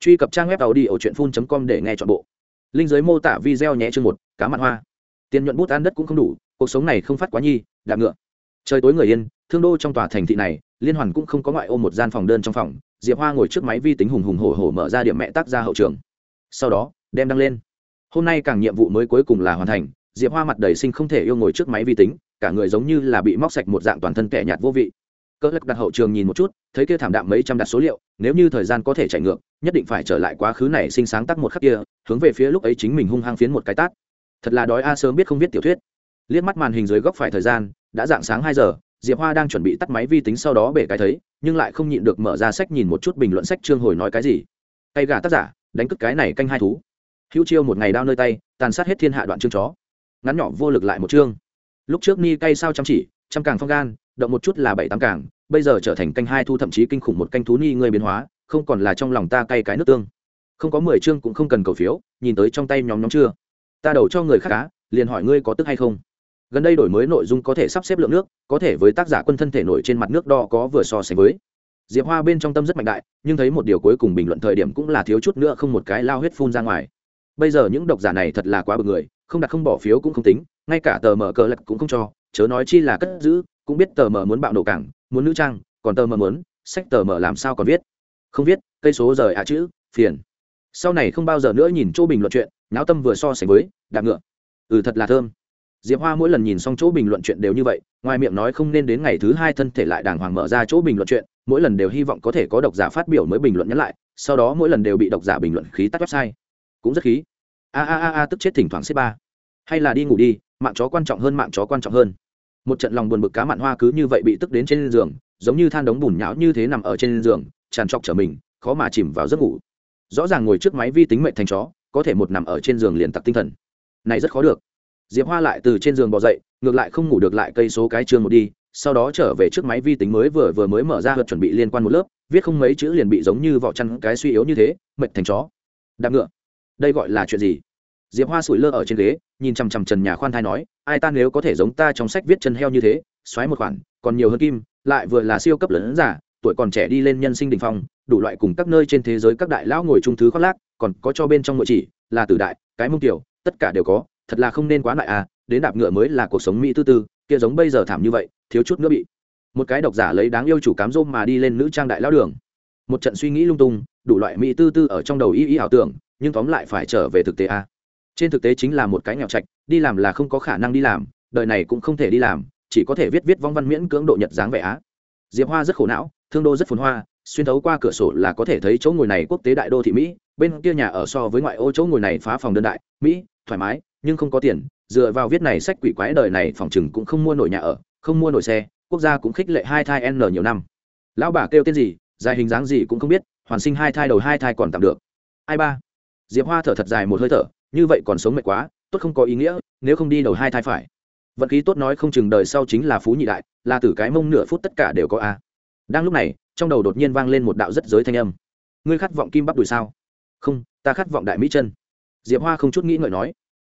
truy cập trang web tàu đi ở truyện phun com để nghe chọn bộ. Linh giới mô tả video nhé chương một, cá mặn hoa. Tiền nhuận bút ăn đất cũng không đủ, cuộc sống này không phát quá nhi, đạp ngựa. Trời tối người yên, thương đô trong tòa thành thị này, liên hoàn cũng không có ngoại ô một gian phòng đơn trong phòng, diệp hoa ngồi trước máy vi tính hùng hùng hổ hổ mở ra điểm mẹ tác ra hậu trường. Sau đó, đem đăng lên. Hôm nay càng nhiệm vụ mới cuối cùng là hoàn thành, diệp hoa mặt đầy sinh không thể yêu ngồi trước máy vi tính, cả người giống như là bị móc sạch một dạng toàn thân kẻ nhạt vô vị cỡ lắc đặt hậu trường nhìn một chút, thấy kia thảm đạm mấy trăm đặt số liệu, nếu như thời gian có thể chạy ngược, nhất định phải trở lại quá khứ này sinh sáng tác một khắc kia, hướng về phía lúc ấy chính mình hung hăng phiến một cái tát. Thật là đói a, sớm biết không biết tiểu thuyết. Liếc mắt màn hình dưới góc phải thời gian, đã dạng sáng hai giờ, diệp hoa đang chuẩn bị tắt máy vi tính sau đó bể cái thấy, nhưng lại không nhịn được mở ra sách nhìn một chút bình luận sách trương hồi nói cái gì. Tay gà tác giả, đánh cất cái này canh hai thú. Hữu chiêu một ngày đao nơi tay, tàn sát hết thiên hạ đoạn chương chó. Ngắn nhỏ vô lực lại một chương. Lúc trước ni cay sao chăm chỉ, chăm càng phong gan động một chút là bảy tám cảng bây giờ trở thành canh hai thu, thậm chí kinh khủng một canh thú ni người biến hóa, không còn là trong lòng ta cay cái nước tương. Không có mười chương cũng không cần cầu phiếu, nhìn tới trong tay nhóm nhóm chưa? Ta đầu cho người khác cá liền hỏi ngươi có tức hay không? Gần đây đổi mới nội dung có thể sắp xếp lượng nước, có thể với tác giả quân thân thể nổi trên mặt nước đo có vừa so sánh với. Diệp hoa bên trong tâm rất mạnh đại, nhưng thấy một điều cuối cùng bình luận thời điểm cũng là thiếu chút nữa không một cái lao huyết phun ra ngoài. Bây giờ những độc giả này thật là quá bực người, không đặt không bỏ phiếu cũng không tính, ngay cả tờ mở cờ lật cũng không cho, chớ nói chi là cất giữ cũng biết tờ mờ muốn bạo nổ cảng, muốn nữ trang, còn tờ mờ muốn, sách tờ mờ làm sao còn viết. Không viết, cây số rời ạ chữ, phiền. Sau này không bao giờ nữa nhìn chỗ bình luận chuyện náo tâm vừa so sánh với, đạp ngựa. Ừ thật là thơm. Diệp hoa mỗi lần nhìn xong chỗ bình luận chuyện đều như vậy, ngoài miệng nói không nên đến ngày thứ hai thân thể lại đàng hoàng mở ra chỗ bình luận chuyện, mỗi lần đều hy vọng có thể có độc giả phát biểu mới bình luận nhắn lại, sau đó mỗi lần đều bị độc giả bình luận khí tắt website. Cũng rất khí. A a a a, tức chết thỉnh thoảng xếp ba. Hay là đi ngủ đi, mạng chó quan trọng hơn, mạng chó quan trọng hơn một trận lòng buồn bực cá mặn hoa cứ như vậy bị tức đến trên giường, giống như than đống bùn nhão như thế nằm ở trên giường, tràn trọc trở mình, khó mà chìm vào giấc ngủ. Rõ ràng ngồi trước máy vi tính mệnh thành chó, có thể một nằm ở trên giường liền tặc tinh thần. Này rất khó được. Diệp hoa lại từ trên giường bò dậy, ngược lại không ngủ được lại cây số cái trường một đi, sau đó trở về trước máy vi tính mới vừa vừa mới mở ra hợp chuẩn bị liên quan một lớp, viết không mấy chữ liền bị giống như vỏ chăn cái suy yếu như thế mệt thành chó. Đạp ngựa. Đây gọi là chuyện gì? Diệp hoa sủi lơ ở trên ghế nhìn chằm chằm trần nhà khoan thai nói, ai ta nếu có thể giống ta trong sách viết chân heo như thế xoáy một khoản, còn nhiều hơn kim, lại vừa là siêu cấp lớn giả, tuổi còn trẻ đi lên nhân sinh đình phong, đủ loại cùng các nơi trên thế giới các đại lão ngồi trung thứ khoác lác, còn có cho bên trong nội chỉ, là tử đại, cái mông tiểu, tất cả đều có, thật là không nên quá lại à đến đạp ngựa mới là cuộc sống mỹ tư tư, kia giống bây giờ thảm như vậy, thiếu chút nữa bị một cái độc giả lấy đáng yêu chủ cám rôm mà đi lên nữ trang đại lão đường. Một trận suy nghĩ lung tung, đủ loại mỹ tư tư ở trong đầu y y ảo tưởng, nhưng tóm lại phải trở về thực tế a trên thực tế chính là một cái nghèo trạch, đi làm là không có khả năng đi làm, đời này cũng không thể đi làm, chỉ có thể viết viết vong văn miễn cưỡng độ nhật dáng vẻ á. Diệp hoa rất khổ não, thương đô rất phồn hoa, xuyên thấu qua cửa sổ là có thể thấy chỗ ngồi này quốc tế đại đô thị mỹ, bên kia nhà ở so với ngoại ô chỗ ngồi này phá phòng đơn đại, mỹ, thoải mái, nhưng không có tiền, dựa vào viết này sách quỷ quái đời này phòng chừng cũng không mua nổi nhà ở, không mua nổi xe, quốc gia cũng khích lệ hai thai n nhiều năm. Lão bà kêu tên gì, dài hình dáng gì cũng không biết, hoàn sinh hai thai đầu hai thai còn tạm được. Ai ba? Diệp hoa thở thật dài một hơi thở như vậy còn sống mệt quá, tốt không có ý nghĩa, nếu không đi đầu hai thai phải. Vận khí tốt nói không chừng đời sau chính là phú nhị đại, là tử cái mông nửa phút tất cả đều có a. Đang lúc này, trong đầu đột nhiên vang lên một đạo rất giới thanh âm. Ngươi khát vọng kim bắp đùi sao? Không, ta khát vọng đại mỹ chân. Diệp hoa không chút nghĩ ngợi nói.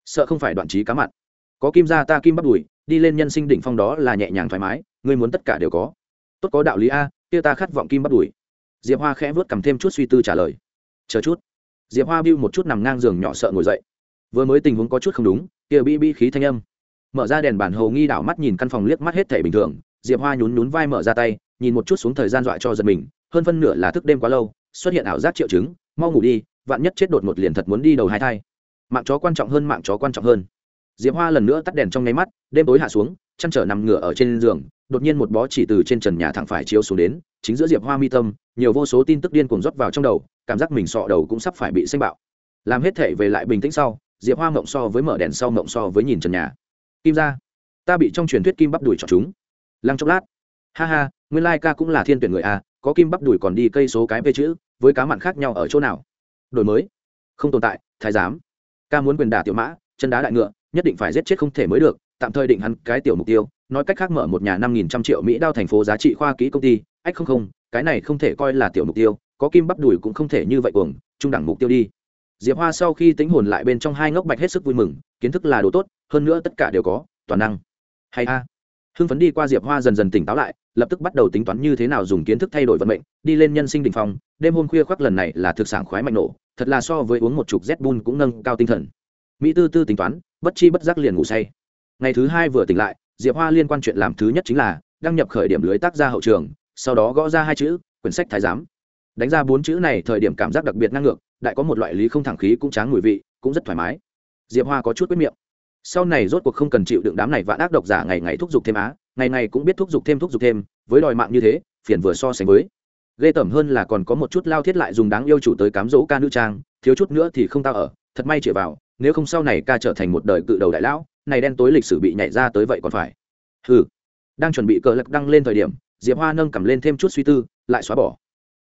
Sợ không phải đoạn trí cá mặn. Có kim ra ta kim bắp đùi, đi lên nhân sinh đỉnh phong đó là nhẹ nhàng thoải mái, ngươi muốn tất cả đều có. Tốt có đạo lý a, kia ta khát vọng kim bắp đùi. Diệp hoa khẽ vớt cầm thêm chút suy tư trả lời. Chờ chút diệp hoa biêu một chút nằm ngang giường nhỏ sợ ngồi dậy. Vừa mới tình huống có chút không đúng, kia bi bi khí thanh âm. Mở ra đèn bản hồ nghi đảo mắt nhìn căn phòng liếc mắt hết thể bình thường, diệp hoa nhún nhún vai mở ra tay, nhìn một chút xuống thời gian dọa cho giật mình, hơn phân nửa là thức đêm quá lâu, xuất hiện ảo giác triệu chứng, mau ngủ đi, vạn nhất chết đột một liền thật muốn đi đầu hai thai. Mạng chó quan trọng hơn mạng chó quan trọng hơn. Diệp hoa lần nữa tắt đèn trong nháy mắt, đêm tối hạ xuống, chăn trở nằm ngửa ở trên giường đột nhiên một bó chỉ từ trên trần nhà thẳng phải chiếu xuống đến, chính giữa diệp hoa mi tâm, nhiều vô số tin tức điên cuồng rót vào trong đầu, cảm giác mình sọ đầu cũng sắp phải bị xanh bạo. Làm hết thể về lại bình tĩnh sau, diệp hoa mộng so với mở đèn sau mộng so với nhìn trần nhà. Kim ra ta bị trong truyền thuyết kim bắp đùi chọn chúng. Lăng chốc lát. Ha ha, nguyên lai ca cũng là thiên tuyển người a có kim bắp đùi còn đi cây số cái p chữ, với cá mặn khác nhau ở chỗ nào? Đổi mới. Không tồn tại, thái giám. Ca muốn quyền đả tiểu mã, chân đá đại ngựa, nhất định phải giết chết không thể mới được tạm thời định hắn cái tiểu mục tiêu, nói cách khác mở một nhà năm nghìn trăm triệu mỹ đao thành phố giá trị khoa kỹ công ty, ách không không, cái này không thể coi là tiểu mục tiêu, có kim bắp đùi cũng không thể như vậy cuồng, trung đẳng mục tiêu đi. Diệp hoa sau khi tính hồn lại bên trong hai ngốc bạch hết sức vui mừng, kiến thức là đồ tốt, hơn nữa tất cả đều có, toàn năng. Hay a. Hưng phấn đi qua diệp hoa dần dần tỉnh táo lại, lập tức bắt đầu tính toán như thế nào dùng kiến thức thay đổi vận mệnh, đi lên nhân sinh đình phong, đêm hôm khuya khoác lần này là thực sản khoái mạnh nổ, thật là so với uống một chục z bun cũng nâng cao tinh thần. Mỹ tư tư tính toán, bất chi bất giác liền ngủ say ngày thứ hai vừa tỉnh lại, diệp hoa liên quan chuyện làm thứ nhất chính là đăng nhập khởi điểm lưới tác gia hậu trường, sau đó gõ ra hai chữ, quyển sách thái giám. Đánh ra bốn chữ này thời điểm cảm giác đặc biệt năng ngược, đại có một loại lý không thẳng khí cũng tráng mùi vị, cũng rất thoải mái. Diệp hoa có chút quyết miệng. Sau này rốt cuộc không cần chịu đựng đám này vạn ác độc giả ngày ngày thúc giục thêm á, ngày ngày cũng biết thúc giục thêm thúc giục thêm, với đòi mạng như thế, phiền vừa so sánh với. Ghê tởm hơn là còn có một chút lao thiết lại dùng đáng yêu chủ tới cám dỗ ca nữ trang, thiếu chút nữa thì không tao ở, thật may chĩa vào, nếu không sau này ca trở thành một đời cự đầu đại lão này đen tối lịch sử bị nhảy ra tới vậy còn phải. Hừ. Đang chuẩn bị cờ lực đăng lên thời điểm, diệp hoa nâng cầm lên thêm chút suy tư, lại xóa bỏ.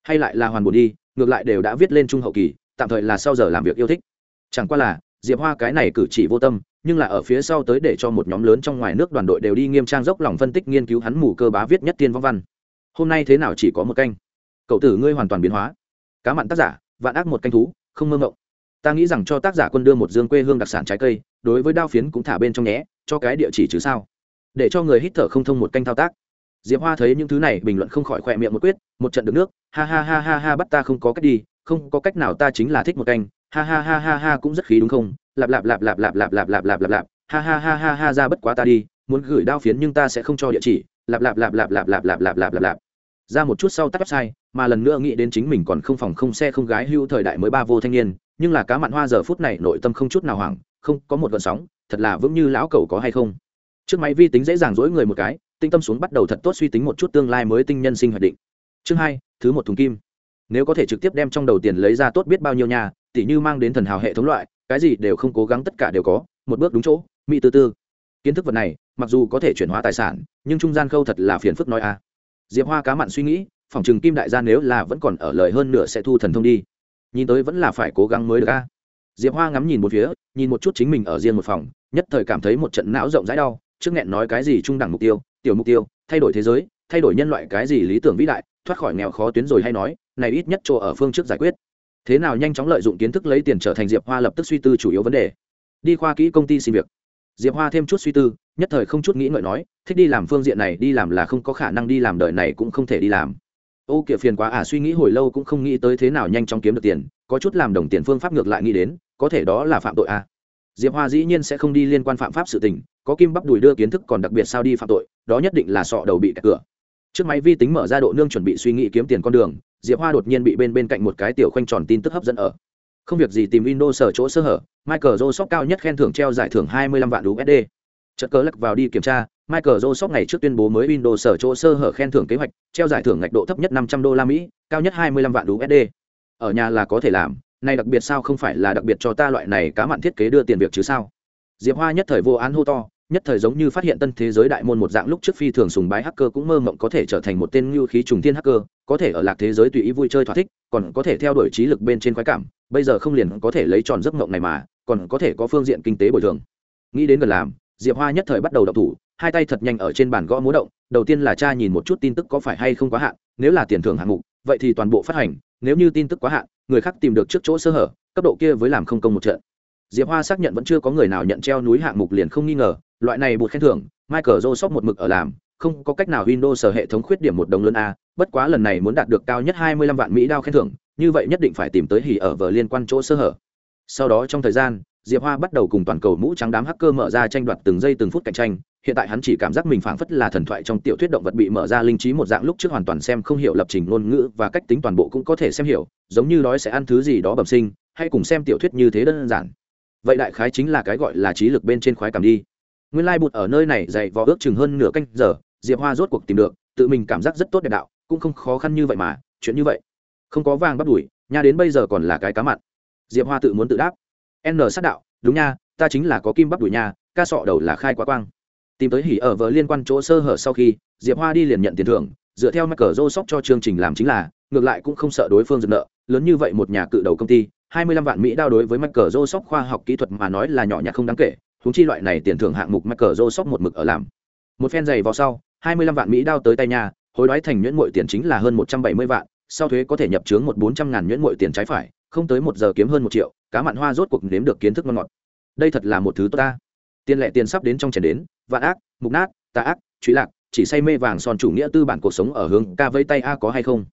Hay lại là hoàn buồn đi, ngược lại đều đã viết lên trung hậu kỳ, tạm thời là sau giờ làm việc yêu thích. Chẳng qua là, diệp hoa cái này cử chỉ vô tâm, nhưng là ở phía sau tới để cho một nhóm lớn trong ngoài nước đoàn đội đều đi nghiêm trang dốc lòng phân tích nghiên cứu hắn mù cơ bá viết nhất tiên vong văn. Hôm nay thế nào chỉ có một canh? Cậu tử ngươi hoàn toàn biến hóa. Cá mặn tác giả, vạn ác một canh thú, không mơ ngộng ta nghĩ rằng cho tác giả quân đưa một dương quê hương đặc sản trái cây đối với đao phiến cũng thả bên trong nhé cho cái địa chỉ chứ sao để cho người hít thở không thông một canh thao tác diệp hoa thấy những thứ này bình luận không khỏi khỏe miệng một quyết một trận được nước ha ha ha ha ha bắt ta không có cách đi không có cách nào ta chính là thích một canh ha ha ha ha ha cũng rất khí đúng không lạp lạp lạp lạp lạp lạp lạp lạp lạp lạp lạp ha ha ha ha ha ra bất quá ta đi muốn gửi đao phiến nhưng ta sẽ không cho địa chỉ lạp lạp lạp lạp lạp lạp lạp lạp lạp lạp lạp ra một chút sau tắt sai mà lần nữa nghĩ đến chính mình còn không phòng không xe không gái hưu thời đại mới ba vô thanh niên nhưng là cá mặn hoa giờ phút này nội tâm không chút nào hoảng không, có một gợn sóng, thật là vững như lão cầu có hay không? Trước máy vi tính dễ dàng dỗi người một cái, tinh tâm xuống bắt đầu thật tốt suy tính một chút tương lai mới tinh nhân sinh hoạch định. Chương hai, thứ một thùng kim. Nếu có thể trực tiếp đem trong đầu tiền lấy ra tốt biết bao nhiêu nhà, tỉ như mang đến thần hào hệ thống loại, cái gì đều không cố gắng tất cả đều có, một bước đúng chỗ, mỹ tư tư. Kiến thức vật này, mặc dù có thể chuyển hóa tài sản, nhưng trung gian khâu thật là phiền phức nói a. Diệp hoa cá mặn suy nghĩ, phòng trừng kim đại gia nếu là vẫn còn ở lời hơn nửa sẽ thu thần thông đi. Nhìn tới vẫn là phải cố gắng mới được a diệp hoa ngắm nhìn một phía, nhìn một chút chính mình ở riêng một phòng, nhất thời cảm thấy một trận não rộng rãi đau, trước nghẹn nói cái gì trung đẳng mục tiêu, tiểu mục tiêu, thay đổi thế giới, thay đổi nhân loại cái gì lý tưởng vĩ đại, thoát khỏi nghèo khó tuyến rồi hay nói, này ít nhất chỗ ở phương trước giải quyết. Thế nào nhanh chóng lợi dụng kiến thức lấy tiền trở thành diệp hoa lập tức suy tư chủ yếu vấn đề. Đi khoa kỹ công ty xin việc. Diệp hoa thêm chút suy tư, nhất thời không chút nghĩ ngợi nói, thích đi làm phương diện này, đi làm là không có khả năng đi làm đời này cũng không thể đi làm. Ô, kìa phiền quá à suy nghĩ hồi lâu cũng không nghĩ tới thế nào nhanh chóng kiếm được tiền có chút làm đồng tiền phương pháp ngược lại nghĩ đến, có thể đó là phạm tội à. Diệp hoa dĩ nhiên sẽ không đi liên quan phạm pháp sự tình, có kim bắp đùi đưa kiến thức còn đặc biệt sao đi phạm tội, đó nhất định là sọ đầu bị kẹt cửa. Trước máy vi tính mở ra độ nương chuẩn bị suy nghĩ kiếm tiền con đường, diệp hoa đột nhiên bị bên bên cạnh một cái tiểu khoanh tròn tin tức hấp dẫn ở. Không việc gì tìm windows sở chỗ sơ hở, michael joseph cao nhất khen thưởng treo giải thưởng 25 vạn usd chợt cớ lắc vào đi kiểm tra, michael joseph ngày trước tuyên bố mới windows sở chỗ sơ hở khen thưởng kế hoạch, treo giải thưởng ngạch độ thấp nhất 500 đô la mỹ, cao nhất 25 vạn usd ở nhà là có thể làm này đặc biệt sao không phải là đặc biệt cho ta loại này cá mặn thiết kế đưa tiền việc chứ sao? Diệp hoa nhất thời vô án hô to, nhất thời giống như phát hiện tân thế giới đại môn một dạng lúc trước phi thường sùng bái hacker cũng mơ mộng có thể trở thành một tên ngưu khí trùng thiên hacker, có thể ở lạc thế giới tùy ý vui chơi thỏa thích, còn có thể theo đuổi trí lực bên trên khoái cảm, bây giờ không liền có thể lấy tròn giấc mộng này mà, còn có thể có phương diện kinh tế bồi thường. Nghĩ đến gần làm, diệp hoa nhất thời bắt đầu đọc thủ, hai tay thật nhanh ở trên bàn gõ múa động, đầu tiên là cha nhìn một chút tin tức có phải hay không quá hạn, nếu là tiền thưởng hạng mục vậy thì toàn bộ phát hành, nếu như tin tức quá hạn, người khác tìm được trước chỗ sơ hở, cấp độ kia với làm không công một trận. Diệp hoa xác nhận vẫn chưa có người nào nhận treo núi hạng mục liền không nghi ngờ, loại này bụt khen thưởng, michael joseph một mực ở làm, không có cách nào windows sở hệ thống khuyết điểm một đồng lớn a, bất quá lần này muốn đạt được cao nhất 25 vạn mỹ đao khen thưởng, như vậy nhất định phải tìm tới hỉ ở vở liên quan chỗ sơ hở. Sau đó trong thời gian diệp hoa bắt đầu cùng toàn cầu mũ trắng đám hacker mở ra tranh đoạt từng giây từng phút cạnh tranh. Hiện tại hắn chỉ cảm giác mình phảng phất là thần thoại trong tiểu thuyết động vật bị mở ra linh trí một dạng lúc trước hoàn toàn xem không hiểu lập trình ngôn ngữ và cách tính toàn bộ cũng có thể xem hiểu, giống như đói sẽ ăn thứ gì đó bẩm sinh, hay cùng xem tiểu thuyết như thế đơn giản. Vậy đại khái chính là cái gọi là trí lực bên trên khoái cảm đi. Nguyên lai bụt ở nơi này dạy vò ước chừng hơn nửa canh giờ, diệp hoa rốt cuộc tìm được, tự mình cảm giác rất tốt đẹp đạo, cũng không khó khăn như vậy mà, chuyện như vậy. Không có vàng bắt đuổi, nha đến bây giờ còn là cái cá mặn. Diệp hoa tự muốn tự đáp n sát đạo, đúng nha, ta chính là có kim bắp đuổi nha, ca sọ đầu là khai quá quang. Tìm tới hỉ ở vợ liên quan chỗ sơ hở sau khi, diệp hoa đi liền nhận tiền thưởng, dựa theo mắc cờ rô sóc cho chương trình làm chính là, ngược lại cũng không sợ đối phương dừng nợ, lớn như vậy một nhà cự đầu công ty, hai mươi lăm vạn mỹ đao đối với mắc cờ rô sóc khoa học kỹ thuật mà nói là nhỏ nhặt không đáng kể húng chi loại này tiền thưởng hạng mục mắc cờ rô sóc một mực ở làm. Một phen giày vào sau, hai mươi lăm vạn mỹ đao tới tay nhà hối đoái thành nhuyễn mội tiền chính là hơn một trăm bảy mươi vạn, sau thuế có thể nhập chướng một bốn trăm ngàn nhuyễn mội tiền trái phải không tới một giờ kiếm hơn một triệu, cá mặn hoa rốt cuộc nếm được kiến thức ngon ngọt. Đây thật là một thứ tốt ta. Tiền lệ tiền sắp đến trong chèn đến, vạn ác, mục nát, tà ác truy lạc, chỉ say mê vàng son chủ nghĩa tư bản cuộc sống ở hướng ca vây tay a có hay không?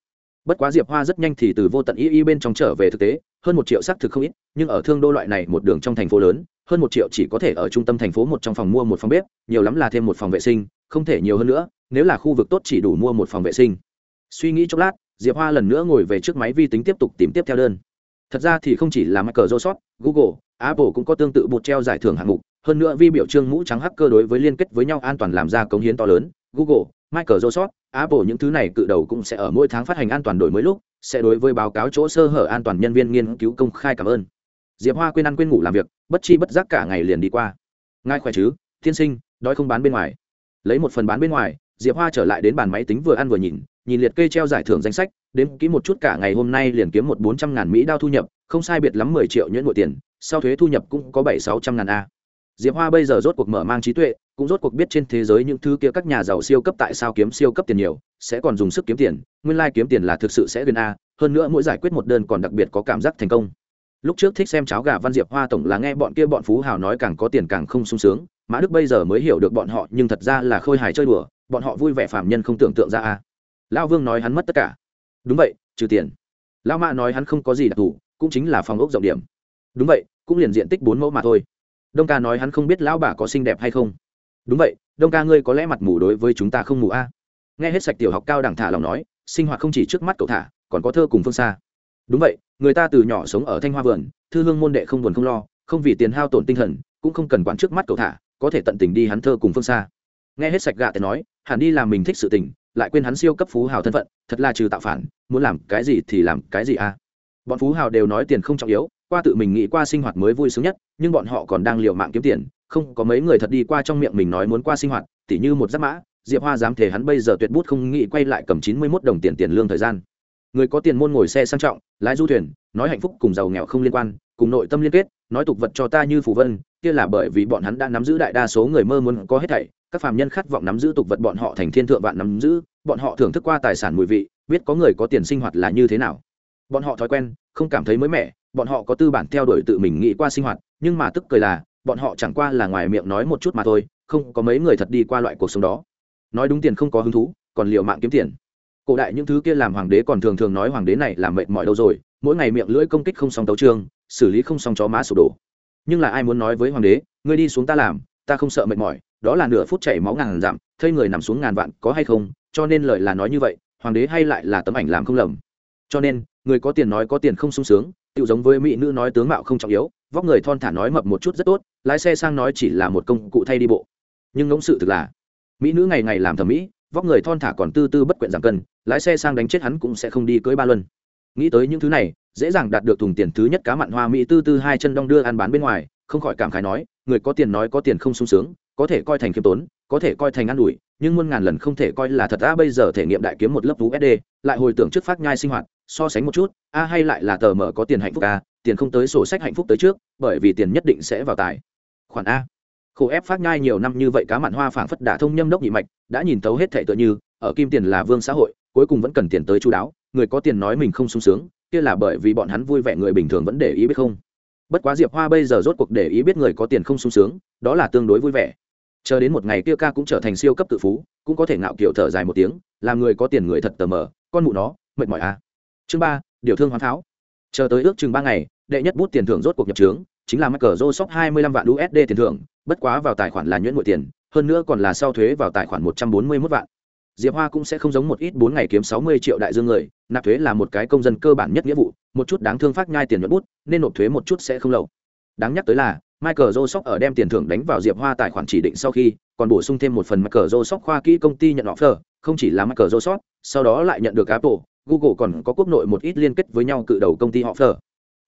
Bất quá diệp hoa rất nhanh thì từ vô tận y y bên trong trở về thực tế, hơn một triệu xác thực không ít, nhưng ở thương đô loại này một đường trong thành phố lớn, hơn một triệu chỉ có thể ở trung tâm thành phố một trong phòng mua một phòng bếp, nhiều lắm là thêm một phòng vệ sinh, không thể nhiều hơn nữa, nếu là khu vực tốt chỉ đủ mua một phòng vệ sinh. Suy nghĩ chốc lát, diệp hoa lần nữa ngồi về trước máy vi tính tiếp tục tìm tiếp theo đơn thật ra thì không chỉ là microsoft, google, apple cũng có tương tự bột treo giải thưởng hạng mục. Hơn nữa vi biểu trương mũ trắng hacker đối với liên kết với nhau an toàn làm ra cống hiến to lớn. Google, microsoft, apple những thứ này cự đầu cũng sẽ ở mỗi tháng phát hành an toàn đổi mới lúc, sẽ đối với báo cáo chỗ sơ hở an toàn nhân viên nghiên cứu công khai cảm ơn. Diệp hoa quên ăn quên ngủ làm việc, bất chi bất giác cả ngày liền đi qua. Ngài khỏe chứ, tiên sinh, đói không bán bên ngoài. Lấy một phần bán bên ngoài diệp hoa trở lại đến bàn máy tính vừa ăn vừa nhìn nhìn liệt kê treo giải thưởng danh sách đến kỹ một chút cả ngày hôm nay liền kiếm một bốn trăm ngàn mỹ đao thu nhập, không sai biệt lắm mười triệu nhuyễn nội tiền, sau thuế thu nhập cũng có bảy sáu trăm ngàn a. Diệp hoa bây giờ rốt cuộc mở mang trí tuệ, cũng rốt cuộc biết trên thế giới những thứ kia các nhà giàu siêu cấp tại sao kiếm siêu cấp tiền nhiều, sẽ còn dùng sức kiếm tiền, nguyên lai、like、kiếm tiền là thực sự sẽ gần a, hơn nữa mỗi giải quyết một đơn còn đặc biệt có cảm giác thành công. Lúc trước thích xem cháo gà văn diệp hoa tổng là nghe bọn kia bọn phú hào nói càng có tiền càng không sung sướng, mã đức bây giờ mới hiểu được bọn họ, nhưng thật ra là khôi hài chơi đùa bọn họ vui vẻ phạm nhân không tưởng tượng ra a lão vương nói hắn mất tất cả. Đúng vậy, trừ tiền. Lão mã nói hắn không có gì đặc thù, cũng chính là phòng ốc rộng điểm. Đúng vậy, cũng liền diện tích bốn mẫu mà thôi. Đông ca nói hắn không biết lão bà có xinh đẹp hay không. Đúng vậy, đông ca ngươi có lẽ mặt mù đối với chúng ta không mù a nghe hết sạch tiểu học cao đẳng thả lòng nói, sinh hoạt không chỉ trước mắt cậu thả, còn có thơ cùng phương xa. Đúng vậy, người ta từ nhỏ sống ở thanh hoa vườn, thư hương môn đệ không buồn không lo, không vì tiền hao tổn tinh thần, cũng không cần quản trước mắt cậu thả, có thể tận tình đi hắn thơ cùng phương xa nghe hết sạch gạ tiền nói, hẳn đi làm mình thích sự tình, lại quên hắn siêu cấp phú hào thân phận, thật là trừ tạo phản, muốn làm cái gì thì làm cái gì a bọn phú hào đều nói tiền không trọng yếu, qua tự mình nghĩ qua sinh hoạt mới vui sướng nhất, nhưng bọn họ còn đang liều mạng kiếm tiền, không, có mấy người thật đi qua trong miệng mình nói muốn qua sinh hoạt, tỉ như một giáp mã, diệp hoa dám thể hắn bây giờ tuyệt bút không nghĩ quay lại cầm chín mươi mốt đồng tiền tiền lương thời gian. Người có tiền môn ngồi xe sang trọng, lái du thuyền, nói hạnh phúc cùng giàu nghèo không liên quan, cùng nội tâm liên kết, nói tục vật cho ta như phù vân, kia là bởi vì bọn hắn đã nắm giữ đại đa số người mơ muốn có hết thảy các phàm nhân khát vọng nắm giữ tục vật bọn họ thành thiên thượng vạn nắm giữ, bọn họ thưởng thức qua tài sản mùi vị, biết có người có tiền sinh hoạt là như thế nào. Bọn họ thói quen, không cảm thấy mới mẻ, bọn họ có tư bản theo đuổi tự mình nghĩ qua sinh hoạt, nhưng mà tức cười là, bọn họ chẳng qua là ngoài miệng nói một chút mà thôi, không có mấy người thật đi qua loại cuộc sống đó. Nói đúng tiền không có hứng thú, còn liệu mạng kiếm tiền. Cổ đại những thứ kia làm hoàng đế còn thường thường nói hoàng đế này làm mệt mỏi đâu rồi, mỗi ngày miệng lưỡi công kích không xong tấu trương xử lý không xong chó má sụp đổ. Nhưng là ai muốn nói với hoàng đế, ngươi đi xuống ta làm, ta không sợ mệt mỏi đó là nửa phút chảy máu ngàn dặm thây người nằm xuống ngàn vạn, có hay không? Cho nên lời là nói như vậy, hoàng đế hay lại là tấm ảnh làm không lầm. Cho nên, người có tiền nói có tiền không sung sướng tự giống với mỹ nữ nói tướng mạo không trọng yếu, vóc người thon thả nói mập một chút rất tốt, lái xe sang nói chỉ là một công cụ thay đi bộ. Nhưng ngẫm sự thực là, mỹ nữ ngày ngày làm thẩm mỹ, vóc người thon thả còn tư tư bất quyện giảm cân, lái xe sang đánh chết hắn cũng sẽ không đi cưới ba luân. Nghĩ tới những thứ này, dễ dàng đạt được thùng tiền thứ nhất cá mặn hoa mỹ tư tư hai chân đong đưa ăn bán bên ngoài, không khỏi cảm khái nói, người có tiền nói có tiền không sung sướng có thể coi thành khiêm tốn, có thể coi thành ăn ủi, nhưng muôn ngàn lần không thể coi là thật a bây giờ thể nghiệm đại kiếm một lớp usd lại hồi tưởng trước phát nhai sinh hoạt, so sánh một chút, a hay lại là tờ mở có tiền hạnh phúc a, tiền không tới sổ sách hạnh phúc tới trước, bởi vì tiền nhất định sẽ vào tài. Khoản a. Khổ ép phát nhai nhiều năm như vậy cá mặn hoa phảng phất đả thông nhâm đốc nhị mạch, đã nhìn tấu hết thệ tựa như, ở kim tiền là vương xã hội, cuối cùng vẫn cần tiền tới chú đáo, người có tiền nói mình không sung sướng, kia là bởi vì bọn hắn vui vẻ người bình thường vẫn để ý biết không? Bất quá diệp hoa bây giờ rốt cuộc để ý biết người có tiền không sung sướng, đó là tương đối vui vẻ chờ đến một ngày kia ca cũng trở thành siêu cấp tự phú, cũng có thể ngạo kiểu thở dài một tiếng, làm người có tiền người thật tờ mờ, con mụ nó, mệt mỏi à. chương ba, điều thương hoán pháo. Chờ tới ước chừng ba ngày, đệ nhất bút tiền thưởng rốt cuộc nhập trướng, chính là mắc cờ rô sóc hai mươi lăm vạn usd tiền thưởng, bất quá vào tài khoản là nhuyễn ngụy tiền, hơn nữa còn là sau thuế vào tài khoản một trăm bốn mươi mốt vạn. Diệp hoa cũng sẽ không giống một ít bốn ngày kiếm sáu mươi triệu đại dương người, nạp thuế là một cái công dân cơ bản nhất nghĩa vụ, một chút đáng thương phát nhai tiền nhuận bút, nên nộp thuế một chút sẽ không lâu. Đáng nhắc tới là michael joseph ở đem tiền thưởng đánh vào diệp hoa tài khoản chỉ định sau khi, còn bổ sung thêm một phần michael joseph khoa kỹ công ty nhận offer không chỉ là michael joseph, sau đó lại nhận được apple, google còn có quốc nội một ít liên kết với nhau cự đầu công ty offer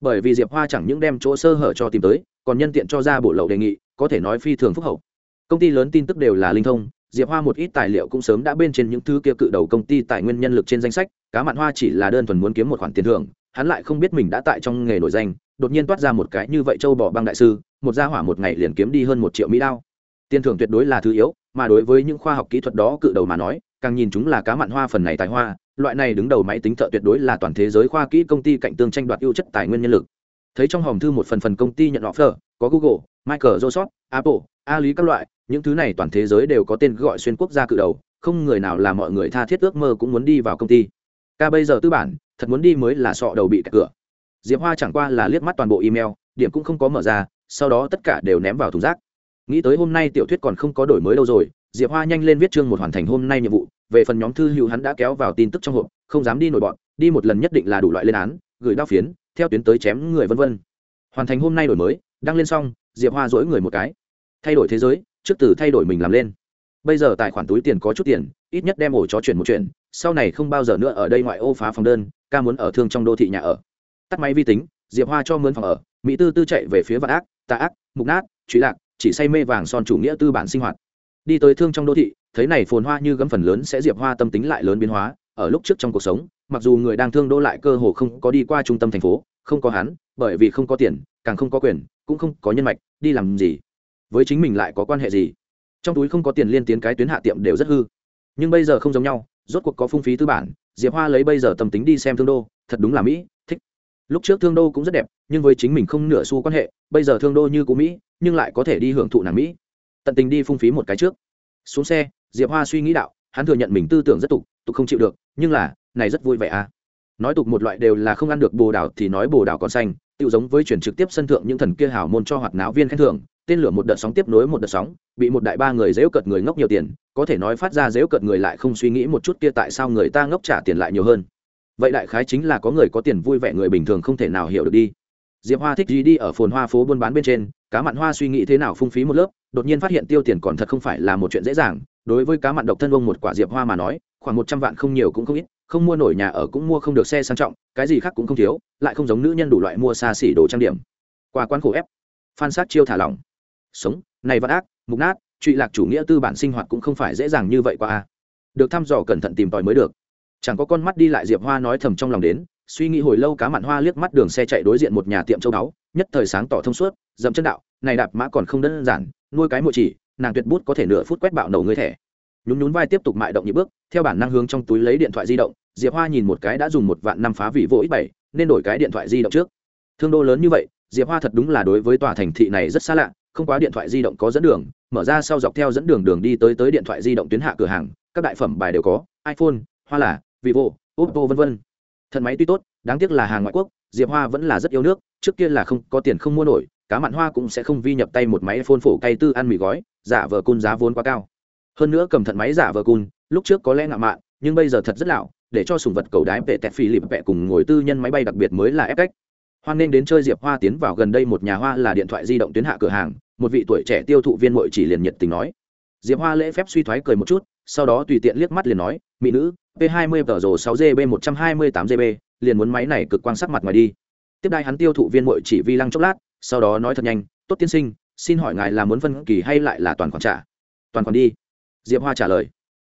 bởi vì diệp hoa chẳng những đem chỗ sơ hở cho tìm tới, còn nhân tiện cho ra bộ lậu đề nghị, có thể nói phi thường phúc hậu. Công ty lớn tin tức đều là linh thông, diệp hoa một ít tài liệu cũng sớm đã bên trên những thứ kia cự đầu công ty tài nguyên nhân lực trên danh sách, cá mặn hoa chỉ là đơn thuần muốn kiếm một khoản tiền thưởng, hắn lại không biết mình đã tại trong nghề nổi danh đột nhiên toát ra một cái như vậy châu bỏ băng đại sư, một gia hỏa một ngày liền kiếm đi hơn một triệu mỹ đao. Tiền thưởng tuyệt đối là thứ yếu, mà đối với những khoa học kỹ thuật đó cự đầu mà nói, càng nhìn chúng là cá mặn hoa phần này tài hoa, loại này đứng đầu máy tính thợ tuyệt đối là toàn thế giới khoa kỹ công ty cạnh tương tranh đoạt ưu chất tài nguyên nhân lực. Thấy trong hòm thư một phần phần công ty nhận offer, có google, microsoft, apple a lý các loại, những thứ này toàn thế giới đều có tên gọi xuyên quốc gia cự đầu, không người nào là mọi người tha thiết ước mơ cũng muốn đi vào công ty. Ca bây giờ tư bản, thật muốn đi mới là sọ đầu bị cạch cửa diệp hoa chẳng qua là liếc mắt toàn bộ email, điểm cũng không có mở ra, sau đó tất cả đều ném vào thùng rác. Nghĩ tới hôm nay tiểu thuyết còn không có đổi mới đâu rồi, diệp hoa nhanh lên viết chương một hoàn thành hôm nay nhiệm vụ, về phần nhóm thư hữu hắn đã kéo vào tin tức trong hộp, không dám đi nổi bọn, đi một lần nhất định là đủ loại lên án, gửi đao phiến, theo tuyến tới chém người vân vân. Hoàn thành hôm nay đổi mới, đăng lên xong, diệp hoa dỗi người một cái. Thay đổi thế giới, trước từ thay đổi mình làm lên. Bây giờ tài khoản túi tiền có chút tiền, ít nhất đem ổ chó chuyển một chuyện sau này không bao giờ nữa ở đây ngoại ô phá phòng đơn, ca muốn ở thương trong đô thị nhà ở tắt máy vi tính, diệp hoa cho mướn phòng ở, mỹ tư tư chạy về phía vạn ác, tà ác, mục nát, trụy lạc, chỉ say mê vàng son chủ nghĩa tư bản sinh hoạt. Đi tới thương trong đô thị, thấy này phồn hoa như gấm phần lớn sẽ diệp hoa tâm tính lại lớn biến hóa, ở lúc trước trong cuộc sống, mặc dù người đang thương đô lại cơ hồ không có đi qua trung tâm thành phố, không có hắn, bởi vì không có tiền, càng không có quyền, cũng không có nhân mạch, đi làm gì? Với chính mình lại có quan hệ gì? Trong túi không có tiền liên tiến cái tuyến hạ tiệm đều rất hư. Nhưng bây giờ không giống nhau, rốt cuộc có phung phí tư bản, diệp hoa lấy bây giờ tâm tính đi xem thương đô, thật đúng là mỹ lúc trước thương đô cũng rất đẹp, nhưng với chính mình không nửa xu quan hệ, bây giờ thương đô như cũ mỹ, nhưng lại có thể đi hưởng thụ nàng mỹ. Tận tình đi phung phí một cái trước. Xuống xe, diệp hoa suy nghĩ đạo, hắn thừa nhận mình tư tưởng rất tục tục không chịu được, nhưng là, này rất vui vẻ à. Nói tục một loại đều là không ăn được bồ đào thì nói bồ đào còn xanh tự giống với chuyển trực tiếp sân thượng những thần kia hảo môn cho hoạt náo viên khen thưởng, tên lửa một đợt sóng tiếp nối một đợt sóng, bị một đại ba người dễu cợt người ngốc nhiều tiền, có thể nói phát ra dễu cợt người lại không suy nghĩ một chút kia tại sao người ta ngốc trả tiền lại nhiều hơn vậy đại khái chính là có người có tiền vui vẻ người bình thường không thể nào hiểu được đi. Diệp hoa thích gì đi ở phồn hoa phố buôn bán bên trên, cá mặn hoa suy nghĩ thế nào phung phí một lớp, đột nhiên phát hiện tiêu tiền còn thật không phải là một chuyện dễ dàng. Đối với cá mặn độc thân ông một quả diệp hoa mà nói, khoảng một trăm vạn không nhiều cũng không ít, không mua nổi nhà ở cũng mua không được xe sang trọng, cái gì khác cũng không thiếu, lại không giống nữ nhân đủ loại mua xa xỉ đồ trang điểm. Qua quán khổ ép, phan sát chiêu thả lỏng. Sống, này vẫn ác, mục nát, trụy lạc chủ nghĩa tư bản sinh hoạt cũng không phải dễ dàng như vậy qua a. Được thăm dò cẩn thận tìm tòi mới được chẳng có con mắt đi lại diệp hoa nói thầm trong lòng đến, suy nghĩ hồi lâu cá mặn hoa liếc mắt đường xe chạy đối diện một nhà tiệm châu báu nhất thời sáng tỏ thông suốt, dậm chân đạo, này đạp mã còn không đơn giản, nuôi cái mộ chỉ, nàng tuyệt bút có thể nửa phút quét bạo nổ người thẻ. Nhún nhún vai tiếp tục mại động nhịp bước, theo bản năng hướng trong túi lấy điện thoại di động, diệp hoa nhìn một cái đã dùng một vạn năm phá vị vỗ ít bảy, nên đổi cái điện thoại di động trước. Thương đô lớn như vậy, diệp hoa thật đúng là đối với tòa thành thị này rất xa lạ, không quá điện thoại di động có dẫn đường, mở ra sau dọc theo dẫn đường đường đi tới tới điện thoại di động tuyến hạ cửa hàng, các đại phẩm bài đều có, iphone, hoa là vivo oppo v v thần máy tuy tốt, đáng tiếc là hàng ngoại quốc, diệp hoa vẫn là rất yêu nước, trước kia là không có tiền không mua nổi, cá mặn hoa cũng sẽ không vi nhập tay một máy phôn phổ cay tư ăn mì gói, giả vờ cun giá vốn quá cao. Hơn nữa cầm thận máy giả vờ cun, lúc trước có lẽ ngạo mạn, nhưng bây giờ thật rất lão để cho sùng vật cầu đái vệ tẹt phi lịp vẹ cùng ngồi tư nhân máy bay đặc biệt mới là ép cách. Hoan nên đến chơi diệp hoa tiến vào gần đây một nhà hoa là điện thoại di động tuyến hạ cửa hàng, một vị tuổi trẻ tiêu thụ viên mội chỉ liền nhiệt tình nói. Diệp hoa lễ phép suy thoái cười một chút sau đó tùy tiện liếc mắt liền nói, mỹ nữ, p 20 tờ rồ 6 gb 128 gb liền muốn máy này cực quang sắc mặt ngoài đi. Tiếp đai hắn tiêu thụ viên mội chỉ vi lăng chốc lát, sau đó nói thật nhanh, tốt tiên sinh, xin hỏi ngài là muốn phân kỳ hay lại là toàn khoản trả? Toàn khoản đi. Diệp hoa trả lời,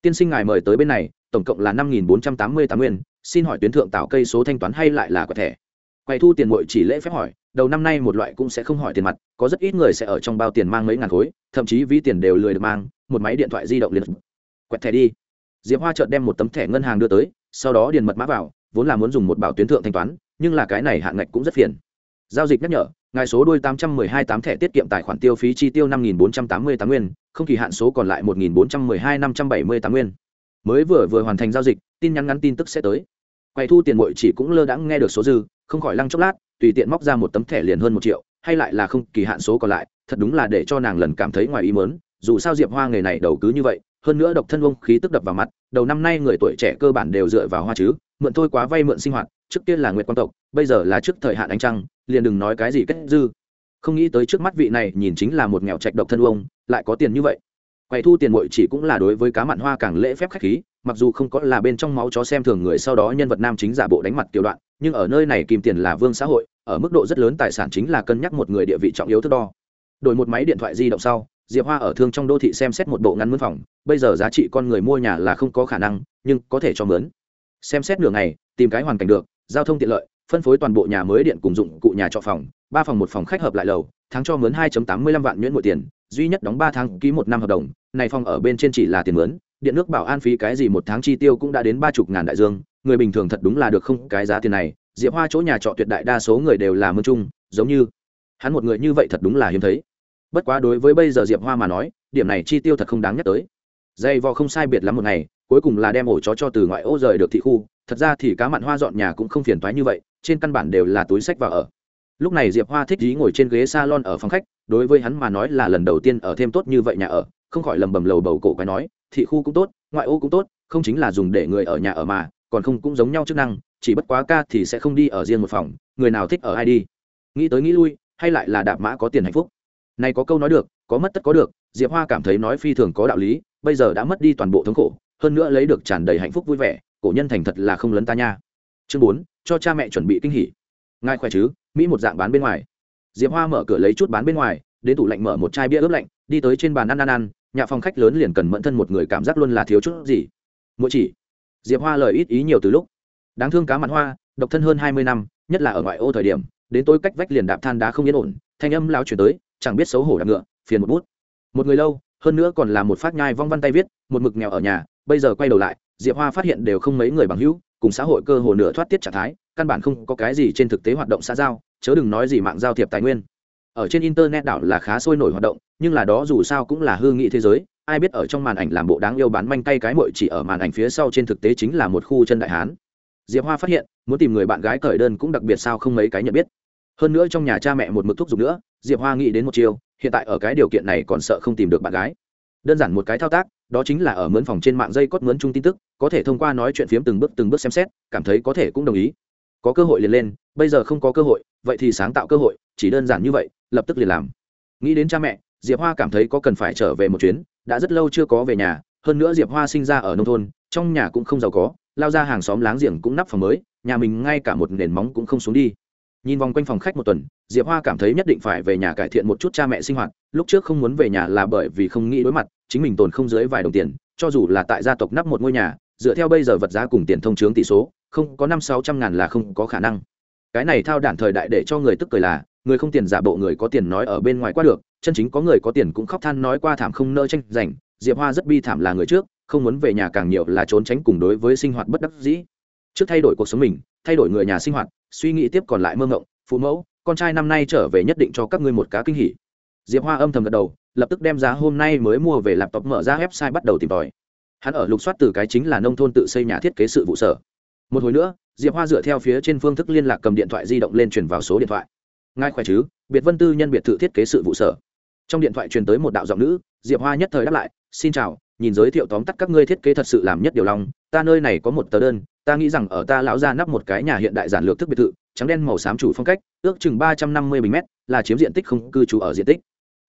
tiên sinh ngài mời tới bên này, tổng cộng là năm nghìn bốn trăm tám mươi tám nguyên, xin hỏi tuyến thượng tạo cây số thanh toán hay lại là quẹt thẻ? Quay thu tiền mội chỉ lễ phép hỏi, đầu năm nay một loại cũng sẽ không hỏi tiền mặt, có rất ít người sẽ ở trong bao tiền mang mấy ngàn khối, thậm chí ví tiền đều lười được mang, một máy điện thoại di động liền quẹt thẻ đi. Diệp hoa chợt đem một tấm thẻ ngân hàng đưa tới, sau đó điền mật mã vào, vốn là muốn dùng một bảo tuyến thượng thanh toán, nhưng là cái này hạn ngạch cũng rất phiền. Giao dịch nhắc nhở, ngài số đôi tám trăm mười hai tám thẻ tiết kiệm tài khoản tiêu phí chi tiêu năm nghìn bốn trăm tám mươi tám nguyên, không kỳ hạn số còn lại một nghìn bốn trăm mười hai năm trăm bảy mươi tám nguyên. Mới vừa vừa hoàn thành giao dịch, tin nhắn ngắn tin tức sẽ tới. Quay thu tiền bội chỉ cũng lơ đãng nghe được số dư, không khỏi lăng chốc lát, tùy tiện móc ra một tấm thẻ liền hơn một triệu, hay lại là không kỳ hạn số còn lại, thật đúng là để cho nàng lần cảm thấy ngoài ý mớn dù sao diệp hoa nghề này đầu cứ như vậy hơn nữa độc thân vông khí tức đập vào mặt, đầu năm nay người tuổi trẻ cơ bản đều dựa vào hoa chứ, mượn thôi quá vay mượn sinh hoạt, trước tiên là nguyệt quan tộc, bây giờ là trước thời hạn ánh trăng, liền đừng nói cái gì kết dư. Không nghĩ tới trước mắt vị này nhìn chính là một nghèo trạch độc thân vông lại có tiền như vậy. Quầy thu tiền muội chỉ cũng là đối với cá mặn hoa càng lễ phép khách khí, mặc dù không có là bên trong máu chó xem thường người sau đó nhân vật nam chính giả bộ đánh mặt tiểu đoạn, nhưng ở nơi này kìm tiền là vương xã hội, ở mức độ rất lớn tài sản chính là cân nhắc một người địa vị trọng yếu thước đo. Đổi một máy điện thoại di động sau diệp hoa ở thương trong đô thị xem xét một bộ ngăn mướn phòng, bây giờ giá trị con người mua nhà là không có khả năng, nhưng có thể cho mướn. Xem xét nửa ngày, tìm cái hoàn cảnh được, giao thông tiện lợi, phân phối toàn bộ nhà mới điện cùng dụng cụ nhà trọ phòng, ba phòng một phòng khách hợp lại lầu, tháng cho mướn hai tám mươi lăm vạn nhuyễn mỗi tiền, duy nhất đóng ba tháng ký một năm hợp đồng, này phòng ở bên trên chỉ là tiền mướn, điện nước bảo an phí cái gì một tháng chi tiêu cũng đã đến ba chục ngàn đại dương, người bình thường thật đúng là được không cái giá tiền này, diệp hoa chỗ nhà trọ tuyệt đại đa số người đều là mướn chung, giống như hắn một người như vậy thật đúng là hiếm thấy bất quá đối với bây giờ diệp hoa mà nói, điểm này chi tiêu thật không đáng nhắc tới. Dây vò không sai biệt lắm một ngày, cuối cùng là đem ổ chó cho từ ngoại ô rời được thị khu. Thật ra thì cá mặn hoa dọn nhà cũng không phiền toái như vậy, trên căn bản đều là túi sách và ở. Lúc này diệp hoa thích dí ngồi trên ghế s a lon ở phòng khách, đối với hắn mà nói là lần đầu tiên ở thêm tốt như vậy nhà ở, không khỏi lầm bầm lầu bầu cổ quái nói, thị khu cũng tốt, ngoại ô cũng tốt, không chính là dùng để người ở nhà ở mà, còn không cũng giống nhau chức năng, chỉ bất quá ca thì sẽ không đi ở riêng một phòng, người nào thích ở ai đi? Nghĩ tới nghĩ lui, hay lại là đạp mã có tiền hạnh phúc? Này có câu nói được, có mất tất có được, diệp hoa cảm thấy nói phi thường có đạo lý, bây giờ đã mất đi toàn bộ thống khổ, hơn nữa lấy được tràn đầy hạnh phúc vui vẻ, cổ nhân thành thật là không lấn ta nha. Chương bốn, cho cha mẹ chuẩn bị kinh hỉ. Ngài khỏe chứ? Mỹ một dạng bán bên ngoài. Diệp hoa mở cửa lấy chút bán bên ngoài, đến tủ lạnh mở một chai bia ướp lạnh, đi tới trên bàn ăn ăn ăn, nhà phòng khách lớn liền cần mẫn thân một người cảm giác luôn là thiếu chút gì. Mỗi chỉ. Diệp hoa lời ít ý nhiều từ lúc. Đáng thương cá mặt hoa, độc thân hơn hai mươi năm, nhất là ở ngoại ô thời điểm, đến tôi cách vách liền đạp than đá không yên ổn, thanh âm lao chuyển tới chẳng biết xấu hổ đạp ngựa, phiền một bút. Một người lâu, hơn nữa còn là một phát nhai vong văn tay viết, một mực nghèo ở nhà, bây giờ quay đầu lại, diệp hoa phát hiện đều không mấy người bằng hữu, cùng xã hội cơ hồ nửa thoát tiết trạng thái, căn bản không có cái gì trên thực tế hoạt động xã giao, chớ đừng nói gì mạng giao thiệp tài nguyên. Ở trên internet đảo là khá sôi nổi hoạt động, nhưng là đó dù sao cũng là hư nghị thế giới, ai biết ở trong màn ảnh làm bộ đáng yêu bán manh tay cái mội chỉ ở màn ảnh phía sau trên thực tế chính là một khu chân đại hán. Diệp hoa phát hiện, muốn tìm người bạn gái cởi đơn cũng đặc biệt sao không mấy cái nhận biết. Hơn nữa trong nhà cha mẹ một mực thúc giục nữa diệp hoa nghĩ đến một chiều hiện tại ở cái điều kiện này còn sợ không tìm được bạn gái. Đơn giản một cái thao tác, đó chính là ở mướn phòng trên mạng dây cót mướn chung tin tức, có thể thông qua nói chuyện phiếm từng bước từng bước xem xét, cảm thấy có thể cũng đồng ý. Có cơ hội liền lên, bây giờ không có cơ hội, vậy thì sáng tạo cơ hội, chỉ đơn giản như vậy, lập tức liền làm. Nghĩ đến cha mẹ, diệp hoa cảm thấy có cần phải trở về một chuyến, đã rất lâu chưa có về nhà, hơn nữa diệp hoa sinh ra ở nông thôn, trong nhà cũng không giàu có, lao ra hàng xóm láng giềng cũng nắp phòng mới, nhà mình ngay cả một nền móng cũng không xuống đi. Nhìn vòng quanh phòng khách một tuần diệp hoa cảm thấy nhất định phải về nhà cải thiện một chút cha mẹ sinh hoạt, lúc trước không muốn về nhà là bởi vì không nghĩ đối mặt, chính mình tồn không dưới vài đồng tiền, cho dù là tại gia tộc nắp một ngôi nhà, dựa theo bây giờ vật giá cùng tiền thông chướng tỷ số, không có năm sáu trăm ngàn là không có khả năng. Cái này thao đản thời đại để cho người tức cười là, người không tiền giả bộ người có tiền nói ở bên ngoài qua được, chân chính có người có tiền cũng khóc than nói qua thảm không nỡ tranh giành, diệp hoa rất bi thảm là người trước, không muốn về nhà càng nhiều là trốn tránh cùng đối với sinh hoạt bất đắc dĩ. Trước thay đổi cuộc sống mình, thay đổi người nhà sinh hoạt, suy nghĩ tiếp còn lại mơ ngộng phụ mẫu con trai năm nay trở về nhất định cho các ngươi một cá kinh hỉ. Diệp hoa âm thầm gật đầu, lập tức đem giá hôm nay mới mua về laptop mở ra website bắt đầu tìm tòi. Hắn ở lục soát từ cái chính là nông thôn tự xây nhà thiết kế sự vụ sở. Một hồi nữa, diệp hoa dựa theo phía trên phương thức liên lạc cầm điện thoại di động lên truyền vào số điện thoại. Ngài khỏe chứ? Biệt vân tư nhân biệt thự thiết kế sự vụ sở. Trong điện thoại truyền tới một đạo giọng nữ, diệp hoa nhất thời đáp lại, xin chào, nhìn giới thiệu tóm tắt các ngươi thiết kế thật sự làm nhất điều lòng, ta nơi này có một tờ đơn, ta nghĩ rằng ở ta lão ra nắp một cái nhà hiện đại giản lược thức biệt thự trắng đen màu xám chủ phong cách, ước chừng ba trăm năm mươi bình mét, là chiếm diện tích không cư trú ở diện tích.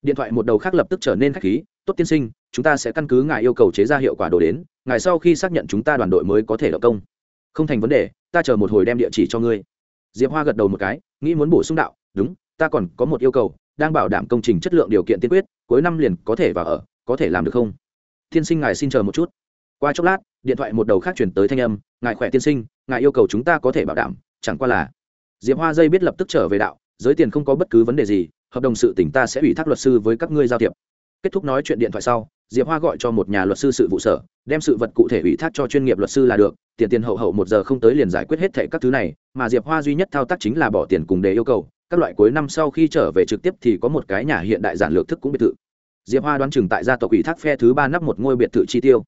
Điện thoại một đầu khác lập tức trở nên khách khí, tốt tiên sinh, chúng ta sẽ căn cứ ngài yêu cầu chế ra hiệu quả đồ đến, ngài sau khi xác nhận chúng ta đoàn đội mới có thể đậu công. Không thành vấn đề, ta chờ một hồi đem địa chỉ cho ngươi. Diệp hoa gật đầu một cái, nghĩ muốn bổ sung đạo, đúng, ta còn có một yêu cầu, đang bảo đảm công trình chất lượng điều kiện tiên quyết, cuối năm liền có thể vào ở, có thể làm được không? Tiên sinh ngài xin chờ một chút. Qua chốc lát, điện thoại một đầu khác chuyển tới thanh âm, ngài khỏe tiên sinh, ngài yêu cầu chúng ta có thể bảo đảm, chẳng qua là diệp hoa dây biết lập tức trở về đạo, giới tiền không có bất cứ vấn đề gì, hợp đồng sự tỉnh ta sẽ ủy thác luật sư với các ngươi giao thiệp. Kết thúc nói chuyện điện thoại sau, diệp hoa gọi cho một nhà luật sư sự vụ sở, đem sự vật cụ thể ủy thác cho chuyên nghiệp luật sư là được, tiền tiền hậu hậu một giờ không tới liền giải quyết hết thệ các thứ này, mà diệp hoa duy nhất thao tác chính là bỏ tiền cùng để yêu cầu, các loại cuối năm sau khi trở về trực tiếp thì có một cái nhà hiện đại giản lược thức cũng biệt thự. Diệp hoa đoán chừng tại gia tộc ủy thác phe thứ ba nắp một ngôi biệt thự chi tiêu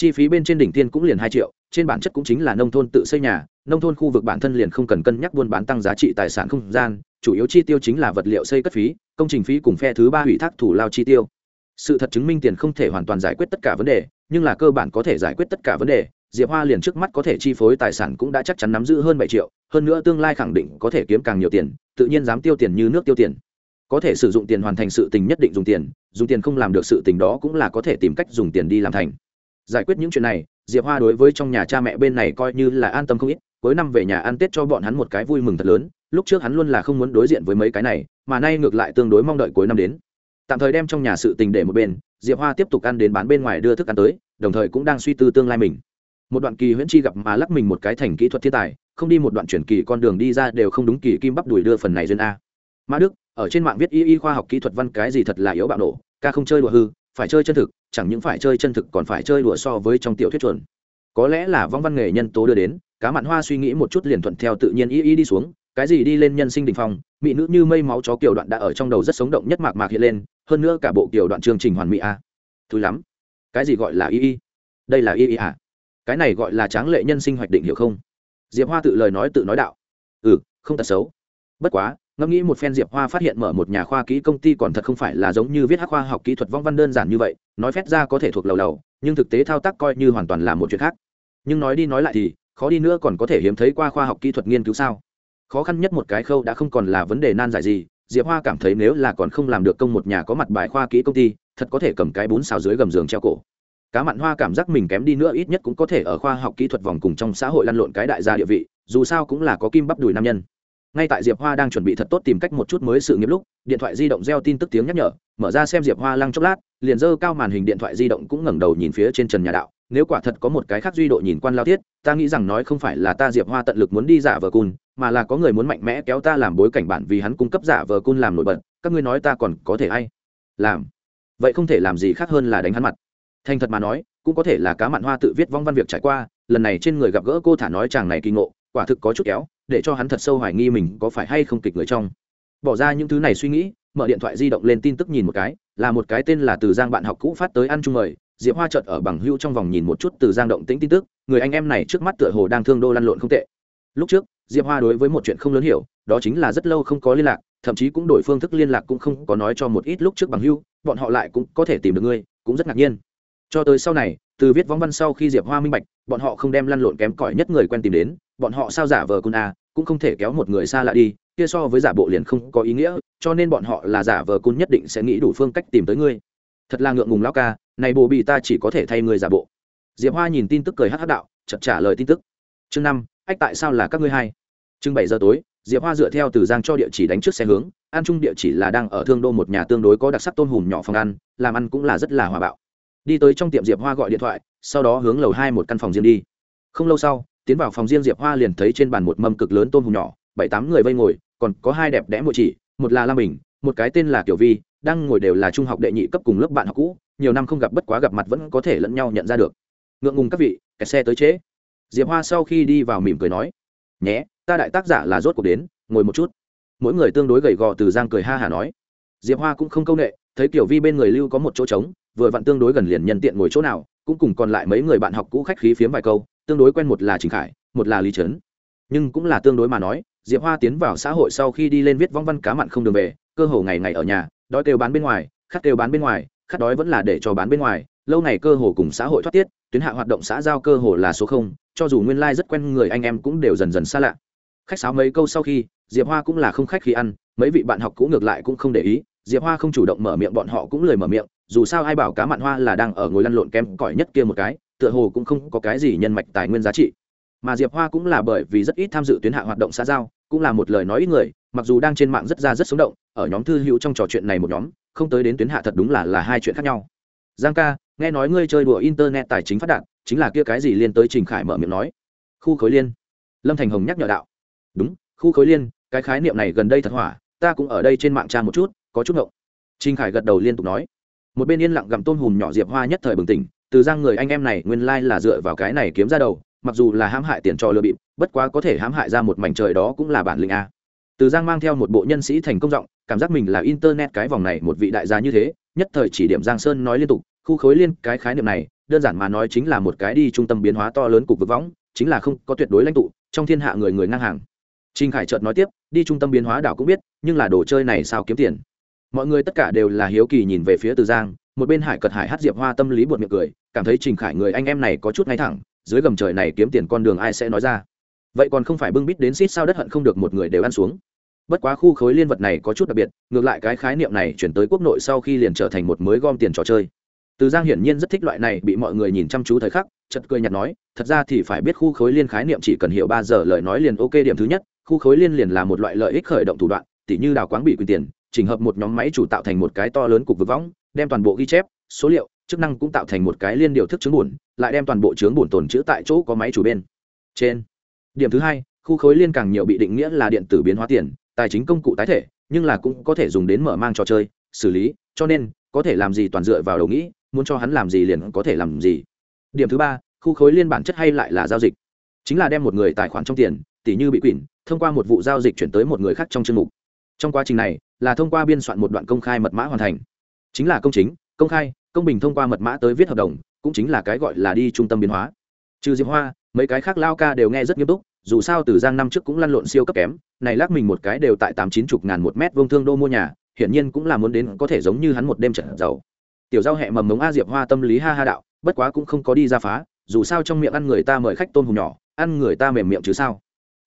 chi phí bên trên đỉnh tiên cũng liền hai triệu, trên bản chất cũng chính là nông thôn tự xây nhà, nông thôn khu vực bản thân liền không cần cân nhắc buôn bán tăng giá trị tài sản không gian, chủ yếu chi tiêu chính là vật liệu xây cất phí, công trình phí cùng phe thứ ba ủy thác thủ lao chi tiêu. Sự thật chứng minh tiền không thể hoàn toàn giải quyết tất cả vấn đề, nhưng là cơ bản có thể giải quyết tất cả vấn đề, diệp hoa liền trước mắt có thể chi phối tài sản cũng đã chắc chắn nắm giữ hơn bảy triệu, hơn nữa tương lai khẳng định có thể kiếm càng nhiều tiền, tự nhiên dám tiêu tiền như nước tiêu tiền. Có thể sử dụng tiền hoàn thành sự tình nhất định dùng tiền dùng tiền không làm được sự tình đó cũng là có thể tìm cách dùng tiền đi làm thành giải quyết những chuyện này, diệp hoa đối với trong nhà cha mẹ bên này coi như là an tâm không ít, cuối năm về nhà ăn tết cho bọn hắn một cái vui mừng thật lớn, lúc trước hắn luôn là không muốn đối diện với mấy cái này, mà nay ngược lại tương đối mong đợi cuối năm đến. Tạm thời đem trong nhà sự tình để một bên, diệp hoa tiếp tục ăn đến bán bên ngoài đưa thức ăn tới, đồng thời cũng đang suy tư tương lai mình. Một đoạn kỳ huyễn chi gặp mà lắc mình một cái thành kỹ thuật thiên tài, không đi một đoạn chuyển kỳ con đường đi ra đều không đúng kỳ kim bắp đuổi đưa phần này duyên a. Mã đức, ở trên mạng viết y y khoa học kỹ thuật văn cái gì thật là yếu bạo nổ, ca không chơi đùa hư, phải chơi chân thực chẳng những phải chơi chân thực còn phải chơi đùa so với trong tiểu thuyết chuẩn. Có lẽ là vong văn nghề nhân tố đưa đến, cá mặn hoa suy nghĩ một chút liền thuận theo tự nhiên y y đi xuống, cái gì đi lên nhân sinh đình phong, mỹ nữ như mây máu chó kiểu đoạn đã ở trong đầu rất sống động nhất mạc mạc hiện lên, hơn nữa cả bộ kiểu đoạn chương trình hoàn mỹ a. À. thứ lắm. Cái gì gọi là y y? Đây là y y à? Cái này gọi là tráng lệ nhân sinh hoạch định hiểu không? Diệp hoa tự lời nói tự nói đạo. Ừ không tật xấu. Bất quá ngẫm nghĩ một phen diệp hoa phát hiện mở một nhà khoa kỹ công ty còn thật không phải là giống như viết hắc khoa học kỹ thuật vong văn đơn giản như vậy, nói phép ra có thể thuộc lầu lầu, nhưng thực tế thao tác coi như hoàn toàn là một chuyện khác. Nhưng nói đi nói lại thì, khó đi nữa còn có thể hiếm thấy qua khoa học kỹ thuật nghiên cứu sao? Khó khăn nhất một cái khâu đã không còn là vấn đề nan giải gì, diệp hoa cảm thấy nếu là còn không làm được công một nhà có mặt bài khoa kỹ công ty, thật có thể cầm cái bún xào dưới gầm giường treo cổ. Cá mặn hoa cảm giác mình kém đi nữa ít nhất cũng có thể ở khoa học kỹ thuật vòng cùng trong xã hội lăn lộn cái đại gia địa vị, dù sao cũng là có kim bắp đùi nam nhân ngay tại diệp hoa đang chuẩn bị thật tốt tìm cách một chút mới sự nghiệp lúc, điện thoại di động reo tin tức tiếng nhắc nhở, mở ra xem diệp hoa lăng chốc lát, liền dơ cao màn hình điện thoại di động cũng ngẩng đầu nhìn phía trên trần nhà đạo, nếu quả thật có một cái khác duy độ nhìn quan lao thiết ta nghĩ rằng nói không phải là ta diệp hoa tận lực muốn đi giả vờ cun, mà là có người muốn mạnh mẽ kéo ta làm bối cảnh bản vì hắn cung cấp giả vờ cun làm nổi bật, các ngươi nói ta còn có thể hay làm? Vậy không thể làm gì khác hơn là đánh hắn mặt. Thành thật mà nói, cũng có thể là cá mặn hoa tự viết vong văn việc trải qua, lần này trên người gặp gỡ cô thả nói chàng này kỳ ngộ, quả thực có chút kéo để cho hắn thật sâu hoài nghi mình có phải hay không kịch người trong. Bỏ ra những thứ này suy nghĩ, mở điện thoại di động lên tin tức nhìn một cái, là một cái tên là từ giang bạn học cũ phát tới ăn chung mời, diệp hoa chợt ở bằng hưu trong vòng nhìn một chút từ giang động tĩnh tin tức, người anh em này trước mắt tựa hồ đang thương đô lăn lộn không tệ. Lúc trước, diệp hoa đối với một chuyện không lớn hiểu, đó chính là rất lâu không có liên lạc, thậm chí cũng đổi phương thức liên lạc cũng không có nói cho một ít lúc trước bằng hưu bọn họ lại cũng có thể tìm được ngươi, cũng rất ngạc nhiên. Cho tới sau này từ viết võng văn sau khi diệp hoa minh bạch, bọn họ không đem lăn lộn kém cỏi nhất người quen tìm đến, bọn họ sao giả vờ cun a à, cũng không thể kéo một người xa lạ đi, kia so với giả bộ liền không có ý nghĩa, cho nên bọn họ là giả vờ cun nhất định sẽ nghĩ đủ phương cách tìm tới ngươi. Thật là ngượng ngùng lao ca, này bồ bị ta chỉ có thể thay người giả bộ. Diệp hoa nhìn tin tức cười hát hát đạo chật trả lời tin tức. Chương năm, ách tại sao là các ngươi hai? Chương bảy giờ tối, diệp hoa dựa theo từ giang cho địa chỉ đánh trước xe hướng, An Trung địa chỉ là đang ở thương đô một nhà tương đối có đặc sắc tôm hùm nhỏ phòng ăn, làm ăn cũng là rất là hòa bạo đi tới trong tiệm diệp hoa gọi điện thoại, sau đó hướng lầu hai một căn phòng riêng đi. Không lâu sau, tiến vào phòng riêng diệp hoa liền thấy trên bàn một mâm cực lớn tôm hùm nhỏ, bảy tám người vây ngồi, còn có hai đẹp đẽ mộ chỉ, một là lam bình, một cái tên là kiểu vi, đang ngồi đều là trung học đệ nhị cấp cùng lớp bạn học cũ, nhiều năm không gặp bất quá gặp mặt vẫn có thể lẫn nhau nhận ra được. Ngượng ngùng các vị, kẹt xe tới trễ. Diệp hoa sau khi đi vào mỉm cười nói, nhé, ta đại tác giả là rốt cuộc đến, ngồi một chút. Mỗi người tương đối gầy gò từ giang cười ha hả nói. Diệp hoa cũng không c â u n ệ thấy kiểu vi bên người lưu có một chỗ trống vừa vặn tương đối gần liền nhân tiện ngồi chỗ nào, cũng cùng còn lại mấy người bạn học cũ khách khí phiếm vài câu, tương đối quen một là trình khải, một là lý trấn. Nhưng cũng là tương đối mà nói, diệp hoa tiến vào xã hội sau khi đi lên viết vong văn cá mặn không đường về, cơ hồ ngày ngày ở nhà, đói kêu bán bên ngoài, khát kêu bán bên ngoài, khát đói vẫn là để cho bán bên ngoài, lâu ngày cơ hồ cùng xã hội thoát tiết, tuyến hạ hoạt động xã giao cơ hồ là số không, cho dù nguyên lai rất quen người anh em cũng đều dần dần xa lạ. Khách sáo mấy câu sau khi, diệp hoa cũng là không khách khi ăn, mấy vị bạn học cũ ngược lại cũng không để ý, diệp hoa không chủ động mở miệng, bọn họ cũng lười mở miệng dù sao ai bảo cá mặn hoa là đang ở ngồi lăn lộn kém cỏi nhất kia một cái, tựa hồ cũng không có cái gì nhân mạch tài nguyên giá trị. Mà diệp hoa cũng là bởi vì rất ít tham dự tuyến hạ hoạt động xã giao, cũng là một lời nói ít người, mặc dù đang trên mạng rất ra rất sống động, ở nhóm thư hữu trong trò chuyện này một nhóm, không tới đến tuyến hạ thật đúng là là hai chuyện khác nhau. Giang ca, nghe nói ngươi chơi đùa internet tài chính phát đạt, chính là kia cái gì liên tới trình khải mở miệng nói. Khu khối liên. Lâm thành hồng nhắc nhở đạo. Đúng, khu khối liên, cái khái niệm này gần đây thật hỏa, ta cũng ở đây trên mạng tra một chút, có chút ngộng. Trình khải gật đầu liên tục nói một bên yên lặng gặm tôm hùm nhỏ diệp hoa nhất thời bừng tỉnh từ giang người anh em này nguyên lai là dựa vào cái này kiếm ra đầu mặc dù là hãm hại tiền trò lừa bịp bất quá có thể hãm hại ra một mảnh trời đó cũng là bản lĩnh a từ giang mang theo một bộ nhân sĩ thành công giọng cảm giác mình là internet cái vòng này một vị đại gia như thế nhất thời chỉ điểm giang sơn nói liên tục khu khối liên cái khái niệm này đơn giản mà nói chính là một cái đi trung tâm biến hóa to lớn cục vực võng chính là không có tuyệt đối lãnh tụ trong thiên hạ người người ngang hàng Trình Khải chợt nói tiếp, đi trung tâm biến hóa đảo cũng biết, nhưng là đồ chơi này sao kiếm tiền? Mọi người tất cả đều là hiếu kỳ nhìn về phía Từ Giang, một bên Hải Cật Hải hát Diệp Hoa tâm lý buồn miệng cười, cảm thấy Trình Khải người anh em này có chút ngay thẳng, dưới gầm trời này kiếm tiền con đường ai sẽ nói ra. Vậy còn không phải bưng bít đến xít sao đất hận không được một người đều ăn xuống bất quá khu khối liên vật này có chút đặc biệt ngược lại cái khái niệm này chuyển tới quốc nội sau khi liền trở thành một mới gom tiền trò chơi từ giang hiển nhiên rất thích loại này bị mọi người nhìn chăm chú thời khắc chật cười nhạt nói thật ra thì phải biết khu khối liên khái niệm chỉ cần hiểu ba giờ lời nói liền ok điểm thứ nhất khu khối liên liền là một loại lợi ích khởi động thủ đoạn tỉ như đào quáng bị quyền tiền, chỉnh hợp một nhóm máy chủ tạo thành một cái to lớn cục vực võng, đem toàn bộ ghi chép, số liệu, chức năng cũng tạo thành một cái liên điều thức chướng bùn, lại đem toàn bộ chướng bùn tồn chữ tại chỗ có máy chủ bên trên. Điểm thứ hai, khu khối liên càng nhiều bị định nghĩa là điện tử biến hóa tiền, tài chính công cụ tái thể, nhưng là cũng có thể dùng đến mở mang trò chơi, xử lý, cho nên, có thể làm gì toàn dựa vào đầu nghĩ, muốn cho hắn làm gì liền có thể làm gì. Điểm thứ ba, khu khối liên bản chất hay lại là giao dịch. Chính là đem một người tài khoản trong tiền tỷ như bị quỷ thông qua một vụ giao dịch chuyển tới một người khác trong chương mục trong quá trình này, là thông qua biên soạn một đoạn công khai mật mã hoàn thành. Chính là công chính, công khai, công bình thông qua mật mã tới viết hợp đồng, cũng chính là cái gọi là đi trung tâm biến hóa. Trừ diệp hoa, mấy cái khác lao ca đều nghe rất nghiêm túc, dù sao từ giang năm trước cũng lăn lộn siêu cấp kém, này lắc mình một cái đều tại tám chín chục ngàn một mét vuông thương đô mua nhà, hiển nhiên cũng là muốn đến có thể giống như hắn một đêm trận giàu. Tiểu giao hẹ mầm mống a diệp hoa tâm lý ha ha đạo, bất quá cũng không có đi ra phá, dù sao trong miệng ăn người ta mời khách tôm hùm nhỏ, ăn người ta mềm miệng chứ sao?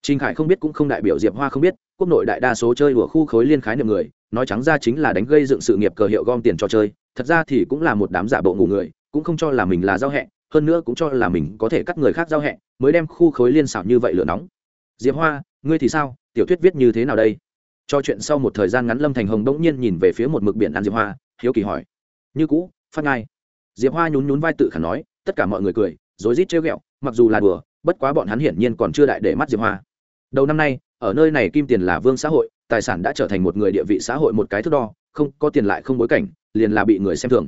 Trình Khải không biết cũng không đại biểu Diệp Hoa không biết, quốc nội đại đa số chơi đùa khu khối liên khái niệm người, nói trắng ra chính là đánh gây dựng sự nghiệp cờ hiệu gom tiền cho chơi, thật ra thì cũng là một đám giả bộ ngủ người, cũng không cho là mình là giao hẹn, hơn nữa cũng cho là mình có thể cắt người khác giao hẹn mới đem khu khối liên xảo như vậy lửa nóng. Diệp Hoa, ngươi thì sao? Tiểu thuyết viết như thế nào đây? Cho chuyện sau một thời gian ngắn Lâm Thành Hồng bỗng nhiên nhìn về phía một mực biển ăn Diệp Hoa, hiếu kỳ hỏi. Như cũ, phát ngay. Diệp Hoa nhún nhún vai tự khả nói, tất cả mọi người cười, rối rít trêu ghẹo, mặc dù là đùa, bất quá bọn hắn hiển nhiên còn chưa đại để mắt Diệp Hoa đầu năm nay, ở nơi này kim tiền là vương xã hội, tài sản đã trở thành một người địa vị xã hội một cái thước đo, không có tiền lại không bối cảnh, liền là bị người xem thường.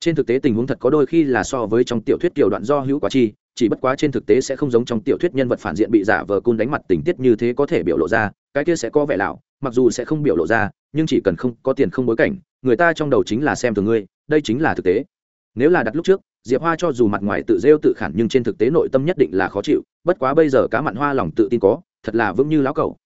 Trên thực tế tình huống thật có đôi khi là so với trong tiểu thuyết tiểu đoạn do hữu quả chi, chỉ bất quá trên thực tế sẽ không giống trong tiểu thuyết nhân vật phản diện bị giả vờ côn đánh mặt tình tiết như thế có thể biểu lộ ra, cái kia sẽ có vẻ lão mặc dù sẽ không biểu lộ ra, nhưng chỉ cần không có tiền không bối cảnh, người ta trong đầu chính là xem thường ngươi, đây chính là thực tế. Nếu là đặt lúc trước, diệp hoa cho dù mặt ngoài tự rêu tự khản nhưng trên thực tế nội tâm nhất định là khó chịu, bất quá bây giờ cá mặn hoa lòng tự tin có thật là vững như lão cẩu.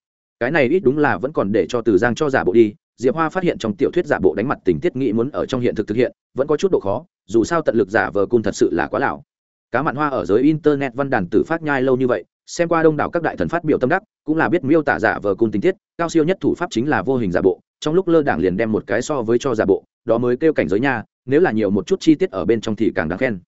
Cái này ít đúng là vẫn còn để cho từ giang cho giả bộ đi, diệp hoa phát hiện trong tiểu thuyết giả bộ đánh mặt tình tiết nghĩ muốn ở trong hiện thực thực hiện, vẫn có chút độ khó, dù sao tận lực giả vờ cun thật sự là quá lão. Cá mặn hoa ở giới internet văn đàn tử phát nhai lâu như vậy, xem qua đông đảo các đại thần phát biểu tâm đắc, cũng là biết miêu tả giả vờ cun tình tiết, cao siêu nhất thủ pháp chính là vô hình giả bộ, trong lúc lơ đảng liền đem một cái so với cho giả bộ, đó mới kêu cảnh giới nha, nếu là nhiều một chút chi tiết ở bên trong thì càng đáng khen.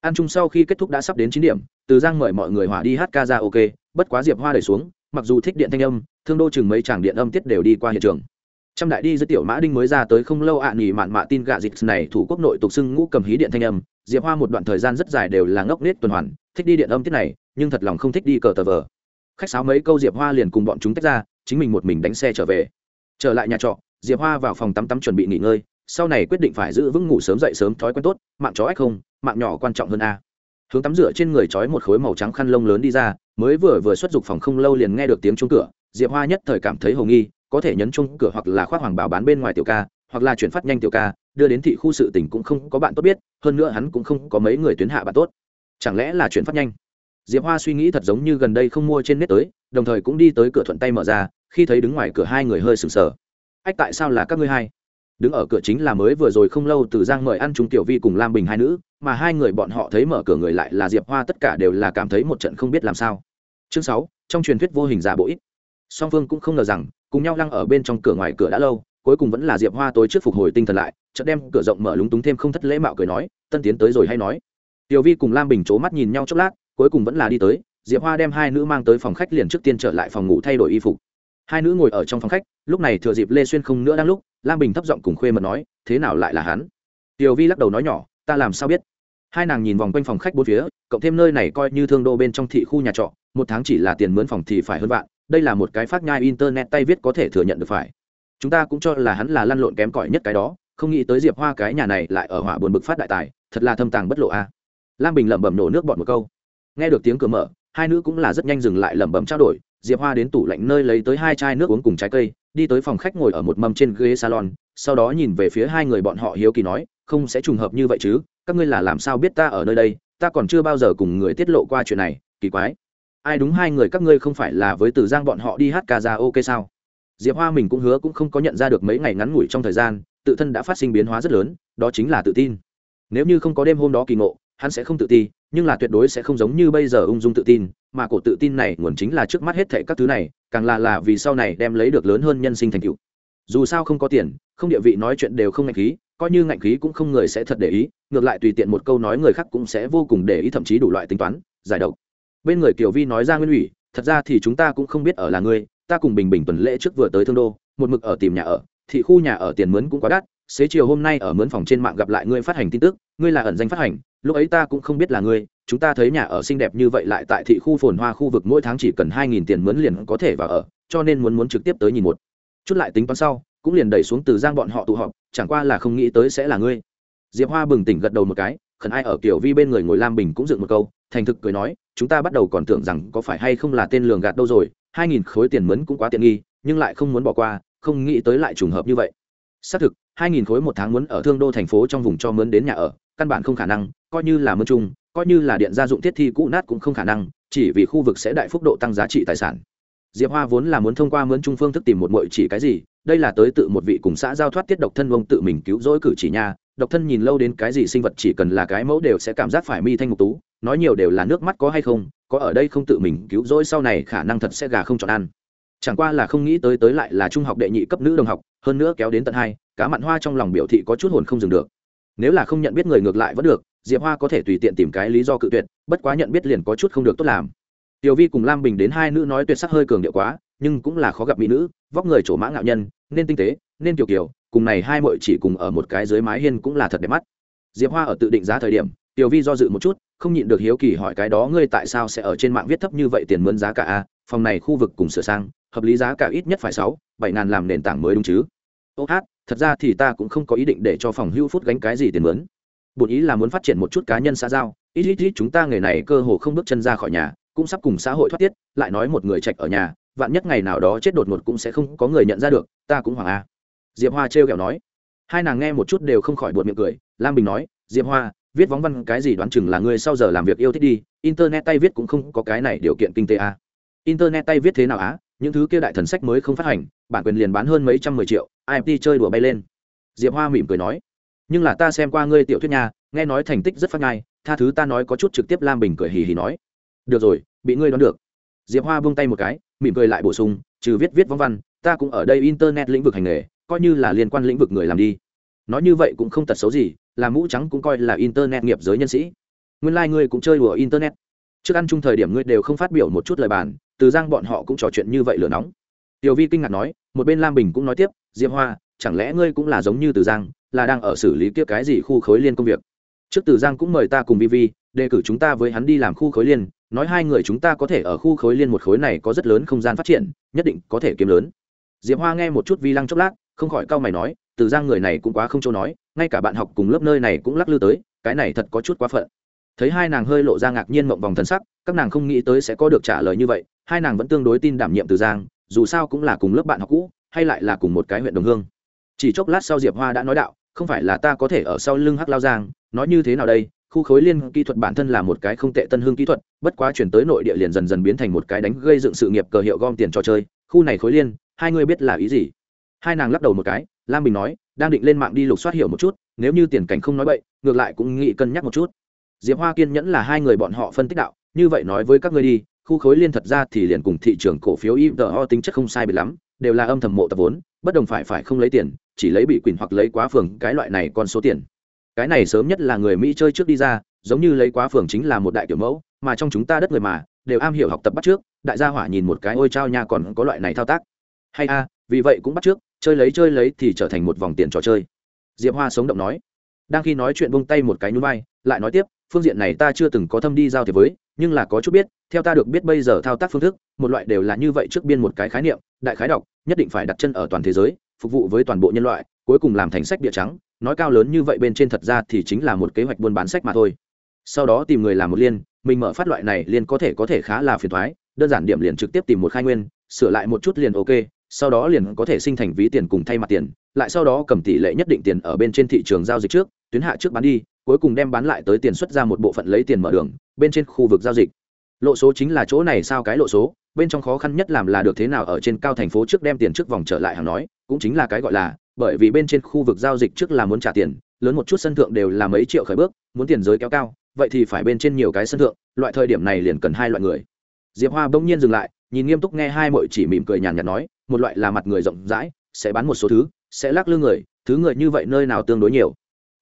Ăn chung sau khi kết thúc đã sắp đến chín điểm, từ giang mời mọi người hỏa đi hát ca ra ok, bất quá diệp hoa đẩy xuống mặc dù thích điện thanh âm, thương đô chừng mấy chàng điện âm tiết đều đi qua hiện trường. Trăm đại đi giữa tiểu mã đinh mới ra tới không lâu ạ à nghỉ mạn mạ tin gạ dịch này thủ quốc nội tục xưng ngũ cầm hí điện thanh âm, diệp hoa một đoạn thời gian rất dài đều là ngốc nết tuần hoàn, thích đi điện âm tiết này, nhưng thật lòng không thích đi cờ tờ vờ. Khách sáo mấy câu diệp hoa liền cùng bọn chúng tách ra, chính mình một mình đánh xe trở về. Trở lại nhà trọ, diệp hoa vào phòng tắm tắm chuẩn bị nghỉ ngơi, sau này quyết định phải giữ vững ngủ sớm dậy sớm thói quen tốt, mạng chó ách không, mạng nhỏ quan trọng hơn a. Hướng tắm rửa trên người trói một khối màu trắng khăn lông lớn đi ra mới vừa vừa xuất dục phòng không lâu liền nghe được tiếng chuông cửa, diệp hoa nhất thời cảm thấy hồ nghi, có thể nhấn chung cửa hoặc là khoác hoàng bảo bán bên ngoài tiểu ca, hoặc là chuyển phát nhanh tiểu ca, đưa đến thị khu sự tỉnh cũng không có bạn tốt biết, hơn nữa hắn cũng không có mấy người tuyến hạ bạn tốt. Chẳng lẽ là chuyển phát nhanh? Diệp hoa suy nghĩ thật giống như gần đây không mua trên nét tới, đồng thời cũng đi tới cửa thuận tay mở ra, khi thấy đứng ngoài cửa hai người hơi sừng sờ. Ách, tại sao là các ngươi hai? Đứng ở cửa chính là mới vừa rồi không lâu từ giang mời ăn trung tiểu vi cùng lam bình hai nữ, mà hai người bọn họ thấy mở cửa người lại là diệp hoa, tất cả đều là cảm thấy một trận không biết làm sao. Chương sáu, trong truyền thuyết vô hình giả bộ ít. Song phương cũng không ngờ rằng, cùng nhau lăng ở bên trong cửa ngoài cửa đã lâu, cuối cùng vẫn là diệp hoa tối trước phục hồi tinh thần lại, chợt đem cửa rộng mở lúng túng thêm không thất lễ mạo cười nói, tân tiến tới rồi hay nói? Tiểu vi cùng lam bình c mắt nhìn nhau chốc lát, cuối cùng vẫn là đi tới, diệp hoa đem hai nữ mang tới phòng khách liền trước tiên trở lại phòng ngủ thay đổi y phục hai nữ ngồi ở trong phòng khách, lúc này thừa dịp lê xuyên không nữa đang lúc, lam bình thấp giọng cùng khuê mật nói, thế nào lại là hắn? Tiểu vi lắc đầu nói nhỏ, ta làm sao biết? Hai nàng nhìn vòng quanh phòng khách bốn phía, cộng thêm nơi này coi như thương đô bên trong thị khu nhà trọ, một tháng chỉ là tiền mướn phòng thì phải hơn vạn, đây là một cái phát nhai internet tay viết có thể thừa nhận được phải. Chúng ta cũng cho là hắn là lăn lộn kém cỏi nhất cái đó, không nghĩ tới diệp hoa cái nhà này lại ở hỏa buồn bực phát đại tài, thật là thâm tàng bất lộ a. Lam bình lẩm bẩm nổ nước bọt một câu. Nghe được tiếng cửa mở, hai nữ cũng là rất nhanh dừng lại lẩm bẩm trao đổi diệp hoa đến tủ lạnh nơi lấy tới hai chai nước uống cùng trái cây, đi tới phòng khách ngồi ở một mâm trên ghế salon, sau đó nhìn về phía hai người bọn họ hiếu kỳ nói, không sẽ trùng hợp như vậy chứ, các ngươi là làm sao biết ta ở nơi đây, ta còn chưa bao giờ cùng người tiết lộ qua chuyện này, kỳ quái. Ai đúng hai người, các ngươi không phải là với từ giang bọn họ đi hát ca ra ok sao? Diệp hoa mình cũng hứa cũng không có nhận ra được mấy ngày ngắn ngủi trong thời gian, tự thân đã phát sinh biến hóa rất lớn, đó chính là tự tin. Nếu như không có đêm hôm đó kỳ ngộ, hắn sẽ không tự ti nhưng là tuyệt đối sẽ không giống như bây giờ ung dung tự tin, mà cổ tự tin này nguồn chính là trước mắt hết thệ các thứ này, càng là là vì sau này đem lấy được lớn hơn nhân sinh thành tựu. Dù sao không có tiền, không địa vị nói chuyện đều không ngạnh khí, coi như ngạnh khí cũng không người sẽ thật để ý, ngược lại tùy tiện một câu nói người khác cũng sẽ vô cùng để ý thậm chí đủ loại tính toán, giải độc. Bên người kiều vi nói ra nguyên ủy, thật ra thì chúng ta cũng không biết ở là ngươi, ta cùng bình bình tuần lễ trước vừa tới thương đô, một mực ở tìm nhà ở thị khu nhà ở tiền mướn cũng quá đắt, xế chiều hôm nay ở mướn phòng trên mạng gặp lại ngươi phát hành tin tức, ngươi là ẩn danh phát hành lúc ấy ta cũng không biết là ngươi, chúng ta thấy nhà ở xinh đẹp như vậy lại tại thị khu phồn hoa khu vực mỗi tháng chỉ cần hai nghìn tiền mướn liền có thể vào ở, cho nên muốn muốn trực tiếp tới nhìn một. Chút lại tính toán sau, cũng liền đẩy xuống từ giang bọn họ tụ họp, chẳng qua là không nghĩ tới sẽ là ngươi. Diệp hoa bừng tỉnh gật đầu một cái, khẩn ai ở kiểu vi bên người ngồi lam bình cũng dựng một câu, thành thực cười nói, chúng ta bắt đầu còn tưởng rằng có phải hay không là tên lường gạt đâu rồi, hai nghìn khối tiền mướn cũng quá tiện nghi, nhưng lại không muốn bỏ qua, không nghĩ tới lại trùng hợp như vậy. Xác thực, hai nghìn khối một tháng muốn ở thương đô thành phố trong vùng cho mướn đến nhà ở căn bản không khả năng, coi như là mướn chung coi như là điện gia dụng thiết thi cũ nát cũng không khả năng, chỉ vì khu vực sẽ đại phúc độ tăng giá trị tài sản. Diệp hoa vốn là muốn thông qua mướn chung phương thức tìm một mội chỉ cái gì, đây là tới tự một vị cùng xã giao thoát tiết độc thân vông tự mình cứu rỗi cử chỉ nha, độc thân nhìn lâu đến cái gì sinh vật chỉ cần là cái mẫu đều sẽ cảm giác phải mi thanh ngục tú, nói nhiều đều là nước mắt có hay không, có ở đây không tự mình cứu rỗi sau này khả năng thật sẽ gà không chọn ăn. Chẳng qua là không nghĩ tới tới lại là trung học đệ nhị cấp nữ đồng học, hơn nữa kéo đến tận hai, cá mặn hoa trong lòng biểu thị có chút hồn không dừng được nếu là không nhận biết người ngược lại vẫn được, diệp hoa có thể tùy tiện tìm cái lý do cự tuyệt, bất quá nhận biết liền có chút không được tốt làm. Tiểu vi cùng lam bình đến hai nữ nói tuyệt sắc hơi cường điệu quá, nhưng cũng là khó gặp mỹ nữ, vóc người trổ mã ngạo nhân, nên tinh tế, nên kiểu kiểu, cùng này hai mội chỉ cùng ở một cái dưới mái hiên cũng là thật đẹp mắt. Diệp hoa ở tự định giá thời điểm, tiểu vi do dự một chút, không nhịn được hiếu kỳ hỏi cái đó ngươi tại sao sẽ ở trên mạng viết thấp như vậy tiền mướn giá cả a, phòng này khu vực cùng sửa sang, hợp lý giá cả ít nhất phải sáu, bảy ngàn làm nền tảng mới đúng chứ? Ô hát thật ra thì ta cũng không có ý định để cho phòng hưu phút gánh cái gì tiền mướn. Bổn ý là muốn phát triển một chút cá nhân xã giao. Ít ít ít, chúng ta nghề này cơ hồ không bước chân ra khỏi nhà, cũng sắp cùng xã hội thoát tiết, lại nói một người trạch ở nhà, vạn nhất ngày nào đó chết đột ngột cũng sẽ không có người nhận ra được, ta cũng hoàng a. Diệp hoa trêu kẹo nói. Hai nàng nghe một chút đều không khỏi buột miệng cười. Lam bình nói, diệp hoa, viết vóng văn cái gì đoán chừng là người sau giờ làm việc yêu thích đi, internet tay viết cũng không có cái này điều kiện kinh tế a. Internet tay viết thế nào á? Những thứ kia đại thần sách mới không phát hành, bản quyền liền bán hơn mấy trăm mười triệu imt chơi đùa bay lên. Diệp hoa mỉm cười nói, nhưng là ta xem qua ngươi tiểu thuyết nhà nghe nói thành tích rất phát ngai, tha thứ ta nói có chút trực tiếp lam bình cười hì hì nói. Được rồi, bị ngươi đoán được. Diệp hoa buông tay một cái, mỉm cười lại bổ sung, trừ viết viết vong văn, ta cũng ở đây internet lĩnh vực hành nghề, coi như là liên quan lĩnh vực người làm đi. Nói như vậy cũng không tật xấu gì, là mũ trắng cũng coi là internet nghiệp giới nhân sĩ. Nguyên lai、like、ngươi cũng chơi đùa internet. Trước ăn chung thời điểm ngươi đều không phát biểu một chút lời bàn từ giang bọn họ cũng trò chuyện như vậy lửa nóng. Tiểu vi kinh ngạc nói, một bên lam bình cũng nói tiếp, diệp hoa, chẳng lẽ ngươi cũng là giống như từ giang, là đang ở xử lý kia cái gì khu khối liên công việc? Trước từ giang cũng mời ta cùng vi vi, đề cử chúng ta với hắn đi làm khu khối liên, nói hai người chúng ta có thể ở khu khối liên một khối này có rất lớn không gian phát triển, nhất định có thể kiếm lớn. Diệp hoa nghe một chút vi lăng chốc lát, không khỏi cau mày nói, từ giang người này cũng quá không châu nói, ngay cả bạn học cùng lớp nơi này cũng lắc lư tới, cái này thật có chút quá phận thấy hai nàng hơi lộ ra ngạc nhiên mộng vòng thân sắc, các nàng không nghĩ tới sẽ có được trả lời như vậy, hai nàng vẫn tương đối tin đảm nhiệm từ giang, dù sao cũng là cùng lớp bạn học cũ, hay lại là cùng một cái huyện đồng hương. Chỉ chốc lát sau diệp hoa đã nói đạo, không phải là ta có thể ở sau lưng hắc lao giang, nói như thế nào đây, khu khối liên kỹ thuật bản thân là một cái không tệ tân hương kỹ thuật, bất quá chuyển tới nội địa liền dần dần biến thành một cái đánh gây dựng sự nghiệp cờ hiệu gom tiền trò chơi, khu này khối liên, hai người biết là ý gì? Hai nàng lắc đầu một cái, lam bình nói, đang định lên mạng đi lục soát hiểu một chút, nếu như tiền cảnh không nói bậy, ngược lại cũng nghĩ cân nhắc một chút diệp hoa kiên nhẫn là hai người bọn họ phân tích đạo như vậy nói với các ngươi đi khu khối liên thật ra thì liền cùng thị trường cổ phiếu IPO tính chất không sai biệt lắm, đều là âm thầm mộ tập vốn, bất đồng phải phải không lấy tiền, chỉ lấy bị quyền hoặc lấy quá phường cái loại này con số tiền. Cái này sớm nhất là người Mỹ chơi trước đi ra, giống như lấy quá phường chính là một đại kiểu mẫu, mà trong chúng ta đất người mà, đều am hiểu học tập bắt trước, đại gia hỏa nhìn một cái ôi trao nha còn có loại này thao tác. Hay a, vì vậy cũng bắt trước, chơi lấy chơi lấy thì trở thành một vòng tiền trò chơi. Diệp Hoa sống động nói. Đang khi nói chuyện buông tay một cái nhún vai, lại nói tiếp, phương diện này ta chưa từng có thâm đi giao thiệp với, nhưng là có chút biết theo ta được biết bây giờ thao tác phương thức một loại đều là như vậy trước biên một cái khái niệm đại khái đọc nhất định phải đặt chân ở toàn thế giới phục vụ với toàn bộ nhân loại cuối cùng làm thành sách địa trắng nói cao lớn như vậy bên trên thật ra thì chính là một kế hoạch buôn bán sách mà thôi. Sau đó tìm người làm một liên mình mở phát loại này liên có thể có thể khá là phiền thoái đơn giản điểm liền trực tiếp tìm một khai nguyên sửa lại một chút liền ok sau đó liền có thể sinh thành ví tiền cùng thay mặt tiền lại sau đó cầm tỷ lệ nhất định tiền ở bên trên thị trường giao dịch trước tuyến hạ trước bán đi cuối cùng đem bán lại tới tiền xuất ra một bộ phận lấy tiền mở đường, bên trên khu vực giao dịch. Lộ số chính là chỗ này sao cái lộ số, bên trong khó khăn nhất làm là được thế nào ở trên cao thành phố trước đem tiền trước vòng trở lại hàng nói, cũng chính là cái gọi là, bởi vì bên trên khu vực giao dịch trước là muốn trả tiền, lớn một chút sân thượng đều là mấy triệu khởi bước, muốn tiền giới kéo cao, vậy thì phải bên trên nhiều cái sân thượng, loại thời điểm này liền cần hai loại người. Diệp hoa bỗng nhiên dừng lại, nhìn nghiêm túc nghe hai mội chỉ mỉm cười nhàn nhạt nói, một loại là mặt người rộng rãi, sẽ bán một số thứ, sẽ lắc lư người, thứ người như vậy nơi nào tương đối nhiều.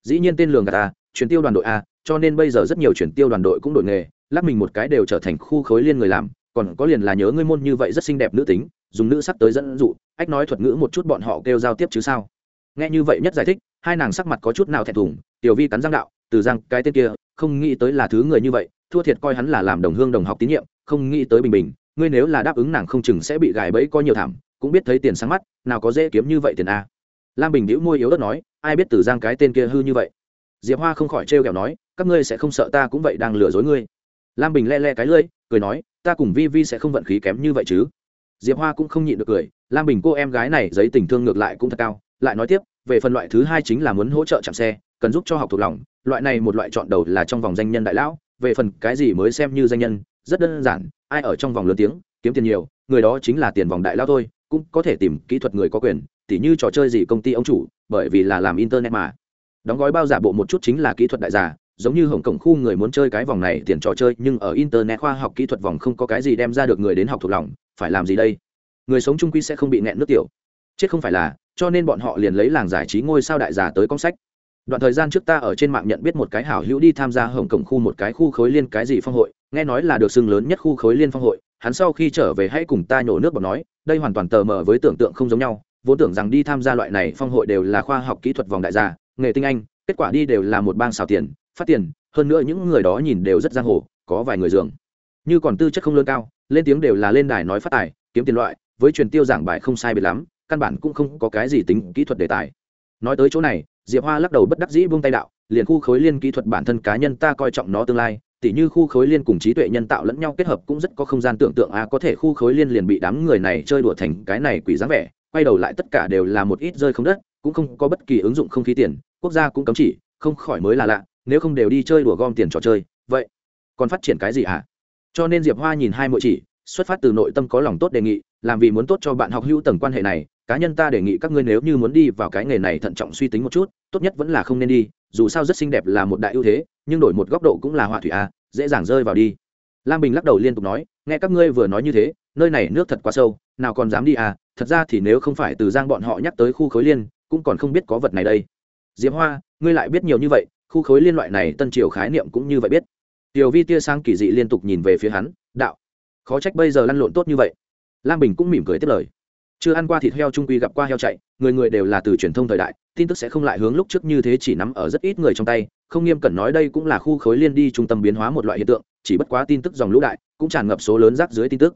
Dĩ nhiên tên lường gà ta chuyển tiêu đoàn đội a, cho nên bây giờ rất nhiều chuyển tiêu đoàn đội cũng đổi nghề lắc mình một cái đều trở thành khu khối liên người làm, còn có liền là nhớ ngươi môn như vậy rất xinh đẹp nữ tính, dùng nữ sắc tới dẫn dụ, ách nói thuật ngữ một chút bọn họ kêu giao tiếp chứ sao? Nghe như vậy nhất giải thích, hai nàng sắc mặt có chút nào thẹn thùng, tiểu vi cắn răng đạo, từ răng cái tên kia, không nghĩ tới là thứ người như vậy, thua thiệt coi hắn là làm đồng hương đồng học tín nhiệm, không nghĩ tới bình bình, ngươi nếu là đáp ứng nàng không chừng sẽ bị gài bẫy có nhiều thảm, cũng biết thấy tiền sáng mắt, nào có dễ kiếm như vậy tiền a. Lam bình đĩu môi yếu đất nói, ai biết từ giang cái tên kia hư như vậy diệp hoa không khỏi trêu kẹo nói, các ngươi sẽ không sợ ta cũng vậy đang lừa dối ngươi. Lam bình le le cái lưỡi, cười nói, ta cùng vi vi sẽ không vận khí kém như vậy chứ. Diệp hoa cũng không nhịn được cười, lam bình cô em gái này giấy tình thương ngược lại cũng thật cao. Lại nói tiếp, về phần loại thứ hai chính là muốn hỗ trợ chạm xe, cần giúp cho học thuộc lòng, loại này một loại chọn đầu là trong vòng danh nhân đại lão, về phần cái gì mới xem như danh nhân, rất đơn giản, ai ở trong vòng lớn tiếng, kiếm tiền nhiều, người đó chính là tiền vòng đại lão thôi, cũng có thể tìm kỹ thuật người có quyền, tỉ như trò chơi gì công ty ông chủ, bởi vì là làm internet mà đóng gói bao giả bộ một chút chính là kỹ thuật đại giả, giống như hồng cổng khu người muốn chơi cái vòng này tiền trò chơi, nhưng ở internet khoa học kỹ thuật vòng không có cái gì đem ra được người đến học thuộc lòng, phải làm gì đây? Người sống trung quy sẽ không bị nẹn nước tiểu. Chết không phải là, cho nên bọn họ liền lấy làng giải trí ngôi sao đại giả tới công sách. Đoạn thời gian trước ta ở trên mạng nhận biết một cái hảo hữu đi tham gia hồng cổng khu một cái khu khối liên cái gì phong hội, nghe nói là được xưng lớn nhất khu khối liên phong hội, hắn sau khi trở về hãy cùng ta nhổ nước bọt nói, đây hoàn toàn tờ mờ với tưởng tượng không giống nhau, vốn tưởng rằng đi tham gia loại này phong hội đều là khoa học kỹ thuật vòng đại gia nghề tinh anh kết quả đi đều là một bang xào tiền phát tiền hơn nữa những người đó nhìn đều rất giang hồ có vài người dường. Như còn tư chất không lương cao lên tiếng đều là lên đài nói phát tài kiếm tiền loại với truyền tiêu giảng bài không sai biệt lắm căn bản cũng không có cái gì tính kỹ thuật đề tài. Nói tới chỗ này diệp hoa lắc đầu bất đắc dĩ buông tay đạo liền khu khối liên kỹ thuật bản thân cá nhân ta coi trọng nó tương lai tỉ như khu khối liên cùng trí tuệ nhân tạo lẫn nhau kết hợp cũng rất có không gian tưởng tượng a à, có thể khu khối liên liền bị đám người này chơi đùa thành cái này quỷ dáng vẻ quay đầu lại tất cả đều là một ít rơi không đất cũng không có bất kỳ ứng dụng không khí tiền, quốc gia cũng cấm chỉ, không khỏi mới là lạ, nếu không đều đi chơi đùa gom tiền trò chơi, vậy còn phát triển cái gì ạ à? cho nên diệp hoa nhìn hai mỗi chỉ, xuất phát từ nội tâm có lòng tốt đề nghị, làm vì muốn tốt cho bạn học hữu tầng quan hệ này, cá nhân ta đề nghị các ngươi nếu như muốn đi vào cái nghề này thận trọng suy tính một chút, tốt nhất vẫn là không nên đi, dù sao rất xinh đẹp là một đại ưu thế, nhưng đổi một góc độ cũng là họa thủy a dễ dàng rơi vào đi lam bình lắc đầu liên tục nói, nghe các ngươi vừa nói như thế, nơi này nước thật quá sâu, nào còn dám đi à thật ra thì nếu không phải từ giang bọn họ nhắc tới khu khối liên cũng còn không biết có vật này đây. Diệp hoa, ngươi lại biết nhiều như vậy, khu khối liên loại này tân triều khái niệm cũng như vậy biết. Tiểu vi tia sang kỳ dị liên tục nhìn về phía hắn, đạo. Khó trách bây giờ lăn lộn tốt như vậy. Lam bình cũng mỉm cười tiếp lời. Chưa ăn qua thịt heo trung quy gặp qua heo chạy, người người đều là từ truyền thông thời đại, tin tức sẽ không lại hướng lúc trước như thế chỉ nắm ở rất ít người trong tay, không nghiêm cẩn nói đây cũng là khu khối liên đi trung tâm biến hóa một loại hiện tượng, chỉ bất quá tin tức dòng lũ đại, cũng tràn ngập số lớn rác dưới tin tức.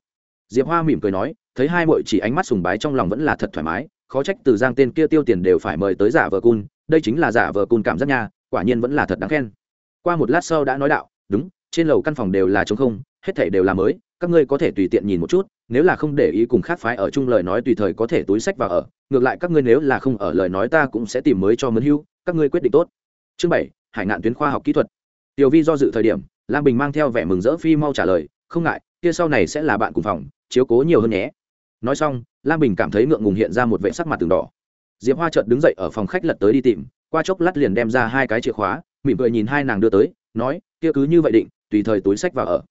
Diệp hoa mỉm cười nói, thấy hai mội chỉ ánh mắt sùng bái trong lòng vẫn là thật thoải mái khó trách từ giang tên kia tiêu tiền đều phải mời tới giả vờ cun, đây chính là giả vờ cun cảm giác nha, quả nhiên vẫn là thật đáng khen. Qua một lát sau đã nói đạo, đúng, trên lầu căn phòng đều là trống không, hết thảy đều là mới, các ngươi có thể tùy tiện nhìn một chút, nếu là không để ý cùng khác phái ở chung lời nói tùy thời có thể túi sách vào ở, ngược lại các ngươi nếu là không ở lời nói ta cũng sẽ tìm mới cho mướn hưu, các ngươi quyết định tốt. Chương bảy, hải ngạn tuyến khoa học kỹ thuật. Tiểu vi do dự thời điểm, lam bình mang theo vẻ mừng rỡ phi mau trả lời, không ngại, kia sau này sẽ là bạn cùng phòng, chiếu cố nhiều hơn nhé. Nói xong lam bình cảm thấy ngượng ngùng hiện ra một vệ sắc mặt từng đỏ. Diệp hoa chợt đứng dậy ở phòng khách lật tới đi tìm, qua chốc lát liền đem ra hai cái chìa khóa, mỉm cười nhìn hai nàng đưa tới, nói, kia cứ như vậy định, tùy thời túi sách vào ở.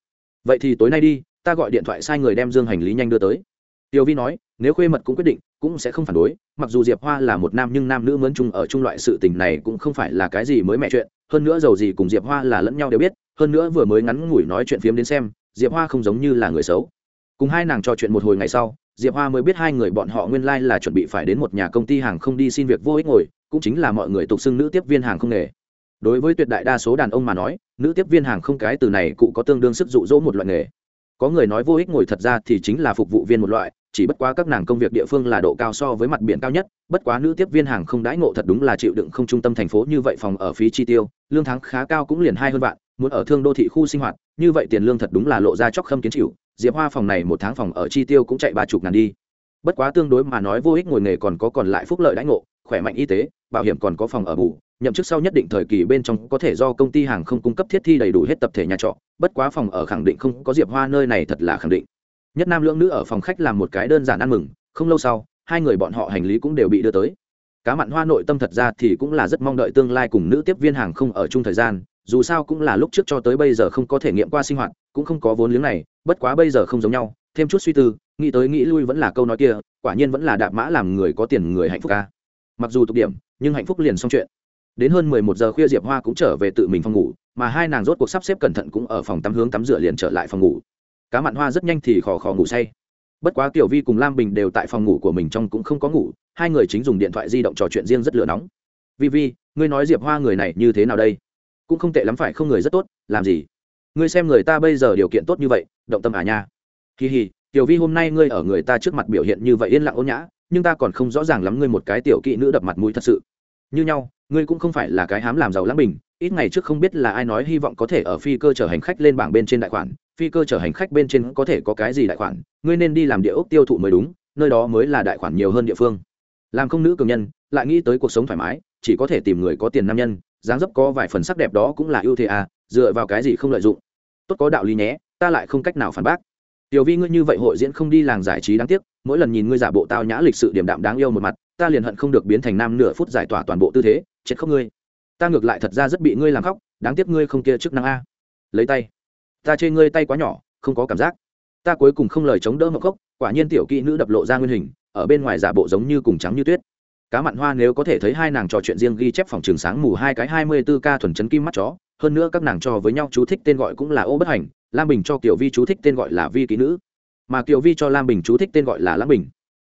Vậy thì tối nay đi, ta gọi điện thoại sai người đem dương hành lý nhanh đưa tới. Tiêu vi nói, nếu khuê mật cũng quyết định, cũng sẽ không phản đối, mặc dù diệp hoa là một nam nhưng nam nữ mướn chung ở chung loại sự tình này cũng không phải là cái gì mới mẹ chuyện, hơn nữa dầu gì cùng diệp hoa là lẫn nhau đều biết, hơn nữa vừa mới ngắn ngủi nói chuyện phiếm đến xem, diệp hoa không giống như là người xấu. Cùng hai nàng trò chuyện một hồi ngày sau diệp hoa mới biết hai người bọn họ nguyên lai、like、là chuẩn bị phải đến một nhà công ty hàng không đi xin việc vô ích ngồi, cũng chính là mọi người tục xưng nữ tiếp viên hàng không nghề. Đối với tuyệt đại đa số đàn ông mà nói, nữ tiếp viên hàng không cái từ này cụ có tương đương sức dụ dỗ một loại nghề. Có người nói vô ích ngồi thật ra thì chính là phục vụ viên một loại, chỉ bất quá các nàng công việc địa phương là độ cao so với mặt biển cao nhất, bất quá nữ tiếp viên hàng không đãi ngộ thật đúng là chịu đựng không trung tâm thành phố như vậy phòng ở phí chi tiêu, lương tháng khá cao cũng liền hai hơn vạn, muốn ở thương đô thị khu sinh hoạt, như vậy tiền lương thật đúng là lộ ra chóc khâm kiến chịu diệp hoa phòng này một tháng phòng ở chi tiêu cũng chạy ba chục ngàn đi. Bất quá tương đối mà nói vô ích ngồi nghề còn có còn lại phúc lợi đãi ngộ, khỏe mạnh y tế, bảo hiểm còn có phòng ở bù, nhậm chức sau nhất định thời kỳ bên trong có thể do công ty hàng không cung cấp thiết thi đầy đủ hết tập thể nhà trọ, bất quá phòng ở khẳng định không có diệp hoa nơi này thật là khẳng định. Nhất nam lưỡng nữ ở phòng khách làm một cái đơn giản ăn mừng, không lâu sau, hai người bọn họ hành lý cũng đều bị đưa tới. Cá mặn hoa nội tâm thật ra thì cũng là rất mong đợi tương lai cùng nữ tiếp viên hàng không ở chung thời gian, dù sao cũng là lúc trước cho tới bây giờ không có thể nghiệm qua sinh hoạt cũng không có vốn liếng này, bất quá bây giờ không giống nhau, thêm chút suy tư, nghĩ tới nghĩ lui vẫn là câu nói kia, quả nhiên vẫn là đạp mã làm người có tiền người hạnh phúc ca. Mặc dù tục điểm, nhưng hạnh phúc liền xong chuyện. Đến hơn mười một giờ khuya diệp hoa cũng trở về tự mình phòng ngủ, mà hai nàng rốt cuộc sắp xếp cẩn thận cũng ở phòng tắm hướng tắm rửa liền trở lại phòng ngủ. Cá mặn hoa rất nhanh thì khò khò ngủ say. Bất quá tiểu vi cùng lam bình đều tại phòng ngủ của mình trong cũng không có ngủ, hai người chính dùng điện thoại di động trò chuyện riêng rất lửa nóng. Vi vi, ngươi nói diệp hoa người này như thế nào đây? Cũng không tệ lắm phải không người rất tốt, làm gì? Ngươi xem người ta bây giờ điều kiện tốt như vậy, động tâm à nha. Kỳ hì, tiểu vi hôm nay ngươi ở người ta trước mặt biểu hiện như vậy yên lặng ôn nhã, nhưng ta còn không rõ ràng lắm ngươi một cái tiểu kỵ nữ đập mặt mũi thật sự. Như nhau, ngươi cũng không phải là cái hám làm giàu lãng bình, ít ngày trước không biết là ai nói hy vọng có thể ở phi cơ chở hành khách lên bảng bên trên đại khoản, phi cơ chở hành khách bên trên có thể có cái gì đại khoản, ngươi nên đi làm địa ốc tiêu thụ mới đúng, nơi đó mới là đại khoản nhiều hơn địa phương. Làm không nữ cường nhân, lại nghĩ tới cuộc sống thoải mái, chỉ có thể tìm người có tiền nam nhân, dáng dấp có vài phần sắc đẹp đó cũng là ưu thế à dựa vào cái gì không lợi dụng? Tốt có đạo lý nhé, ta lại không cách nào phản bác. Tiểu vi, ngươi như vậy hội diễn không đi làng giải trí đáng tiếc, mỗi lần nhìn ngươi giả bộ tao nhã lịch sự điểm đạm đáng yêu một mặt, ta liền hận không được biến thành nam nửa phút giải tỏa toàn bộ tư thế, chết không ngươi. Ta ngược lại thật ra rất bị ngươi làm khóc, đáng tiếc ngươi không kia chức năng a. Lấy tay. Ta chê ngươi tay quá nhỏ, không có cảm giác. Ta cuối cùng không lời chống đỡ mậu cốc quả nhiên tiểu kỹ nữ đập lộ ra nguyên hình, ở bên ngoài giả bộ giống như cùng trắng như tuyết. Cá mặn hoa nếu có thể thấy hai nàng trò chuyện riêng ghi chép phòng trường sáng mù hai cái hai mươi b ca thuần chấn kim mắt chó hơn nữa các nàng cho với nhau chú thích tên gọi cũng là ô bất hành, lam bình cho kiều vi chú thích tên gọi là vi ký nữ. Mà kiều vi cho lam bình chú thích tên gọi là lam bình.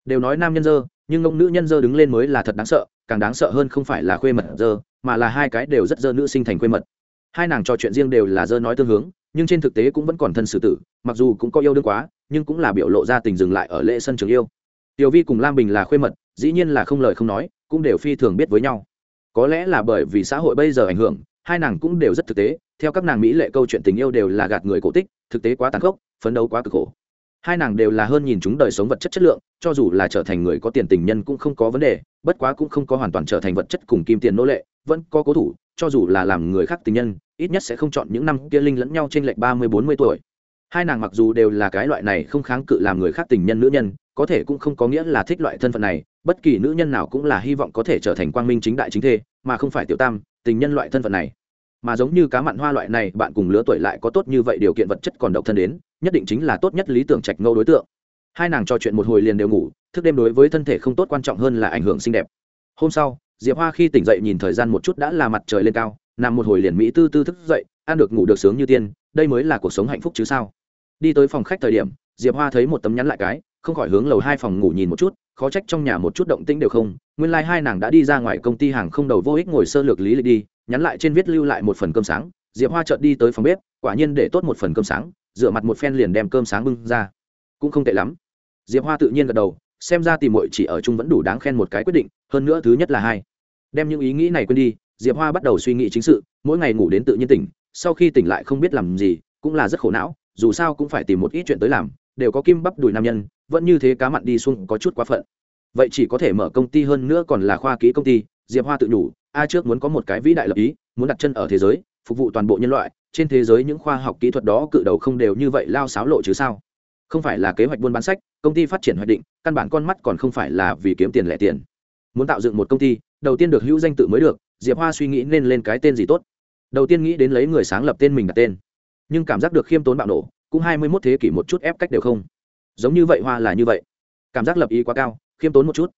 Đều nói nam nhân dơ, nhưng ông nữ nhân dơ đứng lên mới là thật đáng sợ, càng đáng sợ hơn không phải là khuê mật dơ, mà là hai cái đều rất dơ nữ sinh thành khuê mật. Hai nàng trò chuyện riêng đều là dơ nói tương hướng, nhưng trên thực tế cũng vẫn còn thân xử tử, mặc dù cũng có yêu đương quá, nhưng cũng là biểu lộ ra tình dừng lại ở lễ sân trường yêu. Tiểu vi cùng lam bình là khuê mật, dĩ nhiên là không lời không nói, cũng đều phi thường biết với nhau. Có lẽ là bởi vì xã hội bây giờ ảnh hưởng hai nàng cũng đều rất thực tế, theo các nàng mỹ lệ câu chuyện tình yêu đều là gạt người cổ tích, thực tế quá tàn khốc, phấn đấu quá cực khổ. Hai nàng đều là hơn nhìn chúng đời sống vật chất chất lượng, cho dù là trở thành người có tiền tình nhân cũng không có vấn đề, bất quá cũng không có hoàn toàn trở thành vật chất cùng kim tiền nô lệ, vẫn có cố thủ, cho dù là làm người khác tình nhân, ít nhất sẽ không chọn những năm kia linh lẫn nhau trên lệch ba mươi bốn mươi tuổi. Hai nàng mặc dù đều là cái loại này không kháng cự làm người khác tình nhân nữ nhân, có thể cũng không có nghĩa là thích loại thân phận này, bất kỳ nữ nhân nào cũng là hy vọng có thể trở thành quang minh chính đại chính thê, mà không phải tiểu tam tình nhân loại thân phận này. Mà giống như cá mặn hoa loại này, bạn cùng lứa tuổi lại có tốt như vậy điều kiện vật chất còn độc thân đến, nhất định chính là tốt nhất lý tưởng trạch ngâu đối tượng. Hai nàng trò chuyện một hồi liền đều ngủ, thức đêm đối với thân thể không tốt quan trọng hơn là ảnh hưởng xinh đẹp. Hôm sau, diệp hoa khi tỉnh dậy nhìn thời gian một chút đã là mặt trời lên cao, nằm một hồi liền mỹ tư tư thức dậy, ăn được ngủ được sướng như tiên, đây mới là cuộc sống hạnh phúc chứ sao. Đi tới phòng khách thời điểm, diệp hoa thấy một tấm nhắn lại cái, không khỏi hướng lầu hai phòng ngủ nhìn một chút khó trách trong nhà một chút động tĩnh đều không, nguyên lai、like、hai nàng đã đi ra ngoài công ty hàng không đầu vô ích ngồi sơ lược lý lịch đi, nhắn lại trên viết lưu lại một phần cơm sáng, diệp hoa chợt đi tới phòng bếp, quả nhiên để tốt một phần cơm sáng dựa mặt một phen liền đem cơm sáng bưng ra. Cũng không tệ lắm. Diệp hoa tự nhiên gật đầu, xem ra tìm mội chỉ ở chung vẫn đủ đáng khen một cái quyết định, hơn nữa thứ nhất là hai. Đem những ý nghĩ này quên đi, diệp hoa bắt đầu suy nghĩ chính sự, mỗi ngày ngủ đến tự nhiên tỉnh, sau khi tỉnh lại không biết làm gì, cũng là rất khổ não, dù sao cũng phải tìm một ít chuyện tới làm, đều có kim bắp đùi nam nhân vẫn như thế cá mặn đi xuống có chút quá phận. Vậy chỉ có thể mở công ty hơn nữa còn là khoa kỹ công ty, diệp hoa tự nhủ, a trước muốn có một cái vĩ đại lập ý, muốn đặt chân ở thế giới, phục vụ toàn bộ nhân loại, trên thế giới những khoa học kỹ thuật đó cự đầu không đều như vậy lao xáo lộ chứ sao? Không phải là kế hoạch buôn bán sách, công ty phát triển hoạch định, căn bản con mắt còn không phải là vì kiếm tiền lẻ tiền. Muốn tạo dựng một công ty, đầu tiên được hữu danh tự mới được, diệp hoa suy nghĩ nên lên cái tên gì tốt. Đầu tiên nghĩ đến lấy người sáng lập tên mình đặt tên. Nhưng cảm giác được khiêm tốn bạo nổ, cũng hai mươi mốt thế kỷ một chút ép cách đều không giống như vậy hoa là như vậy. Cảm giác lập ý quá cao, khiêm tốn một chút.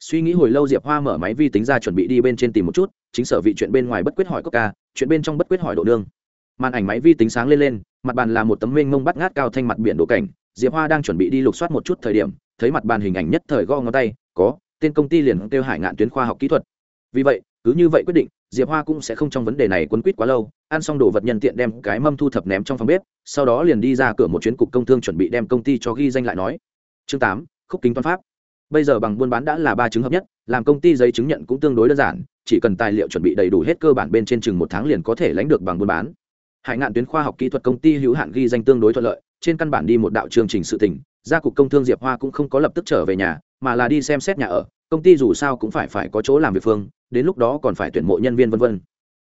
Suy nghĩ hồi lâu, diệp hoa mở máy vi tính ra chuẩn bị đi bên trên tìm một chút, chính sở vị chuyện bên ngoài bất quyết hỏi cốc ca, chuyện bên trong bất quyết hỏi độ nương. Màn ảnh máy vi tính sáng lên lên, mặt bàn là một tấm mênh mông bắt ngát cao thanh mặt biển đồ cảnh. Diệp hoa đang chuẩn bị đi lục soát một chút thời điểm, thấy mặt bàn hình ảnh nhất thời go ngón tay, có, tên công ty liền kêu hải ngạn tuyến khoa học kỹ thuật. Vì vậy, cứ như vậy quyết định diệp hoa cũng sẽ không trong vấn đề này quấn quýt quá lâu, ăn xong đồ vật nhân tiện đem cái mâm thu thập ném trong phòng bếp, sau đó liền đi ra cửa một chuyến cục công thương chuẩn bị đem công ty cho ghi danh lại nói. Chương tám, khúc kính toán pháp. Bây giờ bằng buôn bán đã là ba chứng hợp nhất, làm công ty giấy chứng nhận cũng tương đối đơn giản, chỉ cần tài liệu chuẩn bị đầy đủ hết cơ bản bên trên chừng một tháng liền có thể lãnh được bằng buôn bán. Hải ngạn tuyến khoa học kỹ thuật công ty hữu hạn ghi danh tương đối thuận lợi, trên căn bản đi một đạo chương trình sự tỉnh gia cục công thương diệp hoa cũng không có lập tức trở về nhà, mà là đi xem xét nhà ở, công ty dù sao cũng phải phải có chỗ làm việc phương, đến lúc đó còn phải tuyển mộ nhân viên vân vân.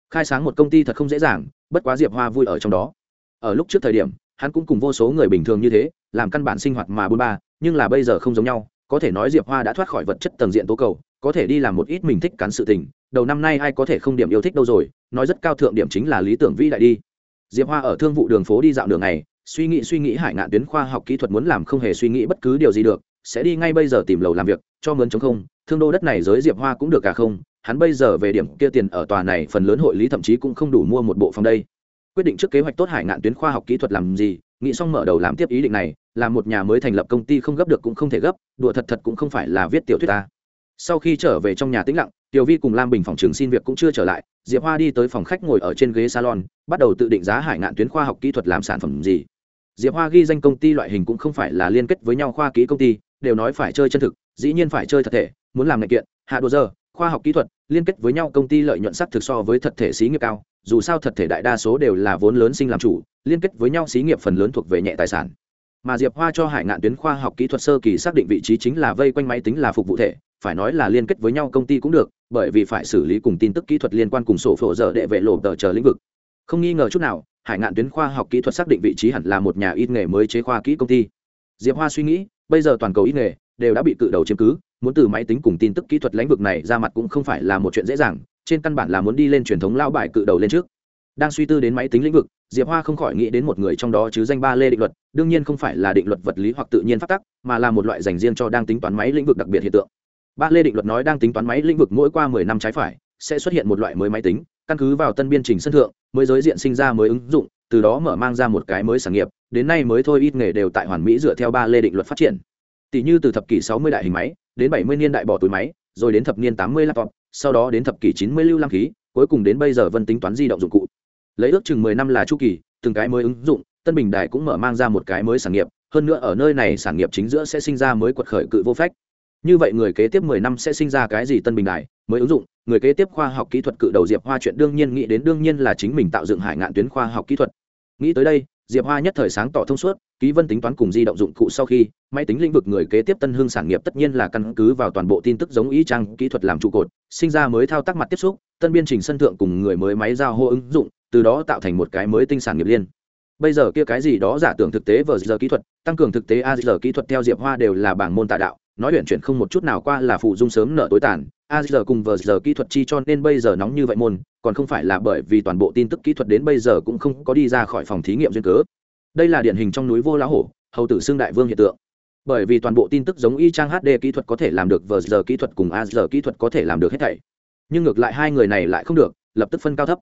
Khai sáng một công ty thật không dễ dàng, bất quá diệp hoa vui ở trong đó. Ở lúc trước thời điểm, hắn cũng cùng vô số người bình thường như thế, làm căn bản sinh hoạt mà bôn ba, nhưng là bây giờ không giống nhau, có thể nói diệp hoa đã thoát khỏi vật chất tầng diện tố cầu, có thể đi làm một ít mình thích cắn sự tình, đầu năm nay ai có thể không điểm yêu thích đâu rồi, nói rất cao thượng điểm chính là lý tưởng vĩ đại đi. Diệp hoa ở thương vụ đường phố đi dạo đường này suy nghĩ suy nghĩ hải ngạn tuyến khoa học kỹ thuật muốn làm không hề suy nghĩ bất cứ điều gì được, sẽ đi ngay bây giờ tìm lầu làm việc, cho mướn chống không, thương đô đất này giới diệp hoa cũng được cả không, hắn bây giờ về điểm kia tiền ở tòa này phần lớn hội lý thậm chí cũng không đủ mua một bộ phòng đây. Quyết định trước kế hoạch tốt hải ngạn tuyến khoa học kỹ thuật làm gì, nghĩ xong mở đầu làm tiếp ý định này, là một nhà mới thành lập công ty không gấp được cũng không thể gấp, đùa thật thật cũng không phải là viết tiểu thuyết ta. Sau khi trở về trong nhà tĩnh lặng, tiểu vi cùng lam bình phòng trường xin việc cũng chưa trở lại, diệp hoa đi tới phòng khách ngồi ở trên ghế salon, bắt đầu tự định giá hải ngạn tuyến khoa học kỹ thuật làm sản phẩm gì diệp hoa ghi danh công ty loại hình cũng không phải là liên kết với nhau khoa kỹ công ty, đều nói phải chơi chân thực, dĩ nhiên phải chơi thật thể, muốn làm ngành kiện, hạ đồ giờ, khoa học kỹ thuật, liên kết với nhau công ty lợi nhuận sắc thực so với thật thể xí nghiệp cao, dù sao thật thể đại đa số đều là vốn lớn sinh làm chủ, liên kết với nhau xí nghiệp phần lớn thuộc về nhẹ tài sản. Mà diệp hoa cho hải ngạn tuyến khoa học kỹ thuật sơ kỳ xác định vị trí chính là vây quanh máy tính là phục vụ thể, phải nói là liên kết với nhau công ty cũng được, bởi vì phải xử lý cùng tin tức kỹ thuật liên quan cùng sổ phổ dở đệ vệ lộ tờ chờ lĩnh vực. Không nghi ngờ chút nào hải ngạn tuyến khoa học kỹ thuật xác định vị trí hẳn là một nhà ít nghề mới chế khoa kỹ công ty. Diệp hoa suy nghĩ, bây giờ toàn cầu ít nghề đều đã bị cự đầu chiếm cứ, muốn từ máy tính cùng tin tức kỹ thuật lĩnh vực này ra mặt cũng không phải là một chuyện dễ dàng, trên căn bản là muốn đi lên truyền thống lao bài cự đầu lên trước. Đang suy tư đến máy tính lĩnh vực, diệp hoa không khỏi nghĩ đến một người trong đó chứ danh ba lê định luật, đương nhiên không phải là định luật vật lý hoặc tự nhiên phát tắc, mà là một loại dành riêng cho đang tính toán máy lĩnh vực đặc biệt hiện tượng. Ba lê định luật nói đang tính toán máy lĩnh vực mỗi qua mười năm trái phải, sẽ xuất hiện một loại mới máy tính căn cứ vào tân biên trình sân thượng, mới giới diện sinh ra mới ứng dụng, từ đó mở mang ra một cái mới sản nghiệp, đến nay mới thôi ít nghề đều tại hoàn mỹ dựa theo ba lê định luật phát triển. Tỷ như từ thập kỷ sáu mươi đại hình máy, đến bảy mươi niên đại bỏ túi máy, rồi đến thập niên tám mươi laptop, sau đó đến thập kỷ chín mươi lưu lam khí, cuối cùng đến bây giờ vân tính toán di động dụng cụ. Lấy ước chừng mười năm là chu kỳ, từng cái mới ứng dụng, tân bình đài cũng mở mang ra một cái mới sản nghiệp, hơn nữa ở nơi này sản nghiệp chính giữa sẽ sinh ra mới quật khởi cự vô phách như vậy người kế tiếp mười năm sẽ sinh ra cái gì tân bình đài, mới ứng dụng? Người kế tiếp khoa học kỹ thuật cự đầu diệp hoa chuyện đương nhiên nghĩ đến đương nhiên là chính mình tạo dựng hải ngạn tuyến khoa học kỹ thuật. Nghĩ tới đây, diệp hoa nhất thời sáng tỏ thông suốt, ký vân tính toán cùng di động dụng cụ sau khi, máy tính lĩnh vực người kế tiếp tân hương sản nghiệp tất nhiên là căn cứ vào toàn bộ tin tức giống ý trang kỹ thuật làm trụ cột, sinh ra mới thao tác mặt tiếp xúc, tân biên trình sân thượng cùng người mới máy giao hô ứng dụng, từ đó tạo thành một cái mới tinh sản nghiệp liên. Bây giờ kia cái gì đó giả tưởng thực tế vờ giờ kỹ thuật, tăng cường thực tế a giờ kỹ thuật theo diệp hoa đều là bảng môn tà đạo nói chuyện chuyển không một chút nào qua là phụ dung sớm nợ tối tàn. A giờ cùng vờ giờ kỹ thuật chi cho nên bây giờ nóng như vậy môn, còn không phải là bởi vì toàn bộ tin tức kỹ thuật đến bây giờ cũng không có đi ra khỏi phòng thí nghiệm duyên cớ. Đây là điển hình trong núi vô lá hổ, hầu tử xương đại vương hiện tượng. Bởi vì toàn bộ tin tức giống y trang hd kỹ thuật có thể làm được, vờ giờ kỹ thuật cùng a giờ kỹ thuật có thể làm được hết thảy. Nhưng ngược lại hai người này lại không được, lập tức phân cao thấp.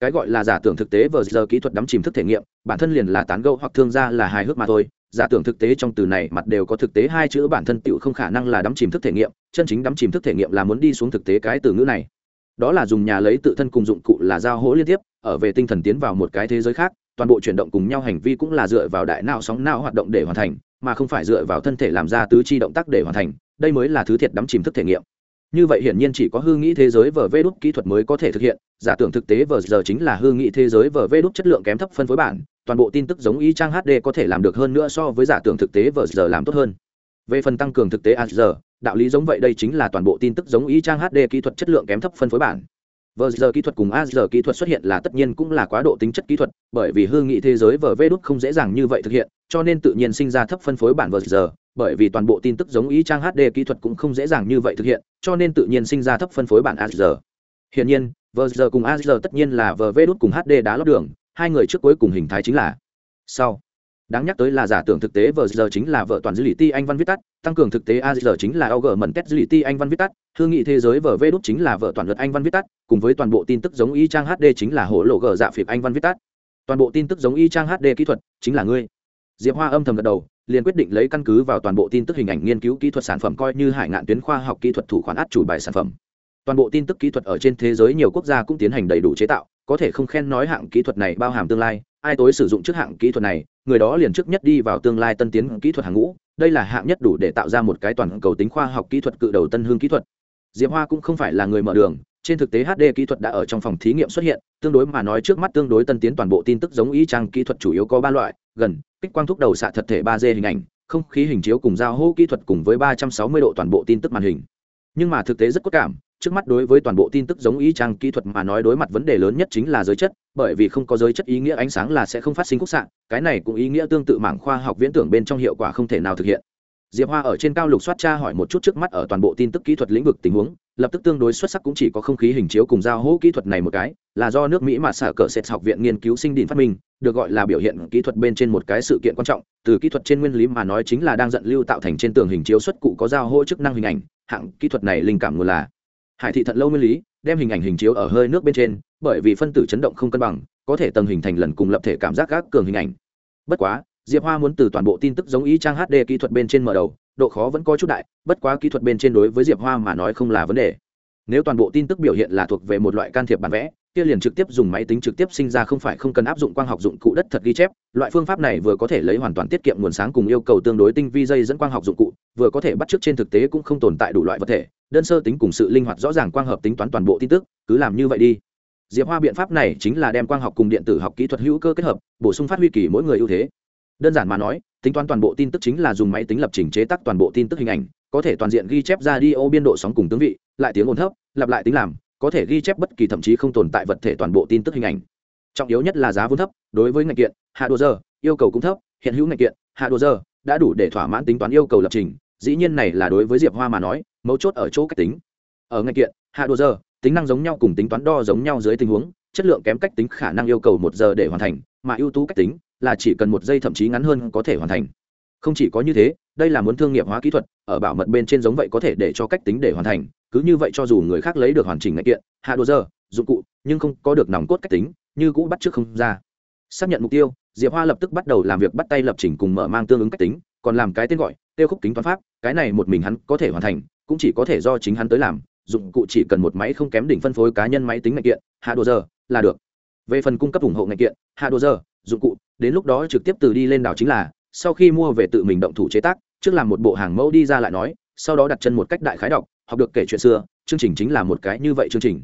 Cái gọi là giả tưởng thực tế, vờ giờ kỹ thuật đắm chìm thức thể nghiệm, bản thân liền là tán gẫu hoặc thương gia là hài hước mà thôi giả tưởng thực tế trong từ này mặt đều có thực tế, hai chữ bản thân tựu không khả năng là đắm chìm thức thể nghiệm, chân chính đắm chìm thức thể nghiệm là muốn đi xuống thực tế cái từ ngữ này. Đó là dùng nhà lấy tự thân cùng dụng cụ là giao hỗ liên tiếp, ở về tinh thần tiến vào một cái thế giới khác, toàn bộ chuyển động cùng nhau hành vi cũng là dựa vào đại não sóng não hoạt động để hoàn thành, mà không phải dựa vào thân thể làm ra tứ chi động tác để hoàn thành, đây mới là thứ thiệt đắm chìm thức thể nghiệm. Như vậy hiển nhiên chỉ có hư nghĩ thế giới vở vê đúc kỹ thuật mới có thể thực hiện, giả tưởng thực tế vở giờ chính là hư nghĩ thế giới vở vê đúc chất lượng kém thấp phân phối bản toàn bộ tin tức giống y trang hd có thể làm được hơn nữa so với giả tưởng thực tế vờ giờ làm tốt hơn. Về phần tăng cường thực tế a giờ, đạo lý giống vậy đây chính là toàn bộ tin tức giống y trang hd kỹ thuật chất lượng kém thấp phân phối bản. Vờ giờ kỹ thuật cùng a giờ kỹ thuật xuất hiện là tất nhiên cũng là quá độ tính chất kỹ thuật, bởi vì hương nghị thế giới vờ vê đúc không dễ dàng như vậy thực hiện, cho nên tự nhiên sinh ra thấp phân phối bản vờ giờ, bởi vì toàn bộ tin tức giống y trang hd kỹ thuật cũng không dễ dàng như vậy thực hiện, cho nên tự nhiên sinh ra thấp phân phối bản a giờ. Hiện nhiên, vờ giờ cùng a giờ tất nhiên là vờ vê đúc cùng hd đá lót đường hai người trước cuối cùng hình thái chính là sau. Đáng nhắc tới là giả tưởng thực tế vờ giờ chính là vợ toàn dữ liệu ti anh văn viết tắt, tăng cường thực tế a giờ chính là og mẩn test dữ liệu ti anh văn viết tắt, thương nghị thế giới vờ vê đúc chính là vợ toàn luật anh văn viết tắt, cùng với toàn bộ tin tức giống y trang hd chính là hổ lộ gờ dạ phiệp anh văn viết tắt. Toàn bộ tin tức giống y trang hd kỹ thuật chính là ngươi. Diệp hoa âm thầm gật đầu, liền quyết định lấy căn cứ vào toàn bộ tin tức hình ảnh nghiên cứu kỹ thuật sản phẩm coi như hải ngạn tuyến khoa học kỹ thuật thủ khoản át chủ bài sản phẩm. Toàn bộ tin tức kỹ thuật ở trên thế giới nhiều quốc gia cũng tiến hành đầy đủ chế tạo có thể không khen nói hạng kỹ thuật này bao hàm tương lai, ai tối sử dụng trước hạng kỹ thuật này, người đó liền trước nhất đi vào tương lai tân tiến kỹ thuật hàng ngũ, đây là hạng nhất đủ để tạo ra một cái toàn cầu tính khoa học kỹ thuật cự đầu tân hương kỹ thuật. Diệp hoa cũng không phải là người mở đường, trên thực tế hd kỹ thuật đã ở trong phòng thí nghiệm xuất hiện, tương đối mà nói trước mắt tương đối tân tiến toàn bộ tin tức giống ý trang kỹ thuật chủ yếu có ba loại, gần, kích quang thúc đầu xạ thật thể ba d hình ảnh, không khí hình chiếu cùng giao hô kỹ thuật cùng với ba trăm sáu mươi độ toàn bộ tin tức màn hình. Nhưng mà thực tế rất cốt cảm trước mắt đối với toàn bộ tin tức giống ý trang kỹ thuật mà nói đối mặt vấn đề lớn nhất chính là giới chất, bởi vì không có giới chất ý nghĩa ánh sáng là sẽ không phát sinh khúc xạ, cái này cũng ý nghĩa tương tự mảng khoa học viễn tưởng bên trong hiệu quả không thể nào thực hiện. Diệp hoa ở trên cao lục soát tra hỏi một chút trước mắt ở toàn bộ tin tức kỹ thuật lĩnh vực tình huống, lập tức tương đối xuất sắc cũng chỉ có không khí hình chiếu cùng giao hỗ kỹ thuật này một cái, là do nước mỹ mà sở cỡ sệt học viện nghiên cứu sinh điện phát minh, được gọi là biểu hiện kỹ thuật bên trên một cái sự kiện quan trọng, từ kỹ thuật trên nguyên lý mà nói chính là đang dẫn lưu tạo thành trên tường hình chiếu xuất cụ có giao hỗ chức năng hình ảnh, hạng kỹ thuật này linh cảm nguồn là hải thị thận lâu nguyên lý, đem hình ảnh hình chiếu ở hơi nước bên trên, bởi vì phân tử chấn động không cân bằng, có thể tầng hình thành lần cùng lập thể cảm giác gác cường hình ảnh. Bất quá, diệp hoa muốn từ toàn bộ tin tức giống ý trang hd kỹ thuật bên trên mở đầu, độ khó vẫn có chút đại, bất quá kỹ thuật bên trên đối với diệp hoa mà nói không là vấn đề. Nếu toàn bộ tin tức biểu hiện là thuộc về một loại can thiệp bản vẽ kia liền trực tiếp dùng máy tính trực tiếp sinh ra không phải không cần áp dụng quang học dụng cụ đất thật ghi chép, loại phương pháp này vừa có thể lấy hoàn toàn tiết kiệm nguồn sáng cùng yêu cầu tương đối tinh vi dây dẫn quang học dụng cụ, vừa có thể bắt chước trên thực tế cũng không tồn tại đủ loại vật thể, đơn sơ tính cùng sự linh hoạt rõ ràng quang hợp tính toán toàn bộ tin tức, cứ làm như vậy đi. Diệp hoa biện pháp này chính là đem quang học cùng điện tử học kỹ thuật hữu cơ kết hợp, bổ sung phát huy kỳ mỗi người ưu thế. Đơn giản mà nói, tính toán toàn bộ tin tức chính là dùng máy tính lập trình chế tác toàn bộ tin tức hình ảnh, có thể toàn diện ghi chép ra đi ô biên độ sóng cùng tướng vị, lại tiếng ồn thấp, lặp lại tính làm có thể ghi chép bất kỳ thậm chí không tồn tại vật thể toàn bộ tin tức hình ảnh. Trọng yếu nhất là giá vốn thấp, đối với ngành kiện, hạ đồ giờ, yêu cầu cũng thấp, hiện hữu ngành kiện, hạ đồ giờ, đã đủ để thỏa mãn tính toán yêu cầu lập trình. Dĩ nhiên này là đối với diệp hoa mà nói, mấu chốt ở chỗ cách tính. Ở ngành kiện, hạ đồ giờ, tính năng giống nhau cùng tính toán đo giống nhau dưới tình huống, chất lượng kém cách tính khả năng yêu cầu một giờ để hoàn thành, mà ưu tú cách tính là chỉ cần một giây thậm chí ngắn hơn có thể hoàn thành không chỉ có như thế, đây là muốn thương nghiệp hóa kỹ thuật, ở bảo mật bên trên giống vậy có thể để cho cách tính để hoàn thành, cứ như vậy cho dù người khác lấy được hoàn chỉnh ngạch kiện, hạ đồ giờ, dụng cụ, nhưng không có được nòng cốt cách tính, như cũ bắt trước không ra. Xác nhận mục tiêu, diệp hoa lập tức bắt đầu làm việc bắt tay lập trình cùng mở mang tương ứng cách tính, còn làm cái tên gọi, tiêu khúc kính toán pháp, cái này một mình hắn có thể hoàn thành, cũng chỉ có thể do chính hắn tới làm, dụng cụ chỉ cần một máy không kém đỉnh phân phối cá nhân máy tính ngạch kiện, hạ đồ giờ, là được. Về phần cung cấp ủng hộ ngạch kiện, hạ đồ giờ, dụng cụ, đến lúc đó trực tiếp từ đi lên đảo chính là sau khi mua về tự mình động thủ chế tác, trước làm một bộ hàng mẫu đi ra lại nói, sau đó đặt chân một cách đại khái đọc, học được kể chuyện xưa, chương trình chính là một cái như vậy chương trình.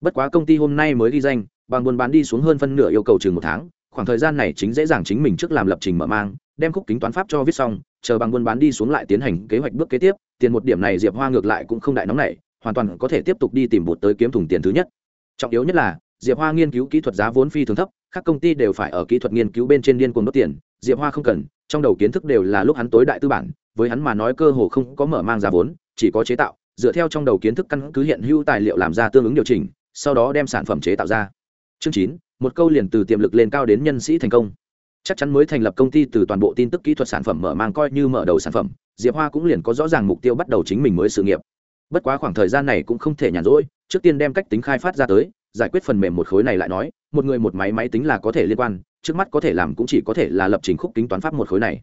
Bất quá công ty hôm nay mới ghi danh, bằng buôn bán đi xuống hơn phân nửa yêu cầu chừng một tháng, khoảng thời gian này chính dễ dàng chính mình trước làm lập trình mở mang, đem khúc kính toán pháp cho viết xong, chờ bằng buôn bán đi xuống lại tiến hành kế hoạch bước kế tiếp, tiền một điểm này diệp hoa ngược lại cũng không đại nóng này hoàn toàn có thể tiếp tục đi tìm bột tới kiếm thùng tiền thứ nhất. Trọng yếu nhất là, diệp hoa nghiên cứu kỹ thuật giá vốn phi thường thấp, các công ty đều phải ở kỹ thuật nghiên cứu bên trên điên cuồng đốt tiền, diệp hoa không cần trong đầu kiến thức đều là lúc hắn tối đại tư bản, với hắn mà nói cơ hồ không có mở mang giá vốn, chỉ có chế tạo, dựa theo trong đầu kiến thức căn cứ hiện hữu tài liệu làm ra tương ứng điều chỉnh, sau đó đem sản phẩm chế tạo ra. Chương chín, một câu liền từ tiềm lực lên cao đến nhân sĩ thành công. Chắc chắn mới thành lập công ty từ toàn bộ tin tức kỹ thuật sản phẩm mở mang coi như mở đầu sản phẩm, diệp hoa cũng liền có rõ ràng mục tiêu bắt đầu chính mình mới sự nghiệp. Bất quá khoảng thời gian này cũng không thể nhàn rỗi, trước tiên đem cách tính khai phát ra tới giải quyết phần mềm một khối này lại nói, một người một máy máy tính là có thể liên quan, trước mắt có thể làm cũng chỉ có thể là lập trình khúc tính toán pháp một khối này.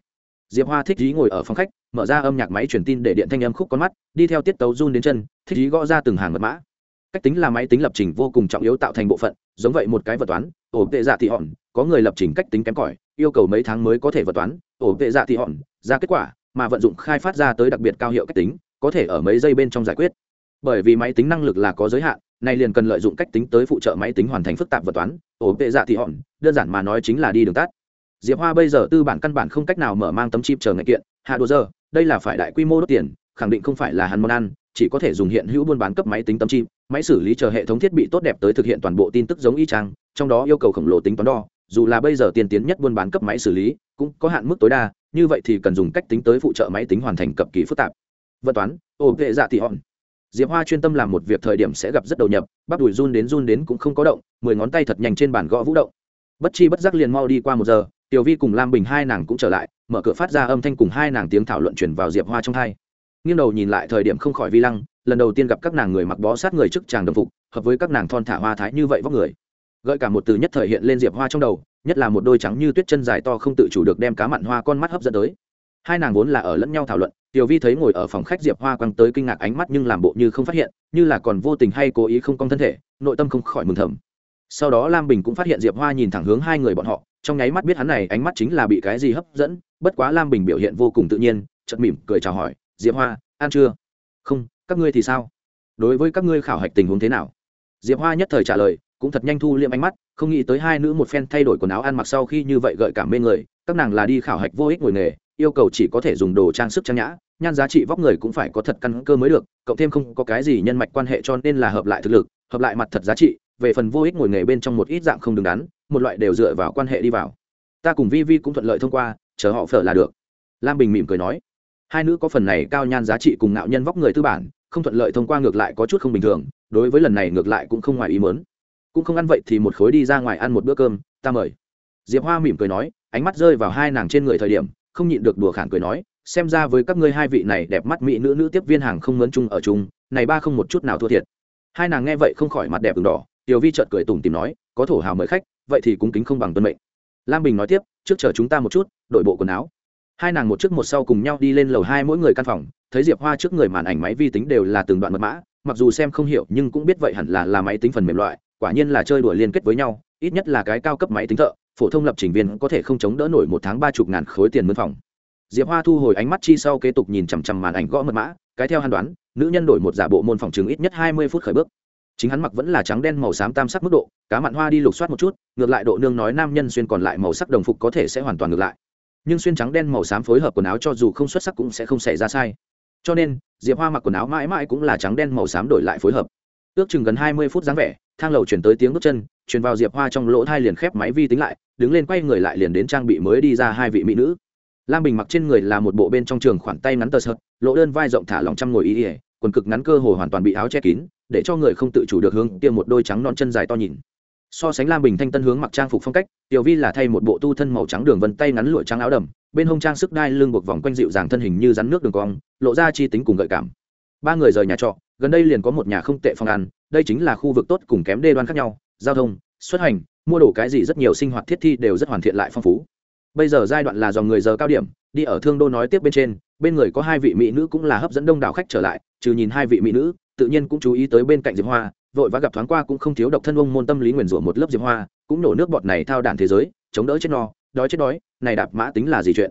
Diệp hoa thích ý ngồi ở phòng khách, mở ra âm nhạc máy truyền tin để điện thanh âm khúc con mắt, đi theo tiết tấu run đến chân, thích ý gõ ra từng hàng mật mã. Cách tính là máy tính lập trình vô cùng trọng yếu tạo thành bộ phận, giống vậy một cái vật toán, ổ tệ dạ thị hòn có người lập trình cách tính kém cỏi, yêu cầu mấy tháng mới có thể vật toán, ổ tệ dạ thị hòn ra kết quả, mà vận dụng khai phát ra tới đặc biệt cao hiệu cách tính, có thể ở mấy giây bên trong giải quyết. Bởi vì máy tính năng lực là có giới hạn này liền cần lợi dụng cách tính tới phụ trợ máy tính hoàn thành phức tạp vật toán, ổ tệ dạ thị hòn đơn giản mà nói chính là đi đường tắt. Diệp hoa bây giờ tư bản căn bản không cách nào mở mang tấm chip chờ ngại kiện, hạ đồ giờ, đây là phải đại quy mô đốt tiền, khẳng định không phải là hắn món ăn, chỉ có thể dùng hiện hữu buôn bán cấp máy tính tấm chip, máy xử lý chờ hệ thống thiết bị tốt đẹp tới thực hiện toàn bộ tin tức giống y chang, trong đó yêu cầu khổng lồ tính toán đo, dù là bây giờ tiên tiến nhất buôn bán cấp máy xử lý, cũng có hạn mức tối đa, như vậy thì cần dùng cách tính tới phụ trợ máy tính hoàn thành cập kỳ phức tạp. Vận toán, ổ vệ dạ thị hòn diệp hoa chuyên tâm làm một việc thời điểm sẽ gặp rất đầu nhập, bắp đùi run đến run đến cũng không có động, mười ngón tay thật nhanh trên bàn gõ vũ động. Bất chi bất giác liền mau đi qua một giờ, tiểu vi cùng lam bình hai nàng cũng trở lại, mở cửa phát ra âm thanh cùng hai nàng tiếng thảo luận chuyển vào diệp hoa trong hai. Nghiêng đầu nhìn lại thời điểm không khỏi vi lăng, lần đầu tiên gặp các nàng người mặc bó sát người trước chàng đồng phục, hợp với các nàng thon thả hoa thái như vậy vóc người. Gợi cả một từ nhất thời hiện lên diệp hoa trong đầu, nhất là một đôi trắng như tuyết chân dài to không tự chủ được đem cá mặn hoa con mắt hấp dẫn tới hai nàng vốn là ở lẫn nhau thảo luận, tiểu vi thấy ngồi ở phòng khách diệp hoa quăng tới kinh ngạc ánh mắt nhưng làm bộ như không phát hiện, như là còn vô tình hay cố ý không cong thân thể, nội tâm không khỏi mừng thầm. Sau đó lam bình cũng phát hiện diệp hoa nhìn thẳng hướng hai người bọn họ, trong nháy mắt biết hắn này ánh mắt chính là bị cái gì hấp dẫn, bất quá lam bình biểu hiện vô cùng tự nhiên chật mỉm cười chào hỏi, diệp hoa, ăn chưa? Không, các ngươi thì sao? Đối với các ngươi khảo hạch tình huống thế nào? Diệp hoa nhất thời trả lời, cũng thật nhanh thu liệm ánh mắt, không nghĩ tới hai nữ một phen thay đổi quần áo ăn mặc sau khi như vậy gợi cảm bên người, các nàng là đi khảo hạch vô ích ngồi nghề yêu cầu chỉ có thể dùng đồ trang sức trang nhã, nhan giá trị vóc người cũng phải có thật căn cơ mới được, cộng thêm không có cái gì nhân mạch quan hệ cho nên là hợp lại thực lực, hợp lại mặt thật giá trị, về phần vô ích ngồi nghề bên trong một ít dạng không đứng đắn, một loại đều dựa vào quan hệ đi vào. Ta cùng vi vi cũng thuận lợi thông qua, chờ họ phở là được. Lam bình mỉm cười nói. Hai nữ có phần này cao nhan giá trị cùng ngạo nhân vóc người tư bản, không thuận lợi thông qua ngược lại có chút không bình thường, đối với lần này ngược lại cũng không ngoài ý mớn cũng không ăn vậy thì một khối đi ra ngoài ăn một bữa cơm, ta mời. Diệp hoa mỉm cười nói, ánh mắt rơi vào hai nàng trên người thời điểm không nhịn được đùa khản cười nói, xem ra với các ngươi hai vị này đẹp mắt mỹ nữ nữ tiếp viên hàng không mớn chung ở chung, này ba không một chút nào thua thiệt. Hai nàng nghe vậy không khỏi mặt đẹp ửng đỏ, tiểu vi chợt cười tủm tìm nói, có thổ hào mời khách, vậy thì cũng kính không bằng tuân mệnh. Lam bình nói tiếp, trước chờ chúng ta một chút đội bộ quần áo. Hai nàng một trước một sau cùng nhau đi lên lầu hai mỗi người căn phòng, thấy diệp hoa trước người màn ảnh máy vi tính đều là từng đoạn mật mã, mặc dù xem không hiểu nhưng cũng biết vậy hẳn là là máy tính phần mềm loại, quả nhiên là chơi đùa liên kết với nhau, ít nhất là cái cao cấp máy tính thợ phổ thông lập trình viên có thể không chống đỡ nổi một tháng ba chục ngàn khối tiền mướn phòng. Diệp hoa thu hồi ánh mắt chi sau kế tục nhìn chằm chằm màn ảnh gõ mật mã, cái theo hàn đoán, nữ nhân đổi một giả bộ môn phòng chứng ít nhất hai mươi phút khởi bước. Chính hắn mặc vẫn là trắng đen màu xám tam sắc mức độ, cá mặn hoa đi lục soát một chút, ngược lại độ nương nói nam nhân xuyên còn lại màu sắc đồng phục có thể sẽ hoàn toàn ngược lại. Nhưng xuyên trắng đen màu xám phối hợp quần áo cho dù không xuất sắc cũng sẽ không xảy ra sai. Cho nên, diệp hoa mặc quần áo mãi mãi cũng là trắng đen màu xám đổi lại phối hợp. Ước chừng gần hai mươi phút dáng vẻ thang lầu chuyển tới tiếng bước chân, truyền vào diệp hoa trong lỗ thai liền khép máy vi tính lại, đứng lên quay người lại liền đến trang bị mới đi ra hai vị mỹ nữ. Lam bình mặc trên người là một bộ bên trong trường khoản tay ngắn tờ sợt, lỗ đơn vai rộng thả lòng trăm ngồi ý ỉa quần cực ngắn cơ hồ hoàn toàn bị áo che kín, để cho người không tự chủ được hướng tiêm một đôi trắng non chân dài to nhìn. So sánh lam bình thanh tân hướng mặc trang phục phong cách, tiểu vi là thay một bộ tu thân màu trắng đường vân tay ngắn lụa trắng áo đầm, bên hông trang sức đai lưng buộc vòng quanh dịu dàng thân hình như rắn nước đường cong, lộ ra chi tính cùng gợi cảm. Ba người rời nhà trọ, gần đây liền có một nhà không tệ phòng ăn đây chính là khu vực tốt cùng kém đê đoan khác nhau, giao thông, xuất hành, mua đồ cái gì rất nhiều sinh hoạt thiết thi đều rất hoàn thiện lại phong phú. Bây giờ giai đoạn là dòng người giờ cao điểm, đi ở thương đô nói tiếp bên trên, bên người có hai vị mỹ nữ cũng là hấp dẫn đông đảo khách trở lại, trừ nhìn hai vị mỹ nữ, tự nhiên cũng chú ý tới bên cạnh diệp hoa, vội vã gặp thoáng qua cũng không thiếu độc thân ông môn tâm lý nguyền rủa một lớp diệp hoa, cũng nổ nước bọt này thao đản thế giới, chống đỡ chết no, đói chết đói, này đạp mã tính là gì chuyện?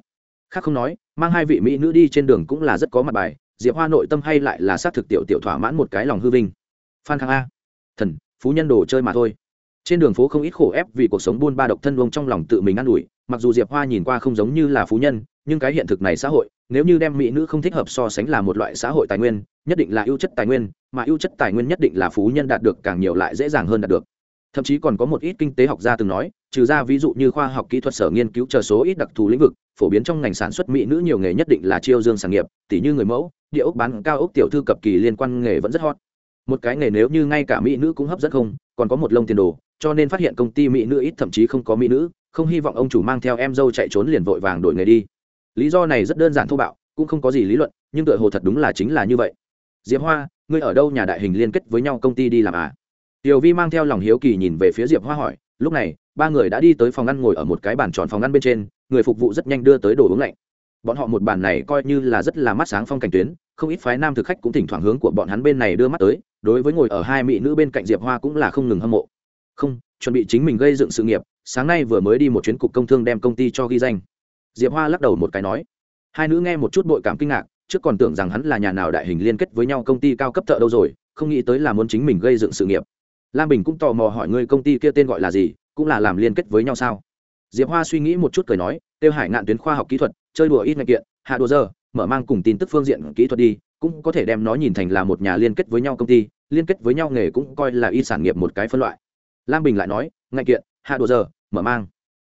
Khác không nói, mang hai vị mỹ nữ đi trên đường cũng là rất có mặt bài, diệp hoa nội tâm hay lại là xác thực tiểu tiểu thỏa mãn một cái lòng hư vinh phan khang a. Thần, phú nhân đồ chơi mà thôi. Trên đường phố không ít khổ ép vì cuộc sống buôn ba độc thân vông trong lòng tự mình ă n ủi, mặc dù diệp hoa nhìn qua không giống như là phú nhân, nhưng cái hiện thực này xã hội, nếu như đem mỹ nữ không thích hợp so sánh là một loại xã hội tài nguyên, nhất định là ưu chất tài nguyên, mà ưu chất tài nguyên nhất định là phú nhân đạt được càng nhiều lại dễ dàng hơn đạt được. Thậm chí còn có một ít kinh tế học gia từng nói, trừ ra ví dụ như khoa học kỹ thuật sở nghiên cứu chờ số ít đặc thù lĩnh vực, phổ biến trong ngành sản xuất mỹ nữ nhiều nghề nhất định là chiêu dương sản nghiệp tỷ như người mẫu, địa ốc bán cao ốc tiểu thư cập kỳ liên quan nghề vẫn rất hot một cái nghề nếu như ngay cả mỹ nữ cũng hấp dẫn không, còn có một lông tiền đồ, cho nên phát hiện công ty mỹ nữ ít thậm chí không có mỹ nữ, không hy vọng ông chủ mang theo em dâu chạy trốn liền vội vàng đổi nghề đi. Lý do này rất đơn giản thô bạo, cũng không có gì lý luận, nhưng tựa hồ thật đúng là chính là như vậy. Diệp hoa, ngươi ở đâu nhà đại hình liên kết với nhau công ty đi làm à? Tiểu vi mang theo lòng hiếu kỳ nhìn về phía diệp hoa hỏi, lúc này, ba người đã đi tới phòng ăn ngồi ở một cái bàn tròn phòng ăn bên trên, người phục vụ rất nhanh đưa tới đồ uống lạnh. Bọn họ một bàn này coi như là rất là mắt sáng phong cảnh tuyến, không ít phái nam thực khách cũng thỉnh thoảng hướng của bọn hắn bên này đưa mắt tới đối với ngồi ở hai mỹ nữ bên cạnh diệp hoa cũng là không ngừng hâm mộ. Không, chuẩn bị chính mình gây dựng sự nghiệp, sáng nay vừa mới đi một chuyến cục công thương đem công ty cho ghi danh. Diệp hoa lắc đầu một cái nói. Hai nữ nghe một chút bội cảm kinh ngạc, trước còn tưởng rằng hắn là nhà nào đại hình liên kết với nhau công ty cao cấp thợ đâu rồi, không nghĩ tới là muốn chính mình gây dựng sự nghiệp. Lam bình cũng tò mò hỏi ngươi công ty kia tên gọi là gì, cũng là làm liên kết với nhau sao? Diệp hoa suy nghĩ một chút cười nói, tiêu hải ngạn tuyến khoa học kỹ thuật, chơi đùa ít ngạch kiện, hạ đùa giờ, mở mang cùng tin tức phương diện kỹ thuật đi cũng có thể đem nó nhìn thành là một nhà liên kết với nhau công ty, liên kết với nhau nghề cũng coi là y sản nghiệp một cái phân loại. Lam bình lại nói ngạch kiện, hạ đồ giờ, mở mang.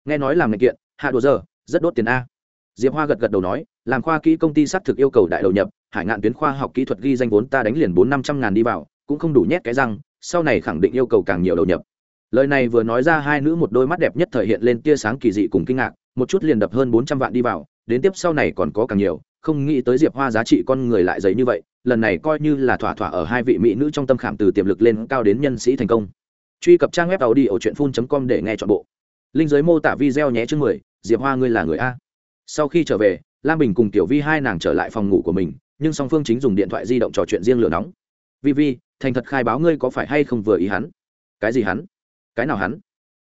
Nghe nói làm ngạch kiện, hạ đồ giờ, rất đốt tiền a. Diệp hoa gật gật đầu nói, làm khoa kỹ công ty xác thực yêu cầu đại đầu nhập, hải ngạn tuyến khoa học kỹ thuật ghi danh vốn ta đánh liền bốn năm trăm ngàn đi vào, cũng không đủ nhét cái răng, sau này khẳng định yêu cầu càng nhiều đầu nhập. Lời này vừa nói ra hai nữ một đôi mắt đẹp nhất thời hiện lên tia sáng kỳ dị cùng kinh ngạc, một chút liền đập hơn bốn trăm vạn đi vào, đến tiếp sau này còn có càng nhiều không nghĩ tới diệp hoa giá trị con người lại dày như vậy, lần này coi như là thỏa thỏa ở hai vị mỹ nữ trong tâm khảm từ tiềm lực lên cao đến nhân sĩ thành công. Truy cập trang web tàu đi ở truyện phun com để nghe chọn bộ. Linh giới mô tả video nhé chương mười, diệp hoa ngươi là người a. Sau khi trở về, lam bình cùng tiểu vi hai nàng trở lại phòng ngủ của mình, nhưng song phương chính dùng điện thoại di động trò chuyện riêng lửa nóng. Vi vi, thành thật khai báo ngươi có phải hay không vừa ý hắn? Cái gì hắn? Cái nào hắn?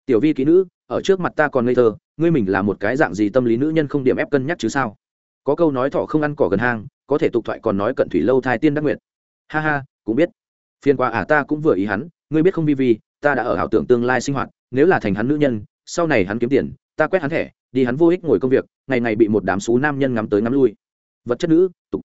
Tiểu vi kỹ nữ, ở trước mặt ta còn ngây thơ, ngươi mình là một cái dạng gì tâm lý nữ nhân không điểm ép cân nhắc chứ sao? Có câu nói thỏ không ăn cỏ gần hang, có thể tục thoại còn nói cận thủy lâu thai tiên đắc nguyệt. Ha ha, cũng biết. Phiên qua à ta cũng vừa ý hắn, ngươi biết không vi vi, ta đã ở ảo tưởng tương lai sinh hoạt, nếu là thành hắn nữ nhân, sau này hắn kiếm tiền, ta quét hắn thẻ, đi hắn vô ích ngồi công việc, ngày ngày bị một đám xú nam nhân ngắm tới ngắm lui. Vật chất nữ, tục.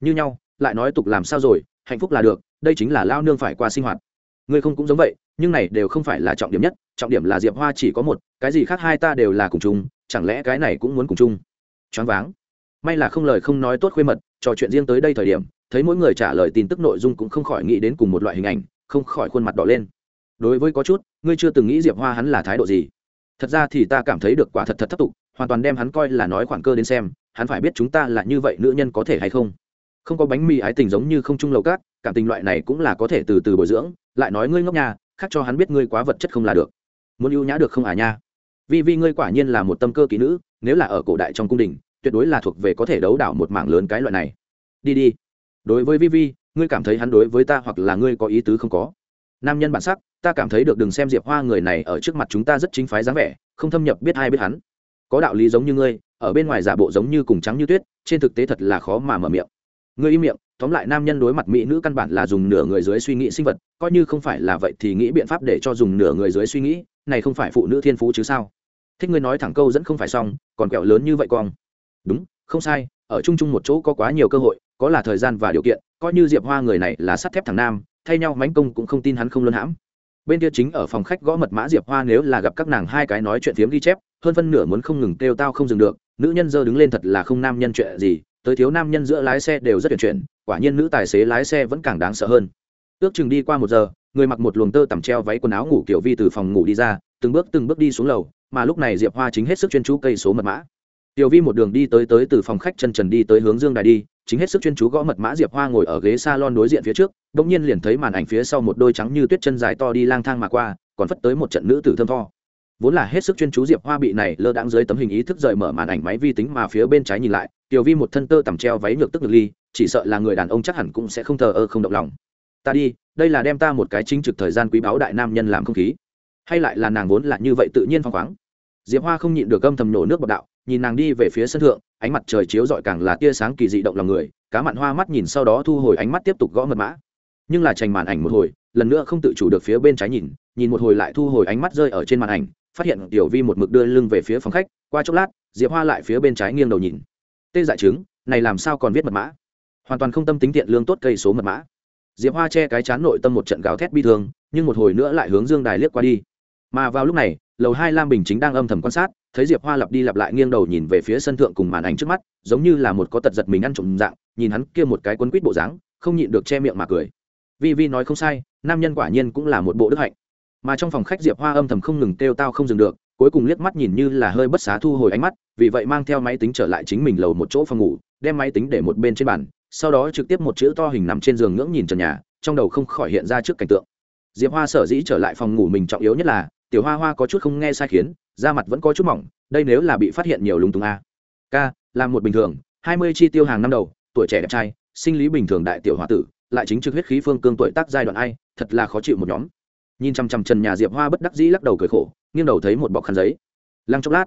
Như nhau, lại nói tục làm sao rồi, hạnh phúc là được, đây chính là lao nương phải qua sinh hoạt. Ngươi không cũng giống vậy, nhưng này đều không phải là trọng điểm nhất, trọng điểm là diệp hoa chỉ có một, cái gì khác hai ta đều là cùng chung, chẳng lẽ cái này cũng muốn cùng chung? Choáng váng may là không lời không nói tốt khuê mật, trò chuyện riêng tới đây thời điểm, thấy mỗi người trả lời tin tức nội dung cũng không khỏi nghĩ đến cùng một loại hình ảnh, không khỏi khuôn mặt đỏ lên. Đối với có chút, ngươi chưa từng nghĩ diệp hoa hắn là thái độ gì? Thật ra thì ta cảm thấy được quả thật thật thất tục hoàn toàn đem hắn coi là nói khoản cơ đến xem, hắn phải biết chúng ta là như vậy nữ nhân có thể hay không? Không có bánh mì ái tình giống như không chung lầu cát cảm tình loại này cũng là có thể từ từ bồi dưỡng, lại nói ngươi ngốc nhà khác cho hắn biết ngươi quá vật chất không là được. Muốn ưu nhã được không à nha? Vì vì ngươi quả nhiên là một tâm cơ kỹ nữ, nếu là ở cổ đại trong cung đình tuyệt đối là thuộc về có thể đấu đảo một mảng lớn cái loại này. Đi đi. Đối với vi vi ngươi cảm thấy hắn đối với ta hoặc là ngươi có ý tứ không có? Nam nhân bản sắc, ta cảm thấy được đừng xem diệp hoa người này ở trước mặt chúng ta rất chính phái dáng vẻ, không thâm nhập biết ai biết hắn. Có đạo lý giống như ngươi, ở bên ngoài giả bộ giống như cùng trắng như tuyết, trên thực tế thật là khó mà mở miệng. Ngươi im miệng, tóm lại nam nhân đối mặt mỹ nữ căn bản là dùng nửa người dưới suy nghĩ sinh vật, coi như không phải là vậy thì nghĩ biện pháp để cho dùng nửa người dưới suy nghĩ, này không phải phụ nữ thiên phú chứ sao? Thích ngươi nói thẳng câu dẫn không phải xong, còn kẹo lớn như vậy con đúng không sai ở chung chung một chỗ có quá nhiều cơ hội có là thời gian và điều kiện coi như diệp hoa người này là sắt thép thằng nam thay nhau mánh công cũng không tin hắn không luân hãm. Bên kia chính ở phòng khách gõ mật mã diệp hoa nếu là gặp các nàng hai cái nói chuyện phiếm ghi chép hơn phân nửa muốn không ngừng kêu tao không dừng được nữ nhân dơ đứng lên thật là không nam nhân chuyện gì tới thiếu nam nhân giữa lái xe đều rất tuyệt chuyện, quả nhiên nữ tài xế lái xe vẫn càng đáng sợ hơn. Ước chừng đi qua một giờ người mặc một luồng tơ tằm treo váy quần áo ngủ kiểu vi từ phòng ngủ đi ra từng bước từng bước đi xuống lầu mà lúc này diệp hoa chính hết sức chuyên chú cây số mật mã tiểu vi một đường đi tới tới từ phòng khách chân trần đi tới hướng dương đài đi, chính hết sức chuyên chú gõ mật mã diệp hoa ngồi ở ghế s a lon đối diện phía trước đ ỗ n g nhiên liền thấy màn ảnh phía sau một đôi trắng như tuyết chân dài to đi lang thang mà qua, còn phất tới một trận nữ tử thơm tho. Vốn là hết sức chuyên chú diệp hoa bị này lơ đãng dưới tấm hình ý thức rời mở màn ảnh máy vi tính mà phía bên trái nhìn lại, tiểu vi một thân tơ tằm treo váy nhược tức ngược ly, chỉ sợ là người đàn ông chắc hẳn cũng sẽ không thờ ơ không động lòng. Ta đi, đây là đem ta một cái chính trực thời gian quý báu đại nam nhân làm không khí. Hay lại là nàng vốn là như vậy tự nhiên phăng khoáng. Diệp hoa không nhịn được âm thầm nổ nước bọc đạo nhìn nàng đi về phía sân thượng, ánh mặt trời chiếu rọi càng là tia sáng kỳ dị động lòng người, cá mặn hoa mắt nhìn sau đó thu hồi ánh mắt tiếp tục gõ mật mã. Nhưng là trành màn ảnh một hồi, lần nữa không tự chủ được phía bên trái nhìn nhìn một hồi lại thu hồi ánh mắt rơi ở trên màn ảnh, phát hiện tiểu vi một mực đưa lưng về phía phòng khách, qua chốc lát, diệp hoa lại phía bên trái nghiêng đầu nhìn. Tê dại chứng này làm sao còn viết mật mã? Hoàn toàn không tâm tính tiện lương tốt cây số mật mã. Diệp hoa che cái chán nội tâm một trận gào thét bi thương, nhưng một hồi nữa lại hướng dương đài liếc qua đi. Mà vào lúc này, lầu hai lam bình chính đang âm thầm quan sát thấy diệp hoa lặp đi lặp lại nghiêng đầu nhìn về phía sân thượng cùng màn ảnh trước mắt, giống như là một có tật giật mình ăn trộm dạng, nhìn hắn kia một cái quấn quýt bộ dáng, không nhịn được che miệng mà cười. Vi vi nói không sai, nam nhân quả nhiên cũng là một bộ đức hạnh. Mà trong phòng khách diệp hoa âm thầm không ngừng kêu tao không dừng được, cuối cùng liếc mắt nhìn như là hơi bất xá thu hồi ánh mắt, vì vậy mang theo máy tính trở lại chính mình lầu một chỗ phòng ngủ, đem máy tính để một bên trên bàn, sau đó trực tiếp một chữ to hình nằm trên giường ngưỡng nhìn trần nhà, trong đầu không khỏi hiện ra trước cảnh tượng. Diệp hoa sở dĩ trở lại phòng ngủ mình trọng yếu nhất là tiểu hoa hoa có chút không nghe sai khiến, da mặt vẫn có chút mỏng, đây nếu là bị phát hiện nhiều lúng túng a. K là một bình thường, hai mươi chi tiêu hàng năm đầu, tuổi trẻ đẹp trai, sinh lý bình thường đại tiểu hoa tử, lại chính trực huyết khí phương cương tuổi tác giai đoạn ai, thật là khó chịu một nhóm. Nhìn chằm chằm trần nhà diệp hoa bất đắc dĩ lắc đầu cười khổ, nghiêng đầu thấy một bọc khăn giấy. Lăng chốc lát,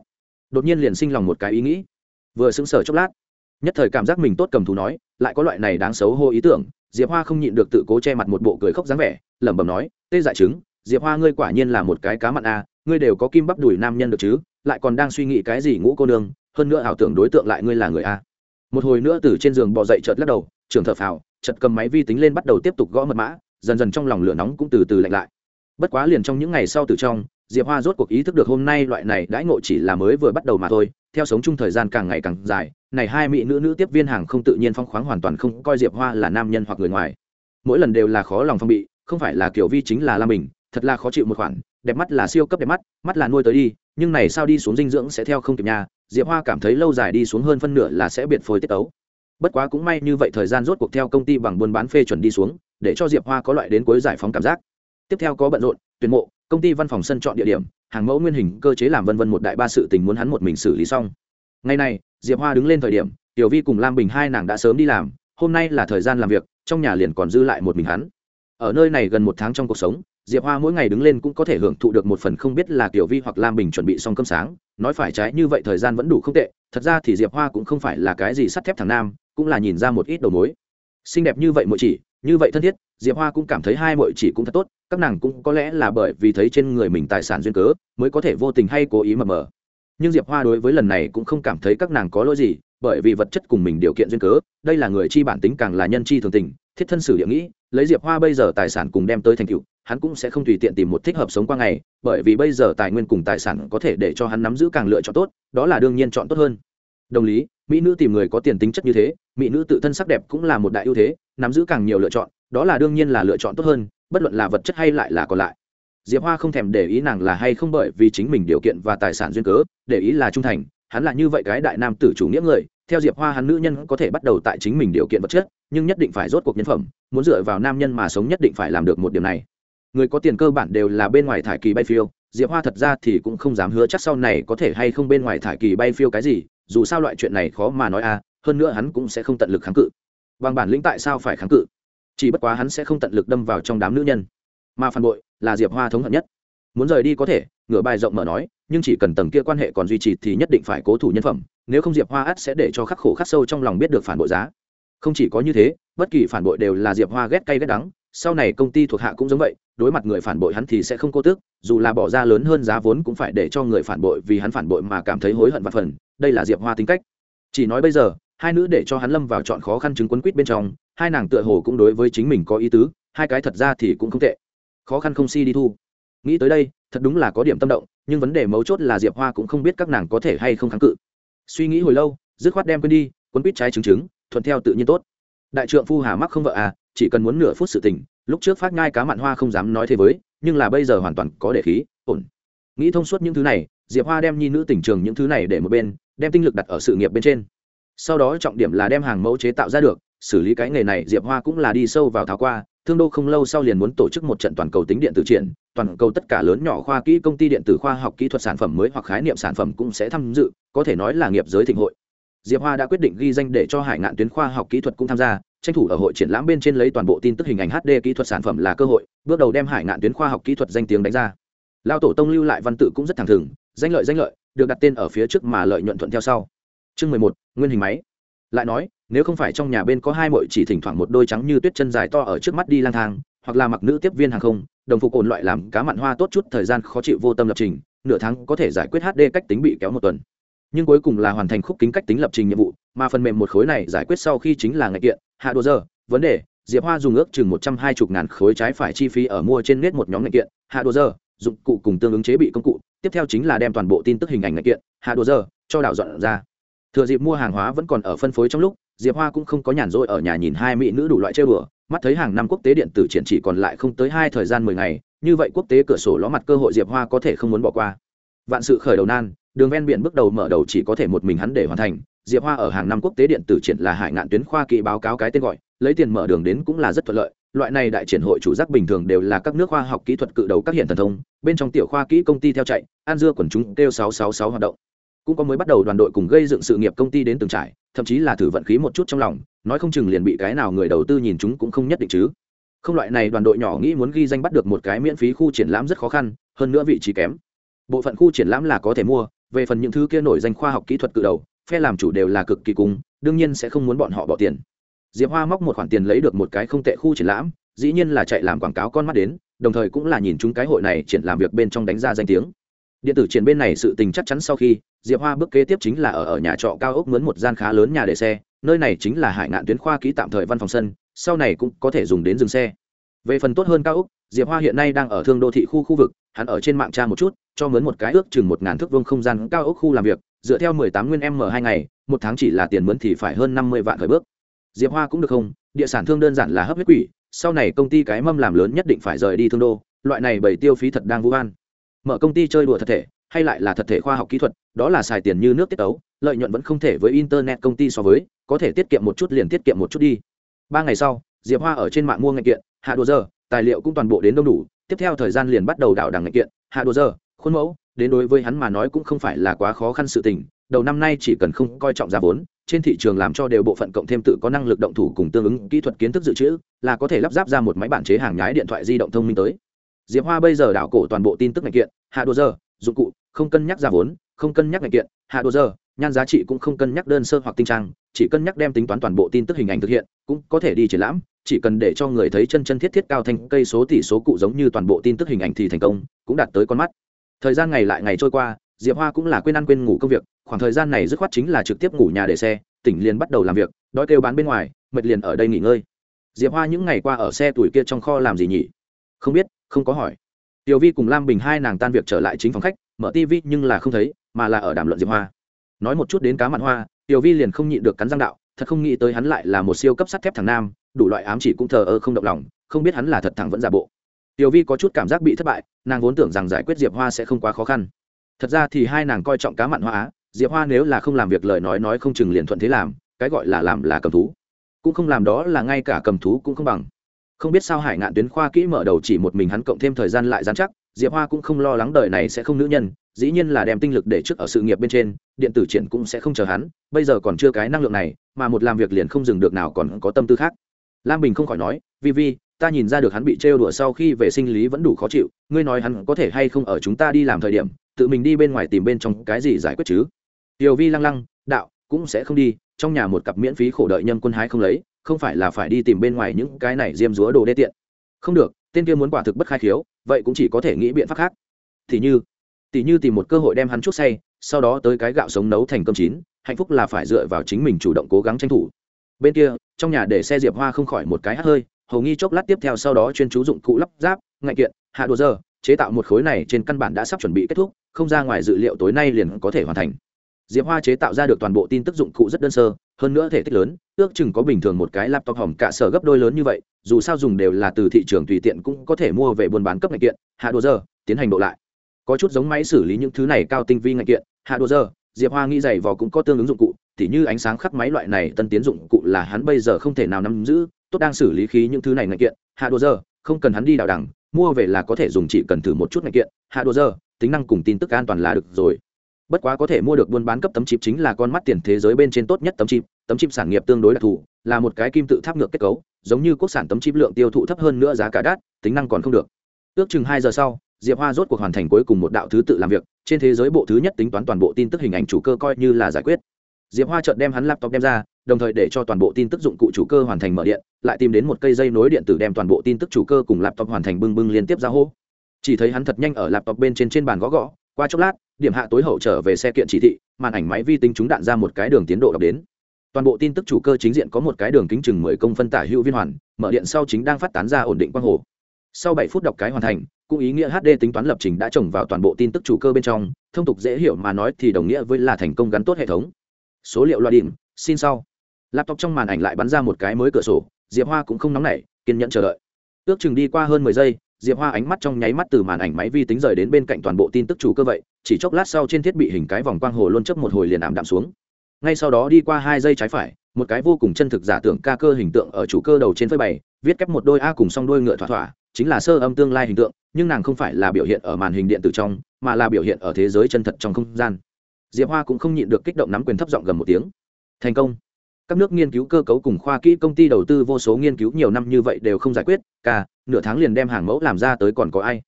đột nhiên liền sinh lòng một cái ý nghĩ. Vừa sững sờ chốc lát, nhất thời cảm giác mình tốt cầm thú nói, lại có loại này đáng xấu hô ý tưởng, diệp hoa không nhịn được tự cố che mặt một bộ cười khóc dáng vẻ, lẩm bẩm nói, tê dại chứng diệp hoa ngươi quả nhiên là một cái cá mặn a à, ngươi đều có kim bắp đùi nam nhân được chứ lại còn đang suy nghĩ cái gì ngũ cô nương hơn nữa ảo tưởng đối tượng lại ngươi là người a một hồi nữa từ trên giường bò dậy chợt lắc đầu trường thở phào chợt cầm máy vi tính lên bắt đầu tiếp tục gõ mật mã dần dần trong lòng lửa nóng cũng từ từ lạnh lại. Bất quá liền trong những ngày sau từ trong diệp hoa rốt cuộc ý thức được hôm nay loại này đãi ngộ chỉ là mới vừa bắt đầu mà thôi theo sống chung thời gian càng ngày càng dài này hai mỹ nữ nữ tiếp viên hàng không tự nhiên phong khoáng hoàn toàn không coi diệp hoa là nam nhân hoặc người ngoài. Mỗi lần đều là khó lòng phong bị không phải là kiểu vi chính là la mình thật là khó chịu một khoản, đẹp mắt là siêu cấp đẹp mắt mắt là nuôi tới đi, nhưng này sao đi xuống dinh dưỡng sẽ theo không kịp nhà diệp hoa cảm thấy lâu dài đi xuống hơn phân nửa là sẽ biệt phôi tiết ấu bất quá cũng may như vậy thời gian rốt cuộc theo công ty bằng buôn bán phê chuẩn đi xuống, để cho diệp hoa có loại đến cuối giải phóng cảm giác. Tiếp theo có bận rộn, tuyển mộ, công ty văn phòng sân chọn địa điểm, hàng mẫu nguyên hình, cơ chế làm vân vân một đại ba sự tình muốn hắn một mình xử lý xong. Ngày này, diệp hoa đứng lên thời điểm, tiểu vi cùng lam bình hai nàng đã sớm đi làm, hôm nay là thời gian làm việc, trong nhà liền còn dư lại một mình hắn. Ở nơi này gần một tháng trong cuộc sống diệp hoa mỗi ngày đứng lên cũng có thể hưởng thụ được một phần không biết là tiểu vi hoặc lam bình chuẩn bị xong cơm sáng. Nói phải trái, như vậy thời gian vẫn đủ không tệ. Thật ra thì diệp hoa cũng không phải là cái gì sắt thép thằng nam, cũng là nhìn ra một ít đầu mối. Xinh đẹp như vậy mỗi chỉ, như vậy thân thiết, diệp hoa cũng cảm thấy hai mọi chỉ cũng thật tốt. Các nàng cũng có lẽ là bởi vì thấy trên người mình tài sản duyên cớ, mới có thể vô tình hay cố ý mờ mờ. Nhưng diệp hoa đối với lần này cũng không cảm thấy các nàng có lỗi gì, bởi vì vật chất cùng mình điều kiện duyên cớ, đây là người chi bản tính càng là nhân chi thường tình, thiết thân sử địa nghĩ lấy diệp hoa bây giờ tài sản cùng đem tới thành tựu, hắn cũng sẽ không tùy tiện tìm một thích hợp sống qua ngày, bởi vì bây giờ tài nguyên cùng tài sản có thể để cho hắn nắm giữ càng lựa chọn tốt, đó là đương nhiên chọn tốt hơn. Đồng lý, mỹ nữ tìm người có tiền tính chất như thế, mỹ nữ tự thân sắc đẹp cũng là một đại ưu thế, nắm giữ càng nhiều lựa chọn, đó là đương nhiên là lựa chọn tốt hơn, bất luận là vật chất hay lại là còn lại. Diệp hoa không thèm để ý nàng là hay không bởi vì chính mình điều kiện và tài sản duyên cớ, để ý là trung thành, hắn là như vậy cái đại nam tử chủ nghĩa người theo diệp hoa hắn nữ nhân có thể bắt đầu tại chính mình điều kiện vật chất, nhưng nhất định phải rốt cuộc nhân phẩm, muốn dựa vào nam nhân mà sống nhất định phải làm được một điểm này. Người có tiền cơ bản đều là bên ngoài thải kỳ bay phiêu, diệp hoa thật ra thì cũng không dám hứa chắc sau này có thể hay không bên ngoài thải kỳ bay phiêu cái gì, dù sao loại chuyện này khó mà nói a hơn nữa hắn cũng sẽ không tận lực kháng cự. Bằng bản lĩnh tại sao phải kháng cự? Chỉ bất quá hắn sẽ không tận lực đâm vào trong đám nữ nhân. Mà phản bội là diệp hoa thống hận nhất. Muốn rời đi có thể, ngửa bài rộng mở nói, nhưng chỉ cần tầng kia quan hệ còn duy trì thì nhất định phải cố thủ nhân phẩm nếu không diệp hoa ắt sẽ để cho khắc khổ khắc sâu trong lòng biết được phản bội giá. Không chỉ có như thế, bất kỳ phản bội đều là diệp hoa ghét cay ghét đắng, sau này công ty thuộc hạ cũng giống vậy, đối mặt người phản bội hắn thì sẽ không cô tước dù là bỏ ra lớn hơn giá vốn cũng phải để cho người phản bội vì hắn phản bội mà cảm thấy hối hận và phần, đây là diệp hoa tính cách. Chỉ nói bây giờ, hai nữ để cho hắn lâm vào chọn khó khăn chứng quấn quýt bên trong, hai nàng tựa hồ cũng đối với chính mình có ý tứ, hai cái thật ra thì cũng không tệ. Khó khăn không si đi thu. Nghĩ tới đây, thật đúng là có điểm tâm động, nhưng vấn đề mấu chốt là diệp hoa cũng không biết các nàng có thể hay không kháng cự suy nghĩ hồi lâu dứt khoát đem quên đi quấn quýt trái trứng trứng, thuận theo tự nhiên tốt. Đại trượng phu hà mắc không vợ à chỉ cần muốn nửa phút sự tình lúc trước phát ngai cá mặn hoa không dám nói thế với nhưng là bây giờ hoàn toàn có để khí ổn. Nghĩ thông suốt những thứ này diệp hoa đem nhi nữ tỉnh trường những thứ này để một bên đem tinh lực đặt ở sự nghiệp bên trên. Sau đó trọng điểm là đem hàng mẫu chế tạo ra được xử lý cái nghề này, diệp hoa cũng là đi sâu vào tháo qua, thương đô không lâu sau liền muốn tổ chức một trận toàn cầu tính điện tử triển, toàn cầu tất cả lớn nhỏ khoa kỹ công ty điện tử khoa học kỹ thuật sản phẩm mới hoặc khái niệm sản phẩm cũng sẽ tham dự, có thể nói là nghiệp giới thịnh hội. Diệp hoa đã quyết định ghi danh để cho hải ngạn tuyến khoa học kỹ thuật cũng tham gia, tranh thủ ở hội triển lãm bên trên lấy toàn bộ tin tức hình ảnh hd kỹ thuật sản phẩm là cơ hội, bước đầu đem hải ngạn tuyến khoa học kỹ thuật danh tiếng đánh ra. Lao tổ tông lưu lại văn tự cũng rất thẳng thừng, danh lợi danh lợi, được đặt tên ở phía trước mà lợi nhuận thuận theo sau. Chương mười một, nguyên hình máy. Lại nói nếu không phải trong nhà bên có hai mội chỉ thỉnh thoảng một đôi trắng như tuyết chân dài to ở trước mắt đi lang thang, hoặc là mặc nữ tiếp viên hàng không, đồng phục ổn loại làm cá mặn hoa tốt chút thời gian khó chịu vô tâm lập trình, nửa tháng có thể giải quyết hd cách tính bị kéo một tuần. Nhưng cuối cùng là hoàn thành khúc kính cách tính lập trình nhiệm vụ, mà phần mềm một khối này giải quyết sau khi chính là ngày kiện hạ đồ giờ, vấn đề, diệp hoa dùng ước chừng một trăm hai mươi ngàn khối trái phải chi phí ở mua trên nét một nhóm ngày kiện hạ đồ giờ, dụng cụ cùng tương ứng chế bị công cụ, tiếp theo chính là đem toàn bộ tin tức hình ảnh ngày kiện hạ đồ giờ, cho đảo dọn ra. Thừa dịp mua hàng hóa vẫn còn ở phân phối trong lúc diệp hoa cũng không có nhàn rỗi ở nhà nhìn hai mỹ nữ đủ loại chơi bừa mắt thấy hàng năm quốc tế điện tử triển chỉ còn lại không tới hai thời gian mười ngày, như vậy quốc tế cửa sổ ló mặt cơ hội diệp hoa có thể không muốn bỏ qua. Vạn sự khởi đầu nan, đường ven biển bước đầu mở đầu chỉ có thể một mình hắn để hoàn thành. Diệp hoa ở hàng năm quốc tế điện tử triển là hải ngạn tuyến khoa kỳ báo cáo cái tên gọi, lấy tiền mở đường đến cũng là rất thuận lợi. Loại này đại triển hội chủ giác bình thường đều là các nước khoa học kỹ thuật cự đầu các hiện thần thông, bên trong tiểu khoa kỹ công ty theo chạy an dưa quần chúng kêu sáu sáu sáu hoạt động cũng có mới bắt đầu đoàn đội cùng gây dựng sự nghiệp công ty đến từng trải, thậm chí là thử vận khí một chút trong lòng, nói không chừng liền bị cái nào người đầu tư nhìn chúng cũng không nhất định chứ. Không loại này đoàn đội nhỏ nghĩ muốn ghi danh bắt được một cái miễn phí khu triển lãm rất khó khăn, hơn nữa vị trí kém. Bộ phận khu triển lãm là có thể mua, về phần những thứ kia nổi danh khoa học kỹ thuật cự đầu, phe làm chủ đều là cực kỳ cùng, đương nhiên sẽ không muốn bọn họ bỏ tiền. Diệp hoa móc một khoản tiền lấy được một cái không tệ khu triển lãm, dĩ nhiên là chạy làm quảng cáo con mắt đến, đồng thời cũng là nhìn chúng cái hội này triển làm việc bên trong đánh ra danh tiếng điện tử triển bên này sự tình chắc chắn sau khi, diệp hoa bước kế tiếp chính là ở ở nhà trọ cao ốc mướn một gian khá lớn nhà để xe, nơi này chính là hải ngạn tuyến khoa ký tạm thời văn phòng sân, sau này cũng có thể dùng đến dừng xe. Về phần tốt hơn cao ốc, diệp hoa hiện nay đang ở thương đô thị khu khu vực, hắn ở trên mạng tra một chút, cho mướn một cái ước chừng một ngàn thước vương không gian cao ốc khu làm việc, dựa theo mười tám nguyên m hai ngày, một tháng chỉ là tiền mướn thì phải hơn năm mươi vạn khởi bước. Diệp hoa cũng được không, địa sản thương đơn giản là hấp huyết quỷ, sau này công ty cái mâm làm lớn nhất định phải rời đi thương đô, loại này bởi tiêu phí thật đang vũ an mở công ty chơi đùa thật thể, hay lại là thật thể khoa học kỹ thuật, đó là xài tiền như nước tiết ấu lợi nhuận vẫn không thể với internet công ty so với, có thể tiết kiệm một chút liền tiết kiệm một chút đi. Ba ngày sau, diệp hoa ở trên mạng mua ngành kiện, hạ đồ giờ tài liệu cũng toàn bộ đến đông đủ, tiếp theo thời gian liền bắt đầu đảo đằng ngành kiện, hạ đồ giờ khuôn mẫu, đến đối với hắn mà nói cũng không phải là quá khó khăn sự tình, đầu năm nay chỉ cần không coi trọng giá vốn, trên thị trường làm cho đều bộ phận cộng thêm tự có năng lực động thủ cùng tương ứng kỹ thuật kiến thức dự trữ, là có thể lắp ráp ra một máy bản chế hàng nhái điện thoại di động thông minh tới diệp hoa bây giờ đảo cổ toàn bộ tin tức ngành kiện, hạ đồ giờ, dụng cụ, không cân nhắc giá vốn, không cân nhắc ngành kiện, hạ đồ giờ, nhan giá trị cũng không cân nhắc đơn sơ hoặc tinh trang, chỉ cân nhắc đem tính toán toàn bộ tin tức hình ảnh thực hiện, cũng có thể đi triển lãm, chỉ cần để cho người thấy chân chân thiết thiết cao thành cây số tỷ số cụ giống như toàn bộ tin tức hình ảnh thì thành công, cũng đạt tới con mắt. Thời gian ngày lại ngày trôi qua, diệp hoa cũng là quên ăn quên ngủ công việc, khoảng thời gian này dứt khoát chính là trực tiếp ngủ nhà để xe, tỉnh liền bắt đầu làm việc, đói kêu bán bên ngoài, mệt liền ở đây nghỉ ngơi. Diệp hoa những ngày qua ở xe tuổi kia trong kho làm gì nhỉ? Không biết không có hỏi. Tiểu vi cùng lam bình hai nàng tan việc trở lại chính phòng khách, mở tv nhưng là không thấy, mà là ở đàm luận diệp hoa. Nói một chút đến cá mặn hoa, tiểu vi liền không nhịn được cắn răng đạo, thật không nghĩ tới hắn lại là một siêu cấp sắt thép thằng nam, đủ loại ám chỉ cũng thờ ơ không động lòng, không biết hắn là thật thẳng vẫn giả bộ. Tiểu vi có chút cảm giác bị thất bại, nàng vốn tưởng rằng giải quyết diệp hoa sẽ không quá khó khăn. Thật ra thì hai nàng coi trọng cá mặn hoa á, diệp hoa nếu là không làm việc lời nói nói không chừng liền thuận thế làm, cái gọi là làm là cầm thú. Cũng không làm đó là ngay cả cầm thú cũng không bằng không biết sao hải ngạn tuyến khoa kỹ mở đầu chỉ một mình hắn cộng thêm thời gian lại dán chắc, diệp hoa cũng không lo lắng đời này sẽ không nữ nhân, dĩ nhiên là đem tinh lực để trước ở sự nghiệp bên trên, điện tử triển cũng sẽ không chờ hắn, bây giờ còn chưa cái năng lượng này, mà một làm việc liền không dừng được nào còn có tâm tư khác. Lam bình không khỏi nói, vi vi, ta nhìn ra được hắn bị trêu đùa sau khi về sinh lý vẫn đủ khó chịu, ngươi nói hắn có thể hay không ở chúng ta đi làm thời điểm, tự mình đi bên ngoài tìm bên trong cái gì giải quyết chứ? Tiểu vi lăng lăng, đạo, cũng sẽ không đi, trong nhà một cặp miễn phí khổ đợi nhân quân hái không lấy không phải là phải đi tìm bên ngoài những cái này diêm dúa đồ đê tiện. Không được, tên kia muốn quả thực bất khai khiếu, vậy cũng chỉ có thể nghĩ biện pháp khác. Thì như tỉ như tìm một cơ hội đem hắn chút say, sau đó tới cái gạo sống nấu thành cơm chín, hạnh phúc là phải dựa vào chính mình chủ động cố gắng tranh thủ. Bên kia, trong nhà để xe diệp hoa không khỏi một cái hát hơi, hầu nghi chốc lát tiếp theo sau đó chuyên chú dụng cụ lắp ráp ngại kiện, hạ đồ giờ, chế tạo một khối này trên căn bản đã sắp chuẩn bị kết thúc, không ra ngoài dự liệu tối nay liền có thể hoàn thành diệp hoa chế tạo ra được toàn bộ tin tức dụng cụ rất đơn sơ, hơn nữa thể tích lớn, ước chừng có bình thường một cái laptop hỏng cả sở gấp đôi lớn như vậy, dù sao dùng đều là từ thị trường tùy tiện cũng có thể mua về buôn bán cấp ngạch kiện. Hạ đồ giờ tiến hành độ lại. Có chút giống máy xử lý những thứ này cao tinh vi ngạch kiện. Hạ đồ giờ diệp hoa nghĩ giày vò cũng có tương ứng dụng cụ thì như ánh sáng khắc máy loại này tân tiến dụng cụ là hắn bây giờ không thể nào nắm giữ, tốt đang xử lý khí những thứ này ngạch kiện. Hạ đồ giờ không cần hắn đi đào đẳng, mua về là có thể dùng chỉ cần thử một chút ngạch kiện. Hạ đồ giờ tính năng cùng tin tức an toàn là được rồi bất quá có thể mua được buôn bán cấp tấm chip chính là con mắt tiền thế giới bên trên tốt nhất tấm chip tấm chip sản nghiệp tương đối đặc thù, là một cái kim tự tháp ngược kết cấu, giống như quốc sản tấm chip lượng tiêu thụ thấp hơn nữa giá cả đắt, tính năng còn không được. Ước chừng hai giờ sau, diệp hoa rốt cuộc hoàn thành cuối cùng một đạo thứ tự làm việc, trên thế giới bộ thứ nhất tính toán toàn bộ tin tức hình ảnh chủ cơ coi như là giải quyết. Diệp hoa chợt đem hắn laptop đem ra, đồng thời để cho toàn bộ tin tức dụng cụ chủ cơ hoàn thành mở điện, lại tìm đến một cây dây nối điện tử đem toàn bộ tin tức chủ cơ cùng laptop hoàn thành bưng bưng liên tiếp ra hô. Chỉ thấy hắn thật nhanh ở laptop bên trên trên bàn gõ gõ qua chốc lát, điểm hạ tối hậu trở về xe kiện chỉ thị, màn ảnh máy vi tính trúng đạn ra một cái đường tiến độ đọc đến. Toàn bộ tin tức chủ cơ chính diện có một cái đường kính chừng mười công phân tả hữu viên hoàn, mở điện sau chính đang phát tán ra ổn định quang hồ. Sau bảy phút đọc cái hoàn thành, cũng ý nghĩa hd tính toán lập trình đã trồng vào toàn bộ tin tức chủ cơ bên trong, thông tục dễ hiểu mà nói thì đồng nghĩa với là thành công gắn tốt hệ thống. Số liệu loa điểm xin sau. Laptop trong màn ảnh lại bắn ra một cái mới cửa sổ, diệp hoa cũng không nóng nảy, kiên nhẫn chờ đợi. Ước chừng đi qua hơn mười giây diệp hoa ánh mắt trong nháy mắt từ màn ảnh máy vi tính rời đến bên cạnh toàn bộ tin tức chủ cơ vậy, chỉ chốc lát sau trên thiết bị hình cái vòng quang hồ luôn chấp một hồi liền ảm đạm xuống. Ngay sau đó đi qua hai giây trái phải, một cái vô cùng chân thực giả tưởng ca cơ hình tượng ở chủ cơ đầu trên phơi bày, viết kép một đôi a cùng song đôi ngựa thỏa thỏa, chính là sơ âm tương lai hình tượng, nhưng nàng không phải là biểu hiện ở màn hình điện tử trong, mà là biểu hiện ở thế giới chân thật trong không gian. Diệp hoa cũng không nhịn được kích động nắm quyền thấp giọng gầm một tiếng. Thành công các nước nghiên cứu cơ cấu cùng khoa kỹ công ty đầu tư vô số nghiên cứu nhiều năm như vậy đều không giải quyết cả nửa tháng liền đem hàng mẫu làm ra tới còn có ai?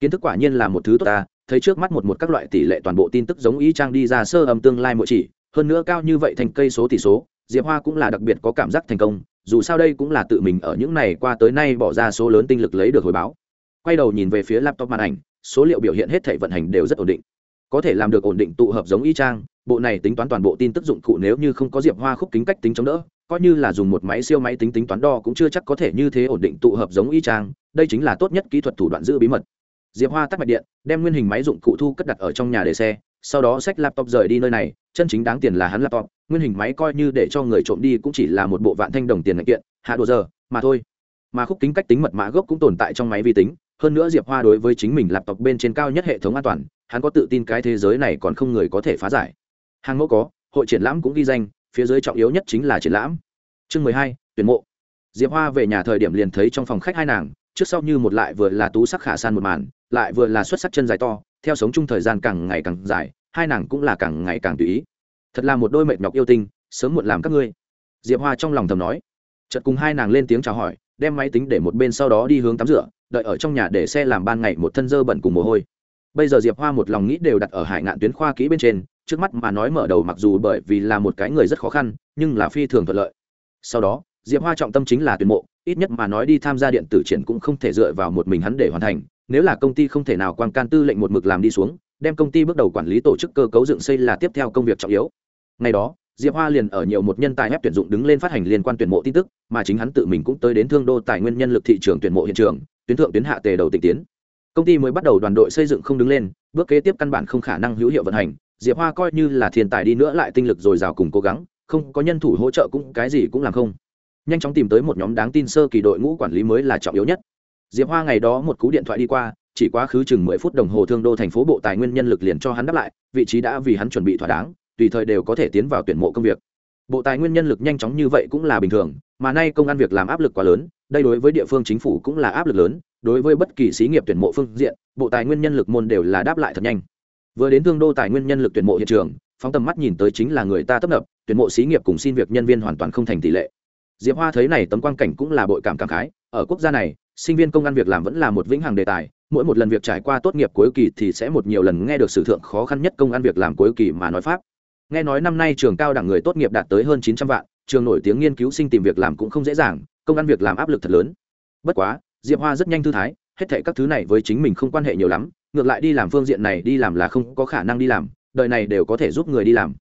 Kiến thức quả nhiên là một thứ tốt ta, thấy trước mắt một một các loại tỷ lệ toàn bộ tin tức giống ý trang đi ra sơ âm tương lai mỗi chỉ, hơn nữa cao như vậy thành cây số tỷ số, diệp hoa cũng là đặc biệt có cảm giác thành công, dù sao đây cũng là tự mình ở những này qua tới nay bỏ ra số lớn tinh lực lấy được hồi báo. Quay đầu nhìn về phía laptop màn ảnh, số liệu biểu hiện hết thể vận hành đều rất ổn định có thể làm được ổn định tụ hợp giống y trang bộ này tính toán toàn bộ tin tức dụng cụ nếu như không có diệp hoa khúc kính cách tính chống đỡ, coi như là dùng một máy siêu máy tính tính toán đo cũng chưa chắc có thể như thế ổn định tụ hợp giống y trang đây chính là tốt nhất kỹ thuật thủ đoạn giữ bí mật. Diệp hoa tắt mạch điện, đem nguyên hình máy dụng cụ thu cất đặt ở trong nhà để xe, sau đó xách laptop rời đi nơi này, chân chính đáng tiền là hắn laptop, nguyên hình máy coi như để cho người trộm đi cũng chỉ là một bộ vạn thanh đồng tiền ngạch kiện, hạ đồ giờ, mà thôi. Mà khúc kính cách tính mật mã gốc cũng tồn tại trong máy vi tính hơn nữa diệp hoa đối với chính mình laptop bên trên cao nhất hệ thống an toàn, hắn có tự tin cái thế giới này còn không người có thể phá giải. Hàng mẫu có, hội triển lãm cũng ghi danh, phía dưới trọng yếu nhất chính là triển lãm. Chương mười hai, tuyển mộ. Diệp hoa về nhà thời điểm liền thấy trong phòng khách hai nàng, trước sau như một lại vừa là tú sắc khả san một màn, lại vừa là xuất sắc chân dài to, theo sống chung thời gian càng ngày càng dài, hai nàng cũng là càng ngày càng tùy ý. Thật là một đôi mệt nhọc yêu tinh, sớm muộn làm các ngươi. Diệp hoa trong lòng thầm nói. Chợt cùng hai nàng lên tiếng chào hỏi đem máy tính để một bên sau đó đi hướng tắm rửa, đợi ở trong nhà để xe làm ban ngày một thân dơ bẩn cùng mồ hôi. Bây giờ diệp hoa một lòng nghĩ đều đặt ở hải ngạn tuyến khoa kỹ bên trên, trước mắt mà nói mở đầu mặc dù bởi vì là một cái người rất khó khăn, nhưng là phi thường thuận lợi. Sau đó, diệp hoa trọng tâm chính là tuyển mộ, ít nhất mà nói đi tham gia điện tử triển cũng không thể dựa vào một mình hắn để hoàn thành, nếu là công ty không thể nào quan can tư lệnh một mực làm đi xuống, đem công ty bước đầu quản lý tổ chức cơ cấu dựng xây là tiếp theo công việc trọng yếu. Ngày đó diệp hoa liền ở nhiều một nhân tài ép tuyển dụng đứng lên phát hành liên quan tuyển mộ tin tức, mà chính hắn tự mình cũng tới đến thương đô tài nguyên nhân lực thị trường tuyển mộ hiện trường, tuyến thượng tuyến hạ tề đầu tịch tiến. Công ty mới bắt đầu đoàn đội xây dựng không đứng lên, bước kế tiếp căn bản không khả năng hữu hiệu vận hành. Diệp hoa coi như là thiên tài đi nữa lại tinh lực dồi dào cùng cố gắng, không có nhân thủ hỗ trợ cũng cái gì cũng làm không. Nhanh chóng tìm tới một nhóm đáng tin sơ kỳ đội ngũ quản lý mới là trọng yếu nhất. Diệp hoa ngày đó một cú điện thoại đi qua, chỉ quá khứ chừng mười phút đồng hồ thương đô thành phố bộ tài nguyên nhân lực liền cho hắn đáp lại, vị trí đã vì hắn chuẩn bị thỏa đáng tùy thời đều có thể tiến vào tuyển mộ công việc. Bộ tài nguyên nhân lực nhanh chóng như vậy cũng là bình thường, mà nay công an việc làm áp lực quá lớn, đây đối với địa phương chính phủ cũng là áp lực lớn, đối với bất kỳ xí nghiệp tuyển mộ phương diện, bộ tài nguyên nhân lực môn đều là đáp lại thật nhanh. Vừa đến thương đô tài nguyên nhân lực tuyển mộ hiện trường, phóng tầm mắt nhìn tới chính là người ta tấp nập, tuyển mộ xí nghiệp cùng xin việc nhân viên hoàn toàn không thành tỷ lệ. Diệp hoa thấy này tấm quan cảnh cũng là bội cảm cảm khái, ở quốc gia này, sinh viên công an việc làm vẫn là một vĩnh hằng đề tài, mỗi một lần việc trải qua tốt nghiệp cuối kỳ thì sẽ một nhiều lần nghe được sử thượng khó khăn nhất công an việc làm cuối kỳ mà nói pháp nghe nói năm nay trường cao đẳng người tốt nghiệp đạt tới hơn chín trăm vạn, trường nổi tiếng nghiên cứu sinh tìm việc làm cũng không dễ dàng, công ăn việc làm áp lực thật lớn. Bất quá, diệp hoa rất nhanh thư thái, hết thệ các thứ này với chính mình không quan hệ nhiều lắm, ngược lại đi làm phương diện này đi làm là không có khả năng đi làm, đời này đều có thể giúp người đi làm.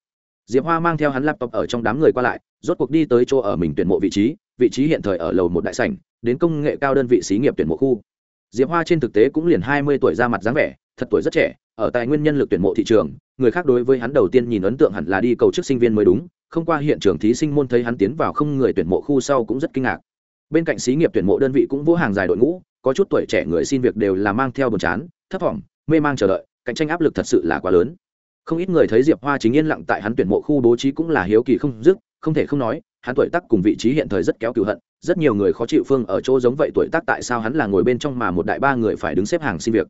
Diệp hoa mang theo hắn laptop ở trong đám người qua lại, rốt cuộc đi tới chỗ ở mình tuyển mộ vị trí vị trí hiện thời ở lầu một đại sảnh, đến công nghệ cao đơn vị xí nghiệp tuyển mộ khu. Diệp hoa trên thực tế cũng liền hai mươi tuổi ra mặt dáng vẻ, thật tuổi rất trẻ, ở tài nguyên nhân lực tuyển mộ thị trường người khác đối với hắn đầu tiên nhìn ấn tượng hẳn là đi cầu chức sinh viên mới đúng, không qua hiện trường thí sinh môn thấy hắn tiến vào không người tuyển mộ khu sau cũng rất kinh ngạc. Bên cạnh xí nghiệp tuyển mộ đơn vị cũng vô hàng dài đội ngũ, có chút tuổi trẻ người xin việc đều là mang theo buồn chán, thấp thỏm mê mang chờ đợi, cạnh tranh áp lực thật sự là quá lớn. Không ít người thấy diệp hoa chính yên lặng tại hắn tuyển mộ khu bố trí cũng là hiếu kỳ không dứt, không thể không nói, hắn tuổi tác cùng vị trí hiện thời rất kéo cựu hận, rất nhiều người khó chịu phương ở chỗ giống vậy tuổi tác tại sao hắn là ngồi bên trong mà một đại ba người phải đứng xếp hàng xin việc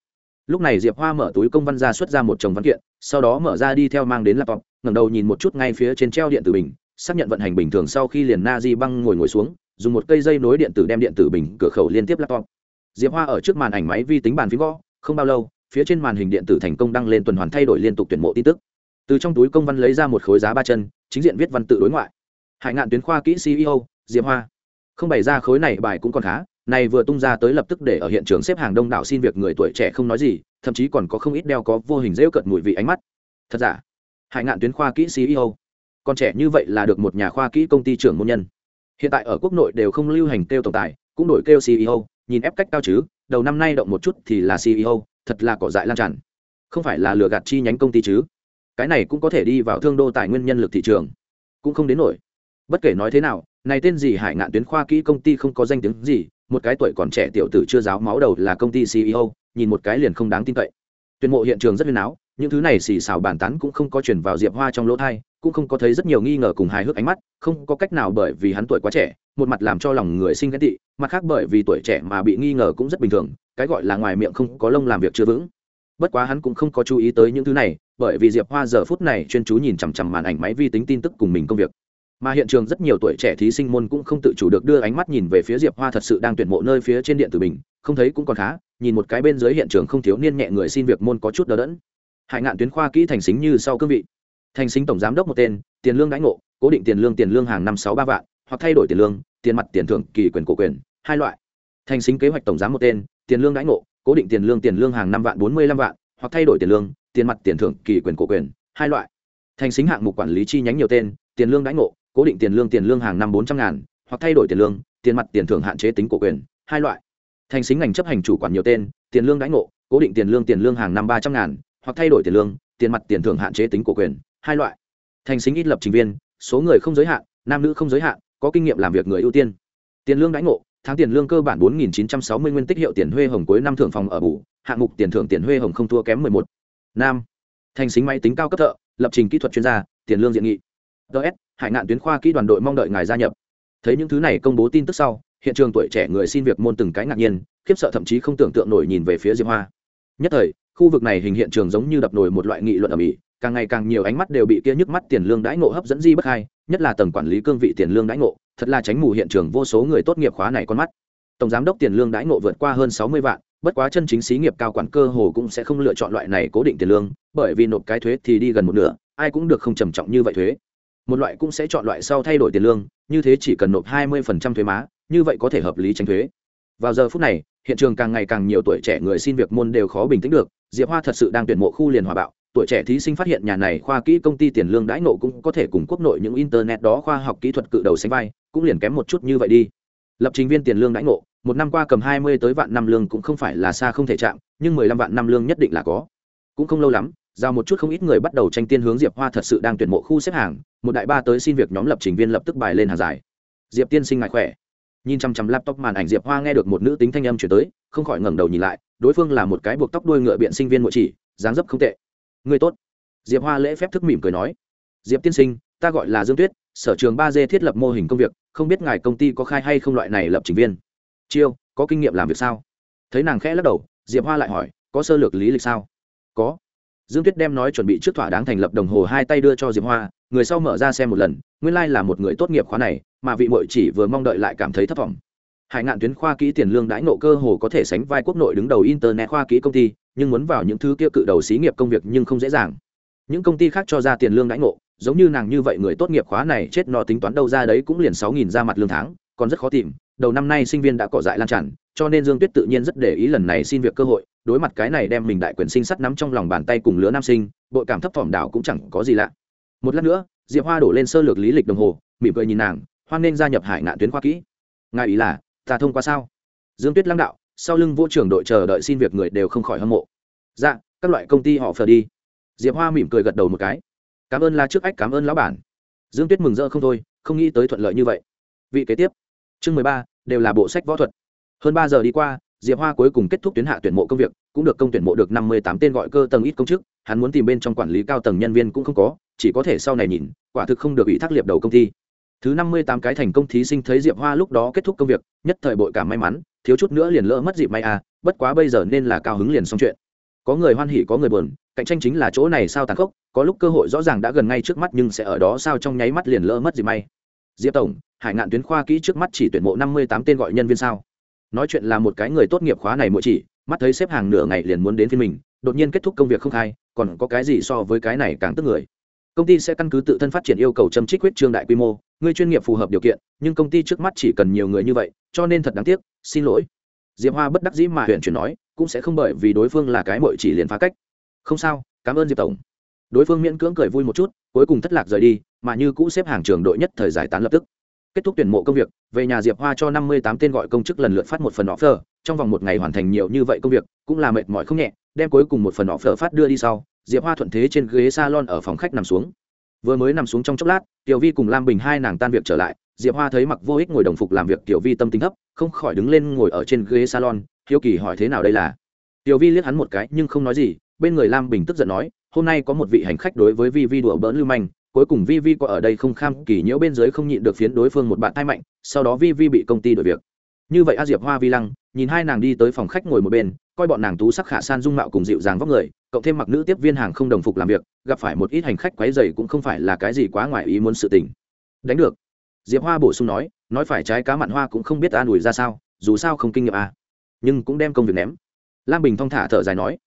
lúc này diệp hoa mở túi công văn ra xuất ra một chồng văn kiện, sau đó mở ra đi theo mang đến laptop, ngẩng đầu nhìn một chút ngay phía trên treo điện tử bình, xác nhận vận hành bình thường sau khi liền na di băng ngồi ngồi xuống, dùng một cây dây nối điện tử đem điện tử bình cửa khẩu liên tiếp laptop. Diệp hoa ở trước màn ảnh máy vi tính bàn phím gõ, không bao lâu, phía trên màn hình điện tử thành công đăng lên tuần hoàn thay đổi liên tục tuyển mộ tin tức. Từ trong túi công văn lấy ra một khối giá ba chân, chính diện viết văn tự đối ngoại. Hải ngạn tuyến khoa kỹ ceo diệp hoa. Không bày ra khối này bài cũng còn khá này vừa tung ra tới lập tức để ở hiện trường xếp hàng đông đảo xin việc người tuổi trẻ không nói gì, thậm chí còn có không ít đeo có vô hình rêu cận mùi vị ánh mắt. Thật giả? Hải ngạn tuyến khoa kỹ ceo còn trẻ như vậy là được một nhà khoa kỹ công ty trưởng môn nhân. Hiện tại ở quốc nội đều không lưu hành kêu tổng tài, cũng đổi kêu ceo nhìn ép cách cao chứ, đầu năm nay động một chút thì là ceo thật là cỏ dại lan tràn. Không phải là lừa gạt chi nhánh công ty chứ? Cái này cũng có thể đi vào thương đô tài nguyên nhân lực thị trường. Cũng không đến nổi. Bất kể nói thế nào, này tên gì hải ngạn tuyến khoa kỹ công ty không có danh tiếng gì một cái tuổi còn trẻ tiểu tử chưa giáo máu đầu là công ty ceo nhìn một cái liền không đáng tin cậy. Tuyển mộ hiện trường rất huyền áo, những thứ này xì xào bàn tán cũng không có chuyển vào diệp hoa trong lỗ thai, cũng không có thấy rất nhiều nghi ngờ cùng hài hước ánh mắt, không có cách nào bởi vì hắn tuổi quá trẻ, một mặt làm cho lòng người sinh ghen tị, mặt khác bởi vì tuổi trẻ mà bị nghi ngờ cũng rất bình thường, cái gọi là ngoài miệng không có lông làm việc chưa vững. Bất quá hắn cũng không có chú ý tới những thứ này, bởi vì diệp hoa giờ phút này chuyên chú nhìn chằm chằm màn ảnh máy vi tính tin tức cùng mình công việc mà hiện trường rất nhiều tuổi trẻ thí sinh môn cũng không tự chủ được đưa ánh mắt nhìn về phía diệp hoa thật sự đang tuyển mộ nơi phía trên điện tử mình không thấy cũng còn khá, nhìn một cái bên dưới hiện trường không thiếu niên nhẹ người xin việc môn có chút đỡ đẫn. Hải ngạn tuyến khoa kỹ thành xính như sau cương vị. Thành xính tổng giám đốc một tên, tiền lương đãi ngộ, cố định tiền lương tiền lương hàng năm sáu ba vạn, hoặc thay đổi tiền lương, tiền mặt, tiền thưởng, kỳ quyền, cổ quyền, hai loại. Thành xính kế hoạch tổng giám một tên, tiền lương đãi ngộ, cố định tiền lương tiền lương hàng năm vạn bốn mươi lăm vạn, hoặc thay đổi tiền lương, tiền mặt, tiền thưởng, kỳ quyền, cổ quyền, hai loại. Thành xính hạng mục quản lý chi nhánh nhiều tên, tiền lương đãi ngộ cố định tiền lương tiền lương hàng năm bốn trăm ngàn, hoặc thay đổi tiền lương, tiền mặt, tiền thưởng hạn chế tính cổ quyền, hai loại. Thành xính ngành chấp hành chủ quản nhiều tên, tiền lương đãi ngộ, cố định tiền lương tiền lương hàng năm ba trăm ngàn, hoặc thay đổi tiền lương, tiền mặt, tiền thưởng hạn chế tính cổ quyền, hai loại. Thành xính ít lập trình viên, số người không giới hạn, nam nữ không giới hạn, có kinh nghiệm làm việc người ưu tiên. Tiền lương đãi ngộ, tháng tiền lương cơ bản bốn nghìn chín trăm sáu mươi nguyên tích hiệu tiền huê hồng cuối năm thưởng phòng ở bù, hạng mục tiền thưởng tiền huê hồng không thua kém mười một. Nam. Thành xính máy tính cao cấp thợ, lập trình kỹ thuật chuyên gia, tiền lương diện nghị. Ts hải ngạn tuyến khoa kỹ đoàn đội mong đợi ngài gia nhập. Thấy những thứ này công bố tin tức sau, hiện trường tuổi trẻ người xin việc môn từng cái ngạc nhiên, khiếp sợ thậm chí không tưởng tượng nổi nhìn về phía diệp hoa. Nhất thời, khu vực này hình hiện trường giống như đập nổi một loại nghị luận ở mỹ càng ngày càng nhiều ánh mắt đều bị kia nhức mắt tiền lương đãi ngộ hấp dẫn di bất hai nhất là tầng quản lý cương vị tiền lương đãi ngộ, thật là tránh mù hiện trường vô số người tốt nghiệp khóa này con mắt. Tổng giám đốc tiền lương đãi ngộ vượt qua hơn sáu mươi vạn, bất quá chân chính xí nghiệp cao quản cơ hồ cũng sẽ không lựa chọn loại này cố định tiền lương, bởi vì nộp cái thuế thì đi gần một nửa, ai cũng được không trầm trọng như vậy thuế một loại cũng sẽ chọn loại sau thay đổi tiền lương, như thế chỉ cần nộp hai mươi thuế má, như vậy có thể hợp lý tránh thuế. Vào giờ phút này, hiện trường càng ngày càng nhiều tuổi trẻ người xin việc môn đều khó bình tĩnh được, diệp hoa thật sự đang tuyển mộ khu liền hòa bạo, tuổi trẻ thí sinh phát hiện nhà này khoa kỹ công ty tiền lương đãi nộ cũng có thể cùng quốc nội những internet đó khoa học kỹ thuật cự đầu sánh vai, cũng liền kém một chút như vậy đi. Lập trình viên tiền lương đãi ngộ, một năm qua cầm hai mươi tới vạn năm lương cũng không phải là xa không thể chạm, nhưng mười lăm vạn năm lương nhất định là có. Cũng không lâu lắm giao một chút không ít người bắt đầu tranh tiên hướng diệp hoa thật sự đang tuyển mộ khu xếp hàng, một đại ba tới xin việc nhóm lập trình viên lập tức bài lên hàng dài. Diệp tiên sinh ngại khỏe. Nhìn chăm chăm laptop màn ảnh, diệp hoa nghe được một nữ tính thanh âm chuyển tới, không khỏi ngẩng đầu nhìn lại, đối phương là một cái buộc tóc đuôi ngựa biện sinh viên mộ chỉ, dáng dấp không tệ. Người tốt. Diệp hoa lễ phép thức mỉm cười nói. Diệp tiên sinh, ta gọi là dương tuyết, sở trường ba d thiết lập mô hình công việc, không biết ngài công ty có khai hay không loại này lập trình viên? Chiêu, có kinh nghiệm làm việc sao? Thấy nàng khẽ lắc đầu, diệp hoa lại hỏi, có sơ lược lý lịch sao? Có dương tuyết đem nói chuẩn bị trước thỏa đáng thành lập đồng hồ hai tay đưa cho diệp hoa, người sau mở ra xem một lần, nguyên lai、like、là một người tốt nghiệp khóa này, mà vị mội chỉ vừa mong đợi lại cảm thấy thất vọng. Hải ngạn tuyến khoa kỹ tiền lương đãi nộ cơ hồ có thể sánh vai quốc nội đứng đầu internet khoa kỹ công ty, nhưng muốn vào những thứ kia cự đầu xí nghiệp công việc nhưng không dễ dàng. Những công ty khác cho ra tiền lương đãi ngộ, giống như nàng như vậy người tốt nghiệp khóa này chết nó tính toán đâu ra đấy cũng liền sáu nghìn ra mặt lương tháng, còn rất khó tìm, đầu năm nay sinh viên đã cỏ dại lan tràn, cho nên dương tuyết tự nhiên rất để ý lần này xin việc cơ hội đối mặt cái này đem mình đại quyền sinh sắt nắm trong lòng bàn tay cùng lứa nam sinh bội cảm thấp thỏm đảo cũng chẳng có gì lạ. Một lát nữa, diệp hoa đổ lên sơ lược lý lịch đồng hồ, mỉm cười nhìn nàng, hoan nên gia nhập hải ngạn tuyến khoa kỹ. Ngài ý là, ta thông qua sao? Dương tuyết lăng đạo, sau lưng vô trưởng đội chờ đợi xin việc người đều không khỏi hâm mộ. Dạ các loại công ty họ phờ đi. Diệp hoa mỉm cười gật đầu một cái. Cảm ơn la trước ách, cảm ơn lão bản. Dương tuyết mừng rỡ không thôi, không nghĩ tới thuận lợi như vậy. Vị kế tiếp. Chương mười ba, đều là bộ sách võ thuật. Hơn ba giờ đi qua diệp hoa cuối cùng kết thúc tuyến hạ tuyển mộ công việc, cũng được công tuyển mộ được năm mươi tám tên gọi cơ tầng ít công chức, hắn muốn tìm bên trong quản lý cao tầng nhân viên cũng không có, chỉ có thể sau này nhìn, quả thực không được ủy thác liệp đầu công ty. Thứ năm mươi tám cái thành công thí sinh thấy diệp hoa lúc đó kết thúc công việc, nhất thời bội cảm may mắn, thiếu chút nữa liền lỡ mất dịp may à bất quá bây giờ nên là cao hứng liền xong chuyện. Có người hoan hỉ, có người buồn, cạnh tranh chính là chỗ này sao tàn khốc, có lúc cơ hội rõ ràng đã gần ngay trước mắt nhưng sẽ ở đó sao trong nháy mắt liền lỡ mất dịp may. Diệp tổng, hải ngạn tuyến khoa kỹ trước mắt chỉ tuyển mộ năm mươi tám tên gọi nhân viên sao? Nói chuyện là một cái người tốt nghiệp khóa này mỗi chỉ, mắt thấy xếp hàng nửa ngày liền muốn đến phiên mình, đột nhiên kết thúc công việc không khai, còn có cái gì so với cái này càng tức người. Công ty sẽ căn cứ tự thân phát triển yêu cầu châm trích quyết trương đại quy mô, người chuyên nghiệp phù hợp điều kiện, nhưng công ty trước mắt chỉ cần nhiều người như vậy, cho nên thật đáng tiếc, xin lỗi. Diệp hoa bất đắc dĩ mà huyện chuyển nói, cũng sẽ không bởi vì đối phương là cái mội chỉ liền phá cách. Không sao, cảm ơn diệp tổng. Đối phương miễn cưỡng cười vui một chút, cuối cùng thất lạc rời đi, mà như cũ xếp hàng trường đội nhất thời giải tán lập tức kết thúc tuyển mộ công việc, về nhà diệp hoa cho năm mươi tám tên gọi công chức lần lượt phát một phần offer, trong vòng một ngày hoàn thành nhiều như vậy công việc, cũng là mệt mỏi không nhẹ, đem cuối cùng một phần offer phát đưa đi sau, diệp hoa thuận thế trên ghế salon ở phòng khách nằm xuống. Vừa mới nằm xuống trong chốc lát, tiểu vi cùng lam bình hai nàng tan việc trở lại, diệp hoa thấy mặc vô ích ngồi đồng phục làm việc, tiểu vi tâm tính thấp, không khỏi đứng lên ngồi ở trên ghế salon, hiếu kỳ hỏi thế nào đây là. Tiểu vi liếc hắn một cái nhưng không nói gì, bên người lam bình tức giận nói, hôm nay có một vị hành khách đối với vi vi đùa bỡn lưu manh cuối cùng vi vi có ở đây không kham kỳ nhiễu bên dưới không nhịn được phiến đối phương một bạn thai mạnh, sau đó vi vi bị công ty đổi việc. Như vậy a diệp hoa vi lăng, nhìn hai nàng đi tới phòng khách ngồi một bên, coi bọn nàng tú sắc khả san dung mạo cùng dịu dàng vóc người, cộng thêm mặc nữ tiếp viên hàng không đồng phục làm việc, gặp phải một ít hành khách quấy dày cũng không phải là cái gì quá ngoài ý muốn sự tình. Đánh được. Diệp hoa bổ sung nói nói phải trái cá mặn hoa cũng không biết an ủi ra sao, dù sao không kinh nghiệm à. nhưng cũng đem công việc ném. Lam bình thong thả thở dài nói,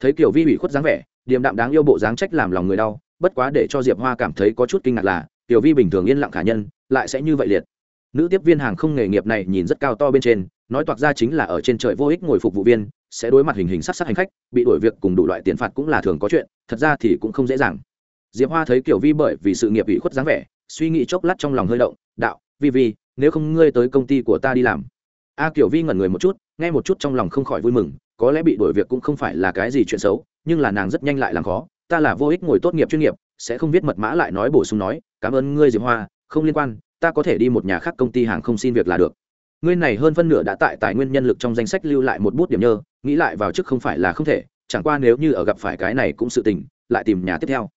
thấy kiểu vi ủy khuất dáng vẻ, điềm đạm đáng yêu bộ dáng trách làm lòng người đau bất quá để cho diệp hoa cảm thấy có chút kinh ngạc là, tiểu vi bình thường yên lặng khả nhân, lại sẽ như vậy liệt. Nữ tiếp viên hàng không nghề nghiệp này nhìn rất cao to bên trên, nói toạc ra chính là ở trên trời vô ích ngồi phục vụ viên, sẽ đối mặt hình hình sát sát hành khách, bị đuổi việc cùng đủ loại tiền phạt cũng là thường có chuyện, thật ra thì cũng không dễ dàng. Diệp hoa thấy kiểu vi bởi vì sự nghiệp ủy khuất dáng vẻ, suy nghĩ chốc lát trong lòng hơi động, đạo, vi vi, nếu không ngươi tới công ty của ta đi làm. A kiểu vi ngẩn người một chút, nghe một chút trong lòng không khỏi vui mừng, có lẽ bị đuổi việc cũng không phải là cái gì chuyện xấu, nhưng là nàng rất nhanh lại làm khó ta là vô ích ngồi tốt nghiệp chuyên nghiệp, sẽ không viết mật mã lại nói bổ sung nói, cảm ơn ngươi, diệp hoa, không liên quan, ta có thể đi một nhà khác công ty hàng không xin việc là được. Ngươi này hơn phân nửa đã tại tài nguyên nhân lực trong danh sách lưu lại một bút điểm nhơ, nghĩ lại vào trước không phải là không thể, chẳng qua nếu như ở gặp phải cái này cũng sự tình, lại tìm nhà tiếp theo.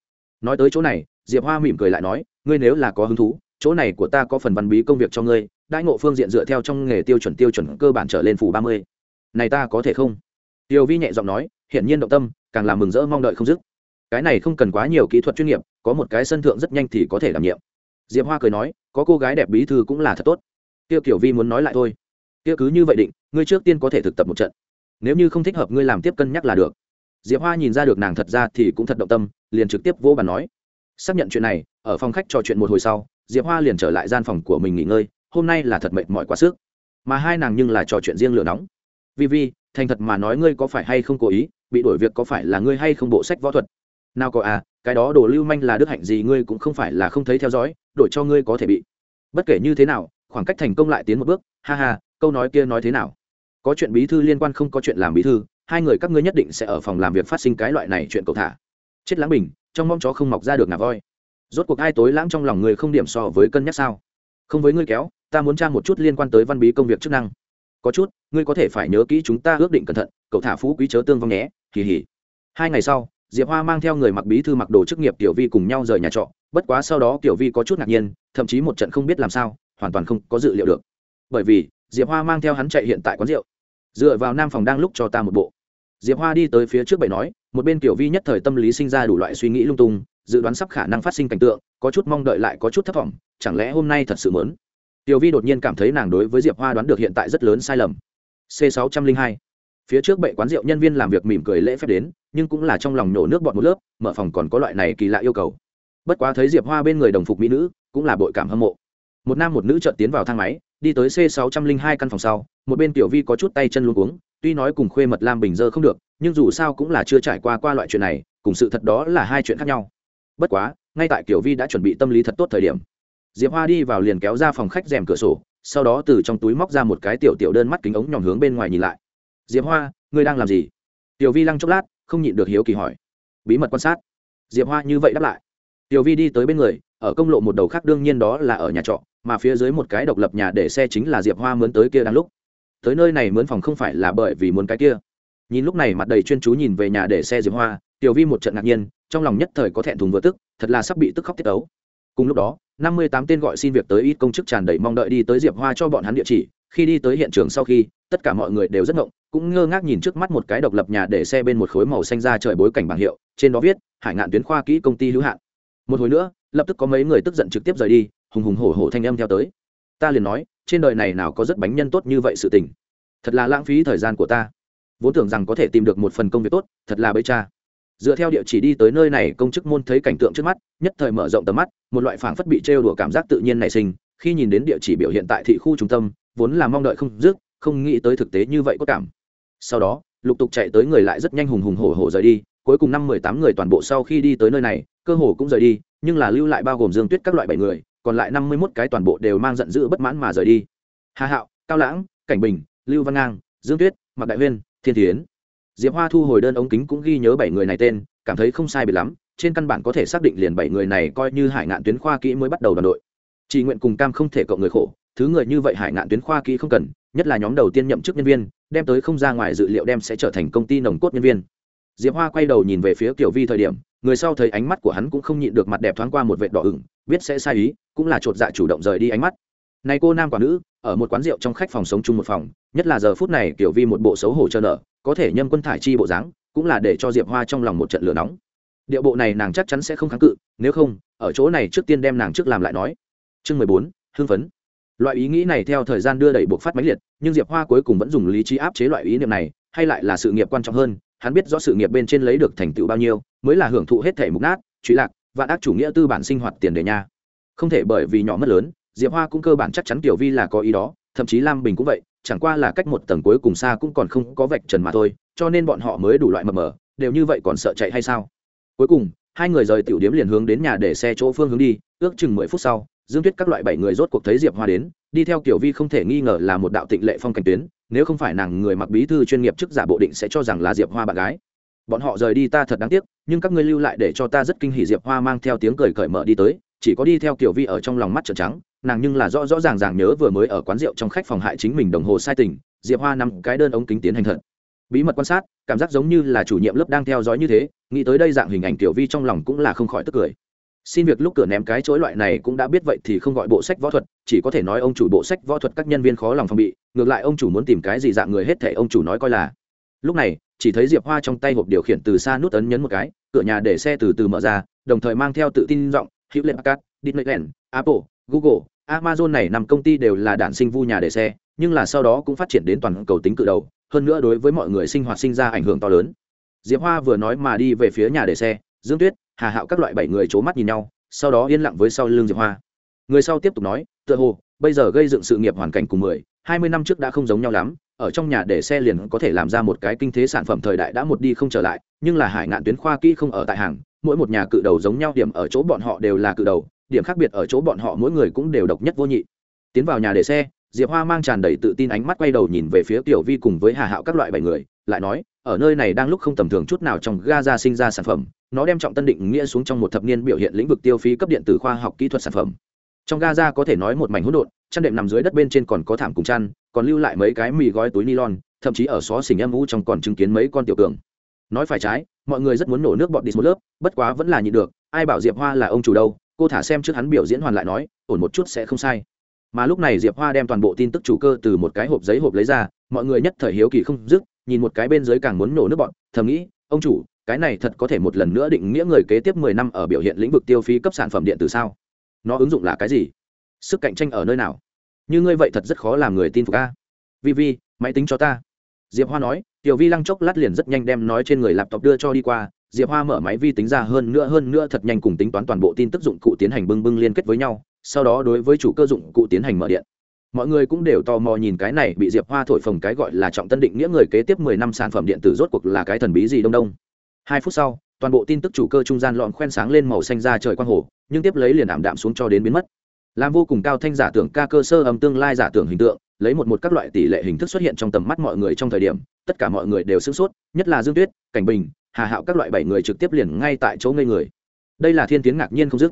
Nói tới chỗ này, diệp hoa mỉm cười lại nói, ngươi nếu là có hứng thú, chỗ này của ta có phần văn bí công việc cho ngươi, đãi ngộ phương diện dựa theo trong nghề tiêu chuẩn tiêu chuẩn cơ bản trở lên phủ ba mươi. Này ta có thể không? Tiêu vi nhẹ giọng nói, hiển nhiên động tâm, càng làm mừng rỡ mong đợi không dứt cái này không cần quá nhiều kỹ thuật chuyên nghiệp, có một cái sân thượng rất nhanh thì có thể đảm nhiệm. Diệp hoa cười nói, có cô gái đẹp bí thư cũng là thật tốt. Tiêu kiểu vi muốn nói lại thôi. Tiêu cứ như vậy định, ngươi trước tiên có thể thực tập một trận. Nếu như không thích hợp ngươi làm tiếp cân nhắc là được. Diệp hoa nhìn ra được nàng thật ra thì cũng thật động tâm, liền trực tiếp vô bàn nói. Xác nhận chuyện này, ở phòng khách trò chuyện một hồi sau, diệp hoa liền trở lại gian phòng của mình nghỉ ngơi, hôm nay là thật mệt mỏi quá sức. Mà hai nàng nhưng là trò chuyện riêng lửa nóng. Vi vi, thành thật mà nói ngươi có phải hay không cố ý, bị đổi việc có phải là ngươi hay không bộ sách võ thuật? Nào có à cái đó đồ lưu manh là đức hạnh gì ngươi cũng không phải là không thấy theo dõi, đổi cho ngươi có thể bị. Bất kể như thế nào, khoảng cách thành công lại tiến một bước, ha ha, câu nói kia nói thế nào? Có chuyện bí thư liên quan không có chuyện làm bí thư, hai người các ngươi nhất định sẽ ở phòng làm việc phát sinh cái loại này chuyện cầu thả. Chết lãng bình, trong mong chó không mọc ra được ngà voi. Rốt cuộc ai tối lãng trong lòng người không điểm so với cân nhắc sao? Không với ngươi kéo, ta muốn tra một chút liên quan tới văn bí công việc chức năng. Có chút, ngươi có thể phải nhớ kỹ chúng ta ước định cẩn thận, cậu thả phú quý chớ tương vong nhé kỳ hỉ hai ngày sau diệp hoa mang theo người mặc bí thư mặc đồ chức nghiệp tiểu vi cùng nhau rời nhà trọ, bất quá sau đó tiểu vi có chút ngạc nhiên, thậm chí một trận không biết làm sao, hoàn toàn không có dự liệu được. Bởi vì, diệp hoa mang theo hắn chạy hiện tại quán rượu. Dựa vào nam phòng đang lúc cho ta một bộ. Diệp hoa đi tới phía trước bậy nói, một bên tiểu vi nhất thời tâm lý sinh ra đủ loại suy nghĩ lung tung, dự đoán sắp khả năng phát sinh cảnh tượng, có chút mong đợi lại có chút thất vọng, chẳng lẽ hôm nay thật sự mớn tiểu vi đột nhiên cảm thấy nàng đối với diệp hoa đoán được hiện tại rất lớn sai lầm. C 602 phía trước bệ quán rượu nhân viên làm việc mỉm cười lễ phép đến, nhưng cũng là trong lòng nhổ nước bọt một lớp, mở phòng còn có loại này kỳ lạ yêu cầu. Bất quá thấy diệp hoa bên người đồng phục mỹ nữ, cũng là bội cảm hâm mộ. Một nam một nữ chợt tiến vào thang máy, đi tới c 602 căn phòng sau, một bên tiểu vi có chút tay chân luống cuống, tuy nói cùng khuê mật lam bình dơ không được, nhưng dù sao cũng là chưa trải qua qua loại chuyện này, cùng sự thật đó là hai chuyện khác nhau. Bất quá, ngay tại kiểu vi đã chuẩn bị tâm lý thật tốt thời điểm, diệp hoa đi vào liền kéo ra phòng khách rèm cửa sổ, sau đó từ trong túi móc ra một cái tiểu tiểu đơn mắt kính ống nhòm hướng bên ngoài nhìn lại diệp hoa, ngươi đang làm gì? Tiểu vi lăng chốc lát, không nhịn được hiếu kỳ hỏi. Bí mật quan sát. Diệp hoa như vậy đáp lại. Tiểu vi đi tới bên người, ở công lộ một đầu khác đương nhiên đó là ở nhà trọ, mà phía dưới một cái độc lập nhà để xe chính là diệp hoa mướn tới kia đang lúc. Tới nơi này mướn phòng không phải là bởi vì muốn cái kia. Nhìn lúc này mặt đầy chuyên chú nhìn về nhà để xe diệp hoa, tiểu vi một trận ngạc nhiên, trong lòng nhất thời có thẹn thùng vừa tức, thật là sắp bị tức khóc tiết ấu. Cùng lúc đó, năm mươi tám tên gọi xin việc tới ít công chức tràn đầy mong đợi đi tới diệp hoa cho bọn hắn địa chỉ khi đi tới hiện trường sau khi, tất cả mọi người đều rất ngộng, cũng ngơ ngác nhìn trước mắt một cái độc lập nhà để xe bên một khối màu xanh ra trời bối cảnh bảng hiệu, trên đó viết, hải ngạn tuyến khoa kỹ công ty hữu hạn. Một hồi nữa, lập tức có mấy người tức giận trực tiếp rời đi, hùng hùng hổ hổ thanh âm theo tới. Ta liền nói, trên đời này nào có rất bánh nhân tốt như vậy sự tình? Thật là lãng phí thời gian của ta. Vốn tưởng rằng có thể tìm được một phần công việc tốt, thật là bấy cha. Dựa theo địa chỉ đi tới nơi này, công chức môn thấy cảnh tượng trước mắt, nhất thời mở rộng tầm mắt, một loại phảng phất bị trêu đùa cảm giác tự nhiên nảy sinh, khi nhìn đến địa chỉ biểu hiện tại thị khu trung tâm vốn là mong đợi không dứt, không nghĩ tới thực tế như vậy có cảm. Sau đó, lục tục chạy tới người lại rất nhanh hùng hùng hổ hổ rời đi, cuối cùng năm mười tám người toàn bộ sau khi đi tới nơi này, cơ hồ cũng rời đi, nhưng là lưu lại bao gồm dương tuyết các loại bảy người, còn lại năm mươi mốt cái toàn bộ đều mang giận dữ bất mãn mà rời đi. Hà hạo, cao lãng, cảnh bình, lưu văn ngang, dương tuyết mặc đại huyên, thiên thiến. Diệp hoa thu hồi đơn ống kính cũng ghi nhớ bảy người này tên, cảm thấy không sai biệt lắm, trên căn bản có thể xác định liền bảy người này coi như hải ngạn tuyến khoa kỹ mới bắt đầu đoàn đội. Chỉ nguyện cùng cam không thể cộng người khổ thứ người như vậy hải ngạn tuyến khoa kỹ không cần, nhất là nhóm đầu tiên nhậm chức nhân viên, đem tới không ra ngoài dự liệu đem sẽ trở thành công ty nồng cốt nhân viên. Diệp hoa quay đầu nhìn về phía kiểu vi thời điểm, người sau thấy ánh mắt của hắn cũng không nhịn được mặt đẹp thoáng qua một vệ đỏ ửng, biết sẽ sai ý, cũng là chột dạ chủ động rời đi ánh mắt. Này cô nam quả nữ, ở một quán rượu trong khách phòng sống chung một phòng, nhất là giờ phút này kiểu vi một bộ xấu hổ trơ nợ có thể nhâm quân thải chi bộ dáng, cũng là để cho diệp hoa trong lòng một trận lửa nóng. Điệu bộ này nàng chắc chắn sẽ không kháng cự, nếu không, ở chỗ này trước tiên đem nàng trước làm lại nói. Chương mười bốn, hưng phấn loại ý nghĩ này theo thời gian đưa đẩy buộc phát mãnh liệt, nhưng diệp hoa cuối cùng vẫn dùng lý trí áp chế loại ý niệm này, hay lại là sự nghiệp quan trọng hơn, hắn biết rõ sự nghiệp bên trên lấy được thành tựu bao nhiêu, mới là hưởng thụ hết thể mục nát truy lạc và ác chủ nghĩa tư bản sinh hoạt tiền đề nha. Không thể bởi vì nhỏ mất lớn, diệp hoa cũng cơ bản chắc chắn tiểu vi là có ý đó, thậm chí lam bình cũng vậy, chẳng qua là cách một tầng cuối cùng xa cũng còn không có vạch trần mà thôi, cho nên bọn họ mới đủ loại mờ mờ, đều như vậy còn sợ chạy hay sao? Cuối cùng, hai người rời tiểu điếm liền hướng đến nhà để xe chỗ phương hướng đi, ước chừng mười phút sau dương tuyết các loại bảy người rốt cuộc thấy diệp hoa đến, đi theo kiểu vi không thể nghi ngờ là một đạo tịnh lệ phong cảnh tuyến, nếu không phải nàng người mặc bí thư chuyên nghiệp chức giả bộ định sẽ cho rằng là diệp hoa bạn gái. Bọn họ rời đi ta thật đáng tiếc, nhưng các ngươi lưu lại để cho ta rất kinh hỉ diệp hoa mang theo tiếng cười cởi mở đi tới, chỉ có đi theo kiểu vi ở trong lòng mắt trợn trắng, nàng nhưng là rõ rõ ràng ràng nhớ vừa mới ở quán rượu trong khách phòng hại chính mình đồng hồ sai tình, diệp hoa nằm cái đơn ống kính tiến hành thật. Bí mật quan sát, cảm giác giống như là chủ nhiệm lớp đang theo dõi như thế, nghĩ tới đây dạng hình ảnh tiểu vi trong lòng cũng là không khỏi tức cười xin việc lúc cửa ném cái chối loại này cũng đã biết vậy thì không gọi bộ sách võ thuật, chỉ có thể nói ông chủ bộ sách võ thuật các nhân viên khó lòng phòng bị, ngược lại ông chủ muốn tìm cái gì dạng người hết thể ông chủ nói coi là. Lúc này, chỉ thấy diệp hoa trong tay hộp điều khiển từ xa nút ấn nhấn một cái, cửa nhà để xe từ từ mở ra, đồng thời mang theo tự tin giọng, hữu lên packard, disneyland, apple, google, amazon này nằm công ty đều là đản sinh vu nhà để xe, nhưng là sau đó cũng phát triển đến toàn cầu tính cự đầu, hơn nữa đối với mọi người sinh hoạt sinh ra ảnh hưởng to lớn. Diệp hoa vừa nói mà đi về phía nhà để xe dương tuyết, hà hạo các loại bảy người c h ố mắt nhìn nhau, sau đó yên lặng với sau l ư n g diệp hoa. Người sau tiếp tục nói, tựa hồ, bây giờ gây dựng sự nghiệp hoàn cảnh cùng mười, hai mươi năm trước đã không giống nhau lắm, ở trong nhà để xe liền có thể làm ra một cái kinh thế sản phẩm thời đại đã một đi không trở lại, nhưng là hải ngạn tuyến khoa kỹ không ở tại hàng, mỗi một nhà cự đầu giống nhau, điểm ở chỗ bọn họ đều là cự đầu, điểm khác biệt ở chỗ bọn họ mỗi người cũng đều độc nhất vô nhị. Tiến vào nhà để xe, diệp hoa mang tràn đầy tự tin ánh mắt quay đầu nhìn về phía tiểu vi cùng với hà hạo các loại bảy người, lại nói, ở nơi này đang lúc không tầm thường chút nào trong gaza sinh ra sản phẩm nó đem trọng tân định nghĩa xuống trong một thập niên biểu hiện lĩnh vực tiêu phí cấp điện tử khoa học kỹ thuật sản phẩm. Trong gaza có thể nói một mảnh hỗn độn, chăn đệm nằm dưới đất bên trên còn có thảm cùng chăn, còn lưu lại mấy cái mì gói túi nylon, thậm chí ở xó xỉnh âm u trong còn chứng kiến mấy con tiểu cường. Nói phải trái, mọi người rất muốn nổ nước bọt đi một lớp bất quá vẫn là nhịn được, ai bảo diệp hoa là ông chủ đâu, cô thả xem trước hắn biểu diễn hoàn lại nói, ổn một chút sẽ không sai. Mà lúc này diệp hoa đem toàn bộ tin tức chủ cơ từ một cái hộp giấy hộp lấy ra, mọi người nhất thời hiếu kỳ không dứt, nhìn một cái bên dưới càng muốn nổ nước bọn thầm nghĩ, ông chủ cái này thật có thể một lần nữa định nghĩa người kế tiếp mười năm ở biểu hiện lĩnh vực tiêu phí cấp sản phẩm điện tử sao? Nó ứng dụng là cái gì? Sức cạnh tranh ở nơi nào? Như ngươi vậy thật rất khó làm người tin phục a. Vi vi, máy tính cho ta. Diệp hoa nói, tiểu vi lăng chốc lát liền rất nhanh đem nói trên người laptop đưa cho đi qua. Diệp hoa mở máy vi tính ra hơn nữa hơn nữa thật nhanh cùng tính toán toàn bộ tin tức dụng cụ tiến hành bưng bưng liên kết với nhau. Sau đó đối với chủ cơ dụng cụ tiến hành mở điện. Mọi người cũng đều tò mò nhìn cái này bị diệp hoa thổi phồng cái gọi là trọng tân định nghĩa người kế tiếp mười năm sản phẩm điện tử rốt cuộc là cái thần bí gì đông đông hai phút sau, toàn bộ tin tức chủ cơ trung gian lọn khoen sáng lên màu xanh ra trời quang hồ, nhưng tiếp lấy liền ảm đạm xuống cho đến biến mất. Làm vô cùng cao thanh giả tưởng ca cơ sơ âm tương lai giả tưởng hình tượng, lấy một một các loại tỷ lệ hình thức xuất hiện trong tầm mắt mọi người trong thời điểm, tất cả mọi người đều sửng sốt, nhất là dương tuyết, cảnh bình, hà hạo các loại bảy người trực tiếp liền ngay tại chỗ ngây người. Đây là thiên tiến ngạc nhiên không dứt.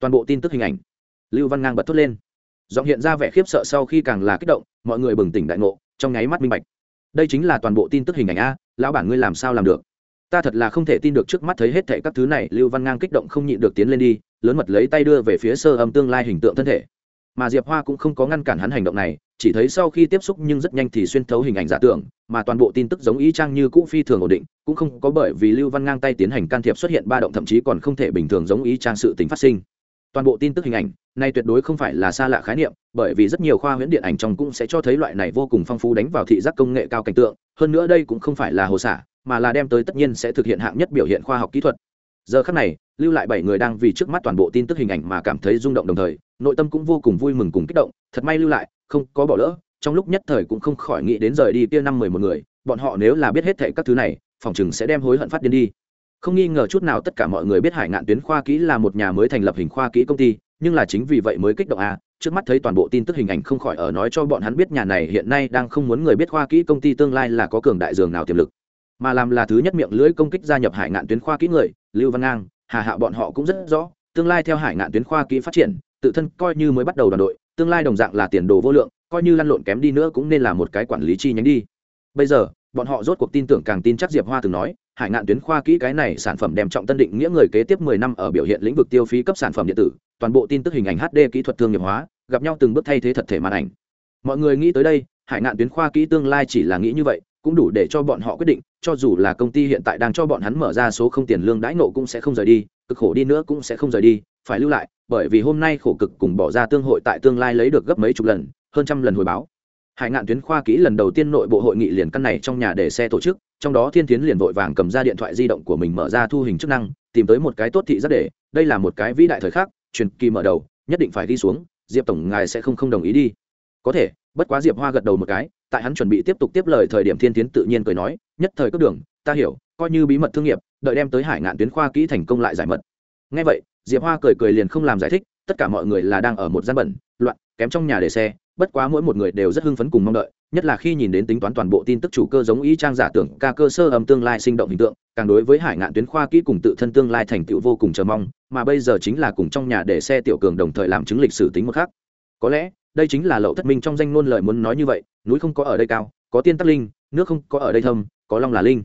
Toàn bộ tin tức hình ảnh, lưu văn ngang bật thốt lên. Giọng hiện ra vẻ khiếp sợ sau khi càng là kích động, mọi người bừng tỉnh đại ngộ, trong nháy mắt minh bạch. Đây chính là toàn bộ tin tức hình ảnh a, lão bản ngươi làm sao làm được? Ta thật là không thể tin được trước mắt thấy hết thệ các thứ này, lưu văn ngang kích động không nhịn được tiến lên đi, lớn mật lấy tay đưa về phía sơ âm tương lai hình tượng thân thể. Mà diệp hoa cũng không có ngăn cản hắn hành động này, chỉ thấy sau khi tiếp xúc nhưng rất nhanh thì xuyên thấu hình ảnh giả tưởng, mà toàn bộ tin tức giống y trang như cũ phi thường ổn định, cũng không có bởi vì lưu văn ngang tay tiến hành can thiệp xuất hiện ba động, thậm chí còn không thể bình thường giống y trang sự tính phát sinh toàn bộ tin tức hình ảnh này tuyệt đối không phải là xa lạ khái niệm, bởi vì rất nhiều khoa huyễn điện ảnh trong cũng sẽ cho thấy loại này vô cùng phong phú đánh vào thị giác công nghệ cao cảnh tượng, hơn nữa đây cũng không phải là hồ xả, mà là đem tới tất nhiên sẽ thực hiện hạng nhất biểu hiện khoa học kỹ thuật. Giờ khắc này, lưu lại bảy người đang vì trước mắt toàn bộ tin tức hình ảnh mà cảm thấy rung động đồng thời, nội tâm cũng vô cùng vui mừng cùng kích động, thật may lưu lại, không có bỏ lỡ, trong lúc nhất thời cũng không khỏi nghĩ đến rời đi kia năm mười một người, bọn họ nếu là biết hết thệ các thứ này, phòng chừng sẽ đem hối hận phát điên đi không nghi ngờ chút nào tất cả mọi người biết hải ngạn tuyến khoa kỹ là một nhà mới thành lập hình khoa kỹ công ty, nhưng là chính vì vậy mới kích động à. Trước mắt thấy toàn bộ tin tức hình ảnh không khỏi ở nói cho bọn hắn biết nhà này hiện nay đang không muốn người biết khoa kỹ công ty tương lai là có cường đại dường nào tiềm lực. Mà làm là thứ nhất miệng lưỡi công kích gia nhập hải ngạn tuyến khoa kỹ người, lưu văn ngang, hà hạ bọn họ cũng rất rõ, tương lai theo hải ngạn tuyến khoa kỹ phát triển, tự thân coi như mới bắt đầu đoàn đội, tương lai đồng dạng là tiền đồ vô lượng, coi như lăn lộn kém đi nữa cũng nên là một cái quản lý chi nhánh đi. Bây giờ, bọn họ rốt cuộc tin tưởng càng tin chắc diệp hoa từng nói hải ngạn tuyến khoa kỹ cái này sản phẩm đem trọng tân định nghĩa người kế tiếp mười năm ở biểu hiện lĩnh vực tiêu phí cấp sản phẩm điện tử, toàn bộ tin tức hình ảnh hd kỹ thuật thương nghiệp hóa, gặp nhau từng bước thay thế thật thể màn ảnh. Mọi người nghĩ tới đây, hải ngạn tuyến khoa kỹ tương lai chỉ là nghĩ như vậy, cũng đủ để cho bọn họ quyết định, cho dù là công ty hiện tại đang cho bọn hắn mở ra số không tiền lương đãi nộ cũng sẽ không rời đi, cực khổ đi nữa cũng sẽ không rời đi, phải lưu lại, bởi vì hôm nay khổ cực cùng bỏ ra tương hội tại tương lai lấy được gấp mấy chục lần, hơn trăm lần hồi báo. Hải ngạn tuyến khoa kỹ lần đầu tiên nội bộ hội nghị liền căn này trong nhà để xe tổ chức trong đó thiên tiến liền vội vàng cầm ra điện thoại di động của mình mở ra thu hình chức năng, tìm tới một cái tốt thị rất để, đây là một cái vĩ đại thời khắc, truyền kỳ mở đầu, nhất định phải đi xuống, diệp tổng ngài sẽ không không đồng ý đi. Có thể, bất quá diệp hoa gật đầu một cái, tại hắn chuẩn bị tiếp tục tiếp lời thời điểm thiên tiến tự nhiên cười nói, nhất thời cấp đường, ta hiểu, coi như bí mật thương nghiệp, đợi đem tới hải ngạn tuyến khoa kỹ thành công lại giải mật. Ngay vậy, diệp hoa cười cười liền không làm giải thích, tất cả mọi người là đang ở một gian bẩn, loạn, kém trong nhà để xe, bất quá mỗi một người đều rất hưng phấn cùng mong đợi nhất là khi nhìn đến tính toán toàn bộ tin tức chủ cơ giống ý trang giả tưởng ca cơ sơ âm tương lai sinh động hình tượng, càng đối với hải ngạn tuyến khoa kỹ cùng tự thân tương lai thành tựu vô cùng chờ mong, mà bây giờ chính là cùng trong nhà để xe tiểu cường đồng thời làm chứng lịch sử tính một khác có lẽ, đây chính là lậu thất minh trong danh ngôn lời muốn nói như vậy, núi không có ở đây cao, có tiên tắc linh, nước không có ở đây thâm, có long là linh.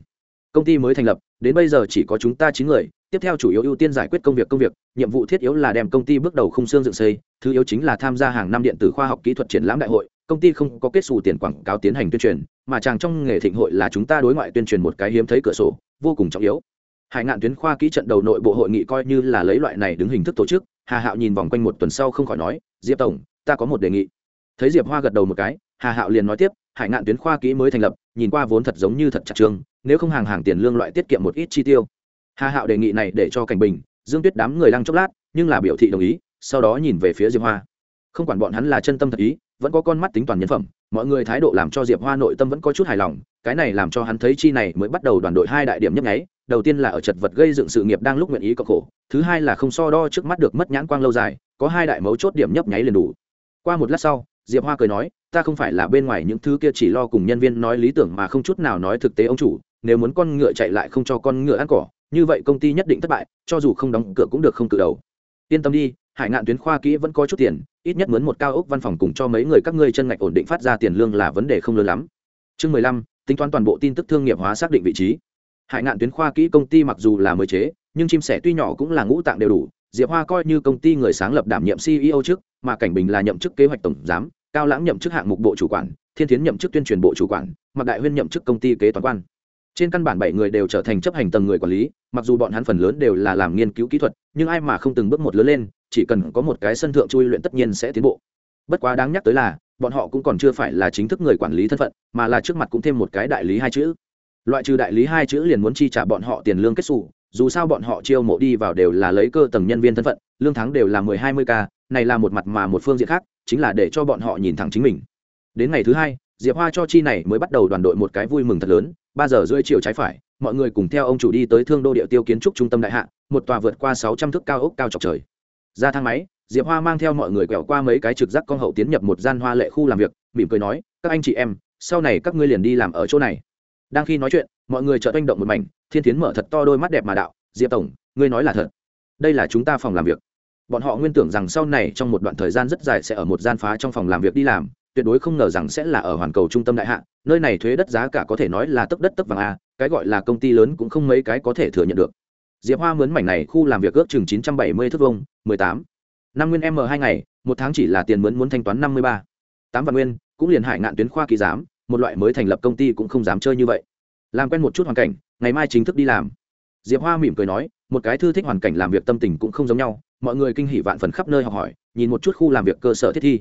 Công ty mới thành lập, đến bây giờ chỉ có chúng ta chín người, tiếp theo chủ yếu ưu tiên giải quyết công việc công việc, nhiệm vụ thiết yếu là đem công ty bước đầu khung xương dựng xây, thứ yếu chính là tham gia hàng năm điện tử khoa học kỹ thuật triển lãm đại hội công ty không có kết xù tiền quảng cáo tiến hành tuyên truyền, mà chàng trong nghề thịnh hội là chúng ta đối ngoại tuyên truyền một cái hiếm thấy cửa sổ, vô cùng trọng yếu. Hải ngạn tuyến khoa kỹ trận đầu nội bộ hội nghị coi như là lấy loại này đứng hình thức tổ chức, hà hạo nhìn vòng quanh một tuần sau không khỏi nói, diệp tổng, ta có một đề nghị. Thấy diệp hoa gật đầu một cái, hà hạo liền nói tiếp, hải ngạn tuyến khoa kỹ mới thành lập, nhìn qua vốn thật giống như thật chặt trường nếu không hàng hàng tiền lương loại tiết kiệm một ít chi tiêu. Hà hạo đề nghị này để cho cảnh bình, dương tuyết đám người lăng chốc lát, nhưng là biểu thị đồng ý, sau đó nhìn về phía diệp hoa. Không quản bọn hắn là chân tâm thật ý vẫn có con mắt tính toàn nhân phẩm, mọi người thái độ làm cho diệp hoa nội tâm vẫn có chút hài lòng, cái này làm cho hắn thấy chi này mới bắt đầu đoàn đội hai đại điểm nhấp nháy, đầu tiên là ở chật vật gây dựng sự nghiệp đang lúc nguyện ý cộng khổ, thứ hai là không so đo trước mắt được mất nhãn quang lâu dài, có hai đại mấu chốt điểm nhấp nháy liền đủ. Qua một lát sau, diệp hoa cười nói, ta không phải là bên ngoài những thứ kia chỉ lo cùng nhân viên nói lý tưởng mà không chút nào nói thực tế ông chủ, nếu muốn con ngựa chạy lại không cho con ngựa ăn cỏ, như vậy công ty nhất định thất bại, cho dù không đóng cửa cũng được không cự đầu. Yên tâm đi, hải ngạn tuyến khoa kỹ vẫn có chút tiền ít nhất mướn một cao ốc văn phòng cùng cho mấy người các ngươi chân ngạch ổn định phát ra tiền lương là vấn đề không lớn lắm. Chương mười lăm, tính toán toàn bộ tin tức thương nghiệp hóa xác định vị trí. Hải ngạn tuyến khoa kỹ công ty mặc dù là mới chế, nhưng chim sẻ tuy nhỏ cũng là ngũ tạng đều đủ, diệp hoa coi như công ty người sáng lập đảm nhiệm ceo trước, mà cảnh bình là nhậm chức kế hoạch tổng giám, cao lãng nhậm chức hạng mục bộ chủ quản, thiên thiến nhậm chức tuyên truyền bộ chủ quản mặc đại huyên nhậm chức công ty kế toán quan. Trên căn bản bảy người đều trở thành chấp hành tầng người quản lý, mặc dù bọn hắn phần lớn đều là làm nghiên cứu kỹ thuật, nhưng ai mà không từng bước một lớn lên chỉ cần có một cái sân thượng chui luyện tất nhiên sẽ tiến bộ. Bất quá đáng nhắc tới là, bọn họ cũng còn chưa phải là chính thức người quản lý thân phận, mà là trước mặt cũng thêm một cái đại lý hai chữ. Loại trừ đại lý hai chữ liền muốn chi trả bọn họ tiền lương kết xù, dù sao bọn họ chiêu mộ đi vào đều là lấy cơ tầng nhân viên thân phận, lương tháng đều là mười hai mươi k, này là một mặt mà một phương diện khác, chính là để cho bọn họ nhìn thẳng chính mình. Đến ngày thứ hai, diệp hoa cho chi này mới bắt đầu đoàn đội một cái vui mừng thật lớn, ba giờ rưỡi chiều trái phải, mọi người cùng theo ông chủ đi tới thương đô địa tiêu kiến trúc trung tâm đại hạ, một tòa vượt qua sáu trăm thước cao ốc cao chọc trời ra thang máy, diệp hoa mang theo mọi người quẹo qua mấy cái trực giác con hậu tiến nhập một gian hoa lệ khu làm việc, mỉm cười nói, các anh chị em, sau này các ngươi liền đi làm ở chỗ này. Đang khi nói chuyện, mọi người chợt oanh động một mảnh, thiên tiến mở thật to đôi mắt đẹp mà đạo, diệp tổng, ngươi nói là thật. Đây là chúng ta phòng làm việc. Bọn họ nguyên tưởng rằng sau này trong một đoạn thời gian rất dài sẽ ở một gian phá trong phòng làm việc đi làm, tuyệt đối không ngờ rằng sẽ là ở hoàn cầu trung tâm đại hạ, nơi này thuế đất giá cả có thể nói là tấp đất tấp vàng a, cái gọi là công ty lớn cũng không mấy cái có thể thừa nhận được diệp hoa mướn mảnh này khu làm việc ước chừng chín trăm bảy mươi thước vông mười tám. Năm nguyên m hai ngày, một tháng chỉ là tiền mướn muốn thanh toán năm mươi ba. Tám vạn nguyên, cũng liền hải ngạn tuyến khoa kỳ giám, một loại mới thành lập công ty cũng không dám chơi như vậy. Làm quen một chút hoàn cảnh, ngày mai chính thức đi làm. Diệp hoa mỉm cười nói, một cái thư thích hoàn cảnh làm việc tâm tình cũng không giống nhau, mọi người kinh hỉ vạn phần khắp nơi học hỏi, nhìn một chút khu làm việc cơ sở thiết thi.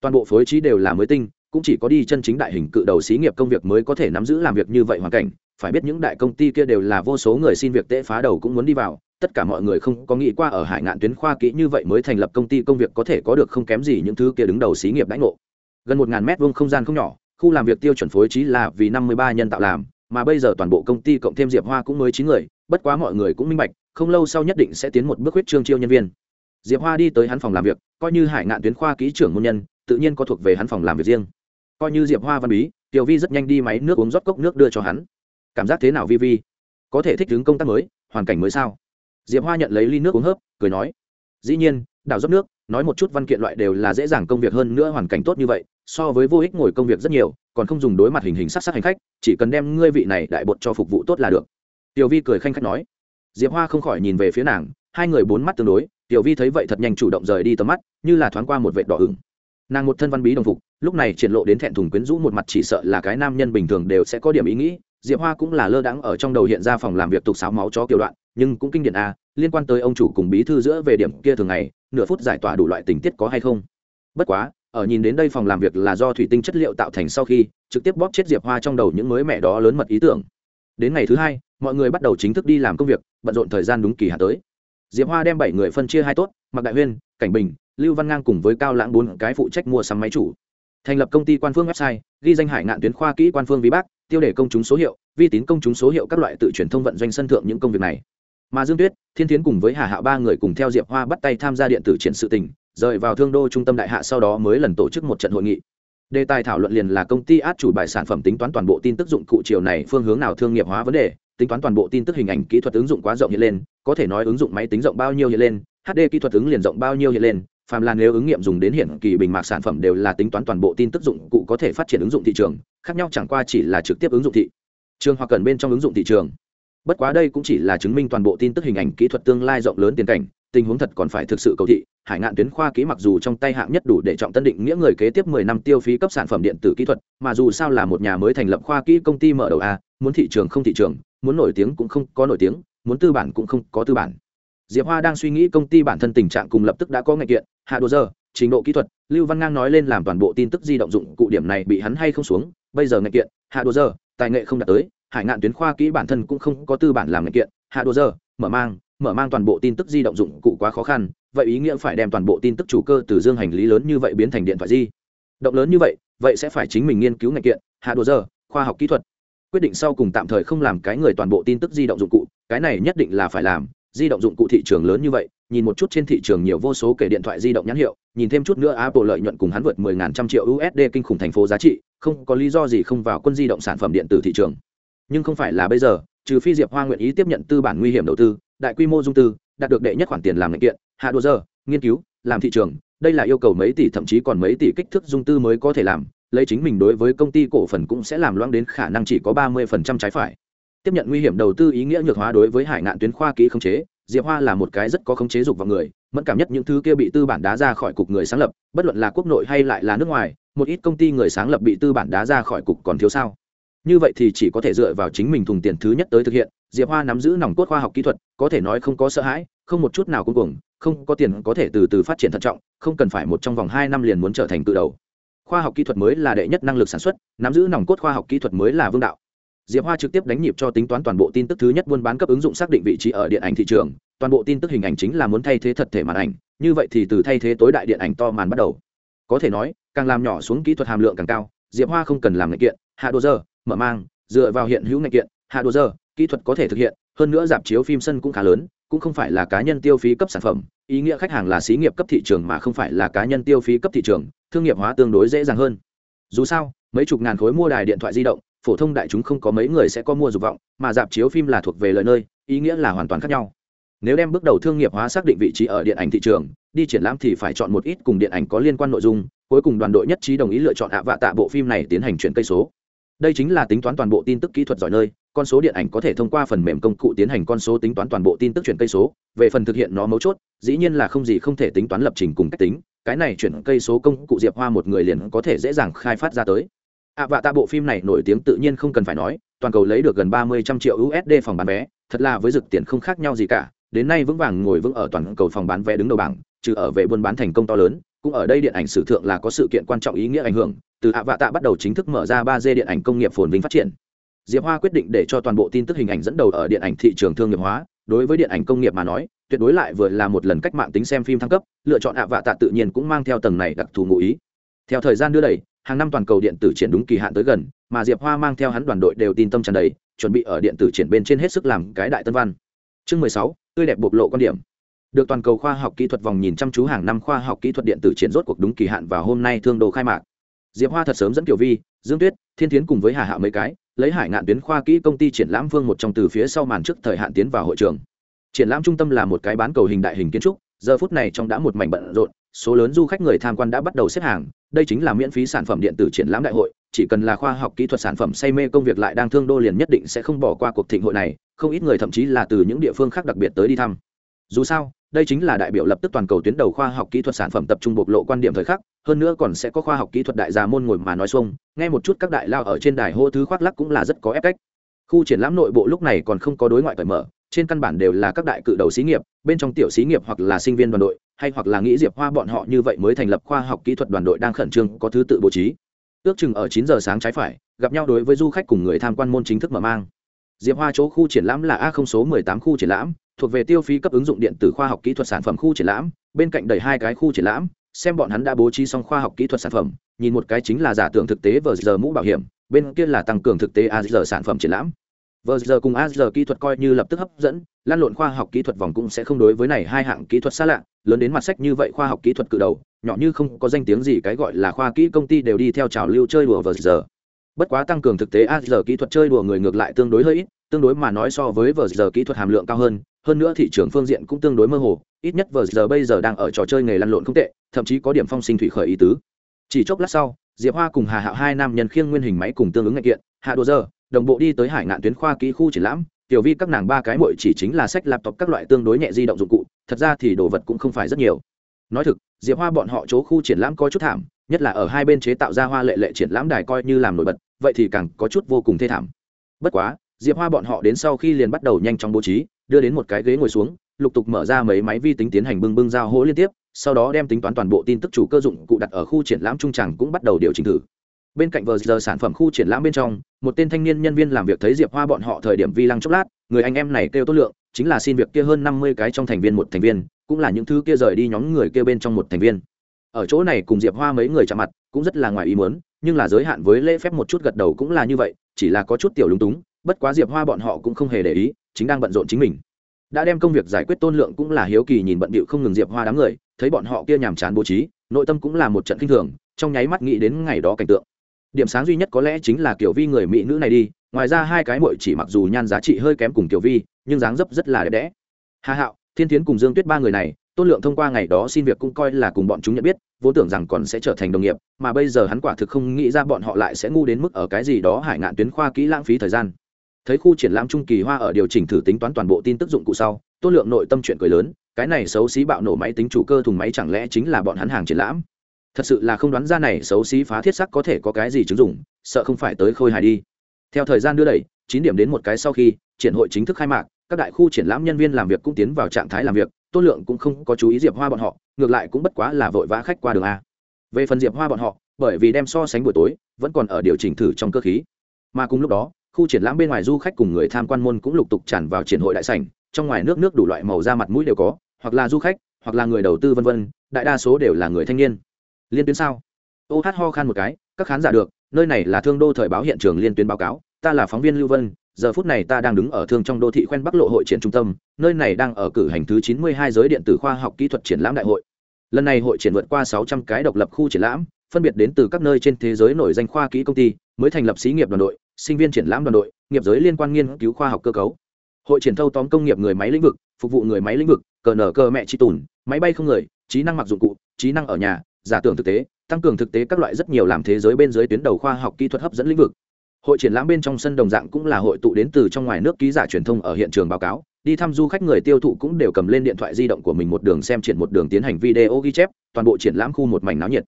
Toàn bộ phối trí đều là mới tinh, cũng chỉ có đi chân chính đại hình cự đầu xí nghiệp công việc mới có thể nắm giữ làm việc như vậy hoàn cảnh phải biết những đại công ty kia đều là vô số người xin việc tệ phá đầu cũng muốn đi vào, tất cả mọi người không có nghĩ qua ở hải ngạn tuyến khoa kỹ như vậy mới thành lập công ty công việc có thể có được không kém gì những thứ kia đứng đầu xí nghiệp đãi ngộ. Gần một ngàn mét vuông không gian không nhỏ, khu làm việc tiêu chuẩn phối trí là vì năm mươi ba nhân tạo làm, mà bây giờ toàn bộ công ty cộng thêm diệp hoa cũng mới chín người, bất quá mọi người cũng minh bạch, không lâu sau nhất định sẽ tiến một bước huyết trương chiêu nhân viên. Diệp hoa đi tới hắn phòng làm việc, coi như hải ngạn tuyến khoa kỹ trưởng môn nhân, tự nhiên có thuộc về hắn phòng làm việc riêng. Coi như diệp hoa văn bí, tiểu vi rất nhanh đi máy nước uống rót cốc nước đưa cho hắn cảm giác thế nào vi vi? Có thể thích ứng công tác mới, hoàn cảnh mới sao? Diệp hoa nhận lấy ly nước uống hớp, cười nói, dĩ nhiên, đảo dốc nước, nói một chút văn kiện loại đều là dễ dàng công việc hơn nữa hoàn cảnh tốt như vậy, so với vô ích ngồi công việc rất nhiều, còn không dùng đối mặt hình hình sắc sắc hành khách, chỉ cần đem ngươi vị này đại bột cho phục vụ tốt là được. Tiểu vi cười khanh khách nói. Diệp hoa không khỏi nhìn về phía nàng, hai người bốn mắt tương đối, tiểu vi thấy vậy thật nhanh chủ động rời đi tầm mắt, như là thoáng qua một vệt đỏ ửng. Nàng một thân văn bí đồng phục, lúc này triển lộ đến thẹn thùng quyến rũ một mặt chỉ sợ là cái nam nhân bình thường đều sẽ có điểm ý nghĩ diệp hoa cũng là lơ đãng ở trong đầu hiện ra phòng làm việc tục sáo máu chó kiểu đoạn, nhưng cũng kinh điển a, liên quan tới ông chủ cùng bí thư giữa về điểm kia thường ngày, nửa phút giải tỏa đủ loại tình tiết có hay không? Bất quá, ở nhìn đến đây phòng làm việc là do thủy tinh chất liệu tạo thành sau khi, trực tiếp bóp chết diệp hoa trong đầu những mới mẹ đó lớn mật ý tưởng. Đến ngày thứ hai, mọi người bắt đầu chính thức đi làm công việc, bận rộn thời gian đúng kỳ hạn tới. Diệp hoa đem bảy người phân chia hai tốt mặc đại huyên, cảnh bình, lưu văn ngang cùng với cao lãng bốn cái phụ trách mua sắm máy chủ. Thành lập công ty quan phương website, ghi danh hải ngạn tuyến khoa kỹ quan phương vi bác tiêu đề công chúng số hiệu, vi tín công chúng số hiệu các loại tự truyền thông vận doanh sân thượng những công việc này. Mà dương tuyết, thiên tiến cùng với hà hạ ba người cùng theo diệp hoa bắt tay tham gia điện tử triển sự tình, rời vào thương đô trung tâm đại hạ sau đó mới lần tổ chức một trận hội nghị. Đề tài thảo luận liền là công ty át chủ bài sản phẩm tính toán toàn bộ tin tức dụng cụ chiều này phương hướng nào thương nghiệp hóa vấn đề, tính toán toàn bộ tin tức hình ảnh kỹ thuật ứng dụng quá rộng hiện lên, có thể nói ứng dụng máy tính rộng bao nhiêu hiện lên hd kỹ thuật ứng liền rộng bao nhiêu hiện lên phàm là nếu ứng nghiệm dùng đến hiện kỳ bình mạc sản phẩm đều là tính toán toàn bộ tin tức dụng cụ có thể phát triển ứng dụng thị trường, khác nhau chẳng qua chỉ là trực tiếp ứng dụng thị. Trường hoặc cần bên trong ứng dụng thị trường. Bất quá đây cũng chỉ là chứng minh toàn bộ tin tức hình ảnh kỹ thuật tương lai rộng lớn tiền cảnh, tình huống thật còn phải thực sự cầu thị. Hải ngạn tuyến khoa kỹ mặc dù trong tay hạng nhất đủ để trọng tân định nghĩa người kế tiếp mười năm tiêu phí cấp sản phẩm điện tử kỹ thuật, mà dù sao là một nhà mới thành lập khoa kỹ công ty mở đầu a, muốn thị trường không thị trường, muốn nổi tiếng cũng không có nổi tiếng, muốn tư bản cũng không có tư bản diệp hoa đang suy nghĩ công ty bản thân tình trạng cùng lập tức đã có ngạch kiện, hạ đồ giờ, trình độ kỹ thuật, lưu văn ngang nói lên làm toàn bộ tin tức di động dụng cụ điểm này bị hắn hay không xuống, bây giờ ngạch kiện, hạ đồ giờ, tài nghệ không đạt tới, hải ngạn tuyến khoa kỹ bản thân cũng không có tư bản làm ngạch kiện, hạ đồ giờ, mở mang mở mang toàn bộ tin tức di động dụng cụ quá khó khăn, vậy ý nghĩa phải đem toàn bộ tin tức chủ cơ từ dương hành lý lớn như vậy biến thành điện thoại di động lớn như vậy vậy sẽ phải chính mình nghiên cứu ngạch kiện, hạ đồ giờ, khoa học kỹ thuật. Quyết định sau cùng tạm thời không làm cái người toàn bộ tin tức di động dụng cụ, cái này nhất định là phải làm di động dụng cụ thị trường lớn như vậy, nhìn một chút trên thị trường nhiều vô số kể điện thoại di động nhãn hiệu, nhìn thêm chút nữa apple lợi nhuận cùng hắn vượt 10 ngàn trăm triệu usd kinh khủng thành phố giá trị, không có lý do gì không vào quân di động sản phẩm điện tử thị trường. Nhưng không phải là bây giờ, trừ phi diệp hoa nguyện ý tiếp nhận tư bản nguy hiểm đầu tư, đại quy mô dung tư, đạt được đệ nhất khoản tiền làm ngành kiện, hạ đô giờ, nghiên cứu, làm thị trường, đây là yêu cầu mấy tỷ thậm chí còn mấy tỷ kích thước dung tư mới có thể làm, lấy chính mình đối với công ty cổ phần cũng sẽ làm loãng đến khả năng chỉ có ba mươi phần trăm trái phải tiếp nhận nguy hiểm đầu tư ý nghĩa nhược hóa đối với hải ngạn tuyến khoa kỹ khống chế, diệp hoa là một cái rất có khống chế dục vào người, mẫn cảm nhất những thứ kia bị tư bản đá ra khỏi cục người sáng lập, bất luận là quốc nội hay lại là nước ngoài, một ít công ty người sáng lập bị tư bản đá ra khỏi cục còn thiếu sao. Như vậy thì chỉ có thể dựa vào chính mình thùng tiền thứ nhất tới thực hiện, diệp hoa nắm giữ nòng cốt khoa học kỹ thuật, có thể nói không có sợ hãi, không một chút nào cuối cùng không có tiền có thể từ từ phát triển thận trọng, không cần phải một trong vòng hai năm liền muốn trở thành tự đầu. Khoa học kỹ thuật mới là đệ nhất năng lực sản xuất, nắm giữ nòng cốt khoa học kỹ thuật mới là vương đạo diệp hoa trực tiếp đánh nhịp cho tính toán toàn bộ tin tức thứ nhất buôn bán cấp ứng dụng xác định vị trí ở điện ảnh thị trường. Toàn bộ tin tức hình ảnh chính là muốn thay thế thật thể màn ảnh. Như vậy thì từ thay thế tối đại điện ảnh to màn bắt đầu. Có thể nói, càng làm nhỏ xuống kỹ thuật hàm lượng càng cao, diệp hoa không cần làm ngạch kiện, hạ đồ dơ mở mang, dựa vào hiện hữu ngạch kiện, hạ đồ dơ kỹ thuật có thể thực hiện, hơn nữa giảm chiếu phim sân cũng khá lớn, cũng không phải là cá nhân tiêu phí cấp sản phẩm. Ý nghĩa khách hàng là xí nghiệp cấp thị trường mà không phải là cá nhân tiêu phí cấp thị trường, thương nghiệp hóa tương đối dễ dàng hơn. Dù sao, mấy chục ngàn khối mua đài điện thoại di động phổ thông đại chúng không có mấy người sẽ có mua dục vọng, mà dạp chiếu phim là thuộc về lợi nơi, ý nghĩa là hoàn toàn khác nhau. Nếu đem bước đầu thương nghiệp hóa xác định vị trí ở điện ảnh thị trường, đi triển lãm thì phải chọn một ít cùng điện ảnh có liên quan nội dung, cuối cùng đoàn đội nhất trí đồng ý lựa chọn ạ vạ tạ bộ phim này tiến hành chuyển cây số. Đây chính là tính toán toàn bộ tin tức kỹ thuật giỏi nơi, con số điện ảnh có thể thông qua phần mềm công cụ tiến hành con số tính toán toàn bộ tin tức chuyển cây số, về phần thực hiện nó mấu chốt, dĩ nhiên là không gì không thể tính toán lập trình cùng cách tính, cái này chuyển cây số công cụ diệp hoa một người liền có thể dễ dàng khai phát ra tới ạ vạ tạ bộ phim này nổi tiếng tự nhiên không cần phải nói, toàn cầu lấy được gần ba mươi trăm triệu usd phòng bán vé, thật là với dực tiền không khác nhau gì cả. Đến nay vững vàng ngồi vững ở toàn cầu phòng bán vé đứng đầu bảng, trừ ở về buôn bán thành công to lớn, cũng ở đây điện ảnh sử thượng là có sự kiện quan trọng ý nghĩa ảnh hưởng, từ ạ vạ tạ bắt đầu chính thức mở ra ba d điện ảnh công nghiệp phồn vinh phát triển. Diệp hoa quyết định để cho toàn bộ tin tức hình ảnh dẫn đầu ở điện ảnh thị trường thương nghiệp hóa, đối với điện ảnh công nghiệp mà nói, tuyệt đối lại vừa là một lần cách mạng tính xem phim thăng cấp, lựa chọn ạ vạ tạ tự nhiên cũng mang theo tầng này đặc thù ngụ ý. Theo thời gian đưa đẩy hàng năm toàn cầu điện tử triển đúng kỳ hạn tới gần, mà diệp hoa mang theo hắn đoàn đội đều tin tâm tràn đầy, chuẩn bị ở điện tử triển bên trên hết sức làm cái đại tân văn. Chương mười sáu, tươi đẹp bộc lộ quan điểm. Được toàn cầu khoa học kỹ thuật vòng nhìn chăm chú hàng năm khoa học kỹ thuật điện tử triển rốt cuộc đúng kỳ hạn vào hôm nay thương đồ khai mạc. Diệp hoa thật sớm dẫn kiều vi, dương tuyết, thiên Thiến cùng với hà hạ mấy cái, lấy hải ngạn tuyến khoa kỹ công ty triển lãm vương một trong từ phía sau màn trước thời hạn tiến vào hội trường. Triển lãm trung tâm là một cái bán cầu hình đại hình kiến trúc, giờ phút này trong đã một mảnh bận rộn số lớn du khách người tham quan đã bắt đầu xếp hàng, đây chính là miễn phí sản phẩm điện tử triển lãm đại hội, chỉ cần là khoa học kỹ thuật sản phẩm say mê công việc lại đang thương đô liền nhất định sẽ không bỏ qua cuộc thịnh hội này, không ít người thậm chí là từ những địa phương khác đặc biệt tới đi thăm. Dù sao, đây chính là đại biểu lập tức toàn cầu tuyến đầu khoa học kỹ thuật sản phẩm tập trung bộc lộ quan điểm thời khắc, hơn nữa còn sẽ có khoa học kỹ thuật đại gia môn ngồi mà nói xuông, nghe một chút các đại lao ở trên đài hô thứ khoác lắc cũng là rất có ép cách. Khu triển lãm nội bộ lúc này còn không có đối ngoại cởi mở, trên căn bản đều là các đại cự đầu xí nghiệp, bên trong tiểu xí nghiệp hoặc là sinh viên đoàn đội hay hoặc là nghĩ diệp hoa bọn họ như vậy mới thành lập khoa học kỹ thuật đoàn đội đang khẩn trương có thứ tự bố trí. Ước chừng ở chín giờ sáng trái phải, gặp nhau đối với du khách cùng người tham quan môn chính thức mở mang. Diệp hoa chỗ khu triển lãm là a không số mười tám khu triển lãm, thuộc về tiêu phí cấp ứng dụng điện tử khoa học kỹ thuật sản phẩm khu triển lãm, bên cạnh đầy hai cái khu triển lãm, xem bọn hắn đã bố trí xong khoa học kỹ thuật sản phẩm, nhìn một cái chính là giả tưởng thực tế vờ giờ mũ bảo hiểm, bên kia là tăng cường thực tế a giờ sản phẩm triển lãm vờ giờ cùng a giờ kỹ thuật coi như lập tức hấp dẫn, lan lộn khoa học kỹ thuật vòng cũng sẽ không đối với này hai hạng kỹ thuật xa lạ, lớn đến mặt sách như vậy khoa học kỹ thuật cự đầu, nhỏ như không có danh tiếng gì cái gọi là khoa kỹ công ty đều đi theo trào lưu chơi đùa vờ giờ. Bất quá tăng cường thực tế a giờ kỹ thuật chơi đùa người ngược lại tương đối hơi ít, tương đối mà nói so với vờ giờ kỹ thuật hàm lượng cao hơn hơn nữa thị trường phương diện cũng tương đối mơ hồ, ít nhất vờ giờ bây giờ đang ở trò chơi nghề lăn lộn không tệ, thậm chí có điểm phong sinh thủy khởi ý tứ. Chỉ chốc lát sau, diệp hoa cùng hà hạo hai nam nhân khiêng nguyên hình máy cùng tương ứng ngạch kiện, hạ đồ giờ đồng bộ đi tới hải ngạn tuyến khoa kỹ khu triển lãm, tiểu vi các nàng ba cái mội chỉ chính là sách laptop các loại tương đối nhẹ di động dụng cụ, thật ra thì đồ vật cũng không phải rất nhiều. Nói thực, diệp hoa bọn họ chỗ khu triển lãm có chút thảm, nhất là ở hai bên chế tạo ra hoa lệ lệ triển lãm đài coi như làm nổi bật, vậy thì càng có chút vô cùng thê thảm. Bất quá, diệp hoa bọn họ đến sau khi liền bắt đầu nhanh chóng bố trí, đưa đến một cái ghế ngồi xuống, lục tục mở ra mấy máy vi tính tiến hành bưng bưng giao hỗ liên tiếp, sau đó đem tính toán toàn bộ tin tức chủ cơ dụng cụ đặt ở khu triển lãm trung tràng cũng bắt đầu điều chỉnh thử bên cạnh vờ giờ sản phẩm khu triển lãm bên trong, một tên thanh niên nhân viên làm việc thấy diệp hoa bọn họ thời điểm vi lăng chốc lát, người anh em này kêu tốt lượng, chính là xin việc kia hơn năm mươi cái trong thành viên một thành viên, cũng là những thứ kia rời đi nhóm người kia bên trong một thành viên. Ở chỗ này cùng diệp hoa mấy người chạm mặt, cũng rất là ngoài ý muốn, nhưng là giới hạn với lễ phép một chút gật đầu cũng là như vậy, chỉ là có chút tiểu lúng túng, bất quá diệp hoa bọn họ cũng không hề để ý, chính đang bận rộn chính mình. Đã đem công việc giải quyết tôn lượng cũng là hiếu kỳ nhìn bận bịu không ngừng diệp hoa đám người, thấy bọn họ kia nhàm chán bố trí, nội tâm cũng là một trận kinh thường, trong nháy mắt nghĩ đến ngày đó cảnh tượng điểm sáng duy nhất có lẽ chính là kiểu vi người mỹ nữ này đi, ngoài ra hai cái mội chỉ mặc dù nhan giá trị hơi kém cùng kiểu vi, nhưng dáng dấp rất là đẹp đẽ. Hà hạo thiên tiến cùng dương tuyết ba người này, tôn lượng thông qua ngày đó xin việc cũng coi là cùng bọn chúng nhận biết, vốn tưởng rằng còn sẽ trở thành đồng nghiệp, mà bây giờ hắn quả thực không nghĩ ra bọn họ lại sẽ ngu đến mức ở cái gì đó hải ngạn tuyến khoa kỹ lãng phí thời gian. Thấy khu triển lãm trung kỳ hoa ở điều chỉnh thử tính toán toàn bộ tin tức dụng cụ sau, tôn lượng nội tâm chuyện cười lớn, cái này xấu xí bạo nổ máy tính chủ cơ thùng máy chẳng lẽ chính là bọn hắn hàng triển lãm? Thật sự là không đoán ra này xấu xí phá thiết sắc có thể có cái gì chứng dụng, sợ không phải tới khôi hài đi. Theo thời gian đưa đẩy, chín điểm đến một cái sau khi, triển hội chính thức khai mạc, các đại khu triển lãm nhân viên làm việc cũng tiến vào trạng thái làm việc, tôn lượng cũng không có chú ý diệp hoa bọn họ, ngược lại cũng bất quá là vội vã khách qua đường a. Về phần diệp hoa bọn họ, bởi vì đem so sánh buổi tối, vẫn còn ở điều chỉnh thử trong cơ khí. Mà cùng lúc đó, khu triển lãm bên ngoài du khách cùng người tham quan môn cũng lục tục tràn vào triển hội đại sảnh, trong ngoài nước nước đủ loại màu da mặt mũi đều có, hoặc là du khách, hoặc là người đầu tư vân vân, đại đa số đều là người thanh niên liên tuyến sao? Ô hát ho khan một cái, các khán giả được, nơi này là thương đô thời báo hiện trường liên tuyến báo cáo, ta là phóng viên lưu vân, giờ phút này ta đang đứng ở thương trong đô thị quen bắc lộ hội triển trung tâm, nơi này đang ở cử hành thứ chín mươi hai giới điện tử khoa học kỹ thuật triển lãm đại hội. Lần này hội triển vượt qua sáu trăm cái độc lập khu triển lãm, phân biệt đến từ các nơi trên thế giới nổi danh khoa kỹ công ty, mới thành lập xí nghiệp đoàn đội, sinh viên triển lãm đoàn đội, nghiệp giới liên quan nghiên cứu khoa học cơ cấu. Hội triển thâu tóm công nghiệp người máy lĩnh vực, phục vụ người máy lĩnh vực, cờ nở cơ mẹ chi tùn, máy bay không người, trí năng mặc dụng cụ, trí năng ở nhà giả tưởng thực tế, tăng cường thực tế các loại rất nhiều làm thế giới bên dưới tuyến đầu khoa học kỹ thuật hấp dẫn lĩnh vực. Hội triển lãm bên trong sân đồng dạng cũng là hội tụ đến từ trong ngoài nước ký giả truyền thông ở hiện trường báo cáo, đi thăm du khách người tiêu thụ cũng đều cầm lên điện thoại di động của mình một đường xem triển một đường tiến hành video ghi chép, toàn bộ triển lãm khu một mảnh náo nhiệt.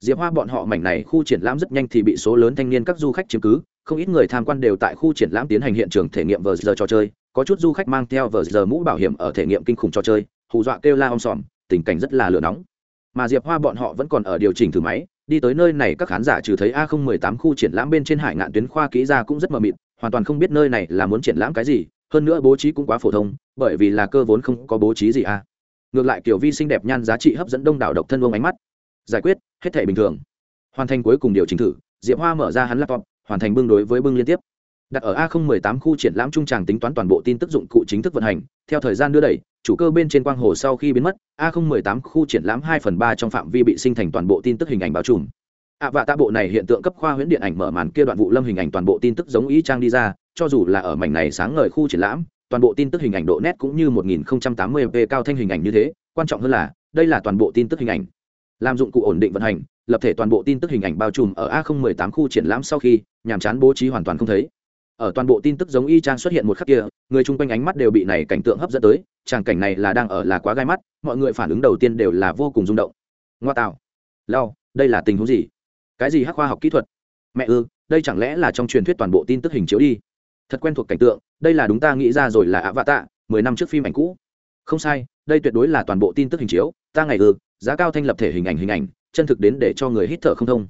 Diệp hoa bọn họ mảnh này khu triển lãm rất nhanh thì bị số lớn thanh niên các du khách chiếm cứ, không ít người tham quan đều tại khu triển lãm tiến hành hiện trường thể nghiệm vờ giờ trò chơi, có chút du khách mang theo vờ giờ mũ bảo hiểm ở thể nghiệm kinh khủng trò chơi, hù dọa kêu la om sòm, tình cảnh rất là lửa nóng mà diệp hoa bọn họ vẫn còn ở điều chỉnh thử máy, đi tới nơi này các khán giả trừ thấy a không mười tám khu triển lãm bên trên hải ngạn tuyến khoa kỹ ra cũng rất mờ mịt, hoàn toàn không biết nơi này là muốn triển lãm cái gì, hơn nữa bố trí cũng quá phổ thông, bởi vì là cơ vốn không có bố trí gì a ngược lại kiểu vi xinh đẹp nhan giá trị hấp dẫn đông đảo độc thân vương ánh mắt. Giải quyết, hết thể bình thường. Hoàn thành cuối cùng điều chỉnh thử, diệp hoa mở ra hắn laptop, hoàn thành bưng đối với bưng liên tiếp. Đặt ở a tám khu triển lãm trung tràng tính toán toàn bộ tin tức dụng cụ chính thức vận hành, theo thời gian đưa đẩy chủ cơ bên trên quang hồ sau khi biến mất, a 018 khu triển lãm hai phần ba trong phạm vi bị sinh thành toàn bộ tin tức hình ảnh bao trùm. À, Ạ vạ tạ bộ này hiện tượng cấp khoa huyễn điện ảnh mở màn kia đoạn vụ lâm hình ảnh toàn bộ tin tức giống ý trang đi ra, cho dù là ở mảnh này sáng ngời khu triển lãm, toàn bộ tin tức hình ảnh độ nét cũng như 1080p cao thanh hình ảnh như thế, quan trọng hơn là, đây là toàn bộ tin tức hình ảnh. Làm dụng cụ ổn định vận hành, lập thể toàn bộ tin tức hình ảnh bao trùm ở a 018 khu triển lãm sau khi, nhàm chán bố trí hoàn toàn không thấy ở toàn bộ tin tức giống y chang xuất hiện một khắc kia, người chung quanh ánh mắt đều bị này cảnh tượng hấp dẫn tới, tràng cảnh này là đang ở là quá gai mắt, mọi người phản ứng đầu tiên đều là vô cùng rung động. Ngoa tạo. Lao đây là tình huống gì? Cái gì hắc khoa học kỹ thuật? Mẹ ư, đây chẳng lẽ là trong truyền thuyết toàn bộ tin tức hình chiếu đi? Thật quen thuộc cảnh tượng, đây là đúng ta nghĩ ra rồi là ạ vạ tạ mười năm trước phim ảnh cũ. Không sai, đây tuyệt đối là toàn bộ tin tức hình chiếu, ta ngày ư, giá cao thanh lập thể hình ảnh hình ảnh, chân thực đến để cho người hít thở không thông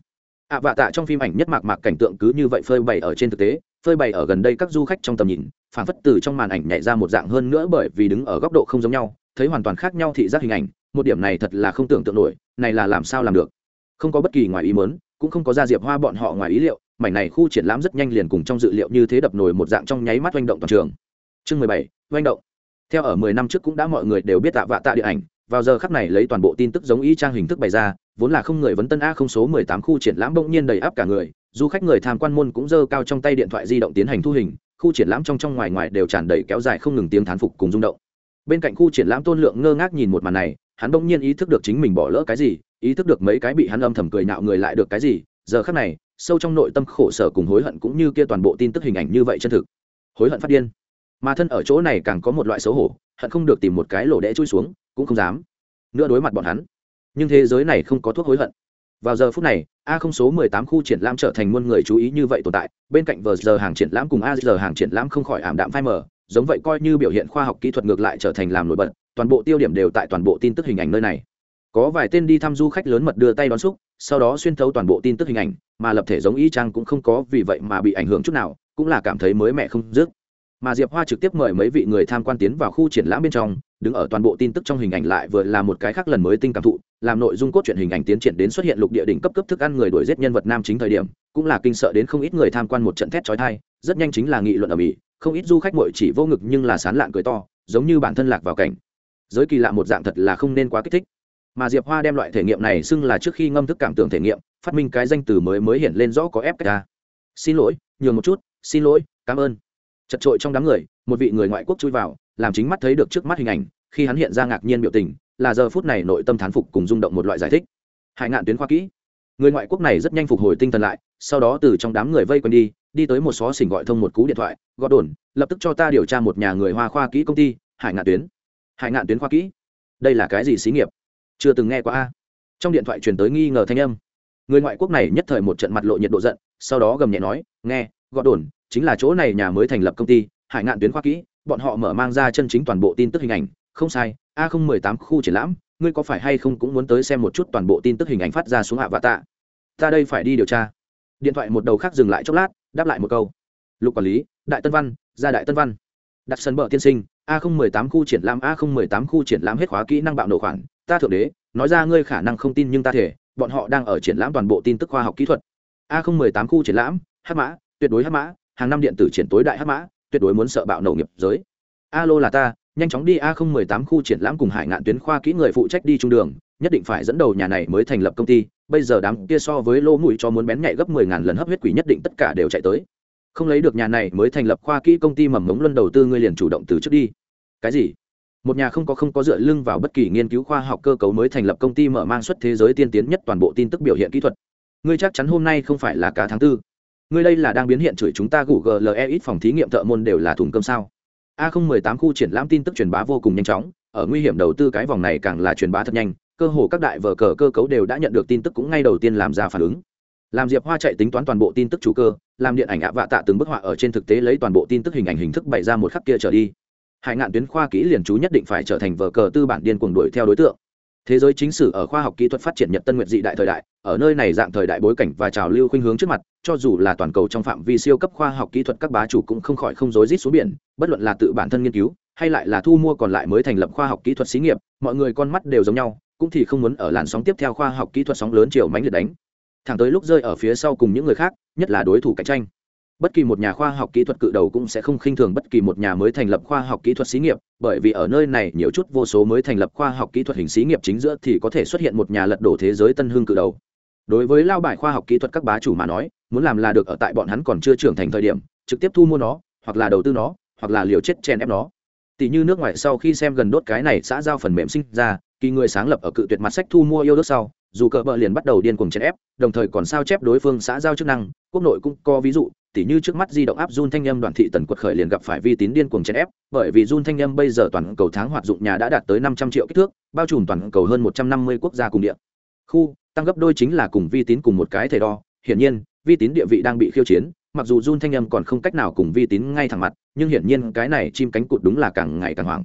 ạ vạ tạ trong phim ảnh nhất mạc mạc cảnh tượng cứ như vậy phơi bày ở trên thực tế, phơi bày ở gần đây các du khách trong tầm nhìn phản phất từ trong màn ảnh nhảy ra một dạng hơn nữa bởi vì đứng ở góc độ không giống nhau, thấy hoàn toàn khác nhau thị giác hình ảnh, một điểm này thật là không tưởng tượng nổi, này là làm sao làm được? Không có bất kỳ ngoài ý mớn cũng không có ra diệp hoa bọn họ ngoài ý liệu, mảnh này khu triển lãm rất nhanh liền cùng trong dự liệu như thế đập nổi một dạng trong nháy mắt oanh động toàn trường. Chương mười bảy oanh động. Theo ở mười năm trước cũng đã mọi người đều biết tạ vạ tạ điện ảnh, vào giờ khắc này lấy toàn bộ tin tức giống y trang hình thức bày ra vốn là không người vấn tân a không số mười tám khu triển lãm bỗng nhiên đầy áp cả người, du khách người tham quan môn cũng dơ cao trong tay điện thoại di động tiến hành thu hình, khu triển lãm trong trong ngoài ngoài đều tràn đầy kéo dài không ngừng tiếng thán phục cùng rung động. Bên cạnh khu triển lãm tôn lượng ngơ ngác nhìn một màn này, hắn bỗng nhiên ý thức được chính mình bỏ lỡ cái gì, ý thức được mấy cái bị hắn âm thầm cười nạo người lại được cái gì, giờ khắc này, sâu trong nội tâm khổ sở cùng hối hận cũng như kia toàn bộ tin tức hình ảnh như vậy chân thực. Hối hận phát điên. Mà thân ở chỗ này càng có một loại xấu hổ, hận không được tìm một cái lỗ đẽ chui xuống, cũng không dám. Nữa đối mặt bọn hắn nhưng thế giới này không có thuốc hối hận. Vào giờ phút này, a không số 18 khu triển lãm trở thành muôn người chú ý như vậy tồn tại, bên cạnh vờ giờ hàng triển lãm cùng a giờ hàng triển lãm không khỏi ảm đạm phai mờ, giống vậy coi như biểu hiện khoa học kỹ thuật ngược lại trở thành làm nổi bật, toàn bộ tiêu điểm đều tại toàn bộ tin tức hình ảnh nơi này. Có vài tên đi thăm du khách lớn mật đưa tay đón xúc, sau đó xuyên thấu toàn bộ tin tức hình ảnh, mà lập thể giống y trang cũng không có vì vậy mà bị ảnh hưởng chút nào, cũng là cảm thấy mới mẻ không dứt. Mà diệp hoa trực tiếp mời mấy vị người tham quan tiến vào khu triển lãm bên trong đứng ở toàn bộ tin tức trong hình ảnh lại vừa là một cái khác lần mới tinh cảm thụ, làm nội dung cốt truyện hình ảnh tiến triển đến xuất hiện lục địa đỉnh cấp cấp thức ăn người đuổi giết nhân vật nam chính thời điểm, cũng là kinh sợ đến không ít người tham quan một trận thét chói tai, rất nhanh chính là nghị luận ở mỹ, không ít du khách muội chỉ vô ngực nhưng là sán lạn cười to, giống như bản thân lạc vào cảnh. Giới kỳ lạ một dạng thật là không nên quá kích thích. Mà diệp hoa đem loại thể nghiệm này xưng là trước khi ngâm thức cảm tưởng thể nghiệm, phát minh cái danh từ mới mới hiện lên rõ có fk xin lỗi, nhường một chút, xin lỗi, cảm ơn. Chật trội trong đám người, một vị người ngoại quốc chui vào làm chính mắt thấy được trước mắt hình ảnh, khi hắn hiện ra ngạc nhiên biểu tình, là giờ phút này nội tâm thán phục cùng rung động một loại giải thích. Hải ngạn tuyến khoa kỹ. Người ngoại quốc này rất nhanh phục hồi tinh thần lại, sau đó từ trong đám người vây quanh đi đi tới một xó xỉnh gọi thông một cú điện thoại, gọi đồn, lập tức cho ta điều tra một nhà người hoa khoa kỹ công ty, hải ngạn tuyến. Hải ngạn tuyến khoa kỹ. Đây là cái gì xí nghiệp? Chưa từng nghe qua a. Trong điện thoại truyền tới nghi ngờ thanh âm. Người ngoại quốc này nhất thời một trận mặt lộ nhiệt độ giận, sau đó gầm nhẹ nói, nghe, gọi đồn, chính là chỗ này nhà mới thành lập công ty, hải ngạn tuyến khoa kỹ bọn họ mở mang ra chân chính toàn bộ tin tức hình ảnh. Không sai, a không mười tám khu triển lãm, ngươi có phải hay không cũng muốn tới xem một chút toàn bộ tin tức hình ảnh phát ra xuống hạ vạ tạ? Ta đây phải đi điều tra. Điện thoại một đầu khác dừng lại chốc lát, đáp lại một câu. Lục quản lý, đại tân văn gia đại tân văn. Đặt sân bờ tiên sinh, a không mười tám khu triển lãm, a không mười tám khu triển lãm hết khóa kỹ năng bạo nổ khoản. Ta thượng đế, nói ra ngươi khả năng không tin nhưng ta thể, bọn họ đang ở triển lãm toàn bộ tin tức khoa học kỹ thuật. A không mười tám khu triển lãm, hát mã, tuyệt đối hát mã, hàng năm điện tử triển tối đại hát mã tuyệt đối muốn sợ bạo nổ nghiệp giới. Alo là ta, nhanh chóng đi a không mười tám khu triển lãm cùng hải ngạn tuyến khoa kỹ người phụ trách đi trung đường, nhất định phải dẫn đầu nhà này mới thành lập công ty, bây giờ đám kia so với lô mũi cho muốn bén nhạy gấp mười ngàn lần hấp huyết quỷ nhất định tất cả đều chạy tới. Không lấy được nhà này mới thành lập khoa kỹ công ty mầm mống luân đầu tư ngươi liền chủ động từ trước đi. Cái gì? Một nhà không có không có dựa lưng vào bất kỳ nghiên cứu khoa học cơ cấu mới thành lập công ty mở mang suất thế giới tiên tiến nhất toàn bộ tin tức biểu hiện kỹ thuật. Ngươi chắc chắn hôm nay không phải là cả tháng tư ngươi đây là đang biến hiện chửi chúng ta gủ gle ít phòng thí nghiệm thợ môn đều là thùng cơm sao? A không mười tám khu triển lãm tin tức truyền bá vô cùng nhanh chóng, ở nguy hiểm đầu tư cái vòng này càng là truyền bá thật nhanh, cơ hồ các đại vở cờ cơ cấu đều đã nhận được tin tức cũng ngay đầu tiên làm ra phản ứng. Làm diệp hoa chạy tính toán toàn bộ tin tức chủ cơ, làm điện ảnh ạ vạ tạ từng bức họa ở trên thực tế lấy toàn bộ tin tức hình ảnh hình thức bày ra một khắc kia trở đi. Hải ngạn tuyến khoa kỹ liền chú nhất định phải trở thành vở cờ tư bản điên cuồng đuổi theo đối tượng thế giới chính sử ở khoa học kỹ thuật phát triển nhật tân nguyệt dị đại thời đại, ở nơi này dạng thời đại bối cảnh và trào lưu khuynh hướng trước mặt, cho dù là toàn cầu trong phạm vi siêu cấp khoa học kỹ thuật các bá chủ cũng không khỏi không rối rít xuống biển, bất luận là tự bản thân nghiên cứu, hay lại là thu mua còn lại mới thành lập khoa học kỹ thuật xí nghiệp, mọi người con mắt đều giống nhau, cũng thì không muốn ở làn sóng tiếp theo khoa học kỹ thuật sóng lớn chiều mánh liệt đánh. Thẳng tới lúc rơi ở phía sau cùng những người khác, nhất là đối thủ cạnh tranh bất kỳ một nhà khoa học kỹ thuật cự đầu cũng sẽ không khinh thường bất kỳ một nhà mới thành lập khoa học kỹ thuật xí nghiệp, bởi vì ở nơi này nhiều chút vô số mới thành lập khoa học kỹ thuật hình xí nghiệp chính giữa thì có thể xuất hiện một nhà lật đổ thế giới tân hương cự đầu. Đối với lao bài khoa học kỹ thuật các bá chủ mà nói, muốn làm là được ở tại bọn hắn còn chưa trưởng thành thời điểm, trực tiếp thu mua nó, hoặc là đầu tư nó, hoặc là liều chết chen ép nó. Tỷ như nước ngoài sau khi xem gần đốt cái này xã giao phần mềm sinh ra, kỳ người sáng lập ở cự tuyệt mặt sách thu mua yêu đất sau, dù cờ bờ liền bắt đầu điên cuồng chèn ép, đồng thời còn sao chép đối phương xã giao chức năng, quốc nội cũng có ví dụ tỉ như trước mắt di động áp Jun thanh âm đoàn thị tần quật khởi liền gặp phải vi tín điên cuồng chèn ép, bởi vì Jun thanh âm bây giờ toàn cầu tháng hoạt dụng nhà đã đạt tới năm trăm triệu kích thước, bao trùm toàn cầu hơn một trăm năm mươi quốc gia cùng địa. Khu, tăng gấp đôi chính là cùng vi tín cùng một cái thể đo. Hiển nhiên, vi tín địa vị đang bị khiêu chiến, mặc dù Jun thanh âm còn không cách nào cùng vi tín ngay thẳng mặt, nhưng hiển nhiên cái này chim cánh cụt đúng là càng ngày càng hoảng.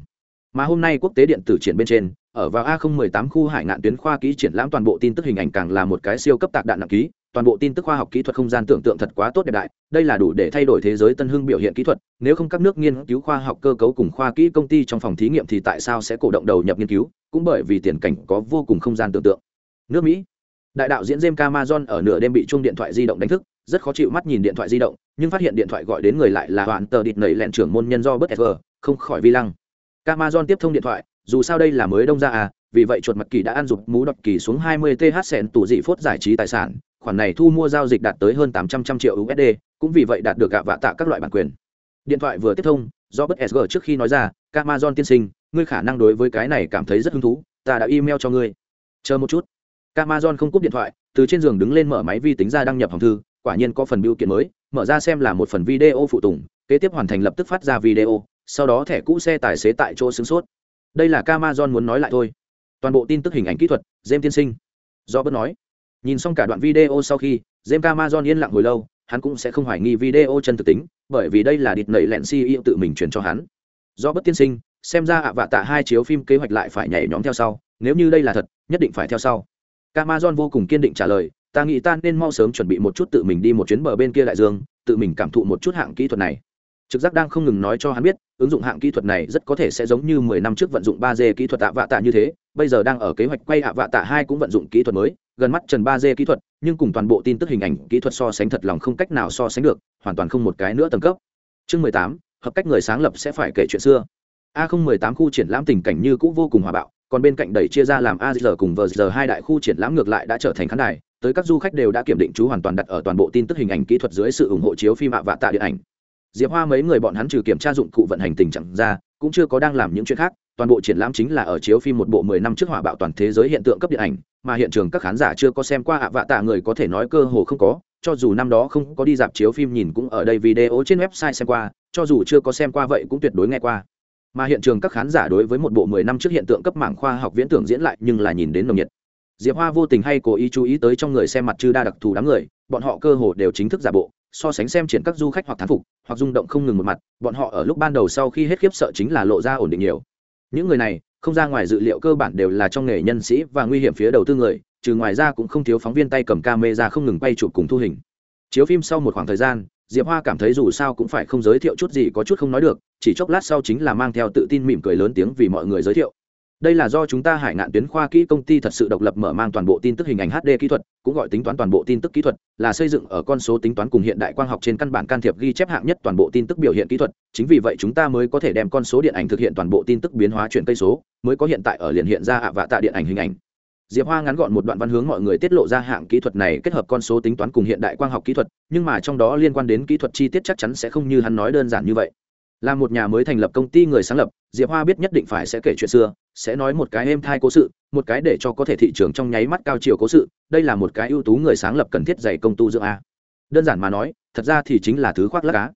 Mà hôm nay quốc tế điện tử triển bên trên, ở vào a 018 khu hải ngạn tuyến khoa kỹ triển lãm toàn bộ tin tức hình ảnh càng là một cái siêu cấp tạc đạn nặng ký toàn bộ tin tức khoa học kỹ thuật không gian tưởng tượng thật quá tốt đẹp đại đây là đủ để thay đổi thế giới tân hưng biểu hiện kỹ thuật nếu không các nước nghiên cứu khoa học cơ cấu cùng khoa kỹ công ty trong phòng thí nghiệm thì tại sao sẽ cổ động đầu nhập nghiên cứu cũng bởi vì tiền cảnh có vô cùng không gian tưởng tượng. Nước mỹ đại đạo diễn james camason ở nửa đêm bị chung điện thoại di động đánh thức rất khó chịu mắt nhìn điện thoại di động nhưng phát hiện điện thoại gọi đến người lại là hoàn tờ địt nẩy lẹn trưởng môn nhân do bất không khỏi vi lăng. Camason tiếp thông điện thoại, dù sao đây là mới đông ra à, vì vậy chuột mặt kỳ đã ăn dục mũ đọc kỳ xuống 20 TH sen tủ dị phốt giải trí tài sản, khoản này thu mua giao dịch đạt tới hơn 800 trăm triệu USD, cũng vì vậy đạt được gạ vạ tạ các loại bản quyền. Điện thoại vừa tiếp thông, do bất SG trước khi nói ra, Amazon tiên sinh, ngươi khả năng đối với cái này cảm thấy rất hứng thú, ta đã email cho ngươi. Chờ một chút. Amazon không cúp điện thoại, từ trên giường đứng lên mở máy vi tính ra đăng nhập hòm thư, quả nhiên có phần biểu kiện mới, mở ra xem là một phần video phụ tùng, kế tiếp hoàn thành lập tức phát ra video, sau đó thẻ cũ xe tài xế tại chỗ sướng sốt đây là Amazon muốn nói lại thôi toàn bộ tin tức hình ảnh kỹ thuật James tiên sinh do bất nói nhìn xong cả đoạn video sau khi jem camason yên lặng hồi lâu, hắn cũng sẽ không hoài nghi video chân thực tính, bởi vì đây là địt nẩy lẹn ceo tự mình truyền cho hắn. Do bất tiên sinh, xem ra ạ vạ tạ hai chiếu phim kế hoạch lại phải nhảy nhóm theo sau, nếu như đây là thật, nhất định phải theo sau. Camason vô cùng kiên định trả lời, ta nghĩ ta nên mau sớm chuẩn bị một chút tự mình đi một chuyến bờ bên kia đại dương, tự mình cảm thụ một chút hạng kỹ thuật này trực giác đang không ngừng nói cho hắn biết, ứng dụng hạng kỹ thuật này rất có thể sẽ giống như mười năm trước vận dụng ba d kỹ thuật ạ vạ tạ như thế, bây giờ đang ở kế hoạch quay ạ vạ tạ hai cũng vận dụng kỹ thuật mới, gần mắt trần ba d kỹ thuật, nhưng cùng toàn bộ tin tức hình ảnh kỹ thuật so sánh thật lòng không cách nào so sánh được, hoàn toàn không một cái nữa tầng cấp. Chương mười tám, hợp cách người sáng lập sẽ phải kể chuyện xưa. A không mười tám khu triển lãm tình cảnh như cũ vô cùng hòa bạo, còn bên cạnh đẩy chia ra làm a giờ cùng vờ giờ hai đại khu triển lãm ngược lại đã trở thành khán đài, tới các du khách đều đã kiểm định chú hoàn toàn đặt ở toàn bộ tin tức hình ảnh kỹ thuật dưới sự ủng hộ chiếu phim ạ vạ tạ điện ảnh diệp hoa mấy người bọn hắn trừ kiểm tra dụng cụ vận hành tình trạng ra, cũng chưa có đang làm những chuyện khác, toàn bộ triển lãm chính là ở chiếu phim một bộ mười năm trước hỏa bạo toàn thế giới hiện tượng cấp điện ảnh, mà hiện trường các khán giả chưa có xem qua ạ vạ tạ người có thể nói cơ hồ không có, cho dù năm đó không có đi dạp chiếu phim nhìn cũng ở đây video trên website xem qua, cho dù chưa có xem qua vậy cũng tuyệt đối nghe qua. Mà hiện trường các khán giả đối với một bộ mười năm trước hiện tượng cấp mảng khoa học viễn tưởng diễn lại nhưng là nhìn đến nồng nhiệt. Diệp hoa vô tình hay cố ý chú ý tới trong người xem mặt chư đa đặc thù đám người, bọn họ cơ hồ đều chính thức giả bộ so sánh xem triển các du khách hoặc thán phục, hoặc rung động không ngừng một mặt, bọn họ ở lúc ban đầu sau khi hết khiếp sợ chính là lộ ra ổn định nhiều. Những người này, không ra ngoài dự liệu cơ bản đều là trong nghề nhân sĩ và nguy hiểm phía đầu tư người, trừ ngoài ra cũng không thiếu phóng viên tay cầm camera không ngừng quay chụp cùng thu hình. Chiếu phim sau một khoảng thời gian, diệp hoa cảm thấy dù sao cũng phải không giới thiệu chút gì có chút không nói được, chỉ chốc lát sau chính là mang theo tự tin mỉm cười lớn tiếng vì mọi người giới thiệu đây là do chúng ta hải ngạn tuyến khoa kỹ công ty thật sự độc lập mở mang toàn bộ tin tức hình ảnh hd kỹ thuật, cũng gọi tính toán toàn bộ tin tức kỹ thuật, là xây dựng ở con số tính toán cùng hiện đại quang học trên căn bản can thiệp ghi chép hạng nhất toàn bộ tin tức biểu hiện kỹ thuật. Chính vì vậy chúng ta mới có thể đem con số điện ảnh thực hiện toàn bộ tin tức biến hóa chuyển cây số, mới có hiện tại ở liền hiện ra ạ và tạ điện ảnh hình ảnh. Diệp hoa ngắn gọn một đoạn văn hướng mọi người tiết lộ ra hạng kỹ thuật này kết hợp con số tính toán cùng hiện đại quang học kỹ thuật, nhưng mà trong đó liên quan đến kỹ thuật chi tiết chắc chắn sẽ không như hắn nói đơn giản như vậy. Là một nhà mới thành lập công ty người sáng lập, diệp hoa biết nhất định phải sẽ kể chuyện xưa sẽ nói một cái êm thai cố sự, một cái để cho có thể thị trường trong nháy mắt cao chiều cố sự, đây là một cái ưu tú người sáng lập cần thiết dày công tu dưỡng a. Đơn giản mà nói, thật ra thì chính là thứ khoác lắc cá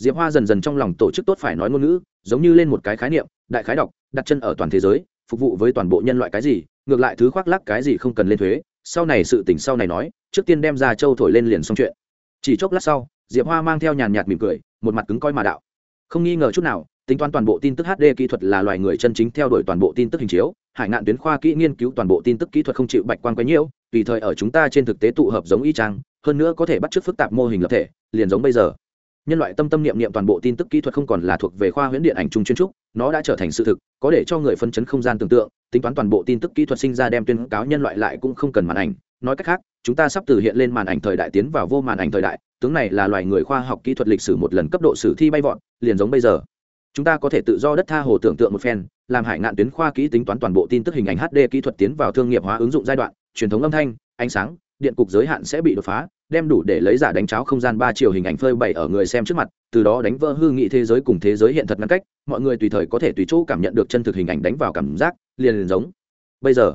diệp hoa dần dần trong lòng tổ chức tốt phải nói ngôn ngữ, giống như lên một cái khái niệm, đại khái đọc, đặt chân ở toàn thế giới, phục vụ với toàn bộ nhân loại cái gì, ngược lại thứ khoác lắc cái gì không cần lên thuế. Sau này sự tỉnh sau này nói, trước tiên đem ra châu thổi lên liền xong chuyện. Chỉ chốc lát sau, diệp hoa mang theo nhàn nhạt mỉm cười, một mặt cứng coi mà đạo. Không nghi ngờ chút nào tính toán toàn bộ tin tức hd kỹ thuật là loài người chân chính theo đuổi toàn bộ tin tức hình chiếu, hải ngạn tuyến khoa kỹ nghiên cứu toàn bộ tin tức kỹ thuật không chịu bạch quan quấy nhiễu tùy thời ở chúng ta trên thực tế tụ hợp giống y trang hơn nữa có thể bắt chước phức tạp mô hình lập thể, liền giống bây giờ. Nhân loại tâm tâm niệm niệm toàn bộ tin tức kỹ thuật không còn là thuộc về khoa huyễn điện ảnh trung chuyên trúc, nó đã trở thành sự thực, có để cho người phân chấn không gian tưởng tượng, tính toán toàn bộ tin tức kỹ thuật sinh ra đem tuyên cáo nhân loại lại cũng không cần màn ảnh. Nói cách khác, chúng ta sắp từ hiện lên màn ảnh thời đại tiến vào vô màn ảnh thời đại, tướng này là loài người khoa học kỹ thuật lịch sử một lần cấp độ sử thi bay vọt, liền giống bây giờ chúng ta có thể tự do đất tha hồ tưởng tượng một phen, làm hải ngạn tuyến khoa kỹ tính toán toàn bộ tin tức hình ảnh hd kỹ thuật tiến vào thương nghiệp hóa ứng dụng giai đoạn, truyền thống âm thanh, ánh sáng, điện cục giới hạn sẽ bị đột phá, đem đủ để lấy giả đánh cháo không gian ba chiều hình ảnh phơi bày ở người xem trước mặt, từ đó đánh vỡ hư nghị thế giới cùng thế giới hiện thật ngăn cách, mọi người tùy thời có thể tùy chỗ cảm nhận được chân thực hình ảnh đánh vào cảm giác, liền liền giống. Bây giờ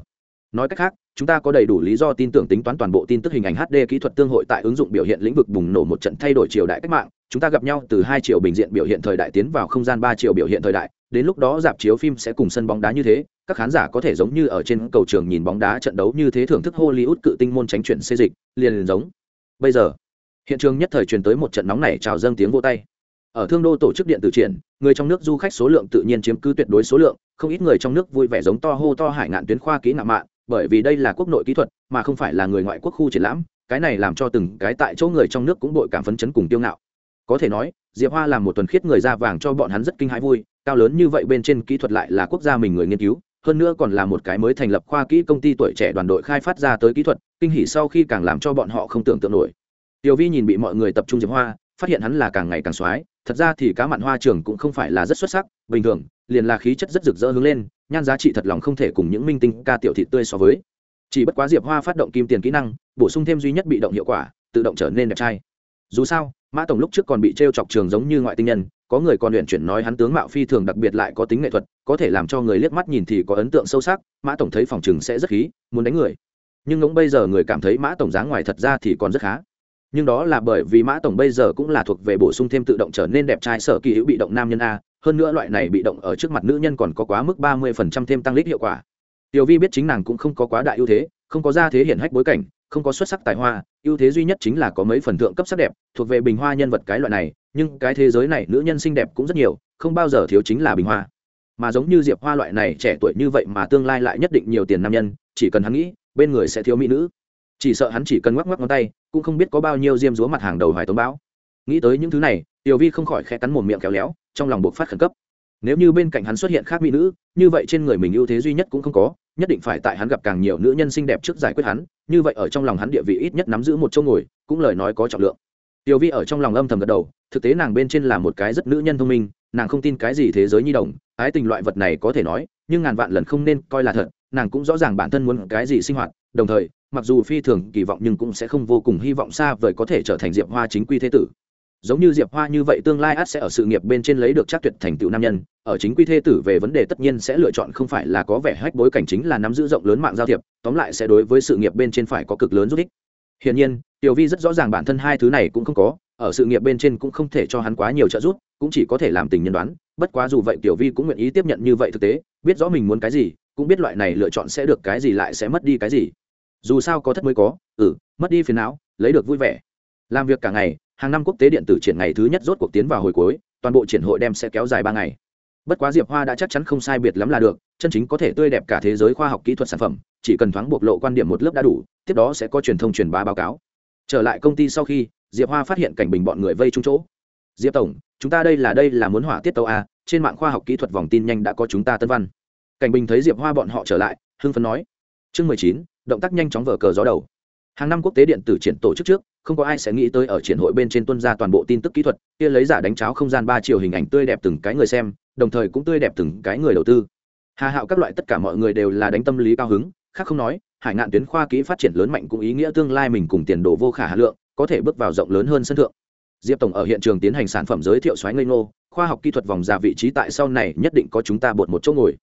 nói cách khác, chúng ta có đầy đủ lý do tin tưởng tính toán toàn bộ tin tức hình ảnh hd kỹ thuật tương hội tại ứng dụng biểu hiện lĩnh vực bùng nổ một trận thay đổi triều đại cách mạng. Chúng ta gặp nhau từ hai triệu bình diện biểu hiện thời đại tiến vào không gian ba triệu biểu hiện thời đại. Đến lúc đó dạp chiếu phim sẽ cùng sân bóng đá như thế. Các khán giả có thể giống như ở trên cầu trường nhìn bóng đá trận đấu như thế thưởng thức hollywood cự tinh môn tránh chuyển xê dịch, liền giống. Bây giờ, hiện trường nhất thời truyền tới một trận nóng này trào dâng tiếng vô tay. Ở thương đô tổ chức điện tử triển, người trong nước du khách số lượng tự nhiên chiếm cứ tuyệt đối số lượng, không ít người trong nước vui vẻ giống to hô to hải ngạn tuyến khoa kỹ ngạo mạn bởi vì đây là quốc nội kỹ thuật, mà không phải là người ngoại quốc khu triển lãm, cái này làm cho từng cái tại chỗ người trong nước cũng đội cảm phấn chấn cùng tiêu ngạo. Có thể nói, diệp hoa làm một tuần khiết người da vàng cho bọn hắn rất kinh hãi vui, cao lớn như vậy bên trên kỹ thuật lại là quốc gia mình người nghiên cứu, hơn nữa còn là một cái mới thành lập khoa kỹ công ty tuổi trẻ đoàn đội khai phát ra tới kỹ thuật, kinh hỉ sau khi càng làm cho bọn họ không tưởng tượng nổi. Tiểu vi nhìn bị mọi người tập trung diệp hoa, phát hiện hắn là càng ngày càng x thật ra thì cá mặn hoa trường cũng không phải là rất xuất sắc, bình thường liền là khí chất rất rực rỡ hướng lên, nhan giá trị thật lòng không thể cùng những minh tinh ca tiểu thị tươi so với. Chỉ bất quá diệp hoa phát động kim tiền kỹ năng, bổ sung thêm duy nhất bị động hiệu quả, tự động trở nên đẹp trai. Dù sao, mã tổng lúc trước còn bị t r e o chọc trường giống như ngoại tinh nhân, có người còn luyện chuyển nói hắn tướng mạo phi thường đặc biệt lại có tính nghệ thuật, có thể làm cho người liếc mắt nhìn thì có ấn tượng sâu sắc, mã tổng thấy phòng chừng sẽ rất khí, muốn đánh người. Nhưng ngỗng bây giờ người cảm thấy mã tổng dáng ngoài thật ra thì còn rất khá. Nhưng đó là bởi vì mã tổng bây giờ cũng là thuộc về bổ sung thêm tự động trở nên đẹp trai sở kỳ hữu bị động nam nhân a hơn nữa loại này bị động ở trước mặt nữ nhân còn có quá mức ba mươi phần trăm thêm tăng lít hiệu quả. Tiểu vi biết chính nàng cũng không có quá đại ưu thế, không có ra thế hiển hách bối cảnh, không có xuất sắc tài hoa, ưu thế duy nhất chính là có mấy phần thượng cấp sắc đẹp, thuộc về bình hoa nhân vật cái loại này, nhưng cái thế giới này nữ nhân xinh đẹp cũng rất nhiều, không bao giờ thiếu chính là bình hoa. Mà giống như diệp hoa loại này trẻ tuổi như vậy mà tương lai lại nhất định nhiều tiền nam nhân, chỉ cần hắn nghĩ, bên người sẽ thiếu mỹ nữ. Chỉ sợ hắn chỉ cần ngoắc ngoắc ngón tay, cũng không biết có bao nhiêu diêm dúa mặt hàng đầu hoài tống bão. Nghĩ tới những thứ này, tiểu vi không khỏi khẽ cắn một miệng kéo léo trong lòng buộc phát khẩn cấp. Nếu như bên cạnh hắn xuất hiện khác mỹ nữ, như vậy trên người mình ưu thế duy nhất cũng không có, nhất định phải tại hắn gặp càng nhiều nữ nhân xinh đẹp trước giải quyết hắn, như vậy ở trong lòng hắn địa vị ít nhất nắm giữ một chỗ ngồi, cũng lời nói có trọng lượng. Tiểu vi ở trong lòng âm thầm gật đầu, thực tế nàng bên trên là một cái rất nữ nhân thông minh, nàng không tin cái gì thế giới nhi đồng, ái tình loại vật này có thể nói, nhưng ngàn vạn lần không nên coi là thật, nàng cũng rõ ràng bản thân muốn cái gì sinh hoạt, đồng thời, mặc dù phi thường kỳ vọng nhưng cũng sẽ không vô cùng hy vọng xa vời có thể trở thành diệp hoa chính quy thế tử giống như diệp hoa như vậy tương lai át sẽ ở sự nghiệp bên trên lấy được chắc tuyệt thành tựu nam nhân, ở chính quy thê tử về vấn đề tất nhiên sẽ lựa chọn không phải là có vẻ hách bối cảnh chính là nắm giữ rộng lớn mạng giao thiệp, tóm lại sẽ đối với sự nghiệp bên trên phải có cực lớn giúp ích. Hiển nhiên, tiểu vi rất rõ ràng bản thân hai thứ này cũng không có, ở sự nghiệp bên trên cũng không thể cho hắn quá nhiều trợ giúp, cũng chỉ có thể làm tình nhân đoán, bất quá dù vậy tiểu vi cũng nguyện ý tiếp nhận như vậy thực tế, biết rõ mình muốn cái gì, cũng biết loại này lựa chọn sẽ được cái gì lại sẽ mất đi cái gì. Dù sao có thất mới có ừ mất đi phiền não, lấy được vui vẻ. Làm việc cả ngày hàng năm quốc tế điện tử triển ngày thứ nhất rốt cuộc tiến vào hồi cuối, toàn bộ triển hội đem sẽ kéo dài ba ngày. Bất quá diệp hoa đã chắc chắn không sai biệt lắm là được, chân chính có thể tươi đẹp cả thế giới khoa học kỹ thuật sản phẩm, chỉ cần thoáng bộc lộ quan điểm một lớp đã đủ, tiếp đó sẽ có truyền thông truyền bá báo cáo. Trở lại công ty sau khi, diệp hoa phát hiện cảnh bình bọn người vây trúng chỗ. Diệp tổng, chúng ta đây là đây là muốn hỏa tiết tàu a, trên mạng khoa học kỹ thuật vòng tin nhanh đã có chúng ta tân văn. Cảnh bình thấy diệp hoa bọn họ trở lại, hưng phấn nói. Chương mười chín, động tác nhanh chóng vở cờ gió đầu. Hàng năm quốc tế điện tử triển tổ chức trước không có ai sẽ nghĩ tới ở triển hội bên trên tuân ra toàn bộ tin tức kỹ thuật, kia lấy giả đánh cháo không gian ba chiều hình ảnh tươi đẹp từng cái người xem, đồng thời cũng tươi đẹp từng cái người đầu tư. Hà hạo các loại tất cả mọi người đều là đánh tâm lý cao hứng, khác không nói, hải ngạn tuyến khoa kỹ phát triển lớn mạnh cũng ý nghĩa tương lai mình cùng tiền đồ vô khả hà lượng, có thể bước vào rộng lớn hơn sân thượng. Diệp tổng ở hiện trường tiến hành sản phẩm giới thiệu xoáy ngây ngô, khoa học kỹ thuật vòng ra vị trí tại sau này nhất định có chúng ta bột một chỗ ngồi.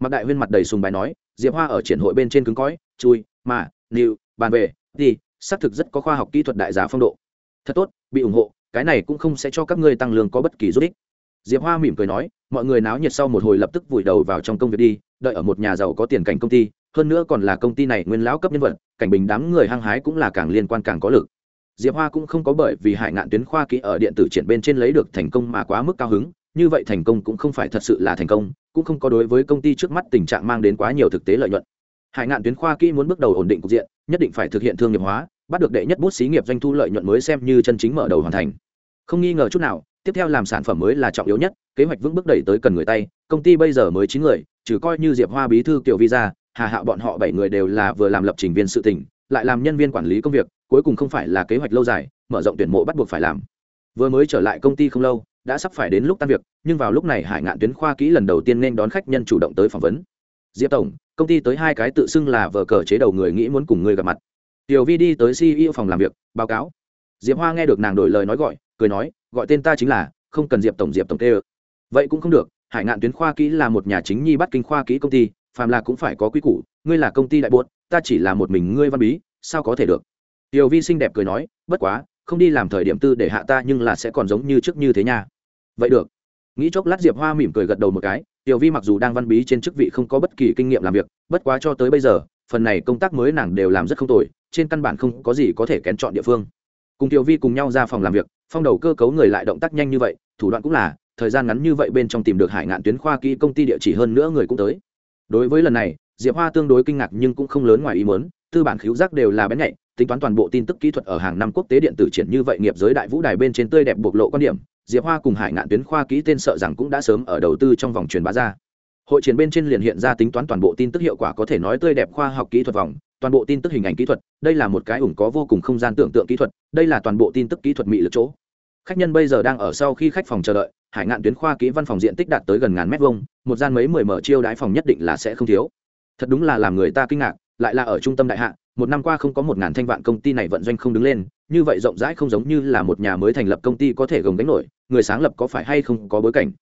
Mặc đại huyên mặt đầy sùng bài nói, diệp hoa ở triển hội bên trên cứng cõi chui, mà, nịu, bàn về, đi xác thực rất có khoa học kỹ thuật đại giá phong độ. Thật tốt, bị ủng hộ, cái này cũng không sẽ cho các ngươi tăng lương có bất kỳ rút ích. Diệp hoa mỉm cười nói, mọi người náo nhiệt sau một hồi lập tức vùi đầu vào trong công việc đi, đợi ở một nhà giàu có tiền cảnh công ty, hơn nữa còn là công ty này nguyên lão cấp nhân vật, cảnh bình đám người hăng hái cũng là càng liên quan càng có lực. Diệp hoa cũng không có bởi vì hải ngạn tuyến khoa kỹ ở điện tử triển bên trên lấy được thành công mà quá mức cao hứng, như vậy thành công cũng không phải thật sự là thành công, cũng không có đối với công ty trước mắt tình trạng mang đến quá nhiều thực tế lợi nhuận hải ngạn tuyến khoa kỹ muốn bước đầu ổn định cục diện, nhất định phải thực hiện thương nghiệp hóa, bắt được đệ nhất bút xí nghiệp doanh thu lợi nhuận mới xem như chân chính mở đầu hoàn thành. Không nghi ngờ chút nào, tiếp theo làm sản phẩm mới là trọng yếu nhất, kế hoạch vững bước đẩy tới cần người tay, công ty bây giờ mới chín người, trừ coi như diệp hoa bí thư kiểu visa hà hạo bọn họ bảy người đều là vừa làm lập trình viên sự tỉnh, lại làm nhân viên quản lý công việc, cuối cùng không phải là kế hoạch lâu dài, mở rộng tuyển mộ bắt buộc phải làm. Vừa mới trở lại công ty không lâu, đã sắp phải đến lúc tan việc, nhưng vào lúc này hải ngạn tuyến khoa kỹ lần đầu tiên nên đón khách nhân chủ động tới phỏng vấn diệp tổng, công ty tới hai cái tự xưng là vợ cờ chế đầu người nghĩ muốn cùng người gặp mặt. Tiểu vi đi tới ceo phòng làm việc, báo cáo. Diệp hoa nghe được nàng đổi lời nói gọi, cười nói, gọi tên ta chính là, không cần diệp tổng diệp tổng tê ơ vậy cũng không được, hải ngạn tuyến khoa kỹ là một nhà chính nhi bắt kinh khoa kỹ công ty, phàm là cũng phải có quy củ, ngươi là công ty đại buốt ta chỉ là một mình ngươi văn bí, sao có thể được? Tiểu vi xinh đẹp cười nói, bất quá, không đi làm thời điểm tư để hạ ta nhưng là sẽ còn giống như trước như thế nha. Vậy được. Nghĩ chốc lát diệp hoa mỉm cười gật đầu một cái tiểu vi mặc dù đang văn bí trên chức vị không có bất kỳ kinh nghiệm làm việc, bất quá cho tới bây giờ, phần này công tác mới nàng đều làm rất không tồi, trên căn bản không có gì có thể kén chọn địa phương. Cùng tiểu vi cùng nhau ra phòng làm việc, phong đầu cơ cấu người lại động tác nhanh như vậy, thủ đoạn cũng là, thời gian ngắn như vậy bên trong tìm được hải ngạn tuyến khoa kỹ công ty địa chỉ hơn nữa người cũng tới. Đối với lần này, diệp hoa tương đối kinh ngạc nhưng cũng không lớn ngoài ý muốn, tư bản khiếu giác đều là bén nhạy, tính toán toàn bộ tin tức kỹ thuật ở hàng năm quốc tế điện tử triển như vậy nghiệp giới đại vũ đài bên trên tươi đẹp bộc lộ quan điểm diệp hoa cùng hải ngạn tuyến khoa kỹ tên sợ rằng cũng đã sớm ở đầu tư trong vòng truyền bá ra. Hội triển bên trên liền hiện ra tính toán toàn bộ tin tức hiệu quả có thể nói tươi đẹp khoa học kỹ thuật vòng, toàn bộ tin tức hình ảnh kỹ thuật, đây là một cái ủng có vô cùng không gian tưởng tượng kỹ thuật, đây là toàn bộ tin tức kỹ thuật mỹ lực chỗ. Khách nhân bây giờ đang ở sau khi khách phòng chờ đợi, hải ngạn tuyến khoa kỹ văn phòng diện tích đạt tới gần ngàn mét vuông, một gian mấy mười mở chiêu đái phòng nhất định là sẽ không thiếu. Thật đúng là làm người ta kinh ngạc, lại là ở trung tâm đại hạ, một năm qua không có một ngàn thanh vạn công ty này vận doanh không đứng lên như vậy rộng rãi không giống như là một nhà mới thành lập công ty có thể gồng đánh nổi, người sáng lập có phải hay không có bối cảnh?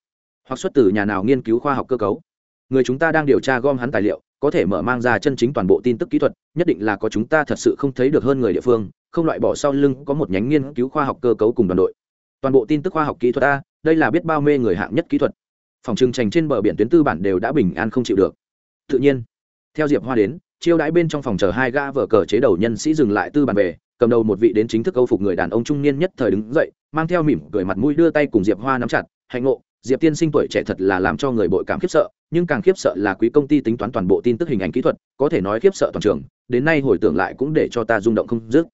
Hoặc xuất từ nhà nào nghiên cứu khoa học cơ cấu? Người chúng ta đang điều tra gom hắn tài liệu, có thể mở mang ra chân chính toàn bộ tin tức kỹ thuật, nhất định là có chúng ta thật sự không thấy được hơn người địa phương, không loại bỏ sau lưng có một nhánh nghiên cứu khoa học cơ cấu cùng đoàn đội. Toàn bộ tin tức khoa học kỹ thuật a, đây là biết bao mê người hạng nhất kỹ thuật. Phòng trừng trành trên bờ biển tuyến tư bản đều đã bình an không chịu được. Tự nhiên, theo diệp hoa đến, chiêu đãi bên trong phòng chờ hai ga vở cờ chế đầu nhân sĩ dừng lại tư bàn về cầm đầu một vị đến chính thức câu phục người đàn ông trung niên nhất thời đứng dậy, mang theo mỉm cười mặt mũi đưa tay cùng diệp hoa nắm chặt, hạnh ngộ, diệp tiên sinh tuổi trẻ thật là làm cho người bội cảm khiếp sợ, nhưng càng khiếp sợ là quý công ty tính toán toàn bộ tin tức hình ảnh kỹ thuật, có thể nói khiếp sợ toàn trường, đến nay hồi tưởng lại cũng để cho ta rung động không dứt.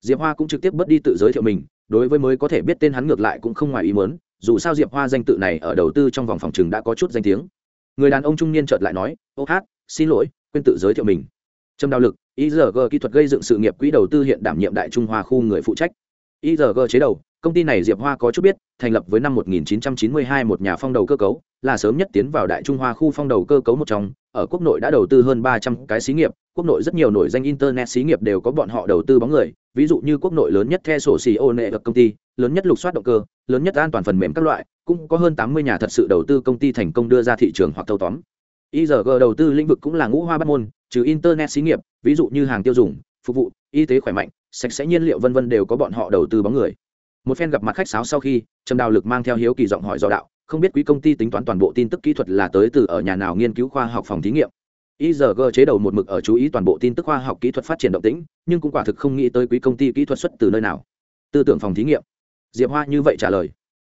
Diệp hoa cũng trực tiếp bớt đi tự giới thiệu mình, đối với mới có thể biết tên hắn ngược lại cũng không ngoài ý muốn, dù sao diệp hoa danh tự này ở đầu tư trong vòng phòng trường đã có chút danh tiếng. Người đàn ông trung niên chợt lại nói, ô hát, xin lỗi, quên tự giới thiệu mình. Trâm đào lực igg kỹ thuật gây dựng sự nghiệp quỹ đầu tư hiện đảm nhiệm đại trung hoa khu người phụ trách. Igg chế đầu, công ty này diệp hoa có chút biết, thành lập với năm 1992 một nhà phong đầu cơ cấu, là sớm nhất tiến vào đại trung hoa khu phong đầu cơ cấu một trong, ở quốc nội đã đầu tư hơn 300 cái xí nghiệp, quốc nội rất nhiều nổi danh internet xí nghiệp đều có bọn họ đầu tư bóng người, ví dụ như quốc nội lớn nhất the sổ xì ô nệ công ty, lớn nhất lục soát động cơ, lớn nhất an toàn phần mềm các loại, cũng có hơn 80 nhà thật sự đầu tư công ty thành công đưa ra thị trường hoặc thâu tóm. Igg đầu tư lĩnh vực cũng là ngũ hoa bát môn trừ internet xí nghiệp, ví dụ như hàng tiêu dùng, phục vụ, y tế khỏe mạnh, sạch sẽ nhiên liệu vân vân đều có bọn họ đầu tư bóng người. Một phen gặp mặt khách sáo sau khi, trầm đào lực mang theo hiếu kỳ giọng hỏi do đạo, không biết quý công ty tính toán toàn bộ tin tức kỹ thuật là tới từ ở nhà nào nghiên cứu khoa học phòng thí nghiệm. IZG chế đầu một mực ở chú ý toàn bộ tin tức khoa học kỹ thuật phát triển động tĩnh, nhưng cũng quả thực không nghĩ tới quý công ty kỹ thuật xuất từ nơi nào. Tư tưởng phòng thí nghiệm. Diệp hoa như vậy trả lời.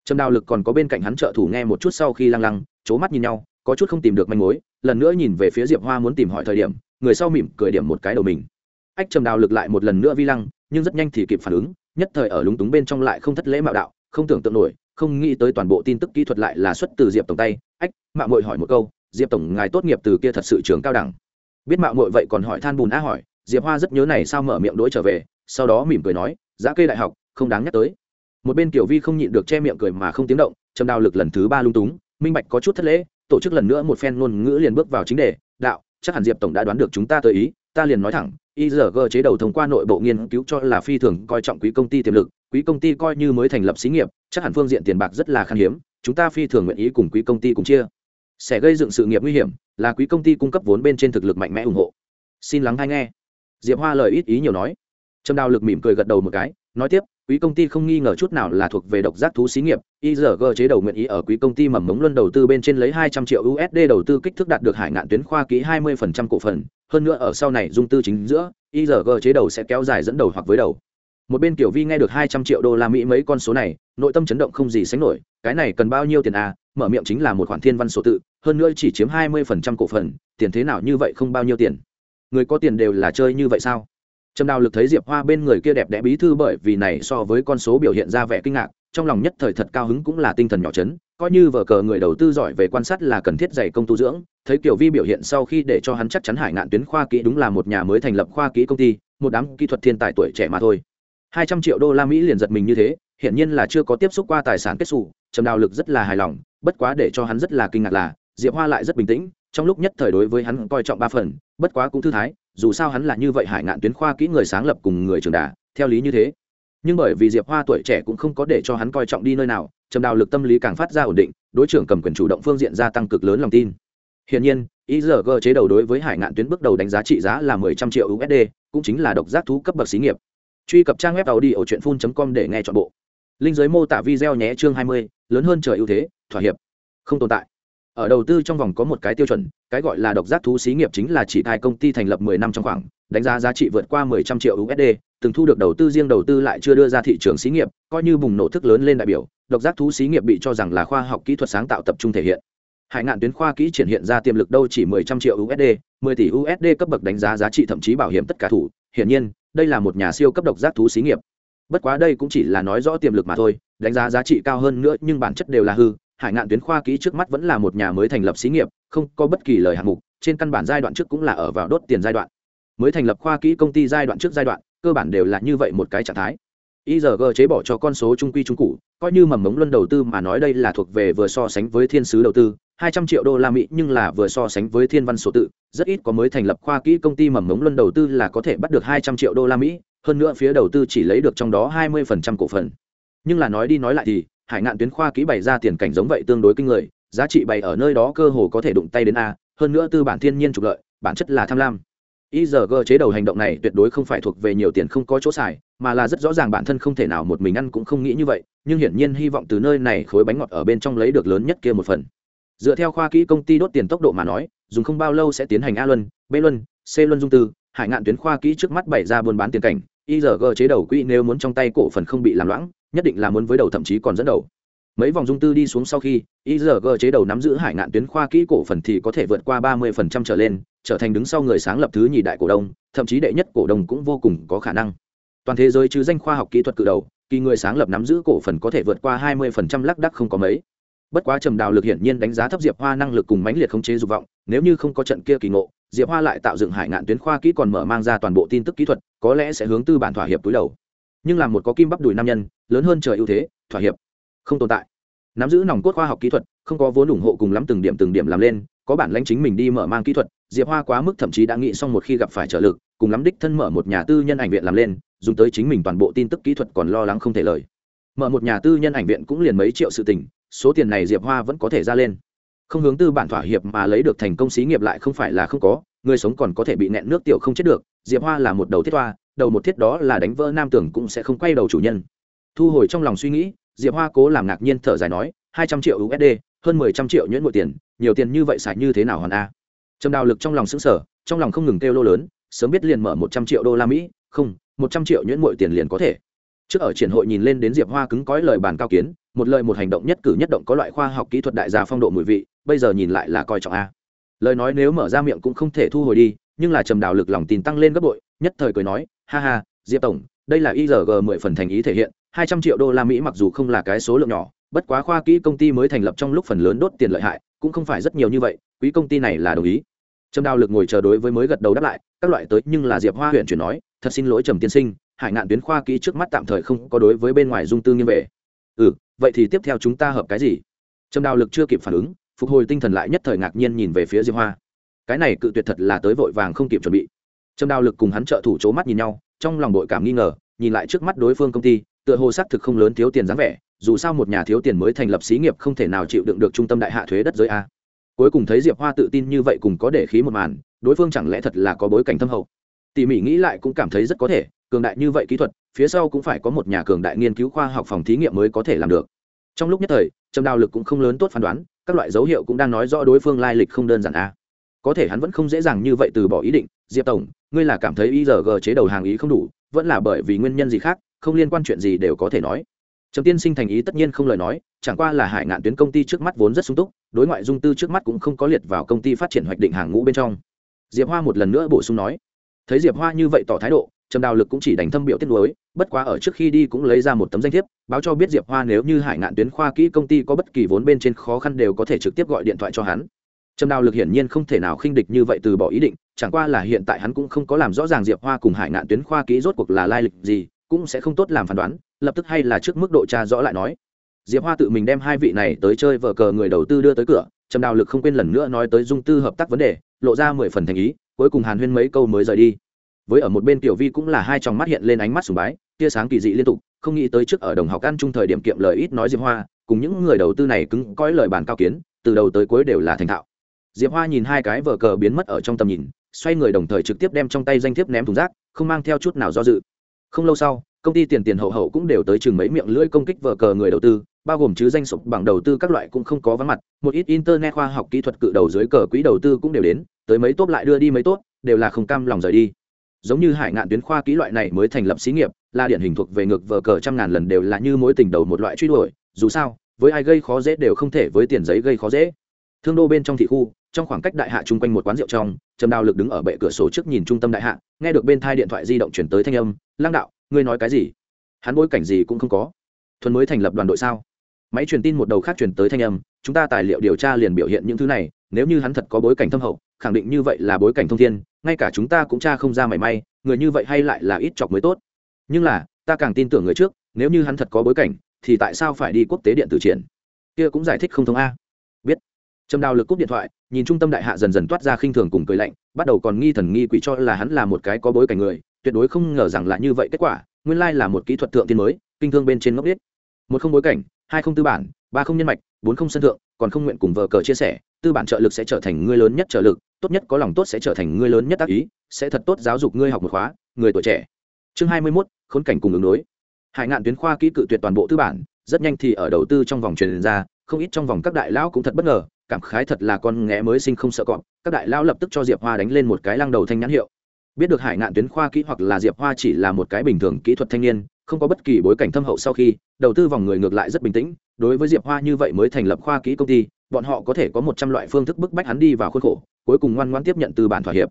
Trầm đào lực còn có bên cạnh hắn trợ thủ nghe một chút sau khi lăng lăng, chố mắt nhìn nhau, có chút không tìm được manh mối lần nữa nhìn về phía diệp hoa muốn tìm hỏi thời điểm, người sau mỉm cười điểm một cái đầu mình. Ách, trầm đào lực lại một lần nữa vi lăng, nhưng rất nhanh thì kịp phản ứng, nhất thời ở lúng túng bên trong lại không thất lễ mạo đạo, không tưởng tượng nổi, không nghĩ tới toàn bộ tin tức kỹ thuật lại là xuất từ diệp tổng tay. Ách, mạo mội hỏi một câu, diệp tổng, ngài tốt nghiệp từ kia thật sự trường cao đẳng? Biết mạo mội vậy còn hỏi than bùn á hỏi, diệp hoa rất nhớ này sao mở miệng đỗi trở về, sau đó mỉm cười nói, giá cây đại học, không đáng nhắc tới. Một bên kiểu vi không nhịn được che miệng cười mà không tiếng động, trầm đào lực lần thứ ba lung túng, minh bạch có chút thất lễ tổ chức lần nữa một phen ngôn ngữ liền bước vào chính đề đạo chắc hẳn diệp tổng đã đoán được chúng ta tới ý ta liền nói thẳng IRG chế đầu thông qua nội bộ nghiên cứu cho là phi thường coi trọng quý công ty tiềm lực, quý công ty coi như mới thành lập xí nghiệp, chắc hẳn phương diện tiền bạc rất là khan hiếm, chúng ta phi thường nguyện ý cùng quý công ty cùng chia. Sẽ gây dựng sự nghiệp nguy hiểm, là quý công ty cung cấp vốn bên trên thực lực mạnh mẽ ủng hộ. Xin lắng hay nghe. Diệp Hoa lời ít ý nhiều nói. Trâm Đào lực mỉm cười gật đầu một cái, nói tiếp, quý công ty không nghi ngờ chút nào là thuộc về độc giác thú xí nghiệp igg chế đầu nguyện ý ở quý công ty mầm mống luân đầu tư bên trên lấy hai trăm triệu usd đầu tư kích thước đạt được hải ngạn tuyến khoa ký hai mươi phần trăm cổ phần. Hơn nữa ở sau này dung tư chính giữa igg chế đầu sẽ kéo dài dẫn đầu hoặc với đầu. Một bên tiểu vi nghe được hai trăm triệu đô la mỹ mấy con số này, nội tâm chấn động không gì sánh nổi, cái này cần bao nhiêu tiền à? Mở miệng chính là một khoản thiên văn số tự, hơn nữa chỉ chiếm hai mươi phần trăm cổ phần, tiền thế nào như vậy không bao nhiêu tiền? Người có tiền đều là chơi như vậy sao? Trầm đào lực thấy diệp hoa bên người kia đẹp đẽ bí thư bởi vì này so với con số biểu hiện ra vẻ kinh ngạc, trong lòng nhất thời thật cao hứng cũng là tinh thần nhỏ chấn, coi như vở cờ người đầu tư giỏi về quan sát là cần thiết dày công tu dưỡng, thấy kiểu vi biểu hiện sau khi để cho hắn chắc chắn hải ngạn tuyến khoa kỹ đúng là một nhà mới thành lập khoa kỹ công ty, một đám kỹ thuật thiên tài tuổi trẻ mà thôi. Hai trăm triệu đô la mỹ liền giật mình như thế hiện nhiên là chưa có tiếp xúc qua tài sản kết xù trầm đào lực rất là hài lòng, bất quá để cho hắn rất là kinh ngạc là, diệp hoa lại rất bình tĩnh, trong lúc nhất thời đối với hắn coi trọng ba phần, bất quá cũng thư thái dù sao hắn là như vậy hải ngạn tuyến khoa kỹ người sáng lập cùng người trường đà, theo lý như thế. Nhưng bởi vì diệp hoa tuổi trẻ cũng không có để cho hắn coi trọng đi nơi nào, trầm đào lực tâm lý càng phát ra ổn định, đối trưởng cầm quyền chủ động phương diện gia tăng cực lớn lòng tin. Hiện nhiên igg chế đầu đối với hải ngạn tuyến bước đầu đánh giá trị giá là mười trăm triệu usd cũng chính là độc giác thú cấp bậc xí nghiệp. Truy cập trang web tàu đi ở truyện phun com để nghe chọn bộ. Linh giới mô tả video nhé chương hai mươi, lớn hơn trời ưu thế, thỏa hiệp. Không tồn tại ở đầu tư trong vòng có một cái tiêu chuẩn, cái gọi là độc giác thú xí nghiệp chính là chỉ hai công ty thành lập 10 năm trong khoảng, đánh giá giá trị vượt qua 10 trăm triệu usd từng thu được đầu tư riêng đầu tư lại chưa đưa ra thị trường xí nghiệp, coi như bùng nổ thức lớn lên đại biểu, độc giác thú xí nghiệp bị cho rằng là khoa học kỹ thuật sáng tạo tập trung thể hiện. Hải ngạn tuyến khoa kỹ triển hiện ra tiềm lực đâu chỉ 10 trăm triệu usd 10 tỷ usd cấp bậc đánh giá giá trị thậm chí bảo hiểm tất cả thủ, hiển nhiên, đây là một nhà siêu cấp độc giác thú xí nghiệp. Bất quá đây cũng chỉ là nói rõ tiềm lực mà thôi, đánh giá giá trị cao hơn nữa nhưng bản chất đều là hư hải ngạn tuyến khoa kỹ trước mắt vẫn là một nhà mới thành lập xí nghiệp không có bất kỳ lời hạng mục trên căn bản giai đoạn trước cũng là ở vào đốt tiền giai đoạn mới thành lập khoa kỹ công ty giai đoạn trước giai đoạn cơ bản đều là như vậy một cái trạng thái IRG chế bỏ cho con số trung quy trung cụ, coi như mầm mống luân đầu tư mà nói đây là thuộc về vừa so sánh với thiên sứ đầu tư, 200 triệu đô la Mỹ nhưng là vừa so sánh với thiên văn số tự, rất ít có mới thành lập khoa kỹ công ty mầm mống luân đầu tư là có thể bắt được 200 triệu đô la Mỹ, hơn nữa phía đầu tư chỉ lấy được trong đó 20% cổ phần. Nhưng là nói đi nói lại thì, hải ngạn tuyến khoa kỹ bày ra tiền cảnh giống vậy tương đối kinh người giá trị bày ở nơi đó cơ hồ có thể đụng tay đến a hơn nữa tư bản thiên nhiên trục lợi bản chất là tham lam IRG chế đầu hành động này tuyệt đối không phải thuộc về nhiều tiền không có chỗ xài, mà là rất rõ ràng bản thân không thể nào một mình ăn cũng không nghĩ như vậy, nhưng hiển nhiên hy vọng từ nơi này khối bánh ngọt ở bên trong lấy được lớn nhất kia một phần. Dựa theo khoa kỹ công ty đốt tiền tốc độ mà nói, dùng không bao lâu sẽ tiến hành A luân, B luân, C luân dung tư, hải ngạn tuyến khoa kỹ trước mắt bày ra buôn bán tiền cảnh, IRG chế đầu quỹ nếu muốn trong tay cổ phần không bị làm loãng, nhất định là muốn với đầu thậm chí còn dẫn đầu. Mấy vòng dung tư đi xuống sau khi igg chế đầu nắm giữ hải ngạn tuyến khoa kỹ cổ phần thì có thể vượt qua ba mươi trở lên, trở thành đứng sau người sáng lập thứ nhì đại cổ đông, thậm chí đệ nhất cổ đông cũng vô cùng có khả năng. Toàn thế giới chứ danh khoa học kỹ thuật cự đầu, kỳ người sáng lập nắm giữ cổ phần có thể vượt qua hai mươi lắc đắc không có mấy. Bất quá trầm đào lực hiển nhiên đánh giá thấp diệp hoa năng lực cùng mãnh liệt khống chế dục vọng, nếu như không có trận kia kỳ ngộ, diệp hoa lại tạo dựng hải ngạn tuyến khoa kỹ còn mở mang ra toàn bộ tin tức kỹ thuật, có lẽ sẽ hướng tư bản thỏa hiệp túi đầu nhưng là một có kim bắp đùi nam nhân, lớn hơn trời ưu thế, thỏa hiệp, không tồn tại. Nắm giữ nòng cốt khoa học kỹ thuật, không có vốn ủng hộ cùng lắm từng điểm từng điểm làm lên, có bản lãnh chính mình đi mở mang kỹ thuật, diệp hoa quá mức thậm chí đã nghĩ xong một khi gặp phải trợ lực, cùng lắm đích thân mở một nhà tư nhân ảnh viện làm lên, dùng tới chính mình toàn bộ tin tức kỹ thuật còn lo lắng không thể lời. Mở một nhà tư nhân ảnh viện cũng liền mấy triệu sự tình, số tiền này diệp hoa vẫn có thể ra lên. Không hướng tư bản thỏa hiệp mà lấy được thành công xí nghiệp lại không phải là không có, người sống còn có thể bị nẹn nước tiểu không chết được, diệp hoa là một đầu thiết hoa đầu một thiết đó là đánh vỡ nam tưởng cũng sẽ không quay đầu chủ nhân. Thu hồi trong lòng suy nghĩ, diệp hoa cố làm ngạc nhiên thở dài nói, hai trăm triệu usd hơn mười trăm triệu nhuyễn mỗi tiền, nhiều tiền như vậy xài như thế nào hoàn a? Trầm đào lực trong lòng xứng sở trong lòng không ngừng kêu lô lớn, sớm biết liền mở một trăm triệu đô la mỹ, không, một trăm triệu nhuyễn mỗi tiền liền có thể. Trước ở triển hội nhìn lên đến diệp hoa cứng cõi lời bàn cao kiến, một lời một hành động nhất cử nhất động có loại khoa học kỹ thuật đại gia phong độ mùi vị, bây giờ nhìn lại là coi trọng a. Lời nói nếu mở ra miệng cũng không thể thu hồi đi, nhưng là trầm đào lực lòng tin tăng lên gấp bội, nhất thời cười nói ha ha, diệp tổng, đây là igg mười phần thành ý thể hiện, hai trăm triệu đô la mỹ mặc dù không là cái số lượng nhỏ, bất quá khoa kỹ công ty mới thành lập trong lúc phần lớn đốt tiền lợi hại, cũng không phải rất nhiều như vậy, quý công ty này là đồng ý. Trầm đào lực ngồi chờ đối với mới gật đầu đáp lại, các loại tới nhưng là diệp hoa huyện chuyển nói, thật xin lỗi trầm tiên sinh, hải ngạn tuyến khoa kỹ trước mắt tạm thời không có đối với bên ngoài dung tư nghiêm về. Ừ vậy thì tiếp theo chúng ta hợp cái gì? Trầm đào lực chưa kịp phản ứng, phục hồi tinh thần lại nhất thời ngạc nhiên nhìn về phía diệp hoa. Cái này cự tuyệt thật là tới vội vàng không kịp chuẩn bị. Trâm đào lực cùng hắn trợ thủ c h ố mắt nhìn nhau, trong lòng đội cảm nghi ngờ, nhìn lại trước mắt đối phương công ty, tựa hồ xác thực không lớn thiếu tiền dáng vẻ, dù sao một nhà thiếu tiền mới thành lập xí nghiệp không thể nào chịu đựng được trung tâm đại hạ thuế đất giới a. Cuối cùng thấy diệp hoa tự tin như vậy cùng có để khí một màn, đối phương chẳng lẽ thật là có bối cảnh thâm hậu? Tỉ mỉ nghĩ lại cũng cảm thấy rất có thể, cường đại như vậy kỹ thuật, phía sau cũng phải có một nhà cường đại nghiên cứu khoa học phòng thí nghiệm mới có thể làm được. Trong lúc nhất thời trầm đào lực cũng không lớn tốt phán đoán, các loại dấu hiệu cũng đang nói rõ đối phương lai lịch không đơn giản a. Có thể hắn vẫn không dễ dàng như vậy từ bỏ ý định diệp tổng, ngươi là cảm thấy igg chế đầu hàng ý không đủ, vẫn là bởi vì nguyên nhân gì khác, không liên quan chuyện gì đều có thể nói. Trầm tiên sinh thành ý tất nhiên không lời nói, chẳng qua là hải ngạn tuyến công ty trước mắt vốn rất sung túc, đối ngoại dung tư trước mắt cũng không có liệt vào công ty phát triển hoạch định hàng ngũ bên trong. Diệp hoa một lần nữa bổ sung nói. Thấy diệp hoa như vậy tỏ thái độ, trầm đào lực cũng chỉ đánh thâm biểu tiết lối bất quá ở trước khi đi cũng lấy ra một tấm danh thiếp, báo cho biết diệp hoa nếu như hải ngạn tuyến khoa kỹ công ty có bất kỳ vốn bên trên khó khăn đều có thể trực tiếp gọi điện thoại cho hắn. Trầm đào lực hiển nhiên không thể nào khinh địch như vậy từ bỏ ý định chẳng qua là hiện tại hắn cũng không có làm rõ ràng diệp hoa cùng hải ngạn tuyến khoa kỹ rốt cuộc là lai lịch gì, cũng sẽ không tốt làm phán đoán, lập tức hay là trước mức độ tra rõ lại nói. Diệp hoa tự mình đem hai vị này tới chơi vờ cờ người đầu tư đưa tới cửa, trầm đào lực không quên lần nữa nói tới dung tư hợp tác vấn đề, lộ ra mười phần thành ý, cuối cùng hàn huyên mấy câu mới rời đi. Với ở một bên tiểu vi cũng là hai tròng mắt hiện lên ánh mắt sùng bái, tia sáng kỳ dị liên tục, không nghĩ tới trước ở đồng học ăn chung thời điểm kiệm lời ít nói diệp hoa, cùng những người đầu tư này cứng coi lời bàn cao kiến, từ đầu tới cuối đều là thành thạo diệp hoa nhìn hai cái vở cờ biến mất ở trong tầm nhìn, xoay người đồng thời trực tiếp đem trong tay danh thiếp ném thùng rác, không mang theo chút nào do dự. Không lâu sau, công ty tiền tiền hậu hậu cũng đều tới chừng mấy miệng lưỡi công kích vở cờ người đầu tư, bao gồm chứ danh sụp bằng đầu tư các loại cũng không có vắng mặt, một ít internet khoa học kỹ thuật cự đầu dưới cờ quỹ đầu tư cũng đều đến, tới mấy tốt lại đưa đi mấy tốt, đều là không cam lòng rời đi. Giống như hải ngạn tuyến khoa kỹ loại này mới thành lập xí nghiệp, là điển hình thuộc về ngược vờ cờ trăm ngàn lần đều là như mối tình đầu một loại truy đuổi, dù sao, với ai gây khó dễ đều không thể với tiền giấy gây khó dễ. Thương đô bên trong thị khu trong khoảng cách đại hạ chung quanh một quán rượu trong, trầm đào lực đứng ở bệ cửa sổ trước nhìn trung tâm đại hạ, nghe được bên thai điện thoại di động chuyển tới thanh âm lang đạo, ngươi nói cái gì? Hắn bối cảnh gì cũng không có. Thuần mới thành lập đoàn đội sao? Máy truyền tin một đầu khác truyền tới thanh âm, chúng ta tài liệu điều tra liền biểu hiện những thứ này, nếu như hắn thật có bối cảnh thâm hậu, khẳng định như vậy là bối cảnh thông thiên, ngay cả chúng ta cũng tra không ra mảy may, người như vậy hay lại là ít chọc mới tốt. Nhưng là, ta càng tin tưởng người trước, nếu như hắn thật có bối cảnh, thì tại sao phải đi quốc tế điện tử triển? Kia cũng giải thích không thông a trầm đào lực cúp điện thoại nhìn trung tâm đại hạ dần dần toát ra khinh thường cùng cười lạnh bắt đầu còn nghi thần nghi quỷ cho là hắn là một cái có bối cảnh người tuyệt đối không ngờ rằng là như vậy kết quả nguyên lai là một kỹ thuật thượng tiên mới kinh thương bên trên ngốc biết một không bối cảnh hai không tư bản ba không nhân mạch bốn không sân thượng còn không nguyện cùng vợ cờ chia sẻ tư bản trợ lực sẽ trở thành ngươi lớn nhất trợ lực tốt nhất có lòng tốt sẽ trở thành ngươi lớn nhất tác ý sẽ thật tốt giáo dục ngươi học một khóa người tuổi trẻ. Chương hai mươi 21, khốn cảnh cùng ứng đối. Hải ngạn tuyến khoa kỹ cự tuyệt toàn bộ tư bản rất nhanh thì ở đầu tư trong vòng truyền ra không ít trong vòng các đại lão cũng thật bất ngờ cảm khái thật là con nghé mới sinh không sợ cọp, các đại lão lập tức cho diệp hoa đánh lên một cái lăng đầu thanh nhãn hiệu. Biết được hải ngạn tuyến khoa kỹ hoặc là diệp hoa chỉ là một cái bình thường kỹ thuật thanh niên, không có bất kỳ bối cảnh thâm hậu sau khi, đầu tư vòng người ngược lại rất bình tĩnh, đối với diệp hoa như vậy mới thành lập khoa kỹ công ty, bọn họ có thể có một trăm loại phương thức bức bách hắn đi vào khuôn khổ, cuối cùng ngoan ngoan tiếp nhận tư bản thỏa hiệp.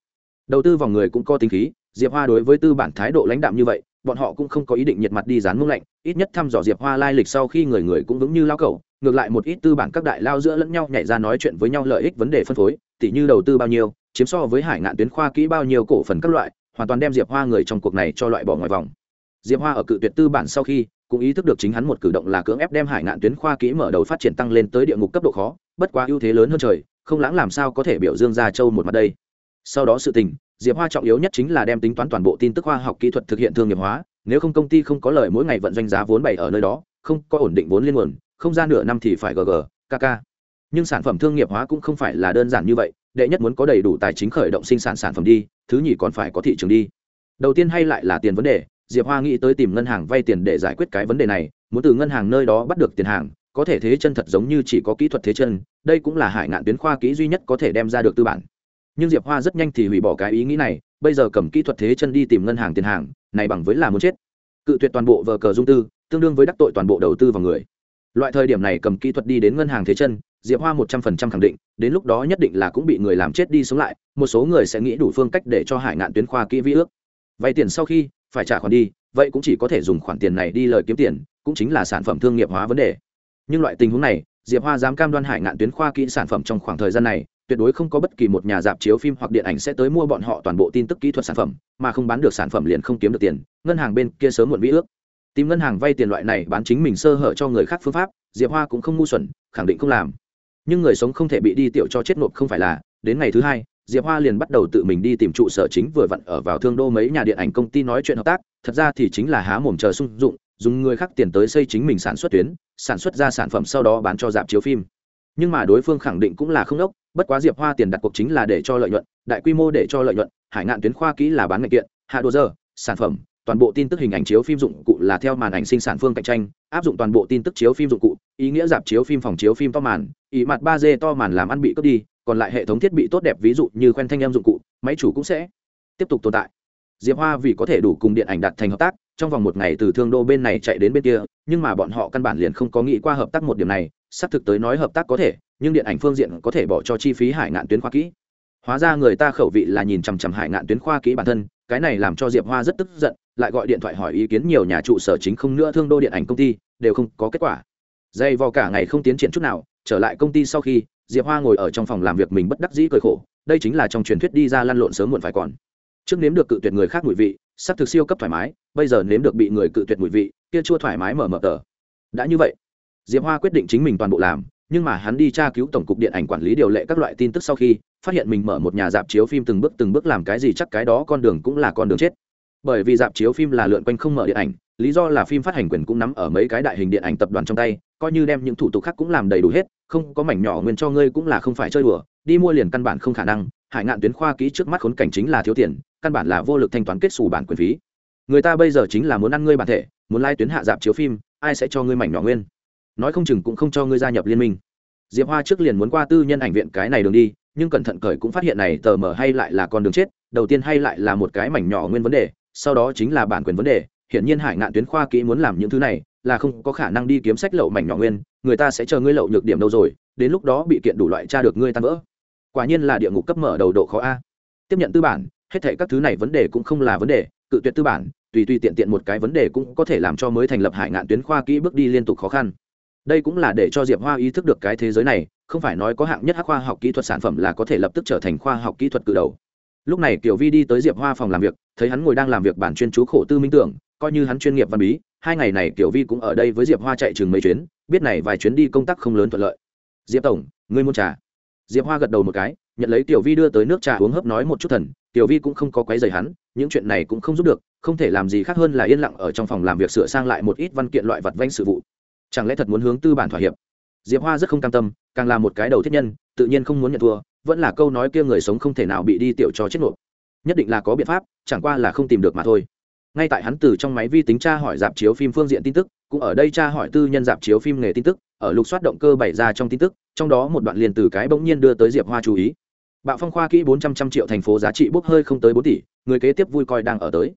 Đầu tư vòng người cũng có tính khí, diệp hoa đối với tư bản thái độ lãnh đạm như vậy bọn họ cũng không có ý định nhiệt mặt đi dán mông lạnh, ít nhất thăm dò diệp hoa lai lịch sau khi người người cũng vững như lao cầu ngược lại một ít tư bản các đại lao giữa lẫn nhau nhảy ra nói chuyện với nhau lợi ích vấn đề phân phối, tỉ như đầu tư bao nhiêu, chiếm so với hải ngạn tuyến khoa kỹ bao nhiêu cổ phần các loại, hoàn toàn đem diệp hoa người trong cuộc này cho loại bỏ ngoài vòng. Diệp hoa ở cự tuyệt tư bản sau khi, cũng ý thức được chính hắn một cử động là cưỡng ép đem hải ngạn tuyến khoa kỹ mở đầu phát triển tăng lên tới địa ngục cấp độ khó, bất quá ưu thế lớn hơn trời, không lãng làm sao có thể biểu dương ra châu một mặt đây. Sau đó sự tình diệp hoa trọng yếu nhất chính là đem tính toán toàn bộ tin tức khoa học kỹ thuật thực hiện thương nghiệp hóa, nếu không công ty không có lời mỗi ngày vận doanh giá vốn bày ở nơi đó, không có ổn định vốn liên nguồn, không ra nửa năm thì phải gg kk nhưng sản phẩm thương nghiệp hóa cũng không phải là đơn giản như vậy, đệ nhất muốn có đầy đủ tài chính khởi động sinh sản sản phẩm đi, thứ nhì còn phải có thị trường đi. Đầu tiên hay lại là tiền vấn đề, diệp hoa nghĩ tới tìm ngân hàng vay tiền để giải quyết cái vấn đề này, muốn từ ngân hàng nơi đó bắt được tiền hàng, có thể thế chân thật giống như chỉ có kỹ thuật thế chân, đây cũng là hải ngạn tuyến khoa kỹ duy nhất có thể đem ra được tư bản nhưng diệp hoa rất nhanh thì hủy bỏ cái ý nghĩ này bây giờ cầm kỹ thuật thế chân đi tìm ngân hàng tiền hàng này bằng với là muốn chết cự tuyệt toàn bộ vờ cờ dung tư tương đương với đắc tội toàn bộ đầu tư vào người loại thời điểm này cầm kỹ thuật đi đến ngân hàng thế chân diệp hoa một trăm phần trăm khẳng định đến lúc đó nhất định là cũng bị người làm chết đi sống lại một số người sẽ nghĩ đủ phương cách để cho hải ngạn tuyến khoa kỹ vi ước vay tiền sau khi phải trả khoản đi vậy cũng chỉ có thể dùng khoản tiền này đi lời kiếm tiền cũng chính là sản phẩm thương nghiệp hóa vấn đề nhưng loại tình huống này diệp hoa dám cam đoan hải ngạn tuyến khoa kỹ sản phẩm trong khoảng thời gian này tuyệt đối không có bất kỳ một nhà dạp chiếu phim hoặc điện ảnh sẽ tới mua bọn họ toàn bộ tin tức kỹ thuật sản phẩm, mà không bán được sản phẩm liền không kiếm được tiền, ngân hàng bên kia sớm muộn vĩ ước. Tìm ngân hàng vay tiền loại này bán chính mình sơ hở cho người khác phương pháp, diệp hoa cũng không ngu xuẩn, khẳng định không làm. Nhưng người sống không thể bị đi tiểu cho chết nộp không phải là, đến ngày thứ hai, diệp hoa liền bắt đầu tự mình đi tìm trụ sở chính vừa vặn ở vào thương đô mấy nhà điện ảnh công ty nói chuyện hợp tác, thật ra thì chính là há mồm chờ sung dụng, dùng người khác tiền tới xây chính mình sản xuất tuyến, sản xuất ra sản phẩm sau đó bán cho dạp chiếu phim nhưng mà đối phương khẳng định cũng là không đốc, bất quá diệp hoa tiền đặt cuộc chính là để cho lợi nhuận, đại quy mô để cho lợi nhuận, hải ngạn tuyến khoa kỹ là bán ngạch kiện, hạ đồ giờ, sản phẩm, toàn bộ tin tức hình ảnh chiếu phim dụng cụ là theo màn ảnh sinh sản phương cạnh tranh, áp dụng toàn bộ tin tức chiếu phim dụng cụ, ý nghĩa dạp chiếu phim phòng chiếu phim to màn, ý mặt ba d to màn làm ăn bị cướp đi, còn lại hệ thống thiết bị tốt đẹp ví dụ như khoen thanh em dụng cụ, máy chủ cũng sẽ tiếp tục tồn tại. Diệp hoa vì có thể đủ cùng điện ảnh đặt thành hợp tác, trong vòng một ngày từ thương đô bên này chạy đến bên kia, nhưng mà bọn họ căn bản liền không có nghĩ qua hợp tác một điểm này xác thực tới nói hợp tác có thể, nhưng điện ảnh phương diện có thể bỏ cho chi phí hải ngạn tuyến khoa kỹ. Hóa ra người ta khẩu vị là nhìn chằm chằm hải ngạn tuyến khoa kỹ bản thân, cái này làm cho diệp hoa rất tức giận, lại gọi điện thoại hỏi ý kiến nhiều nhà trụ sở chính không nữa thương đô điện ảnh công ty, đều không có kết quả. Dây vò cả ngày không tiến triển chút nào, trở lại công ty sau khi, diệp hoa ngồi ở trong phòng làm việc mình bất đắc dĩ cười khổ, đây chính là trong truyền thuyết đi ra lăn lộn sớm muộn phải còn. Trước nếm được cự tuyệt người khác mùi vị, sắp thực siêu cấp thoải mái, bây giờ nếm được bị người cự tuyệt mùi vị, kia chua thoải mái mở mở tờ. Đã như vậy diệp hoa quyết định chính mình toàn bộ làm, nhưng mà hắn đi tra cứu tổng cục điện ảnh quản lý điều lệ các loại tin tức sau khi, phát hiện mình mở một nhà dạp chiếu phim từng bước từng bước làm cái gì chắc cái đó con đường cũng là con đường chết. Bởi vì dạp chiếu phim là lượn quanh không mở điện ảnh, lý do là phim phát hành quyền cũng nắm ở mấy cái đại hình điện ảnh tập đoàn trong tay, coi như đem những thủ tục khác cũng làm đầy đủ hết, không có mảnh nhỏ nguyên cho ngươi cũng là không phải chơi đùa, đi mua liền căn bản không khả năng, hải ngạn tuyến khoa kỹ trước mắt khốn cảnh chính là thiếu tiền, căn bản là vô lực thanh toán kết xù bản quyền phí. Người ta bây giờ chính là muốn ăn ngươi bản thể, muốn lai tuyến hạ dạp chiếu phim, ai sẽ cho ngươi mảnh nhỏ nguyên? Nói không chừng cũng không cho ngươi gia nhập liên minh. Diệp hoa trước liền muốn qua tư nhân ảnh viện cái này đường đi, nhưng cẩn thận cởi cũng phát hiện này tờ mở hay lại là con đường chết, đầu tiên hay lại là một cái mảnh nhỏ nguyên vấn đề, sau đó chính là bản quyền vấn đề. Hiển nhiên hải ngạn tuyến khoa kỹ muốn làm những thứ này, là không có khả năng đi kiếm sách lậu mảnh nhỏ nguyên, người ta sẽ chờ ngươi lậu nhược điểm đâu rồi, đến lúc đó bị kiện đủ loại tra được ngươi tan vỡ. Quả nhiên là địa ngục cấp mở đầu độ khó a. Tiếp nhận tư bản, hết thảy các thứ này vấn đề cũng không là vấn đề, cự tuyệt tư bản, tùy tùy tiện tiện một cái vấn đề cũng có thể làm cho mới thành lập hải ngạn tuyến khoa kỹ bước đi liên tục khó khăn đây cũng là để cho diệp hoa ý thức được cái thế giới này, không phải nói có hạng nhất hắc khoa học kỹ thuật sản phẩm là có thể lập tức trở thành khoa học kỹ thuật cự đầu. Lúc này kiều vi đi tới diệp hoa phòng làm việc, thấy hắn ngồi đang làm việc bản chuyên chú khổ tư minh tưởng, coi như hắn chuyên nghiệp văn bí, hai ngày này kiều vi cũng ở đây với diệp hoa chạy chừng mấy chuyến, biết này vài chuyến đi công tác không lớn thuận lợi. Diệp tổng, ngươi muốn trà? Diệp hoa gật đầu một cái, nhận lấy tiểu vi đưa tới nước trà uống hấp nói một chút thần tiểu vi cũng không có quấy rầy hắn, những chuyện này cũng không giúp được, không thể làm gì khác hơn là yên lặng ở trong phòng làm việc sửa sang lại một ít văn kiện loại vật vanh sự vụ chẳng lẽ thật muốn hướng tư bản thỏa hiệp? Diệp hoa rất không cam tâm, càng là một cái đầu thiết nhân, tự nhiên không muốn nhận thua, vẫn là câu nói kia người sống không thể nào bị đi tiểu cho chết nộp nhất định là có biện pháp, chẳng qua là không tìm được mà thôi. Ngay tại hắn từ trong máy vi tính tra hỏi dạp chiếu phim phương diện tin tức, cũng ở đây tra hỏi tư nhân dạp chiếu phim nghề tin tức, ở lục soát động cơ bày ra trong tin tức, trong đó một đoạn liền từ cái bỗng nhiên đưa tới diệp hoa chú ý. Bạo phong khoa kỹ bốn trăm trăm triệu thành phố giá trị bốc hơi không tới bốn tỷ, người kế tiếp vui coi đang ở tới.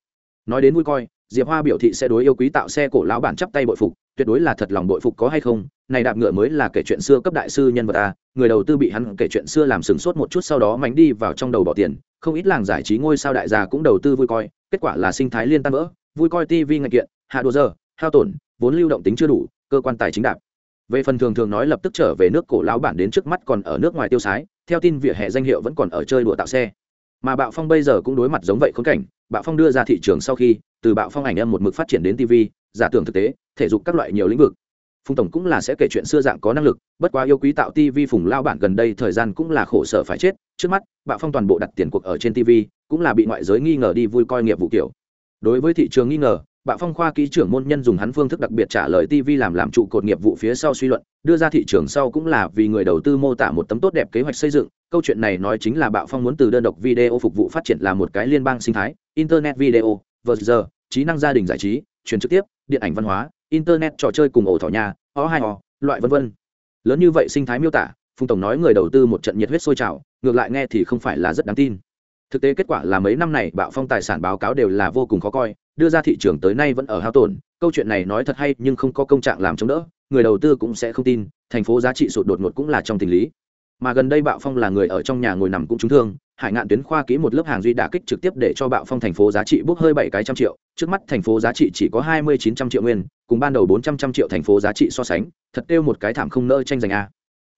Nói đến vui coi, diệp hoa biểu thị sẽ đối yêu quý tạo xe cổ lão bản chắp tay bội phục tuyệt đối là thật lòng bội phục có hay không, này đạp ngựa mới là kể chuyện xưa cấp đại sư nhân vật a người đầu tư bị hắn kể chuyện xưa làm sừng sốt một chút sau đó mánh đi vào trong đầu bỏ tiền, không ít làng giải trí ngôi sao đại gia cũng đầu tư vui coi, kết quả là sinh thái liên tan vỡ, vui coi tv ngạch kiện, hạ đồ giờ, hao tổn, vốn lưu động tính chưa đủ, cơ quan tài chính đạp. Về phần thường thường nói lập tức trở về nước cổ lão bản đến trước mắt còn ở nước ngoài tiêu sái, theo tin vỉa hè danh hiệu vẫn còn ở chơi đùa tạo xe. Mà bạo phong bây giờ cũng đối mặt giống vậy khốn cảnh, bạo phong đưa ra thị trường sau khi, từ bạo phong ảnh âm một mực phát triển đến tv giả tưởng thực tế thể dục các loại nhiều lĩnh vực. Phùng tổng cũng là sẽ kể chuyện xưa dạng có năng lực, bất quá yêu quý tạo tv phùng lao bản gần đây thời gian cũng là khổ sở phải chết, trước mắt, bạo phong toàn bộ đặt tiền cuộc ở trên tv cũng là bị ngoại giới nghi ngờ đi vui coi nghiệp vụ kiểu. Đối với thị trường nghi ngờ, bạo phong khoa ký trưởng môn nhân dùng hắn phương thức đặc biệt trả lời tv làm làm trụ cột nghiệp vụ phía sau suy luận, đưa ra thị trường sau cũng là vì người đầu tư mô tả một tấm tốt đẹp kế hoạch xây dựng. Câu chuyện này nói chính là bạo phong muốn từ đơn độc video phục vụ phát triển là một cái liên bang sinh thái, internet video, vờ giờ, trí năng gia đình giải trí, truyền trực tiếp điện ảnh văn hóa, internet, trò chơi cùng ổ thỏ nhà, o hai o, loại vân vân. Lớn như vậy sinh thái miêu tả, phùng tổng nói người đầu tư một trận nhiệt huyết sôi trào, ngược lại nghe thì không phải là rất đáng tin. Thực tế kết quả là mấy năm này bạo phong tài sản báo cáo đều là vô cùng khó coi, đưa ra thị trường tới nay vẫn ở hao tổn, câu chuyện này nói thật hay nhưng không có công trạng làm chống đỡ, người đầu tư cũng sẽ không tin, thành phố giá trị sụt đột ngột cũng là trong tình lý. Mà gần đây bạo phong là người ở trong nhà ngồi nằm cũng trúng thương hải ngạn tuyến khoa kỹ một lớp hàng duy đả kích trực tiếp để cho bạo phong thành phố giá trị bốc hơi bảy cái trăm triệu. Trước mắt thành phố giá trị chỉ có hai mươi chín trăm triệu nguyên, cùng ban đầu bốn trăm trăm triệu thành phố giá trị so sánh, thật kêu một cái thảm không nỡ tranh giành a.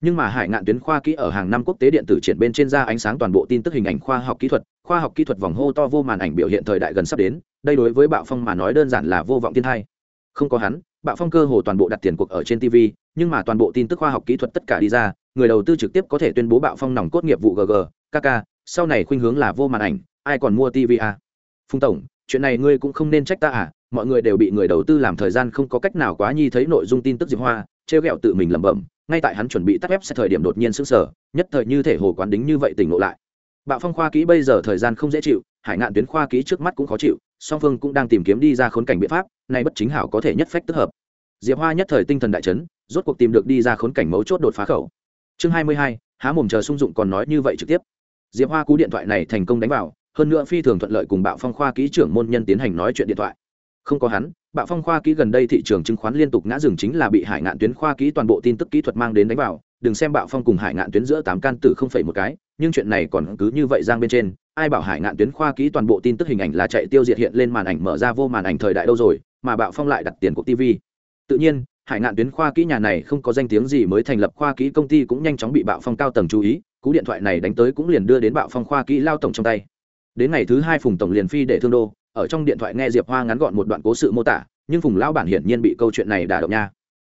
Nhưng mà hải ngạn tuyến khoa kỹ ở hàng năm quốc tế điện tử triển bên trên ra ánh sáng toàn bộ tin tức hình ảnh khoa học kỹ thuật, khoa học kỹ thuật vòng hô to vô màn ảnh biểu hiện thời đại gần sắp đến, đây đối với bạo phong mà nói đơn giản là vô vọng thiên thai không có hắn, bạo phong cơ hồ toàn bộ đặt tiền cuộc ở trên tv nhưng mà toàn bộ tin tức khoa học kỹ thuật tất cả đi ra, người đầu tư trực tiếp có thể tuyên bố bạo phong nòng cốt nghiệp vụ gg kk sau này khuynh hướng là vô màn ảnh, ai còn mua tv à? phùng tổng, chuyện này ngươi cũng không nên trách ta à? Mọi người đều bị người đầu tư làm thời gian không có cách nào quá nhi thấy nội dung tin tức diệp hoa, trêu ghẹo tự mình lẩm bẩm, ngay tại hắn chuẩn bị tắt web sẽ thời điểm đột nhiên sững sờ, nhất thời như thể hồ quán đính như vậy tỉnh ngộ lại. Bạo phong khoa kỹ bây giờ thời gian không dễ chịu, hải ngạn tuyến khoa kỹ trước mắt cũng khó chịu, song phương cũng đang tìm kiếm đi ra khốn cảnh biện pháp nay bất chính hảo có thể nhất phách tức hợp. Diệp hoa nhất thời tinh thần đại chấn, rốt cuộc tìm được đi ra khốn cảnh mấu chốt đột phá khẩu. Chương hai mươi hai, há mồm chờ sung dụng còn nói như vậy trực tiếp diệp hoa cú điện thoại này thành công đánh vào, hơn nữa phi thường thuận lợi cùng bạo phong khoa kỹ trưởng môn nhân tiến hành nói chuyện điện thoại. Không có hắn, bạo phong khoa kỹ gần đây thị trường chứng khoán liên tục ngã rừng chính là bị hải ngạn tuyến khoa kỹ toàn bộ tin tức kỹ thuật mang đến đánh vào. Đừng xem bạo phong cùng hải ngạn tuyến giữa tám can tử không phải một cái, nhưng chuyện này còn cứ như vậy giang bên trên. Ai bảo hải ngạn tuyến khoa kỹ toàn bộ tin tức hình ảnh là chạy tiêu diệt hiện lên màn ảnh mở ra vô màn ảnh thời đại đâu rồi, mà bạo phong lại đặt tiền của tv tự nhiên, hải ngạn tuyến khoa kỹ nhà này không có danh tiếng gì mới thành lập khoa kỹ công ty cũng nhanh chóng bị bạo phong cao tầng chú ý cú điện thoại này đánh tới cũng liền đưa đến bạo phong khoa kỹ lao tổng trong tay. Đến ngày thứ hai phùng tổng liền phi để thương đô, ở trong điện thoại nghe diệp hoa ngắn gọn một đoạn cố sự mô tả, nhưng phùng lão bản hiển nhiên bị câu chuyện này đả động nha.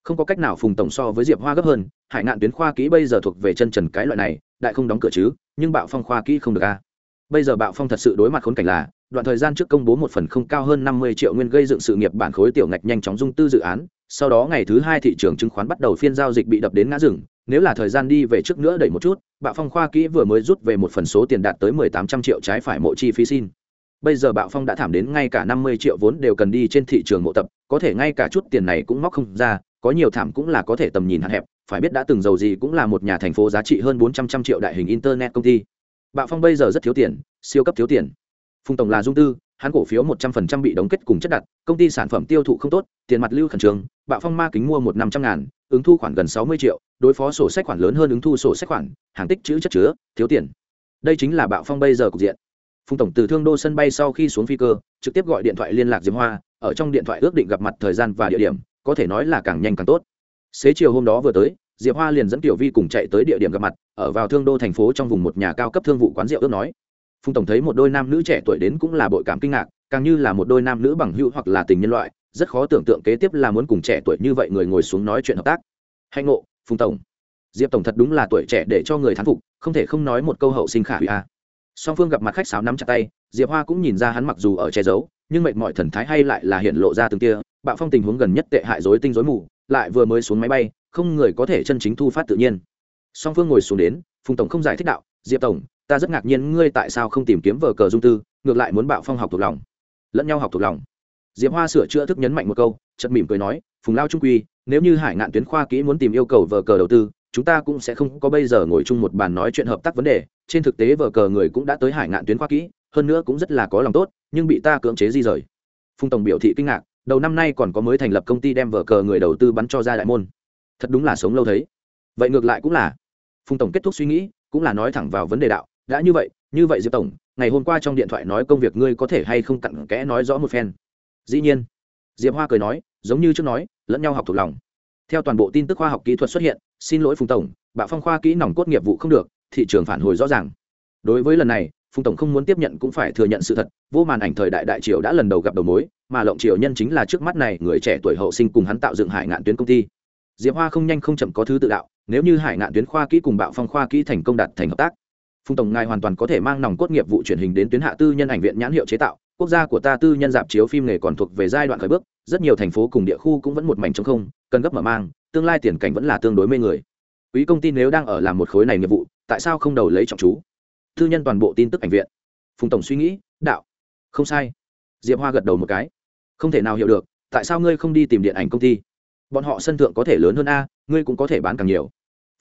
Không có cách nào phùng tổng so với diệp hoa gấp hơn, hải ngạn tuyến khoa kỹ bây giờ thuộc về chân trần cái loại này, đại không đóng cửa chứ, nhưng bạo phong khoa kỹ không được a. Bây giờ bạo phong thật sự đối mặt khốn cảnh là, đoạn thời gian trước công bố một phần không cao hơn năm mươi triệu nguyên gây dựng sự nghiệp bản khối tiểu ngạch nhanh chóng dung tư dự án, sau đó ngày thứ hai thị trường chứng khoán bắt đầu phiên giao dịch bị đập đến ngã rừng nếu là thời gian đi về trước nữa đẩy một chút, bạo phong khoa kỹ vừa mới rút về một phần số tiền đạt tới mười tám trăm triệu trái phải mộ chi phí xin. Bây giờ bạo phong đã thảm đến ngay cả năm mươi triệu vốn đều cần đi trên thị trường mộ tập, có thể ngay cả chút tiền này cũng móc không ra, có nhiều thảm cũng là có thể tầm nhìn hạn hẹp, phải biết đã từng giàu gì cũng là một nhà thành phố giá trị hơn bốn trăm trăm triệu đại hình internet công ty. Bạo phong bây giờ rất thiếu tiền, siêu cấp thiếu tiền. Phùng tổng là dung tư, hắn cổ phiếu một trăm phần trăm bị đóng kết cùng chất đặt, công ty sản phẩm tiêu thụ không tốt, tiền mặt lưu khẩn trương, bạo phong ma kính mua một năm trăm ngàn ứng thu khoản gần sáu mươi triệu, đối phó sổ sách khoản lớn hơn ứng thu sổ sách khoản, hàng tích chữ chất chứa, thiếu tiền. Đây chính là bạo phong bây giờ cục diện. Phùng tổng từ thương đô sân bay sau khi xuống phi cơ, trực tiếp gọi điện thoại liên lạc diệp hoa, ở trong điện thoại ước định gặp mặt thời gian và địa điểm, có thể nói là càng nhanh càng tốt. Xế chiều hôm đó vừa tới, diệp hoa liền dẫn tiểu vi cùng chạy tới địa điểm gặp mặt, ở vào thương đô thành phố trong vùng một nhà cao cấp thương vụ quán rượu ước nói. Phùng tổng thấy một đôi nam nữ trẻ tuổi đến cũng là bội cảm kinh ngạc, càng như là một đôi nam nữ bằng hữu hoặc là tình nhân loại rất khó tưởng tượng kế tiếp là muốn cùng trẻ tuổi như vậy người ngồi xuống nói chuyện hợp tác. Hạnh ngộ, phùng tổng. Diệp tổng thật đúng là tuổi trẻ để cho người thán phục, không thể không nói một câu hậu sinh khả hủy a. Song phương gặp mặt khách sáo nắm chặt tay, diệp hoa cũng nhìn ra hắn mặc dù ở che giấu, nhưng mệt mỏi thần thái hay lại là hiện lộ ra từng kia bạo phong tình huống gần nhất tệ hại dối tinh dối mù, lại vừa mới xuống máy bay, không người có thể chân chính thu phát tự nhiên. Song phương ngồi xuống đến, phùng tổng không giải thích đạo, diệp tổng, ta rất ngạc nhiên ngươi tại sao không tìm kiếm vở cờ dung tư, ngược lại muốn bạo phong học thuộc lòng. Lẫn nhau học thuộc lòng diệp hoa sửa chữa thức nhấn mạnh một câu chật mỉm cười nói, phùng lao trung quy, nếu như hải ngạn tuyến khoa kỹ muốn tìm yêu cầu vờ cờ đầu tư, chúng ta cũng sẽ không có bây giờ ngồi chung một bàn nói chuyện hợp tác vấn đề. Trên thực tế vờ cờ người cũng đã tới hải ngạn tuyến khoa kỹ, hơn nữa cũng rất là có lòng tốt, nhưng bị ta cưỡng chế di rời. Phùng tổng biểu thị kinh ngạc, đầu năm nay còn có mới thành lập công ty đem vờ cờ người đầu tư bắn cho ra đại môn. Thật đúng là sống lâu thấy. Vậy ngược lại cũng là. Phùng tổng kết thúc suy nghĩ, cũng là nói thẳng vào vấn đề đạo, đã như vậy như vậy diệp tổng, ngày hôm qua trong điện thoại nói công việc ngươi có thể hay không cặn kẽ nói rõ một phen? Dĩ nhiên. Diệp hoa cười nói, giống như trước nói, lẫn nhau học thuộc lòng. Theo toàn bộ tin tức khoa học kỹ thuật xuất hiện, xin lỗi phùng tổng, bạo phong khoa kỹ nòng cốt nghiệp vụ không được, thị trường phản hồi rõ ràng. Đối với lần này, phùng tổng không muốn tiếp nhận cũng phải thừa nhận sự thật, vô màn ảnh thời đại đại triều đã lần đầu gặp đầu mối, mà lộng triều nhân chính là trước mắt này người trẻ tuổi hậu sinh cùng hắn tạo dựng hải ngạn tuyến công ty. Diệp hoa không nhanh không chậm có thứ tự đạo, nếu như hải ngạn tuyến khoa kỹ cùng bạo phong khoa kỹ thành công đạt thành hợp tác, phùng tổng ngài hoàn toàn có thể mang nòng cốt nghiệp vụ truyền hình đến tuyến hạ tư nhân ảnh viện nhãn hiệu chế tạo quốc gia của ta tư nhân dạp chiếu phim nghề còn thuộc về giai đoạn khởi bước, rất nhiều thành phố cùng địa khu cũng vẫn một mảnh trống không, cần gấp mở mang, tương lai tiền cảnh vẫn là tương đối mê người. Quý công ty nếu đang ở làm một khối này nghiệp vụ, tại sao không đầu lấy trọng chú? Tư nhân toàn bộ tin tức ảnh viện. Phùng tổng suy nghĩ, đạo. Không sai. Diệp hoa gật đầu một cái. Không thể nào hiểu được, tại sao ngươi không đi tìm điện ảnh công ty? Bọn họ sân thượng có thể lớn hơn a, ngươi cũng có thể bán càng nhiều.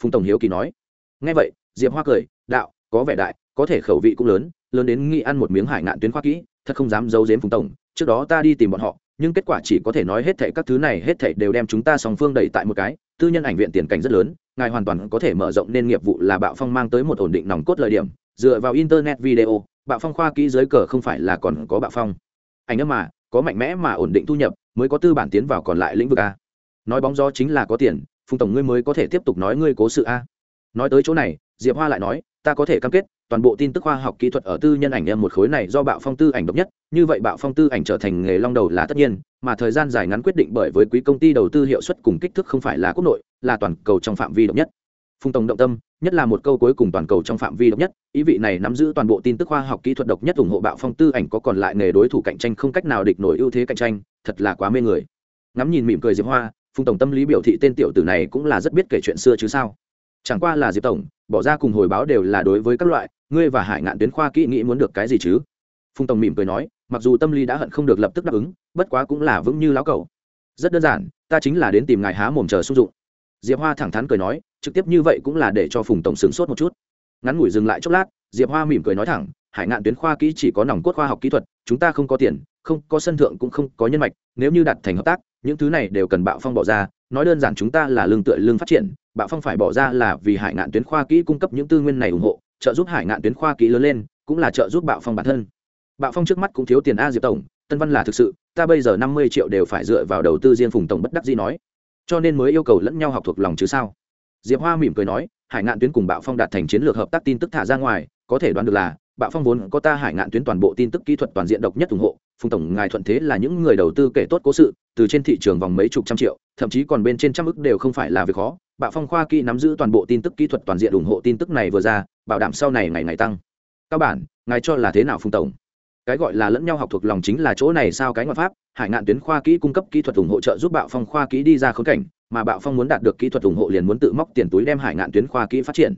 Phùng tổng hiếu kỳ nói. Ngay vậy, diệp hoa cười, đạo, có vẻ đại, có thể khẩu vị cũng lớn lớn đến nghĩ ăn một miếng hải ngạn tuyến khoa kỹ thật không dám giấu giếm phùng tổng, trước đó ta đi tìm bọn họ, nhưng kết quả chỉ có thể nói hết thảy các thứ này, hết thảy đều đem chúng ta song phương đẩy tại một cái, tư nhân ảnh viện tiền cảnh rất lớn, ngài hoàn toàn có thể mở rộng nên nghiệp vụ là bạo phong mang tới một ổn định nòng cốt lợi điểm, dựa vào internet video, bạo phong khoa kỹ dưới cờ không phải là còn có bạo phong. Ảnh âm mà, có mạnh mẽ mà ổn định thu nhập, mới có tư bản tiến vào còn lại lĩnh vực a. Nói bóng gió chính là có tiền, phùng tổng ngươi mới có thể tiếp tục nói ngươi cố sự a. Nói tới chỗ này diệp hoa lại nói, ta có thể cam kết, toàn bộ tin tức khoa học kỹ thuật ở tư nhân ảnh em một khối này do bạo phong tư ảnh độc nhất, như vậy bạo phong tư ảnh trở thành nghề long đầu là tất nhiên, mà thời gian dài ngắn quyết định bởi với quý công ty đầu tư hiệu suất cùng kích thước không phải là quốc nội, là toàn cầu trong phạm vi độc nhất. Phùng tổng động tâm, nhất là một câu cuối cùng toàn cầu trong phạm vi độc nhất, ý vị này nắm giữ toàn bộ tin tức khoa học kỹ thuật độc nhất ủng hộ bạo phong tư ảnh có còn lại nghề đối thủ cạnh tranh không cách nào địch nổi ưu thế cạnh tranh, thật là quá mê người. Ngắm nhìn mỉm cười diệp hoa, phùng tổng tâm lý biểu thị tên tiểu tử này cũng là rất biết kể chuyện xưa chứ sao. Chẳng qua là diệp tổng bỏ ra cùng hồi báo đều là đối với các loại, ngươi và hải ngạn tuyến khoa kỹ nghĩ muốn được cái gì chứ? Phùng tổng mỉm cười nói, mặc dù tâm lý đã hận không được lập tức đáp ứng, bất quá cũng là vững như lão cầu rất đơn giản, ta chính là đến tìm ngài há mồm chờ sung dụng. Diệp hoa thẳng thắn cười nói, trực tiếp như vậy cũng là để cho phùng tổng sửng sốt một chút. Ngắn ngủi dừng lại chốc lát, diệp hoa mỉm cười nói thẳng, hải ngạn tuyến khoa kỹ chỉ có nòng cốt khoa học kỹ thuật, chúng ta không có tiền, không có sân thượng cũng không có nhân mạch, nếu như đặt thành hợp tác, những thứ này đều cần bạo phong bỏ ra, nói đơn giản chúng ta là lương tựa lương phát triển bạo phong phải bỏ ra là vì hải ngạn tuyến khoa kỹ cung cấp những tư nguyên này ủng hộ, trợ giúp hải ngạn tuyến khoa kỹ lớn lên, cũng là trợ giúp bạo phong bản thân. Bạo phong trước mắt cũng thiếu tiền a diệp tổng, tân văn là thực sự, ta bây giờ năm mươi triệu đều phải dựa vào đầu tư riêng phùng tổng bất đắc gì nói. Cho nên mới yêu cầu lẫn nhau học thuộc lòng chứ sao? Diệp hoa mỉm cười nói, hải ngạn tuyến cùng bạo phong đạt thành chiến lược hợp tác tin tức thả ra ngoài, có thể đoán được là, bạo phong vốn có ta hải ngạn tuyến toàn bộ tin tức kỹ thuật toàn diện độc nhất ủng hộ, phùng tổng ngài thuận thế là những người đầu tư kể tốt cố sự, từ trên thị trường vòng mấy chục trăm triệu, thậm chí còn bên trên trăm ức đều không phải là việc khó bạo phong khoa kỹ nắm giữ toàn bộ tin tức kỹ thuật toàn diện ủng hộ tin tức này vừa ra, bảo đảm sau này ngày ngày tăng. Các bản, ngài cho là thế nào phùng tổng? Cái gọi là lẫn nhau học thuộc lòng chính là chỗ này sao cái ngoại pháp, hải ngạn tuyến khoa kỹ cung cấp kỹ thuật ủng hộ trợ giúp bạo phong khoa kỹ đi ra khốn cảnh, mà bạo phong muốn đạt được kỹ thuật ủng hộ liền muốn tự móc tiền túi đem hải ngạn tuyến khoa kỹ phát triển.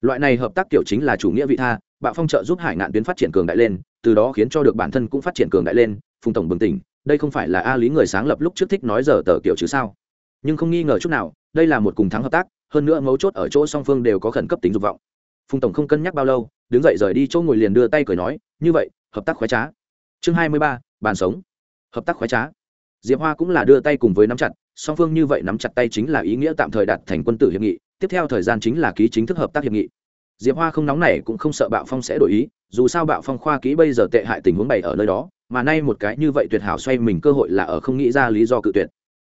Loại này hợp tác kiểu chính là chủ nghĩa vị tha, bạo phong trợ giúp hải ngạn tuyến phát triển cường đại lên, từ đó khiến cho được bản thân cũng phát triển cường đại lên, phùng tổng bừng tỉnh, đây không phải là a lý người sáng lập lúc trước thích nói giờ tờ kiểu chứ sao? Nhưng không nghi ngờ chút nào đây là một cùng thắng hợp tác, hơn nữa mấu chốt ở chỗ song phương đều có khẩn cấp tính dục vọng. Phùng tổng không cân nhắc bao lâu, đứng dậy rời đi chỗ ngồi liền đưa tay cười nói, như vậy, hợp tác khoái trá. Chương hai mươi ba, bàn sống. Hợp tác khoái trá. Diệp hoa cũng là đưa tay cùng với nắm chặt, song phương như vậy nắm chặt tay chính là ý nghĩa tạm thời đạt thành quân tử hiệp nghị, tiếp theo thời gian chính là ký chính thức hợp tác hiệp nghị. Diệp hoa không nóng này cũng không sợ bạo phong sẽ đổi ý, dù sao bạo phong khoa kỹ bây giờ tệ hại tình huống bày ở nơi đó, mà nay một cái như vậy tuyệt hảo xoay mình cơ hội là ở không nghĩ ra lý do cự tuyệt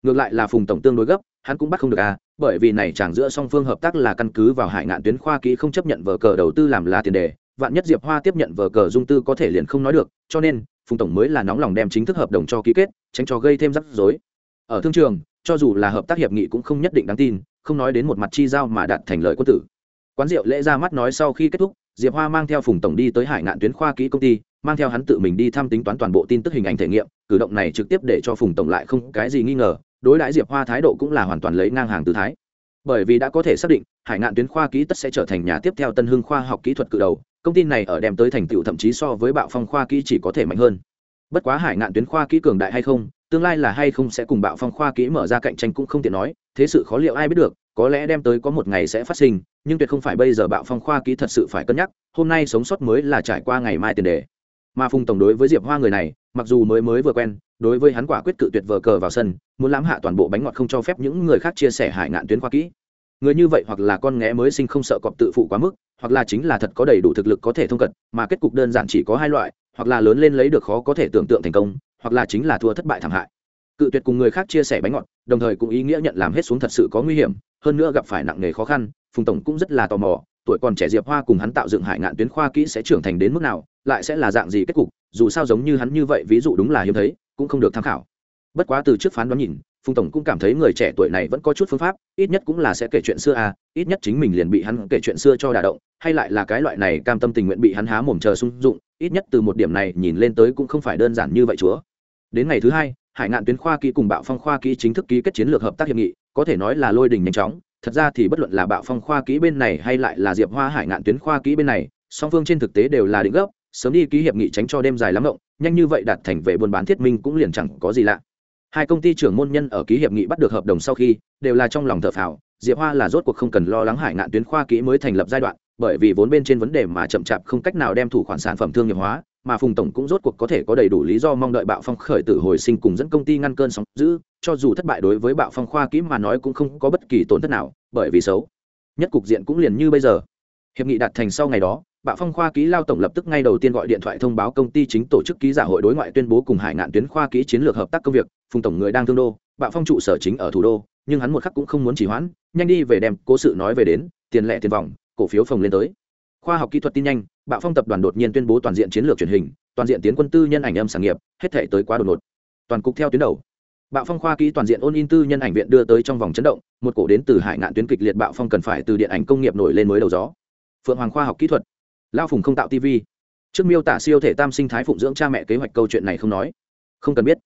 ngược lại là phùng tổng tương đối gấp, hắn cũng bắt không được à bởi vì này chẳng giữa song phương hợp tác là căn cứ vào hải ngạn tuyến khoa kỹ không chấp nhận vở cờ đầu tư làm là tiền đề, vạn nhất diệp hoa tiếp nhận vở cờ dung tư có thể liền không nói được, cho nên, phùng tổng mới là nóng lòng đem chính thức hợp đồng cho ký kết, tránh cho gây thêm rắc rối. Ở thương trường, cho dù là hợp tác hiệp nghị cũng không nhất định đáng tin, không nói đến một mặt chi giao mà đạt thành lợi quân tử. Quán rượu lễ ra mắt nói sau khi kết thúc, diệp hoa mang theo phùng tổng đi tới hải ngạn tuyến khoa kỹ công ty, mang theo hắn tự mình đi thăm tính toán toàn bộ tin tức hình ảnh thể nghiệm, cử động này trực tiếp để cho phùng tổng lại không cái gì nghi ngờ đối đãi diệp hoa thái độ cũng là hoàn toàn lấy ngang hàng tư thái bởi vì đã có thể xác định hải ngạn tuyến khoa kỹ tất sẽ trở thành nhà tiếp theo tân hưng khoa học kỹ thuật cự đầu công ty này ở đem tới thành tựu thậm chí so với bạo phong khoa kỹ chỉ có thể mạnh hơn bất quá hải ngạn tuyến khoa kỹ cường đại hay không tương lai là hay không sẽ cùng bạo phong khoa kỹ mở ra cạnh tranh cũng không tiện nói thế sự khó liệu ai biết được có lẽ đem tới có một ngày sẽ phát sinh nhưng tuyệt không phải bây giờ bạo phong khoa kỹ thật sự phải cân nhắc hôm nay sống sót mới là trải qua ngày mai tiền đề mà phùng tổng đối với diệp hoa người này mặc dù mới mới vừa quen, đối với hắn quả quyết cự tuyệt vờ cờ vào sân, muốn lãm hạ toàn bộ bánh ngọt không cho phép những người khác chia sẻ hải ngạn tuyến khoa kỹ. Người như vậy hoặc là con nghé mới sinh không sợ cọp tự phụ quá mức, hoặc là chính là thật có đầy đủ thực lực có thể thông cận, mà kết cục đơn giản chỉ có hai loại, hoặc là lớn lên lấy được khó có thể tưởng tượng thành công, hoặc là chính là thua thất bại thảm hại. Cự tuyệt cùng người khác chia sẻ bánh ngọt, đồng thời cũng ý nghĩa nhận làm hết xuống thật sự có nguy hiểm, hơn nữa gặp phải nặng nề khó khăn, phùng tổng cũng rất là tò mò, tuổi còn trẻ diệp hoa cùng hắn tạo dựng hải ngạn tuyến khoa kỹ sẽ trưởng thành đến mức nào, lại sẽ là dạng gì kết cục dù sao giống như hắn như vậy, ví dụ đúng là hiếm thấy, cũng không được tham khảo. Bất quá từ trước phán đoán nhìn, phùng tổng cũng cảm thấy người trẻ tuổi này vẫn có chút phương pháp, ít nhất cũng là sẽ kể chuyện xưa à ít nhất chính mình liền bị hắn kể chuyện xưa cho đà động, hay lại là cái loại này cam tâm tình nguyện bị hắn há mồm chờ sung dụng, ít nhất từ một điểm này nhìn lên tới cũng không phải đơn giản như vậy chúa. Đến ngày thứ hai, hải ngạn tuyến khoa kỹ cùng bạo phong khoa kỹ chính thức ký kết chiến lược hợp tác hiệp nghị, có thể nói là lôi đình nhanh chóng. Thật ra thì bất luận là bạo phong khoa kỹ bên này hay lại là diệp hoa hải ngạn tuyến khoa kỹ bên này, song phương trên thực tế đều là định gốc sớm đi ký hiệp nghị tránh cho đêm dài lắm rộng nhanh như vậy đạt thành về buôn bán thiết minh cũng liền chẳng có gì lạ. Hai công ty trưởng môn nhân ở ký hiệp nghị bắt được hợp đồng sau khi, đều là trong lòng thợ phào, diệp hoa là rốt cuộc không cần lo lắng hải ngạn tuyến khoa kỹ mới thành lập giai đoạn, bởi vì vốn bên trên vấn đề mà chậm chạp không cách nào đem thủ khoản sản phẩm thương nghiệp hóa, mà phùng tổng cũng rốt cuộc có thể có đầy đủ lý do mong đợi bạo phong khởi tử hồi sinh cùng dẫn công ty ngăn cơn sóng giữ, cho dù thất bại đối với bạo phong khoa kỹ mà nói cũng không có bất kỳ tổn thất nào, bởi vì xấu. Nhất cục diện cũng liền như bây giờ. Hiệp nghị đạt thành sau ngày đó bạo phong khoa kỹ lao tổng lập tức ngay đầu tiên gọi điện thoại thông báo công ty chính tổ chức ký giả hội đối ngoại tuyên bố cùng hải ngạn tuyến khoa kỹ chiến lược hợp tác công việc, phùng tổng người đang thương đô bạo phong trụ sở chính ở thủ đô, nhưng hắn một khắc cũng không muốn chỉ hoãn, nhanh đi về đem cố sự nói về đến, tiền lệ tiền vòng, cổ phiếu phồng lên tới. Khoa học kỹ thuật tin nhanh bạo phong tập đoàn đột nhiên tuyên bố toàn diện chiến lược truyền hình, toàn diện tiến quân tư nhân ảnh âm sản nghiệp, hết thể tới quá đột ngột. Toàn cục theo tuyến đầu. Bạo phong khoa kỹ toàn diện ôn in tư nhân ảnh viện đưa tới trong vòng chấn động, một cổ đến từ hải ngạn tuyến kịch liệt bạo phong cần phải từ điện ảnh công nghiệp nổi lên mới đầu gió. Phượng hoàng khoa học kỹ thuật lao phùng không tạo tv trước miêu tả siêu thể tam sinh thái phụng dưỡng cha mẹ kế hoạch câu chuyện này không nói. Không cần biết.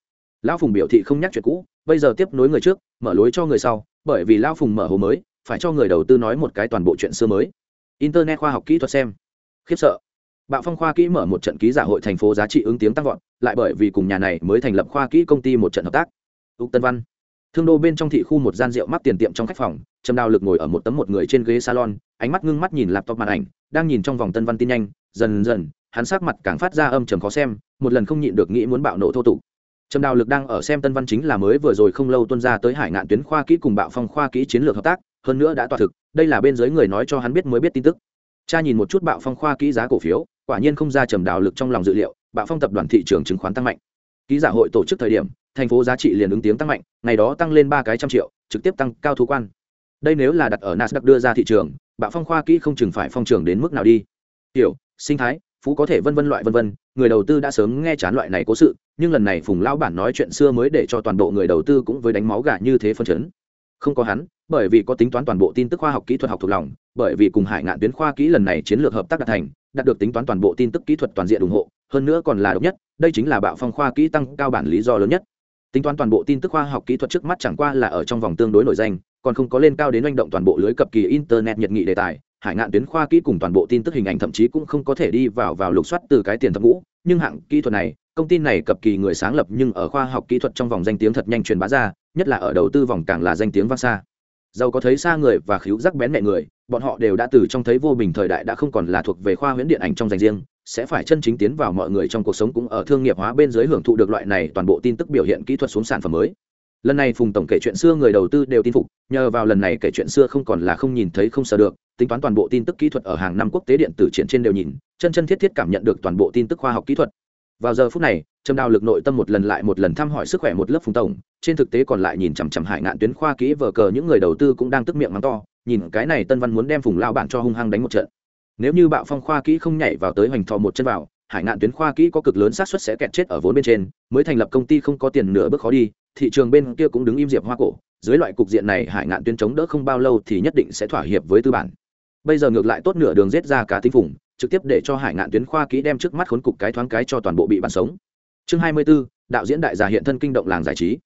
Lão phùng biểu thị không nhắc chuyện cũ, bây giờ tiếp nối người trước, mở lối cho người sau, bởi vì lao phùng mở hồ mới, phải cho người đầu tư nói một cái toàn bộ chuyện xưa mới. Internet khoa học kỹ thuật xem. Khiếp sợ. Bạo phong khoa kỹ mở một trận ký giả hội thành phố giá trị ứng tiếng tăng vọt, lại bởi vì cùng nhà này mới thành lập khoa kỹ công ty một trận hợp tác. Úc tân văn thương đô bên trong thị khu một gian rượu mắc tiền tiệm trong khách phòng, trầm đào lực ngồi ở một tấm một người trên ghế salon, ánh mắt ngưng mắt nhìn laptop màn ảnh, đang nhìn trong vòng tân văn tin nhanh, dần dần, hắn sắc mặt càng phát ra âm trầm khó xem, một lần không nhịn được nghĩ muốn bạo nổ thô tục. Trầm đào lực đang ở xem tân văn chính là mới vừa rồi không lâu tuân ra tới hải ngạn tuyến khoa kỹ cùng bạo phong khoa kỹ chiến lược hợp tác, hơn nữa đã tỏa thực, đây là bên dưới người nói cho hắn biết mới biết tin tức. Cha nhìn một chút bạo phong khoa kỹ giá cổ phiếu, quả nhiên không ra trầm đào lực trong lòng dự liệu, bạo phong tập đoàn thị trường chứng khoán tăng mạnh ký giả hội tổ chức thời điểm, thành phố giá trị liền ứng tiếng tăng mạnh, ngày đó tăng lên ba cái trăm triệu, trực tiếp tăng cao thu quan. Đây nếu là đặt ở nasdaq đưa ra thị trường, bạo phong khoa kỹ không chừng phải phong trường đến mức nào đi? Tiểu, sinh thái, phú có thể vân vân loại vân vân, người đầu tư đã sớm nghe chán loại này cố sự, nhưng lần này phùng lão bản nói chuyện xưa mới để cho toàn bộ người đầu tư cũng với đánh máu gà như thế phân chấn. Không có hắn, bởi vì có tính toán toàn bộ tin tức khoa học kỹ thuật học thuộc lòng, bởi vì cùng hải ngạn tuyến khoa kỹ lần này chiến lược hợp tác đạt thành, đạt được tính toán toàn bộ tin tức kỹ thuật toàn diện ủng hộ, hơn nữa còn là độc nhất đây chính là bạo phong khoa kỹ tăng cao bản lý do lớn nhất. Tính toán toàn bộ tin tức khoa học kỹ thuật trước mắt chẳng qua là ở trong vòng tương đối nổi danh, còn không có lên cao đến manh động toàn bộ lưới cập kỳ internet nhiệt nghị đề tài, hải ngạn tuyến khoa kỹ cùng toàn bộ tin tức hình ảnh thậm chí cũng không có thể đi vào vào lục soát từ cái tiền thập ngũ, nhưng hạng kỹ thuật này, công ty này cập kỳ người sáng lập nhưng ở khoa học kỹ thuật trong vòng danh tiếng thật nhanh truyền bá ra, nhất là ở đầu tư vòng càng là danh tiếng vang xa. Giàu có thấy xa người và khíu rắc bén mẹ người, bọn họ đều đã từ trong thấy vô bình thời đại đã không còn là thuộc về khoa huyễn điện ảnh trong dành riêng sẽ phải chân chính tiến vào mọi người trong cuộc sống cũng ở thương nghiệp hóa bên dưới hưởng thụ được loại này toàn bộ tin tức biểu hiện kỹ thuật xuống sản phẩm mới. Lần này phùng tổng kể chuyện xưa người đầu tư đều tin phục, nhờ vào lần này kể chuyện xưa không còn là không nhìn thấy không sợ được, tính toán toàn bộ tin tức kỹ thuật ở hàng năm quốc tế điện tử triển trên đều nhìn, chân chân thiết thiết cảm nhận được toàn bộ tin tức khoa học kỹ thuật. Vào giờ phút này trầm đào lực nội tâm một lần lại một lần thăm hỏi sức khỏe một lớp phùng tổng, trên thực tế còn lại nhìn chằm chằm hải ngạn tuyến khoa kỹ vờ cờ những người đầu tư cũng đang tức miệng mắng to, nhìn cái này tân văn muốn đem phùng lao bản cho hung hăng đánh một trận nếu như bạo phong khoa kỹ không nhảy vào tới hoành thọ một chân vào hải ngạn tuyến khoa kỹ có cực lớn xác suất sẽ kẹt chết ở vốn bên trên mới thành lập công ty không có tiền nửa bước khó đi thị trường bên kia cũng đứng im diệp hoa cổ dưới loại cục diện này hải ngạn tuyến chống đỡ không bao lâu thì nhất định sẽ thỏa hiệp với tư bản. Bây giờ ngược lại tốt nửa đường rết ra cả tinh phủng trực tiếp để cho hải ngạn tuyến khoa kỹ đem trước mắt khốn cục cái thoáng cái cho toàn bộ bị bàn sống. Chương hai mươi 24, đạo diễn đại gia hiện thân kinh động làng giải trí.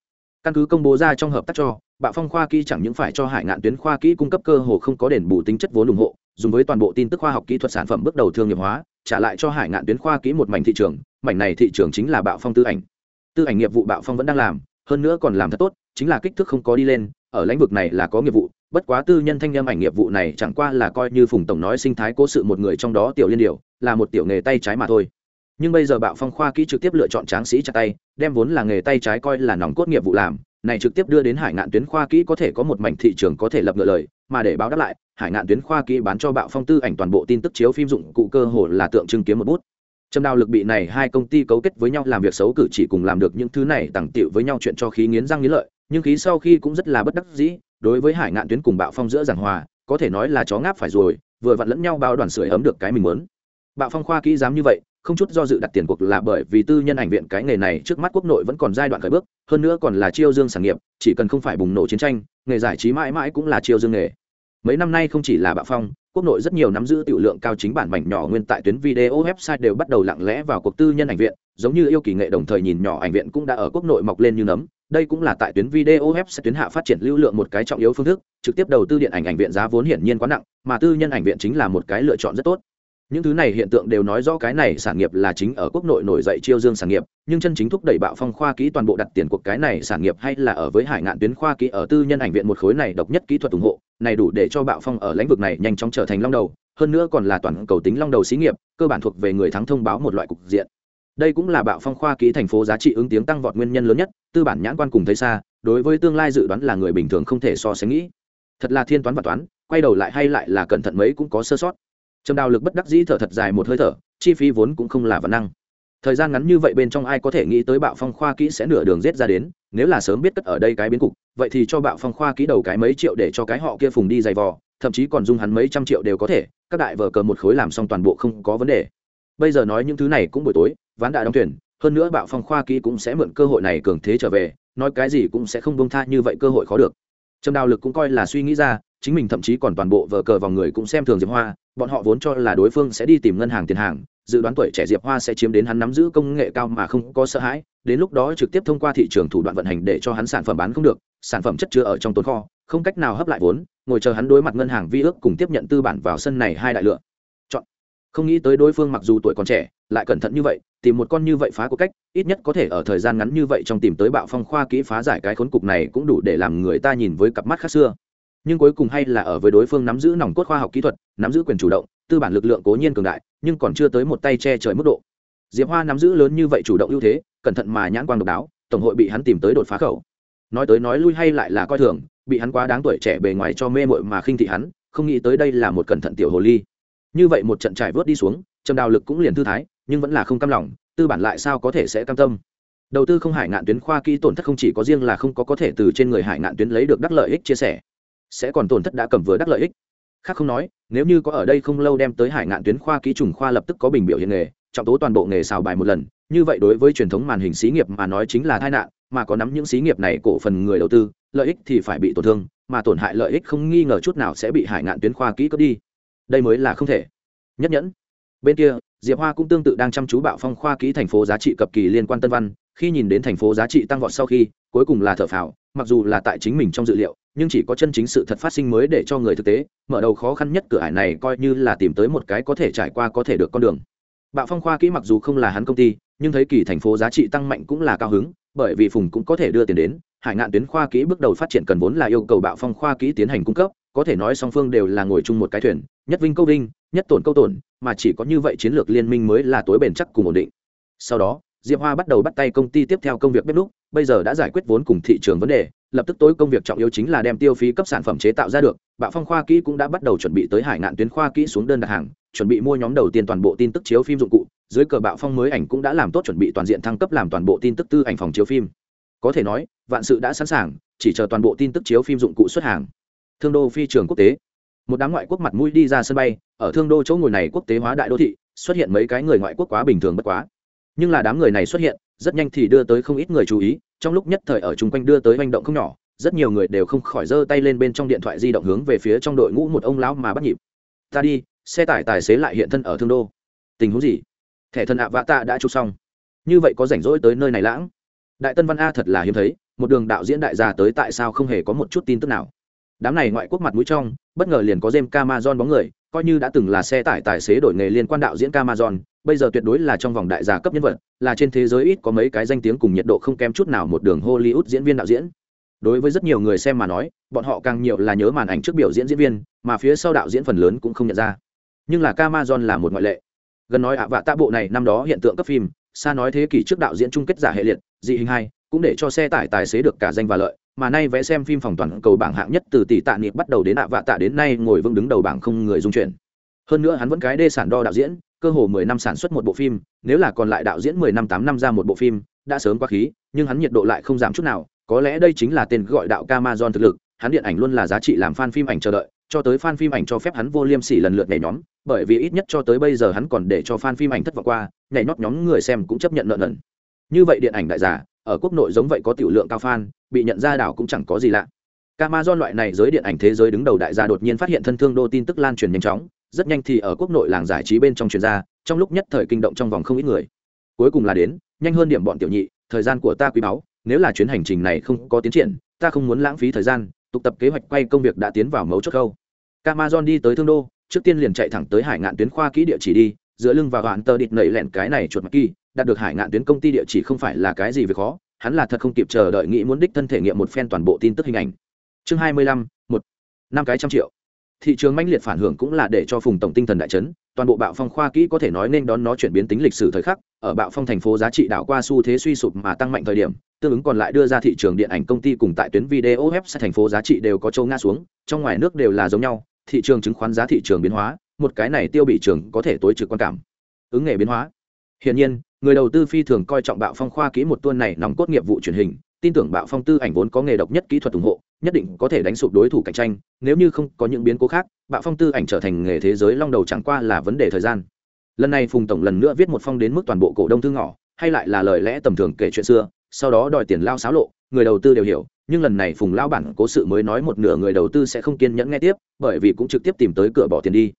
Căn cứ công bố ra trong hợp tác cho bạo phong khoa kỹ chẳng những phải cho hải ngạn tuyến khoa kỹ cung cấp cơ hồ không có đền bù tính chất vốn ủng hộ dùng với toàn bộ tin tức khoa học kỹ thuật sản phẩm bước đầu thương nghiệp hóa, trả lại cho hải ngạn tuyến khoa kỹ một mảnh thị trường, mảnh này thị trường chính là bạo phong tư ảnh. Tư ảnh nghiệp vụ bạo phong vẫn đang làm, hơn nữa còn làm thật tốt, chính là kích thước không có đi lên, ở lĩnh vực này là có nghiệp vụ, bất quá tư nhân thanh âm ảnh nghiệp vụ này chẳng qua là coi như phùng tổng nói sinh thái cố sự một người trong đó tiểu liên điều, là một tiểu nghề tay trái mà thôi. Nhưng bây giờ bạo phong khoa kỹ trực tiếp lựa chọn tráng sĩ chặt tay, đem vốn là nghề tay trái coi là nòng cốt nghiệp vụ làm này trực tiếp đưa đến hải ngạn tuyến khoa kỹ có thể có một mảnh thị trường có thể lập ngựa lời mà để báo đáp lại hải ngạn tuyến khoa kỹ bán cho bạo phong tư ảnh toàn bộ tin tức chiếu phim dụng cụ cơ hồ là tượng trưng kiếm một bút Trầm đào lực bị này hai công ty cấu kết với nhau làm việc xấu cử chỉ cùng làm được những thứ này tặng tiệu với nhau chuyện cho khí nghiến răng nghiến lợi, nhưng khí sau khi cũng rất là bất đắc dĩ, đối với Hải Ngạn tuyến cùng Bạo Phong giữa giảng hòa, có thể nói là chó ngáp phải rồi, vừa vặn lẫn nhau bao đoàn sưởi ấm được cái mình muốn. Bạo Phong khoa kỹ dám như vậy, không chút do dự đặt tiền cuộc là bởi vì tư nhân ảnh viện cái nghề này trước mắt quốc nội vẫn còn giai đoạn khởi bước, hơn nữa còn là chiêu dương sản nghiệp, chỉ cần không phải bùng nổ chiến tranh, nghề giải trí mãi mãi cũng là chiêu dương nghề. Mấy năm nay không chỉ là Bạo Phong, quốc nội rất nhiều nắm giữ tiểu lượng cao chính bản mảnh nhỏ nguyên tại tuyến video website đều bắt đầu lặng lẽ vào cuộc tư nhân ảnh viện giống như yêu kỳ nghệ đồng thời nhìn nhỏ ảnh viện cũng đã ở quốc nội mọc lên như nấm đây cũng là tại tuyến video website tuyến hạ phát triển lưu lượng một cái trọng yếu phương thức trực tiếp đầu tư điện ảnh ảnh viện giá vốn hiển nhiên quá nặng mà tư nhân ảnh viện chính là một cái lựa chọn rất tốt những thứ này hiện tượng đều nói rõ cái này sản nghiệp là chính ở quốc nội nổi dậy chiêu dương sản nghiệp, nhưng chân chính thúc đẩy bạo phong khoa kỹ toàn bộ đặt tiền cuộc cái này sản nghiệp hay là ở với hải ngạn tuyến khoa kỹ ở tư nhân ảnh viện một khối này độc nhất kỹ thuật ủng hộ, này đủ để cho bạo phong ở lĩnh vực này nhanh chóng trở thành long đầu, hơn nữa còn là toàn cầu tính long đầu xí nghiệp, cơ bản thuộc về người thắng thông báo một loại cục diện. Đây cũng là bạo phong khoa kỹ thành phố giá trị ứng tiếng tăng vọt nguyên nhân lớn nhất, tư bản nhãn quan cùng thấy xa, đối với tương lai dự đoán là người bình thường không thể so sánh nghĩ. Thật là thiên toán và toán, quay đầu lại hay lại là cẩn thận mấy cũng có sơ sót trầm đào lực bất đắc dĩ thở thật dài một hơi thở, chi phí vốn cũng không là vấn năng. Thời gian ngắn như vậy bên trong ai có thể nghĩ tới bạo phong khoa kỹ sẽ nửa đường rết ra đến, nếu là sớm biết cất ở đây cái biến cục, vậy thì cho bạo phong khoa kỹ đầu cái mấy triệu để cho cái họ kia phùng đi giày vò, thậm chí còn dung hắn mấy trăm triệu đều có thể, các đại vờ cờ một khối làm xong toàn bộ không có vấn đề. Bây giờ nói những thứ này cũng buổi tối, ván đã đóng thuyền, hơn nữa bạo phong khoa kỹ cũng sẽ mượn cơ hội này cường thế trở về, nói cái gì cũng sẽ không bông tha như vậy cơ hội khó được. Trầm đào lực cũng coi là suy nghĩ ra, chính mình thậm chí còn toàn bộ vờ cờ vòng người cũng xem thường diệp hoa bọn họ vốn cho là đối phương sẽ đi tìm ngân hàng tiền hàng, dự đoán tuổi trẻ diệp hoa sẽ chiếm đến hắn nắm giữ công nghệ cao mà không có sợ hãi, đến lúc đó trực tiếp thông qua thị trường thủ đoạn vận hành để cho hắn sản phẩm bán không được, sản phẩm chất chứa ở trong tồn kho, không cách nào hấp lại vốn, ngồi chờ hắn đối mặt ngân hàng vi ước cùng tiếp nhận tư bản vào sân này hai đại lựa. Chọn. Không nghĩ tới đối phương mặc dù tuổi còn trẻ, lại cẩn thận như vậy, tìm một con như vậy phá của cách, ít nhất có thể ở thời gian ngắn như vậy trong tìm tới bạo phong khoa kỹ phá giải cái khốn cục này cũng đủ để làm người ta nhìn với cặp mắt khác xưa nhưng cuối cùng hay là ở với đối phương nắm giữ nòng cốt khoa học kỹ thuật, nắm giữ quyền chủ động, tư bản lực lượng cố nhiên cường đại, nhưng còn chưa tới một tay che trời mức độ. Diệp hoa nắm giữ lớn như vậy chủ động ưu thế, cẩn thận mà nhãn quang độc đáo, tổng hội bị hắn tìm tới đột phá khẩu. Nói tới nói lui hay lại là coi thường, bị hắn quá đáng tuổi trẻ bề ngoài cho mê mội mà khinh thị hắn, không nghĩ tới đây là một cẩn thận tiểu hồ ly. Như vậy một trận trải vớt đi xuống, trầm đào lực cũng liền thư thái, nhưng vẫn là không cam lòng, tư bản lại sao có thể sẽ cam tâm? Đầu tư không hải ngạn tuyến khoa kỹ tổn thất không chỉ có riêng là không có có thể từ trên người hải ngạn tuyến lấy được đắc lợi ích chia sẻ sẽ còn tổn thất đã cầm vừa đắc lợi ích. Khác không nói, nếu như có ở đây không lâu đem tới hải ngạn tuyến khoa kỹ trùng khoa lập tức có bình biểu hiện nghề, trọng tố toàn bộ nghề xào bài một lần, như vậy đối với truyền thống màn hình xí nghiệp mà nói chính là tai nạn, mà có nắm những xí nghiệp này cổ phần người đầu tư, lợi ích thì phải bị tổn thương, mà tổn hại lợi ích không nghi ngờ chút nào sẽ bị hải ngạn tuyến khoa kỹ cướp đi. Đây mới là không thể. Nhất nhẫn. Bên kia, diệp hoa cũng tương tự đang chăm chú bạo phong khoa kỹ thành phố giá trị cập kỳ liên quan tân văn khi nhìn đến thành phố giá trị tăng vọt sau khi, cuối cùng là thở phào, mặc dù là tại chính mình trong dự liệu, nhưng chỉ có chân chính sự thật phát sinh mới để cho người thực tế, mở đầu khó khăn nhất cửa ải này coi như là tìm tới một cái có thể trải qua có thể được con đường. Bạo phong khoa kỹ mặc dù không là hắn công ty, nhưng thấy kỳ thành phố giá trị tăng mạnh cũng là cao hứng, bởi vì phùng cũng có thể đưa tiền đến, hải ngạn tuyến khoa kỹ bước đầu phát triển cần vốn là yêu cầu bạo phong khoa kỹ tiến hành cung cấp, có thể nói song phương đều là ngồi chung một cái thuyền, nhất vinh câu vinh, nhất tổn câu tổn, mà chỉ có như vậy chiến lược liên minh mới là tối bền chắc cùng ổn định. Sau đó diệp hoa bắt đầu bắt tay công ty tiếp theo công việc bếp lúc bây giờ đã giải quyết vốn cùng thị trường vấn đề, lập tức tối công việc trọng yếu chính là đem tiêu phí cấp sản phẩm chế tạo ra được, bạo phong khoa kỹ cũng đã bắt đầu chuẩn bị tới hải ngạn tuyến khoa kỹ xuống đơn đặt hàng, chuẩn bị mua nhóm đầu tiên toàn bộ tin tức chiếu phim dụng cụ, dưới cờ bạo phong mới ảnh cũng đã làm tốt chuẩn bị toàn diện thăng cấp làm toàn bộ tin tức tư ảnh phòng chiếu phim. Có thể nói, vạn sự đã sẵn sàng, chỉ chờ toàn bộ tin tức chiếu phim dụng cụ xuất hàng. Thương đô phi trường quốc tế. Một đám ngoại quốc mặt mũi đi ra sân bay, ở thương đô chỗ ngồi này quốc tế hóa đại đô thị, xuất hiện mấy cái người ngoại quốc quá bình thường bất quá nhưng là đám người này xuất hiện, rất nhanh thì đưa tới không ít người chú ý, trong lúc nhất thời ở chung quanh đưa tới hành động không nhỏ, rất nhiều người đều không khỏi giơ tay lên bên trong điện thoại di động hướng về phía trong đội ngũ một ông lão mà bắt nhịp. Ta đi, xe tải tài xế lại hiện thân ở thương đô. Tình huống gì? Thẻ thân ạ vã tạ đã chụp xong. Như vậy có rảnh rỗi tới nơi này lãng? Đại tân văn a thật là hiếm thấy, một đường đạo diễn đại gia tới tại sao không hề có một chút tin tức nào? Đám này ngoại quốc mặt mũi trong, bất ngờ liền có jem camazon bóng người coi như đã từng là xe tải tài xế đổi nghề liên quan đạo diễn camazon, bây giờ tuyệt đối là trong vòng đại gia cấp nhân vật, là trên thế giới ít có mấy cái danh tiếng cùng nhiệt độ không kém chút nào một đường hollywood diễn viên đạo diễn. Đối với rất nhiều người xem mà nói, bọn họ càng nhiều là nhớ màn ảnh trước biểu diễn diễn viên, mà phía sau đạo diễn phần lớn cũng không nhận ra. Nhưng là camazon là một ngoại lệ. Gần nói ạ vạ tạ bộ này năm đó hiện tượng cấp phim, xa nói thế kỷ trước đạo diễn chung kết giả hệ liệt, dị hình hai, cũng để cho xe tải tài xế được cả danh và lợi mà nay vẽ xem phim phòng toàn cầu bảng hạng nhất từ tỷ tạ niệm bắt đầu đến ạ vạ tạ đến nay ngồi vững đứng đầu bảng không người dung chuyển. Hơn nữa hắn vẫn cái đê sản đo đạo diễn, cơ hồ mười năm sản xuất một bộ phim, nếu là còn lại đạo diễn mười năm tám năm ra một bộ phim, đã sớm quá khí, nhưng hắn nhiệt độ lại không giảm chút nào, có lẽ đây chính là tên gọi đạo Camazon thực lực, hắn điện ảnh luôn là giá trị làm fan phim ảnh chờ đợi, cho tới fan phim ảnh cho phép hắn vô liêm sỉ lần lượt nhảy nhóm, bởi vì ít nhất cho tới bây giờ hắn còn để cho fan phim ảnh thất vọng qua, nhảy nhót nhóm người xem cũng chấp nhận nợ nần. Như vậy điện ảnh đại giả ở quốc nội giống vậy có tiểu lượng cao fan, bị nhận ra đảo cũng chẳng có gì lạ. Amazon loại này giới điện ảnh thế giới đứng đầu đại gia đột nhiên phát hiện thân thương đô tin tức lan truyền nhanh chóng, rất nhanh thì ở quốc nội làng giải trí bên trong truyền ra, trong lúc nhất thời kinh động trong vòng không ít người. Cuối cùng là đến, nhanh hơn điểm bọn tiểu nhị, thời gian của ta quý báu, nếu là chuyến hành trình này không có tiến triển, ta không muốn lãng phí thời gian, tục tập kế hoạch quay công việc đã tiến vào mấu chốt khâu. Amazon đi tới thương đô, trước tiên liền chạy thẳng tới hải ngạn tuyến khoa kỹ địa chỉ đi, dựa lưng vào đoạn tờ địt nảy lẹn cái này chuột mặt kỳ đạt được hải ngạn tuyến công ty địa chỉ không phải là cái gì việc khó, hắn là thật không kịp chờ đợi nghĩ muốn đích thân thể nghiệm một phen toàn bộ tin tức hình ảnh. Chương hai mươi lăm, một, năm cái trăm triệu. Thị trường manh liệt phản hưởng cũng là để cho phùng tổng tinh thần đại chấn, toàn bộ bạo phong khoa kỹ có thể nói nên đón nó chuyển biến tính lịch sử thời khắc, ở bạo phong thành phố giá trị đảo qua xu thế suy sụp mà tăng mạnh thời điểm, tương ứng còn lại đưa ra thị trường điện ảnh công ty cùng tại tuyến video web thành phố giá trị đều có châu nga xuống, trong ngoài nước đều là giống nhau, thị trường chứng khoán giá thị trường biến hóa, một cái này tiêu bị trường có thể tối trực quan cảm. Ứng nghề biến hóa. Hiển nhiên người đầu tư phi thường coi trọng bạo phong khoa kỹ một tuần này nòng cốt nghiệp vụ truyền hình, tin tưởng bạo phong tư ảnh vốn có nghề độc nhất kỹ thuật ủng hộ, nhất định có thể đánh sụp đối thủ cạnh tranh, nếu như không có những biến cố khác, bạo phong tư ảnh trở thành nghề thế giới long đầu chẳng qua là vấn đề thời gian. Lần này phùng tổng lần nữa viết một phong đến mức toàn bộ cổ đông thư ngỏ, hay lại là lời lẽ tầm thường kể chuyện xưa, sau đó đòi tiền lao xáo lộ, người đầu tư đều hiểu, nhưng lần này phùng lao bản cố sự mới nói một nửa người đầu tư sẽ không kiên nhẫn nghe tiếp, bởi vì cũng trực tiếp tìm tới cửa bỏ tiền đi.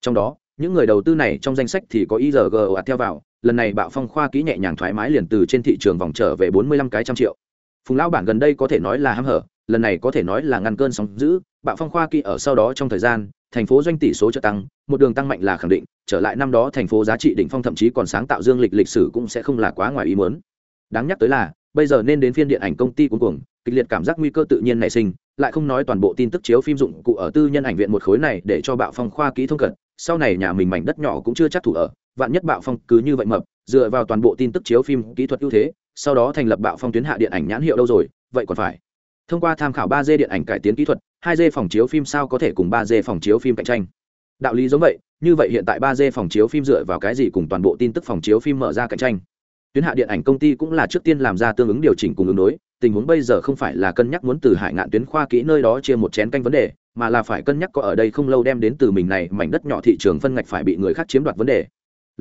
Trong đó, những người đầu tư này trong danh sách thì có IRG theo vào lần này bạo phong khoa kỹ nhẹ nhàng thoải mái liền từ trên thị trường vòng trở về bốn mươi lăm cái trăm triệu. Phùng lão bản gần đây có thể nói là hăm hở, lần này có thể nói là ngăn cơn sóng giữ bạo phong khoa kỹ ở sau đó trong thời gian, thành phố doanh tỷ số trợ tăng, một đường tăng mạnh là khẳng định, trở lại năm đó thành phố giá trị đỉnh phong thậm chí còn sáng tạo dương lịch lịch sử cũng sẽ không là quá ngoài ý muốn. Đáng nhắc tới là, bây giờ nên đến phiên điện ảnh công ty cuối cùng kịch liệt cảm giác nguy cơ tự nhiên nảy sinh, lại không nói toàn bộ tin tức chiếu phim dụng cụ ở tư nhân ảnh viện một khối này để cho bạo phong khoa kỹ thông cận, sau này nhà mình mảnh đất nhỏ cũng chưa chắc thủ ở vạn nhất bạo phong cứ như vậy mập, dựa vào toàn bộ tin tức chiếu phim kỹ thuật ưu thế, sau đó thành lập bạo phong tuyến hạ điện ảnh nhãn hiệu đâu rồi, vậy còn phải. Thông qua tham khảo ba d điện ảnh cải tiến kỹ thuật, hai d phòng chiếu phim sao có thể cùng ba d phòng chiếu phim cạnh tranh? Đạo lý giống vậy, như vậy hiện tại ba d phòng chiếu phim dựa vào cái gì cùng toàn bộ tin tức phòng chiếu phim mở ra cạnh tranh? Tuyến hạ điện ảnh công ty cũng là trước tiên làm ra tương ứng điều chỉnh cùng ứng đối, tình huống bây giờ không phải là cân nhắc muốn từ hải ngạn tuyến khoa kỹ nơi đó chia một chén canh vấn đề, mà là phải cân nhắc có ở đây không lâu đem đến từ mình này mảnh đất nhỏ thị trường phân ngạch phải bị người khác chiếm đoạt vấn đề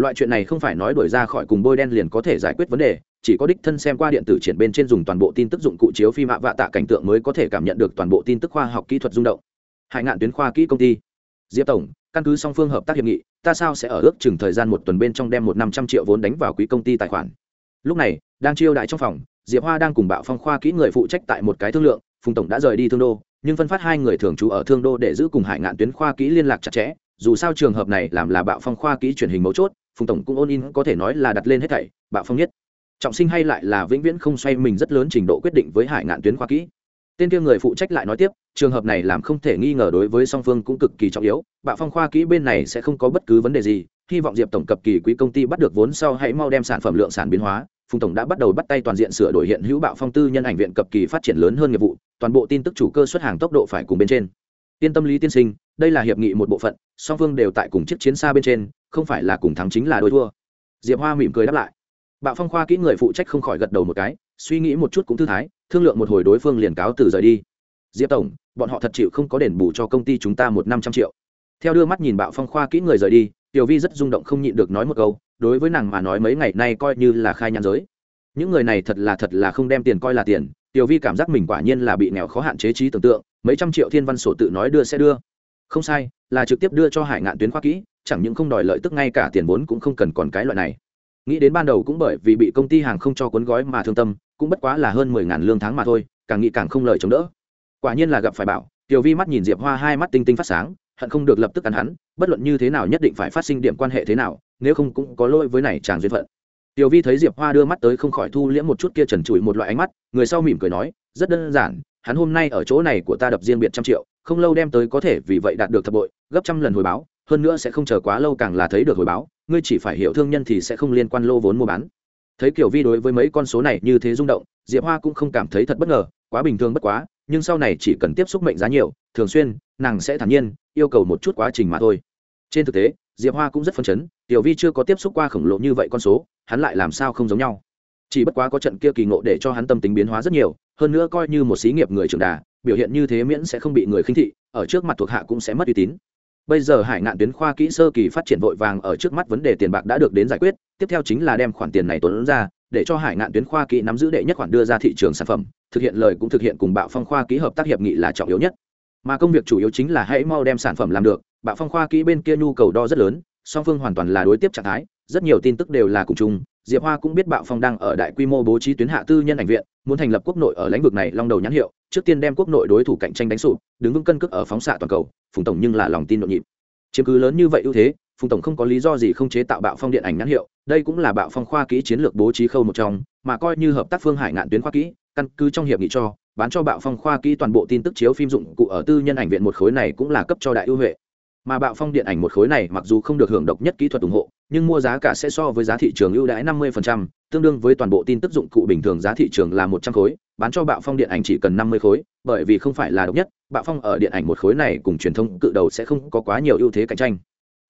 loại chuyện này không phải nói đổi ra khỏi cùng bôi đen liền có thể giải quyết vấn đề, chỉ có đích thân xem qua điện tử triển bên trên dùng toàn bộ tin tức dụng cụ chiếu phim ạ vạ tạ cảnh tượng mới có thể cảm nhận được toàn bộ tin tức khoa học kỹ thuật rung động. Hải ngạn tuyến khoa kỹ công ty. Diệp tổng, căn cứ song phương hợp tác hiệp nghị, ta sao sẽ ở ước chừng thời gian một tuần bên trong đem một năm trăm triệu vốn đánh vào quỹ công ty tài khoản. Lúc này, đang chiêu đại trong phòng, diệp hoa đang cùng bạo phong khoa kỹ người phụ trách tại một cái thương lượng, phùng tổng đã rời đi thương đô, nhưng phân phát hai người thường trú ở thương đô để giữ cùng hải ngạn tuyến khoa kỹ liên lạc chặt chẽ, dù sao trường hợp này làm là bạo phong khoa kỹ truyền hình mấu chốt phùng tổng cũng ôn in, có thể nói là đặt lên hết thảy bạo phong nhất. Trọng sinh hay lại là vĩnh viễn không xoay mình rất lớn trình độ quyết định với hải ngạn tuyến khoa kỹ. Tên kia người phụ trách lại nói tiếp, trường hợp này làm không thể nghi ngờ đối với song phương cũng cực kỳ trọng yếu bạo phong khoa kỹ bên này sẽ không có bất cứ vấn đề gì, hy vọng diệp tổng cập kỳ quý công ty bắt được vốn sau hãy mau đem sản phẩm lượng sản biến hóa. Phùng tổng đã bắt đầu bắt tay toàn diện sửa đổi hiện hữu bạo phong tư nhân ảnh viện cập kỳ phát triển lớn hơn nghiệp vụ, toàn bộ tin tức chủ cơ xuất hàng tốc độ phải cùng bên trên. Yên tâm lý tiên sinh, đây là hiệp nghị một bộ phận, song phương đều tại cùng chiếc chiến xa bên trên không phải là cùng thắng chính là đôi thua. Diệp hoa mỉm cười đáp lại. Bạo phong khoa kỹ người phụ trách không khỏi gật đầu một cái, suy nghĩ một chút cũng thư thái, thương lượng một hồi đối phương liền cáo từ rời đi. Diệp tổng, bọn họ thật chịu không có đền bù cho công ty chúng ta một năm trăm triệu. Theo đưa mắt nhìn bạo phong khoa kỹ người rời đi, tiểu vi rất rung động không nhịn được nói một câu, đối với nàng mà nói mấy ngày nay coi như là khai nhan giới. Những người này thật là thật là không đem tiền coi là tiền, tiểu vi cảm giác mình quả nhiên là bị nghèo khó hạn chế trí tưởng tượng, mấy trăm triệu thiên văn sổ tự nói đưa sẽ đưa. Không sai là trực tiếp đưa cho hải ngạn tuyến khoa kỹ, chẳng những không đòi lợi tức ngay cả tiền vốn cũng không cần còn cái loại này. Nghĩ đến ban đầu cũng bởi vì bị công ty hàng không cho cuốn gói mà thương tâm, cũng bất quá là hơn mười ngàn lương tháng mà thôi, càng nghĩ càng không lời chống đỡ. Quả nhiên là gặp phải bảo, tiểu vi mắt nhìn diệp hoa hai mắt tinh tinh phát sáng, hận không được lập tức ăn hắn, bất luận như thế nào nhất định phải phát sinh điểm quan hệ thế nào, nếu không cũng có lỗi với này chàng duyên phận. Tiểu vi thấy diệp hoa đưa mắt tới không khỏi thu liễm một chút kia trần trụi một loại ánh mắt, người sau mỉm cười nói, rất đơn giản, hắn hôm nay ở chỗ này của ta đập riêng biệt trăm triệu không lâu đem tới có thể vì vậy đạt được thập bội, gấp trăm lần hồi báo, hơn nữa sẽ không chờ quá lâu càng là thấy được hồi báo, ngươi chỉ phải hiểu thương nhân thì sẽ không liên quan lô vốn mua bán. Thấy kiểu vi đối với mấy con số này như thế rung động, diệp hoa cũng không cảm thấy thật bất ngờ, quá bình thường bất quá, nhưng sau này chỉ cần tiếp xúc mệnh giá nhiều, thường xuyên, nàng sẽ thản nhiên, yêu cầu một chút quá trình mà thôi. Trên thực tế, diệp hoa cũng rất phấn chấn, tiểu vi chưa có tiếp xúc qua khổng lồ như vậy con số, hắn lại làm sao không giống nhau. Chỉ bất quá có trận kia kỳ ngộ để cho hắn tâm tính biến hóa rất nhiều, hơn nữa coi như một xí nghiệp người trưởng đà biểu hiện như thế miễn sẽ không bị người khinh thị, ở trước mặt thuộc hạ cũng sẽ mất uy tín. Bây giờ hải ngạn tuyến khoa kỹ sơ kỳ phát triển vội vàng ở trước mắt vấn đề tiền bạc đã được đến giải quyết, tiếp theo chính là đem khoản tiền này tuấn ra, để cho hải ngạn tuyến khoa kỹ nắm giữ đệ nhất khoản đưa ra thị trường sản phẩm, thực hiện lời cũng thực hiện cùng bạo phong khoa kỹ hợp tác hiệp nghị là trọng yếu nhất. Mà công việc chủ yếu chính là hãy mau đem sản phẩm làm được, bạo phong khoa kỹ bên kia nhu cầu đo rất lớn, song phương hoàn toàn là đối tiếp trạng thái, rất nhiều tin tức đều là cùng chung diệp hoa cũng biết bạo phong đang ở đại quy mô bố trí tuyến hạ tư nhân ảnh viện, muốn thành lập quốc nội ở lĩnh vực này long đầu nhãn hiệu, trước tiên đem quốc nội đối thủ cạnh tranh đánh sụp, đứng vững cân cước ở phóng xạ toàn cầu, phùng tổng nhưng là lòng tin nhộn nhịp. Chiếm cứ lớn như vậy ưu thế, phùng tổng không có lý do gì không chế tạo bạo phong điện ảnh nhãn hiệu, đây cũng là bạo phong khoa kỹ chiến lược bố trí khâu một trong, mà coi như hợp tác phương hải ngạn tuyến khoa kỹ, căn cứ trong hiệp nghị cho, bán cho bạo phong khoa kỹ toàn bộ tin tức chiếu phim dụng cụ ở tư nhân ảnh viện một khối này cũng là cấp cho đại ưu huệ mà bạo phong điện ảnh một khối này mặc dù không được hưởng độc nhất kỹ thuật ủng hộ, nhưng mua giá cả sẽ so với giá thị trường ưu đãi năm mươi tương đương với toàn bộ tin tức dụng cụ bình thường giá thị trường là một trăm khối, bán cho bạo phong điện ảnh chỉ cần năm mươi khối, bởi vì không phải là độc nhất, bạo phong ở điện ảnh một khối này cùng truyền thông cự đầu sẽ không có quá nhiều ưu thế cạnh tranh.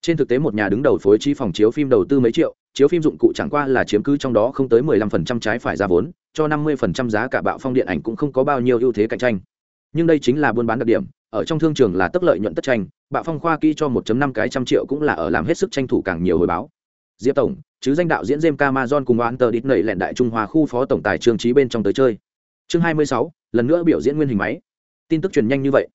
Trên thực tế một nhà đứng đầu phối trí phòng chiếu phim đầu tư mấy triệu, chiếu phim dụng cụ chẳng qua là chiếm cứ trong đó không tới 15% trái phải ra vốn, cho 50% giá cả bạo phong điện ảnh cũng không có bao nhiêu ưu thế cạnh tranh. Nhưng đây chính là buôn bán đặc điểm, ở trong thương trường là tức lợi nhuận tất tranh bạo phong khoa kỹ cho 1.5 cái trăm triệu cũng là ở làm hết sức tranh thủ càng nhiều hồi báo. Diệp tổng chứ danh đạo diễn James Camazon cùng oan tờ đít nảy lẹn đại trung hoa khu phó tổng tài trương trí bên trong tới chơi. Chương 26, lần nữa biểu diễn nguyên hình máy. Tin tức truyền nhanh như vậy.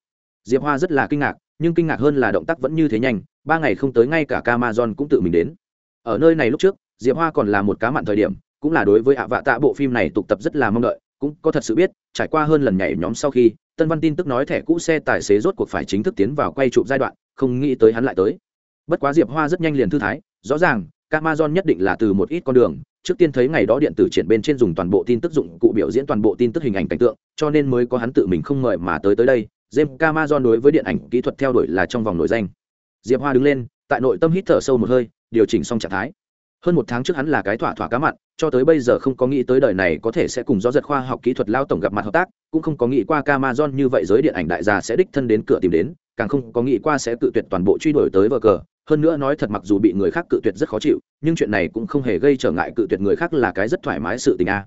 Diệp hoa rất là kinh ngạc nhưng kinh ngạc hơn là động tác vẫn như thế nhanh ba ngày không tới ngay cả Camazon cũng tự mình đến. Ở nơi này lúc trước diệp hoa còn là một cá mặn thời điểm cũng là đối với ạ vạ tạ bộ phim này tục tập rất là mong đợi cũng có thật sự biết trải qua hơn lần nhảy nhóm sau khi tân văn tin tức nói thẻ cũ xe tài xế rốt cuộc phải chính thức tiến vào quay chụp giai đoạn không nghĩ tới hắn lại tới bất quá diệp hoa rất nhanh liền thư thái rõ ràng Amazon nhất định là từ một ít con đường, trước tiên thấy ngày đó điện tử triển bên trên dùng toàn bộ tin tức dụng cụ biểu diễn toàn bộ tin tức hình ảnh cảnh tượng, cho nên mới có hắn tự mình không mời mà tới tới đây. James Amazon đối với điện ảnh kỹ thuật theo đuổi là trong vòng nổi danh. Diệp Hoa đứng lên, tại nội tâm hít thở sâu một hơi, điều chỉnh xong trạng thái. Hơn một tháng trước hắn là cái thỏa thỏa cá mặn, cho tới bây giờ không có nghĩ tới đời này có thể sẽ cùng do giật khoa học kỹ thuật lao tổng gặp mặt hợp tác, cũng không có nghĩ qua Amazon như vậy giới điện ảnh đại gia sẽ đích thân đến cửa tìm đến, càng không có nghĩ qua sẽ cự tuyệt toàn bộ truy đuổi tới vờ cờ, hơn nữa nói thật mặc dù bị người khác cự tuyệt rất khó chịu nhưng chuyện này cũng không hề gây trở ngại cự tuyệt người khác là cái rất thoải mái sự tình a.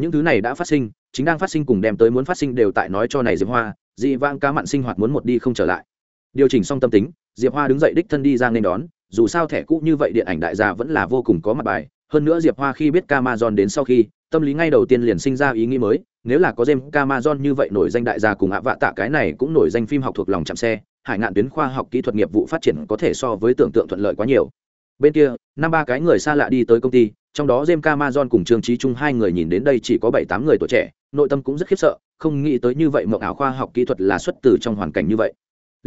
Những thứ này đã phát sinh chính đang phát sinh cùng đem tới muốn phát sinh đều tại nói cho này diệp hoa dị vang cá mặn sinh hoạt muốn một đi không trở lại. Điều chỉnh xong tâm tính diệp hoa đứng dậy đích thân đi ra nên đón dù sao thẻ cũ như vậy điện ảnh đại gia vẫn là vô cùng có mặt bài. Hơn nữa diệp hoa khi biết Camazon đến sau khi, tâm lý ngay đầu tiên liền sinh ra ý nghĩ mới. Nếu là có James Camazon như vậy nổi danh đại gia cùng ạ vạ tạ, cái này cũng nổi danh phim học thuộc lòng chạm xe. Hải ngạn tuyến khoa học kỹ thuật nghiệp vụ phát triển có thể so với tưởng tượng thuận lợi quá nhiều. Bên kia, năm ba cái người xa lạ đi tới công ty, trong đó jem camazon cùng trương trí trung hai người nhìn đến đây chỉ có bảy tám người tuổi trẻ. Nội tâm cũng rất khiếp sợ, không nghĩ tới như vậy mộng ảo khoa học kỹ thuật là xuất từ trong hoàn cảnh như vậy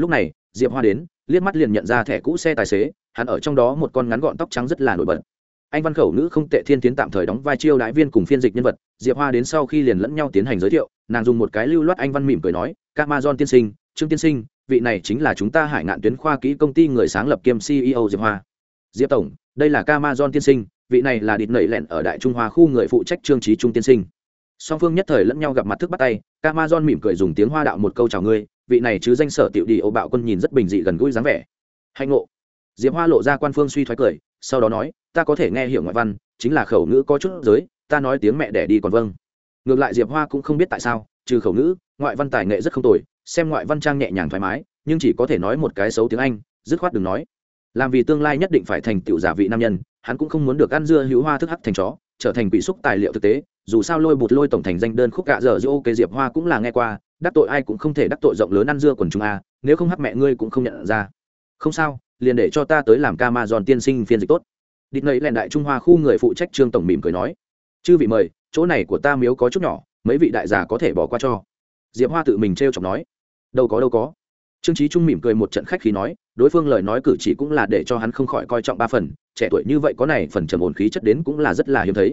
lúc này, diệp hoa đến, liếc mắt liền nhận ra thẻ cũ xe tài xế, hắn ở trong đó một con ngắn gọn tóc trắng rất là nổi bật. Anh văn khẩu nữ không tệ thiên tiến tạm thời đóng vai chiêu đại viên cùng phiên dịch nhân vật, diệp hoa đến sau khi liền lẫn nhau tiến hành giới thiệu, nàng dùng một cái lưu loát anh văn mỉm cười nói camazon tiên sinh, trương tiên sinh, vị này chính là chúng ta hải ngạn tuyến khoa kỹ công ty người sáng lập kiêm ceo diệp hoa. Diệp tổng, đây là camason tiên sinh, vị này là địt nẩy lẹn ở đại trung hoa khu người phụ trách trương trí trung tiên sinh. Song phương nhất thời lẫn nhau gặp mặt thức bắt tay, camason mỉm cười dùng tiếng hoa đạo một câu chào ngươi vị này chứ danh sở tiểu đi ô bạo quân nhìn rất bình dị gần gũi dáng vẻ. Hạnh ngộ. Diệp hoa lộ ra quan phương suy thoái cười, sau đó nói, ta có thể nghe hiểu ngoại văn, chính là khẩu ngữ có chút giới, ta nói tiếng mẹ đẻ đi còn vâng. Ngược lại diệp hoa cũng không biết tại sao, trừ khẩu ngữ, ngoại văn tài nghệ rất không tồi, xem ngoại văn trang nhẹ nhàng thoải mái, nhưng chỉ có thể nói một cái xấu tiếng anh, dứt khoát đừng nói. Làm vì tương lai nhất định phải thành tựu giả vị nam nhân, hắn cũng không muốn được ăn dưa hữu hoa thức hắc thành chó, trở thành bị xúc tài liệu thực tế, dù sao lôi bụt lôi tổng thành danh đơn khúc gạ dở dỗ ok diệp hoa cũng là nghe qua đắc tội ai cũng không thể đắc tội rộng lớn ăn dưa quần chúng a, nếu không hắc mẹ ngươi cũng không nhận ra. Không sao, liền để cho ta tới làm ca ma giòn tiên sinh phiên dịch tốt. Địch nấy lẹn đại trung hoa khu người phụ trách trương tổng mỉm cười nói. Chư vị mời, chỗ này của ta miếu có chút nhỏ, mấy vị đại già có thể bỏ qua cho. Diệp hoa tự mình t r e o chọc nói. Đâu có đâu có. Trương trí trung mỉm cười một trận khách khí nói, đối phương lời nói cử chỉ cũng là để cho hắn không khỏi coi trọng ba phần, trẻ tuổi như vậy có này phần trầm ổn khí chất đến cũng là rất là hiếm thấy.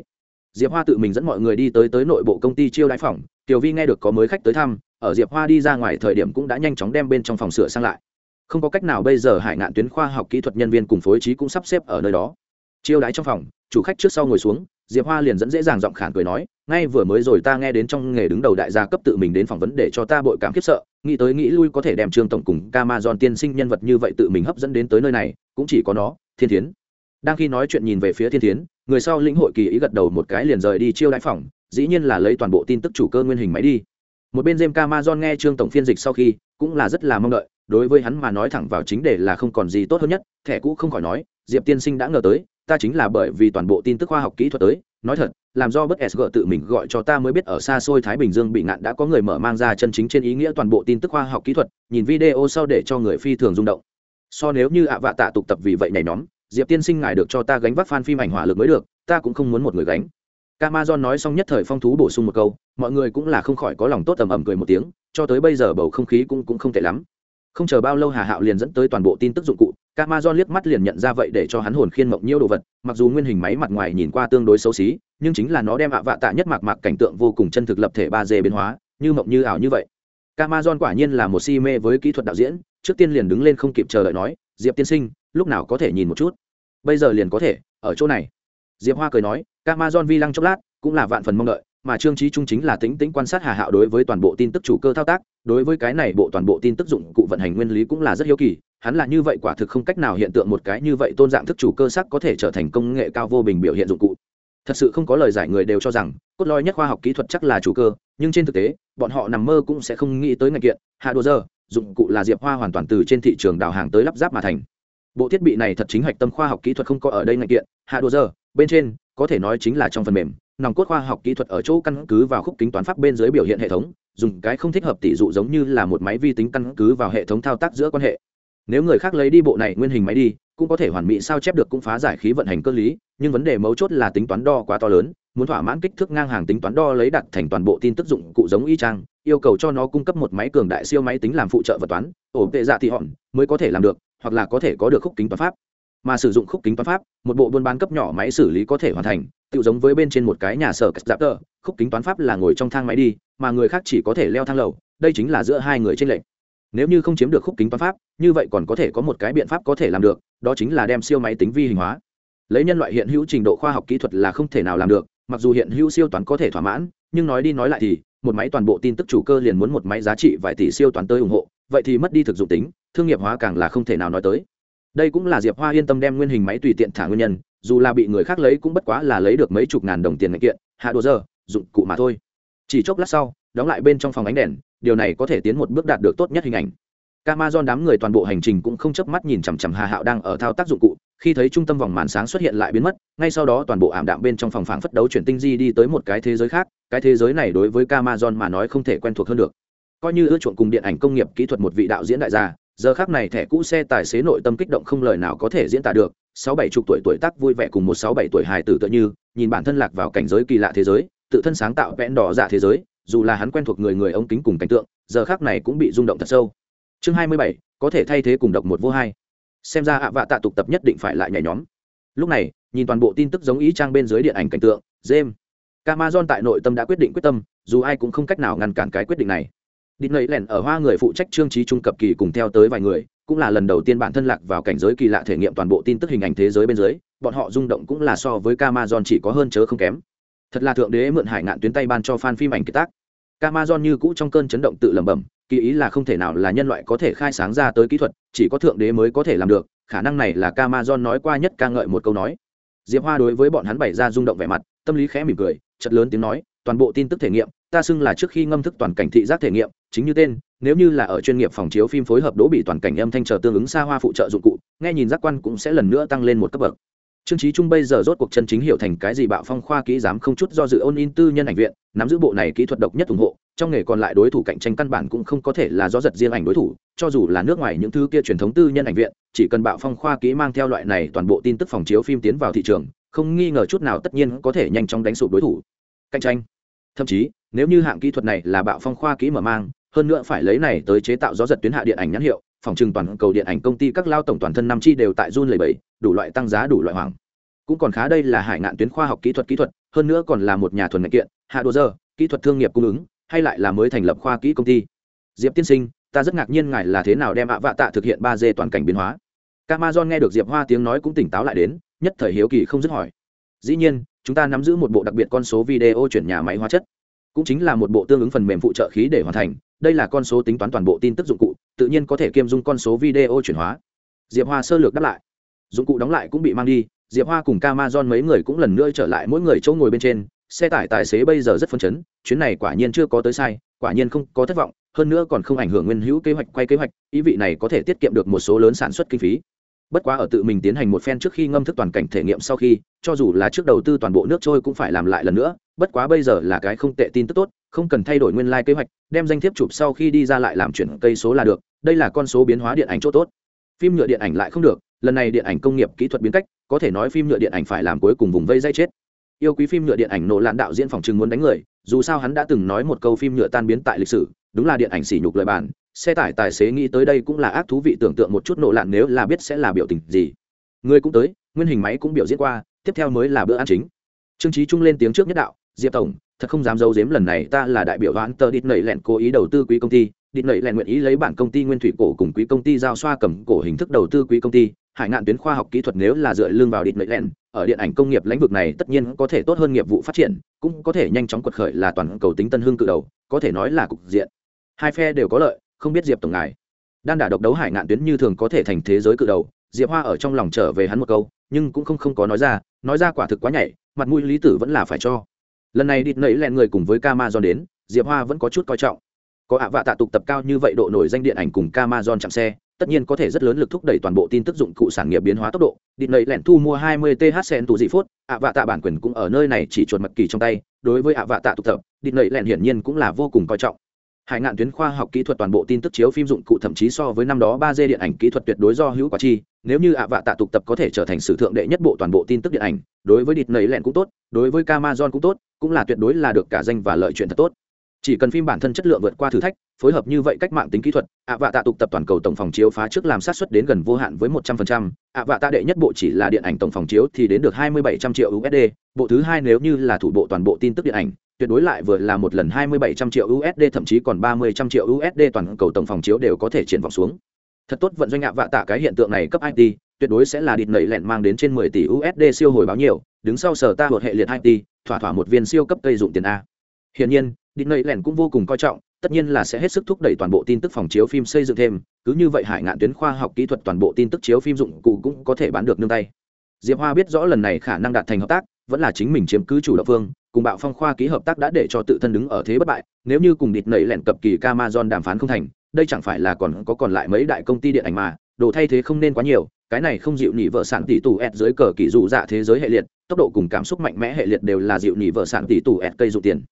Diệp hoa tự mình dẫn mọi người đi tới tới nội bộ công ty chiêu đãi phòng, tiểu vi nghe được có mới khách tới thăm ở diệp hoa đi ra ngoài thời điểm cũng đã nhanh chóng đem bên trong phòng sửa sang lại. Không có cách nào bây giờ hải ngạn tuyến khoa học kỹ thuật nhân viên cùng phối trí cũng sắp xếp ở nơi đó. Chiêu đãi trong phòng, chủ khách trước sau ngồi xuống, diệp hoa liền dẫn dễ dàng giọng khản cười nói, ngay vừa mới rồi ta nghe đến trong nghề đứng đầu đại gia cấp tự mình đến phỏng vấn để cho ta bội cảm khiếp sợ, nghĩ tới nghĩ lui có thể đem trương tổng cùng Camazon tiên sinh nhân vật như vậy tự mình hấp dẫn đến tới nơi này, cũng chỉ có nó, thiên thiến. Đang khi nói chuyện nhìn về phía thiên thiến, người sau lĩnh hội kỳ ý gật đầu một cái liền rời đi chiêu đãi phòng, dĩ nhiên là lấy toàn bộ tin tức chủ cơ nguyên hình máy đi một bên jem camason nghe trương tổng phiên dịch sau khi cũng là rất là mong đợi. Đối với hắn mà nói thẳng vào chính đề là không còn gì tốt hơn nhất thẻ cũ không khỏi nói diệp tiên sinh đã ngờ tới ta chính là bởi vì toàn bộ tin tức khoa học kỹ thuật tới. Nói thật làm do bất sg tự mình gọi cho ta mới biết ở xa xôi thái bình dương bị ngạn đã có người mở mang ra chân chính trên ý nghĩa toàn bộ tin tức khoa học kỹ thuật nhìn video sau để cho người phi thường rung động. So nếu như ạ vạ tạ tục tập vì vậy nhảy nhóm diệp tiên sinh ngài được cho ta gánh vác fan phim ảnh hỏa lực mới được ta cũng không muốn một người gánh. Camason nói xong nhất thời phong thú bổ sung một câu, mọi người cũng là không khỏi có lòng tốt ầm ầm cười một tiếng, cho tới bây giờ bầu không khí cũng cũng không tệ lắm. Không chờ bao lâu Hà Hạo liền dẫn tới toàn bộ tin tức dụng cụ, Camazon liếc mắt liền nhận ra vậy để cho hắn hồn khiên mộng nhiêu đồ vật, mặc dù nguyên hình máy mặt ngoài nhìn qua tương đối xấu xí, nhưng chính là nó đem ạ vạ tạ nhất mạc mạc cảnh tượng vô cùng chân thực lập thể ba d biến hóa, như mộng như ảo như vậy. Camazon quả nhiên là một si mê với kỹ thuật đạo diễn, trước tiên liền đứng lên không kịp chờ đợi nói, "Diệp tiên sinh, lúc nào có thể nhìn một chút?" "Bây giờ liền có thể, ở chỗ này." Diệp Hoa cười nói, Camazon vi lăng chốc lát, cũng là vạn phần mong đợi, mà trương trí trung chính là tính tính quan sát hà hạo đối với toàn bộ tin tức chủ cơ thao tác, đối với cái này bộ toàn bộ tin tức dụng cụ vận hành nguyên lý cũng là rất hiếu kỳ, hắn là như vậy quả thực không cách nào hiện tượng một cái như vậy tôn dạng thức chủ cơ sắc có thể trở thành công nghệ cao vô bình biểu hiện dụng cụ. Thật sự không có lời giải người đều cho rằng, cốt lõi nhất khoa học kỹ thuật chắc là chủ cơ, nhưng trên thực tế, bọn họ nằm mơ cũng sẽ không nghĩ tới ngành kiện, hạ đồ dơ dụng cụ là diệp hoa hoàn toàn từ trên thị trường đào hàng tới lắp ráp mà thành. Bộ thiết bị này thật chính hạch tâm khoa học kỹ thuật không có ở đây ngành kiện, hạ đồ dơ bên trên, có thể nói chính là trong phần mềm nòng cốt khoa học kỹ thuật ở chỗ căn cứ vào khúc kính toán pháp bên dưới biểu hiện hệ thống, dùng cái không thích hợp tỷ dụ giống như là một máy vi tính căn cứ vào hệ thống thao tác giữa quan hệ. Nếu người khác lấy đi bộ này nguyên hình máy đi, cũng có thể hoàn mỹ sao chép được cũng phá giải khí vận hành cơ lý, nhưng vấn đề mấu chốt là tính toán đo quá to lớn, muốn thỏa mãn kích thước ngang hàng tính toán đo lấy đặt thành toàn bộ tin tức dụng cụ giống y chang, yêu cầu cho nó cung cấp một máy cường đại siêu máy tính làm phụ trợ vật toán ổ tệ dạ thì hòn mới có thể làm được, hoặc là có thể có được khúc kính toán pháp mà sử dụng khúc kính toán pháp, một bộ buôn bán cấp nhỏ máy xử lý có thể hoàn thành tự giống với bên trên một cái nhà sở giáp tờ, khúc kính toán pháp là ngồi trong thang máy đi, mà người khác chỉ có thể leo thang lầu, đây chính là giữa hai người trên lệnh nếu như không chiếm được khúc kính toán pháp, như vậy còn có thể có một cái biện pháp có thể làm được, đó chính là đem siêu máy tính vi hình hóa. Lấy nhân loại hiện hữu trình độ khoa học kỹ thuật là không thể nào làm được, mặc dù hiện hữu siêu toán có thể thỏa mãn, nhưng nói đi nói lại thì, một máy toàn bộ tin tức chủ cơ liền muốn một máy giá trị vài tỷ siêu toán tới ủng hộ, vậy thì mất đi thực dụng tính, thương nghiệp hóa càng là không thể nào nói tới đây cũng là diệp hoa yên tâm đem nguyên hình máy tùy tiện thả nguyên nhân dù là bị người khác lấy cũng bất quá là lấy được mấy chục ngàn đồng tiền ngạch kiện hạ đồ giờ dụng cụ mà thôi chỉ chốc lát sau đóng lại bên trong phòng ánh đèn điều này có thể tiến một bước đạt được tốt nhất hình ảnh Amazon đám người toàn bộ hành trình cũng không chớp mắt nhìn chằm chằm Hà Hạo đang ở thao tác dụng cụ, khi thấy trung tâm vòng màn sáng xuất hiện lại biến mất, ngay sau đó toàn bộ ảm đạm bên trong phòng phảng phất đấu chuyển tinh di đi tới một cái thế giới khác, cái thế giới này đối với Amazon mà nói không thể quen thuộc hơn được. Coi như ưa chuộng cùng điện ảnh công nghiệp kỹ thuật một vị đạo diễn đại gia, giờ khác này thẻ cũ xe tài xế nội tâm kích động không lời nào có thể diễn tả được, sáu bảy chục tuổi tuổi tác vui vẻ cùng một sáu bảy tuổi hài tử tự như, nhìn bản thân lạc vào cảnh giới kỳ lạ thế giới, tự thân sáng tạo vẽn đỏ dạ thế giới, dù là hắn quen thuộc người người ống kính cùng cảnh tượng, giờ khác này cũng bị rung động thật sâu. Chương hai mươi bảy có thể thay thế cùng độc một vô hai. Xem ra ạ vạ tạ tục tập nhất định phải lại nhảy nhóm. Lúc này nhìn toàn bộ tin tức giống ý trang bên dưới điện ảnh cảnh tượng james Amazon tại nội tâm đã quyết định quyết tâm dù ai cũng không cách nào ngăn cản cái quyết định này định nầy lẻn ở hoa người phụ trách trương trí trung cập kỳ cùng theo tới vài người, cũng là lần đầu tiên bản thân lạc vào cảnh giới kỳ lạ thể nghiệm toàn bộ tin tức hình ảnh thế giới bên dưới, bọn họ rung động cũng là so với Amazon chỉ có hơn chớ không kém. Thật là thượng đế mượn hải ngạn tuyến tay ban cho fan phim ảnh kiệt tác. Amazon như cũ trong cơn chấn động tự lẩm bẩm, kỳ ý là không thể nào là nhân loại có thể khai sáng ra tới kỹ thuật, chỉ có thượng đế mới có thể làm được, khả năng này là Amazon nói qua nhất ca ngợi một câu nói. Diệp hoa đối với bọn hắn bày ra rung động vẻ mặt, tâm lý khẽ mỉm cười chật lớn tiếng nói, toàn bộ tin tức thể nghiệm, ta xưng là trước khi ngâm thức toàn cảnh thị giác thể nghiệm chính như tên, nếu như là ở chuyên nghiệp phòng chiếu phim phối hợp đỗ bị toàn cảnh âm thanh chờ tương ứng xa hoa phụ trợ dụng cụ, nghe nhìn giác quan cũng sẽ lần nữa tăng lên một cấp bậc. Trương trí trung bây giờ rốt cuộc chân chính hiểu thành cái gì bạo phong khoa kỹ dám không chút do dự ôn in tư nhân ảnh viện, nắm giữ bộ này kỹ thuật độc nhất ủng hộ, trong nghề còn lại đối thủ cạnh tranh căn bản cũng không có thể là do giật riêng ảnh đối thủ, cho dù là nước ngoài những thứ kia truyền thống tư nhân ảnh viện, chỉ cần bạo phong khoa kỹ mang theo loại này toàn bộ tin tức phòng chiếu phim tiến vào thị trường, không nghi ngờ chút nào tất nhiên có thể nhanh chóng đánh sụp đối thủ. Cạnh tranh. Thậm chí, nếu như hạng kỹ thuật này là bạo phong khoa kỹ mở mang hơn nữa phải lấy này tới chế tạo gió giật tuyến hạ điện ảnh nhãn hiệu phòng trừng toàn cầu điện ảnh công ty các lao tổng toàn thân năm chi đều tại run lầy bẫy đủ loại tăng giá đủ loại hoàng cũng còn khá đây là hải ngạn tuyến khoa học kỹ thuật kỹ thuật hơn nữa còn là một nhà thuần ngành kiện hạ đồ dơ kỹ thuật thương nghiệp cung ứng hay lại là mới thành lập khoa kỹ công ty diệp tiên sinh ta rất ngạc nhiên ngài là thế nào đem ạ vạ tạ thực hiện ba d toàn cảnh biến hóa camason nghe được Diệp Hoa tiếng nói cũng tỉnh táo lại đến, nhất thời hiếu kỳ không dứt hỏi. Dĩ nhiên, chúng ta nắm giữ một bộ đặc biệt con số video chuyển nhà máy hóa chất, cũng chính là một bộ tương ứng phần mềm phụ trợ khí để hoàn thành. Đây là con số tính toán toàn bộ tin tức dụng cụ, tự nhiên có thể kiêm dung con số video chuyển hóa. Diệp Hoa sơ lược đáp lại. Dụng cụ đóng lại cũng bị mang đi, Diệp Hoa cùng Amazon mấy người cũng lần nữa trở lại mỗi người chỗ ngồi bên trên, xe tải tài xế bây giờ rất phấn chấn chuyến này quả nhiên chưa có tới sai quả nhiên không có thất vọng hơn nữa còn không ảnh hưởng nguyên hữu kế hoạch quay kế hoạch ý vị này có thể tiết kiệm được một số lớn sản xuất kinh phí bất quá ở tự mình tiến hành một phen trước khi ngâm thức toàn cảnh thể nghiệm sau khi cho dù là trước đầu tư toàn bộ nước trôi cũng phải làm lại lần nữa bất quá bây giờ là cái không tệ tin tức tốt không cần thay đổi nguyên lai kế hoạch, đem danh thiếp chụp sau khi đi ra lại làm chuyển cây số là được, đây là con số biến hóa điện ảnh chỗ tốt. Phim nhựa điện ảnh lại không được, lần này điện ảnh công nghiệp kỹ thuật biến cách, có thể nói phim nhựa điện ảnh phải làm cuối cùng vùng vây dây chết. Yêu quý phim nhựa điện ảnh nổ lạn đạo diễn phòng chừng muốn đánh người, dù sao hắn đã từng nói một câu phim nhựa tan biến tại lịch sử, đúng là điện ảnh sỉ nhục lời bản, xe tải tài xế nghĩ tới đây cũng là ác thú vị tưởng tượng một chút nổ lạn nếu là biết sẽ là biểu tình gì. Người cũng tới, nguyên hình máy cũng biểu diễn qua, tiếp theo mới là bữa ăn chính. Trương trí trung lên tiếng trước nhất đạo diệp tổng, thật không dám giấu giếm lần này ta là đại biểu hoãn tờ đít nẩy lẹn cố ý đầu tư quý công ty. Đít nẩy lẹn nguyện ý lấy bản công ty nguyên thủy cổ cùng quý công ty giao xoa cầm cổ hình thức đầu tư quý công ty. Hải ngạn tuyến khoa học kỹ thuật nếu là dựa lương vào đít nẩy lẹn, ở điện ảnh công nghiệp lĩnh vực này tất nhiên có thể tốt hơn nghiệp vụ phát triển, cũng có thể nhanh chóng quật khởi là toàn cầu tính tân hương cự đầu, có thể nói là cục diện. Hai phe đều có lợi, không biết diệp tổng ngài. Đan đả độc đấu hải ngạn tuyến như thường có thể thành thế giới cự đầu, diệp hoa ở trong lòng trở về hắn một câu, nhưng cũng không không có nói ra nói ra quả thực quá nhảy mặt mũi lý tử vẫn là phải cho lần này địt nẫy lẹn người cùng với Camazon đến, diệp hoa vẫn có chút coi trọng. Có ạ vạ tạ tục tập cao như vậy độ nổi danh điện ảnh cùng Camazon chạm xe, tất nhiên có thể rất lớn lực thúc đẩy toàn bộ tin tức dụng cụ sản nghiệp biến hóa tốc độ. Địt nẫy lẹn thu mua 20 th sen tù dị phút ạ vạ tạ bản quyền cũng ở nơi này chỉ chuột mật kỳ trong tay. Đối với ạ vạ tạ tục tập địt nẫy lẹn hiển nhiên cũng là vô cùng coi trọng hải ngạn tuyến khoa học kỹ thuật toàn bộ tin tức chiếu phim dụng cụ thậm chí so với năm đó ba d điện ảnh kỹ thuật tuyệt đối do hữu quả chi. Nếu như ạ vạ tạ tục tập có thể trở thành sử thượng đệ nhất bộ toàn bộ tin tức điện ảnh, đối với địt nầy lẹn cũng tốt, đối với camason cũng tốt, cũng là tuyệt đối là được cả danh và lợi chuyện thật tốt. Chỉ cần phim bản thân chất lượng vượt qua thử thách, phối hợp như vậy cách mạng tính kỹ thuật, ạ vạ tạ tục tập toàn cầu tổng phòng chiếu phá trước làm sát xuất đến gần vô hạn với một trăm phần trăm. Ạ vạ tạ đệ nhất bộ chỉ là điện ảnh tổng phòng chiếu thì đến được hai mươi bảy trăm triệu usd bộ thứ hai nếu như là thủ bộ toàn bộ tin tức điện ảnh tuyệt đối lại vừa là một lần hai mươi bảy trăm triệu usd thậm chí còn ba mươi trăm triệu usd toàn cầu tổng phòng chiếu đều có thể triển vọng xuống. Thật tốt vận doanh ạ vạ tạ cái hiện tượng này cấp it tuyệt đối sẽ là địt nẩy lẹn mang đến trên mười tỷ usd siêu hồi báo nhiều, đứng sau sở ta một hệ liệt it thỏa thỏa một viên siêu cấp cây dụng tiền a. Hiển nhiên, địt nẩy lẹn cũng vô cùng coi trọng, tất nhiên là sẽ hết sức thúc đẩy toàn bộ tin tức phòng chiếu phim xây dựng thêm, cứ như vậy hải ngạn tuyến khoa học kỹ thuật toàn bộ tin tức chiếu phim dụng cụ cũng có thể bán được nương tay. Diệp hoa biết rõ lần này khả năng đạt thành hợp tác, vẫn là chính mình chiếm cứ chủ động phương cùng bạo phong khoa ký hợp tác đã để cho tự thân đứng ở thế bất bại nếu như cùng địt nẩy lẹn cập kỳ Amazon đàm phán không thành đây chẳng phải là còn có còn lại mấy đại công ty điện ảnh mà đồ thay thế không nên quá nhiều cái này không dịu nỉ vợ sản tỷ tù ẹt dưới cờ kỳ dụ dạ thế giới hệ liệt tốc độ cùng cảm xúc mạnh mẽ hệ liệt đều là dịu nỉ vợ sản tỷ tù ẹt cây dụ tiền.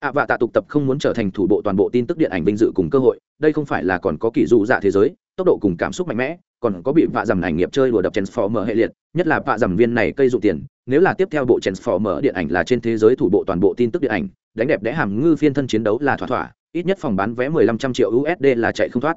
Ạ à, và tạ tục tập không muốn trở thành thủ bộ toàn bộ tin tức điện ảnh vinh dự cùng cơ hội đây không phải là còn có kỳ dụ dạ thế giới tốc độ cùng cảm xúc mạnh mẽ còn có bị vạ dầm ảnh nghiệp chơi đùa đập transformer hệ liệt nhất là vạ dầm viên này cây dụ tiền nếu là tiếp theo bộ transformer điện ảnh là trên thế giới thủ bộ toàn bộ tin tức điện ảnh đánh đẹp đẽ hàm ngư phiên thân chiến đấu là thỏa thỏa ít nhất phòng bán vé 1500 triệu USD là chạy không thoát.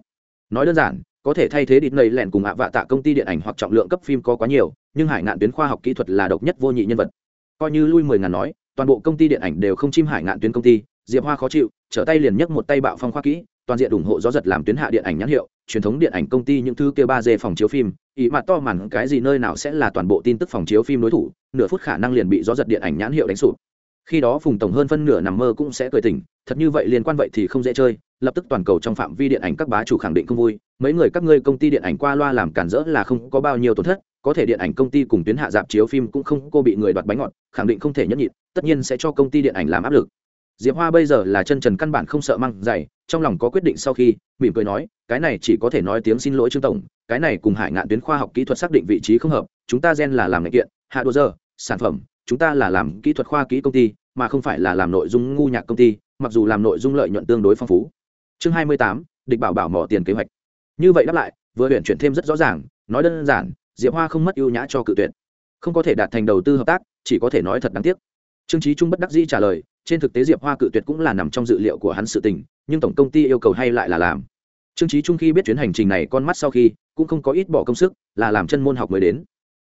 Nói đơn giản, có thể thay thế địt nầy lẹn cùng ạ vạ tạ công ty điện ảnh hoặc trọng lượng cấp phim có quá nhiều, nhưng hải ngạn tuyến khoa học kỹ thuật là độc nhất vô nhị nhân vật. Coi như lui 10 ngàn nói, toàn bộ công ty điện ảnh đều không chim hải ngạn tuyến công ty, Diệp Hoa khó chịu, trở tay liền nhấc một tay bạo phong khoa kỹ, toàn diện ủng hộ gió giật làm tuyến hạ điện ảnh nhãn hiệu, truyền thống điện ảnh công ty những thứ kia ba d phòng chiếu phim, ý mặt to màn cái gì nơi nào sẽ là toàn bộ tin tức phòng chiếu phim đối thủ, nửa phút khả năng liền bị gió giật điện ảnh nhãn hiệu đánh sụp. Khi đó phùng tổng hơn phân nửa nằm mơ cũng sẽ cười tỉnh thật như vậy liên quan vậy thì không dễ chơi lập tức toàn cầu trong phạm vi điện ảnh các bá chủ khẳng định không vui mấy người các ngươi công ty điện ảnh qua loa làm cản rỡ là không có bao nhiêu tổn thất có thể điện ảnh công ty cùng tuyến hạ dạp chiếu phim cũng không cô bị người đoạt bánh ngọt khẳng định không thể nhẫn nhịn tất nhiên sẽ cho công ty điện ảnh làm áp lực. Diệp hoa bây giờ là chân trần căn bản không sợ măng dày trong lòng có quyết định sau khi, mỉm cười nói, cái này chỉ có thể nói tiếng xin lỗi trương tổng, cái này cùng hải ngạn tuyến khoa học kỹ thuật xác định vị trí không hợp, chúng ta gen là làm ngành kiện, hạ đô giờ, sản phẩm, chúng ta là làm kỹ thuật khoa kỹ công ty, mà không phải là làm nội dung ngu nhạc công ty, mặc dù làm nội dung lợi nhuận tương đối phong phú. Chương hai mươi tám, địch bảo bảo mỏ tiền kế hoạch. Như vậy đáp lại, vừa huyện chuyển thêm rất rõ ràng, nói đơn giản, diệp hoa không mất ưu nhã cho cự tuyệt. Không có thể đạt thành đầu tư hợp tác, chỉ có thể nói thật đáng tiếc. Trương trí trung bất đắc dĩ trả lời, trên thực tế diệp hoa cự tuyệt cũng là nằm trong dự liệu của hắn sự tình nhưng tổng công ty yêu cầu hay lại là làm. Trương trí trung khi biết chuyến hành trình này con mắt sau khi, cũng không có ít bỏ công sức, là làm chân môn học mới đến.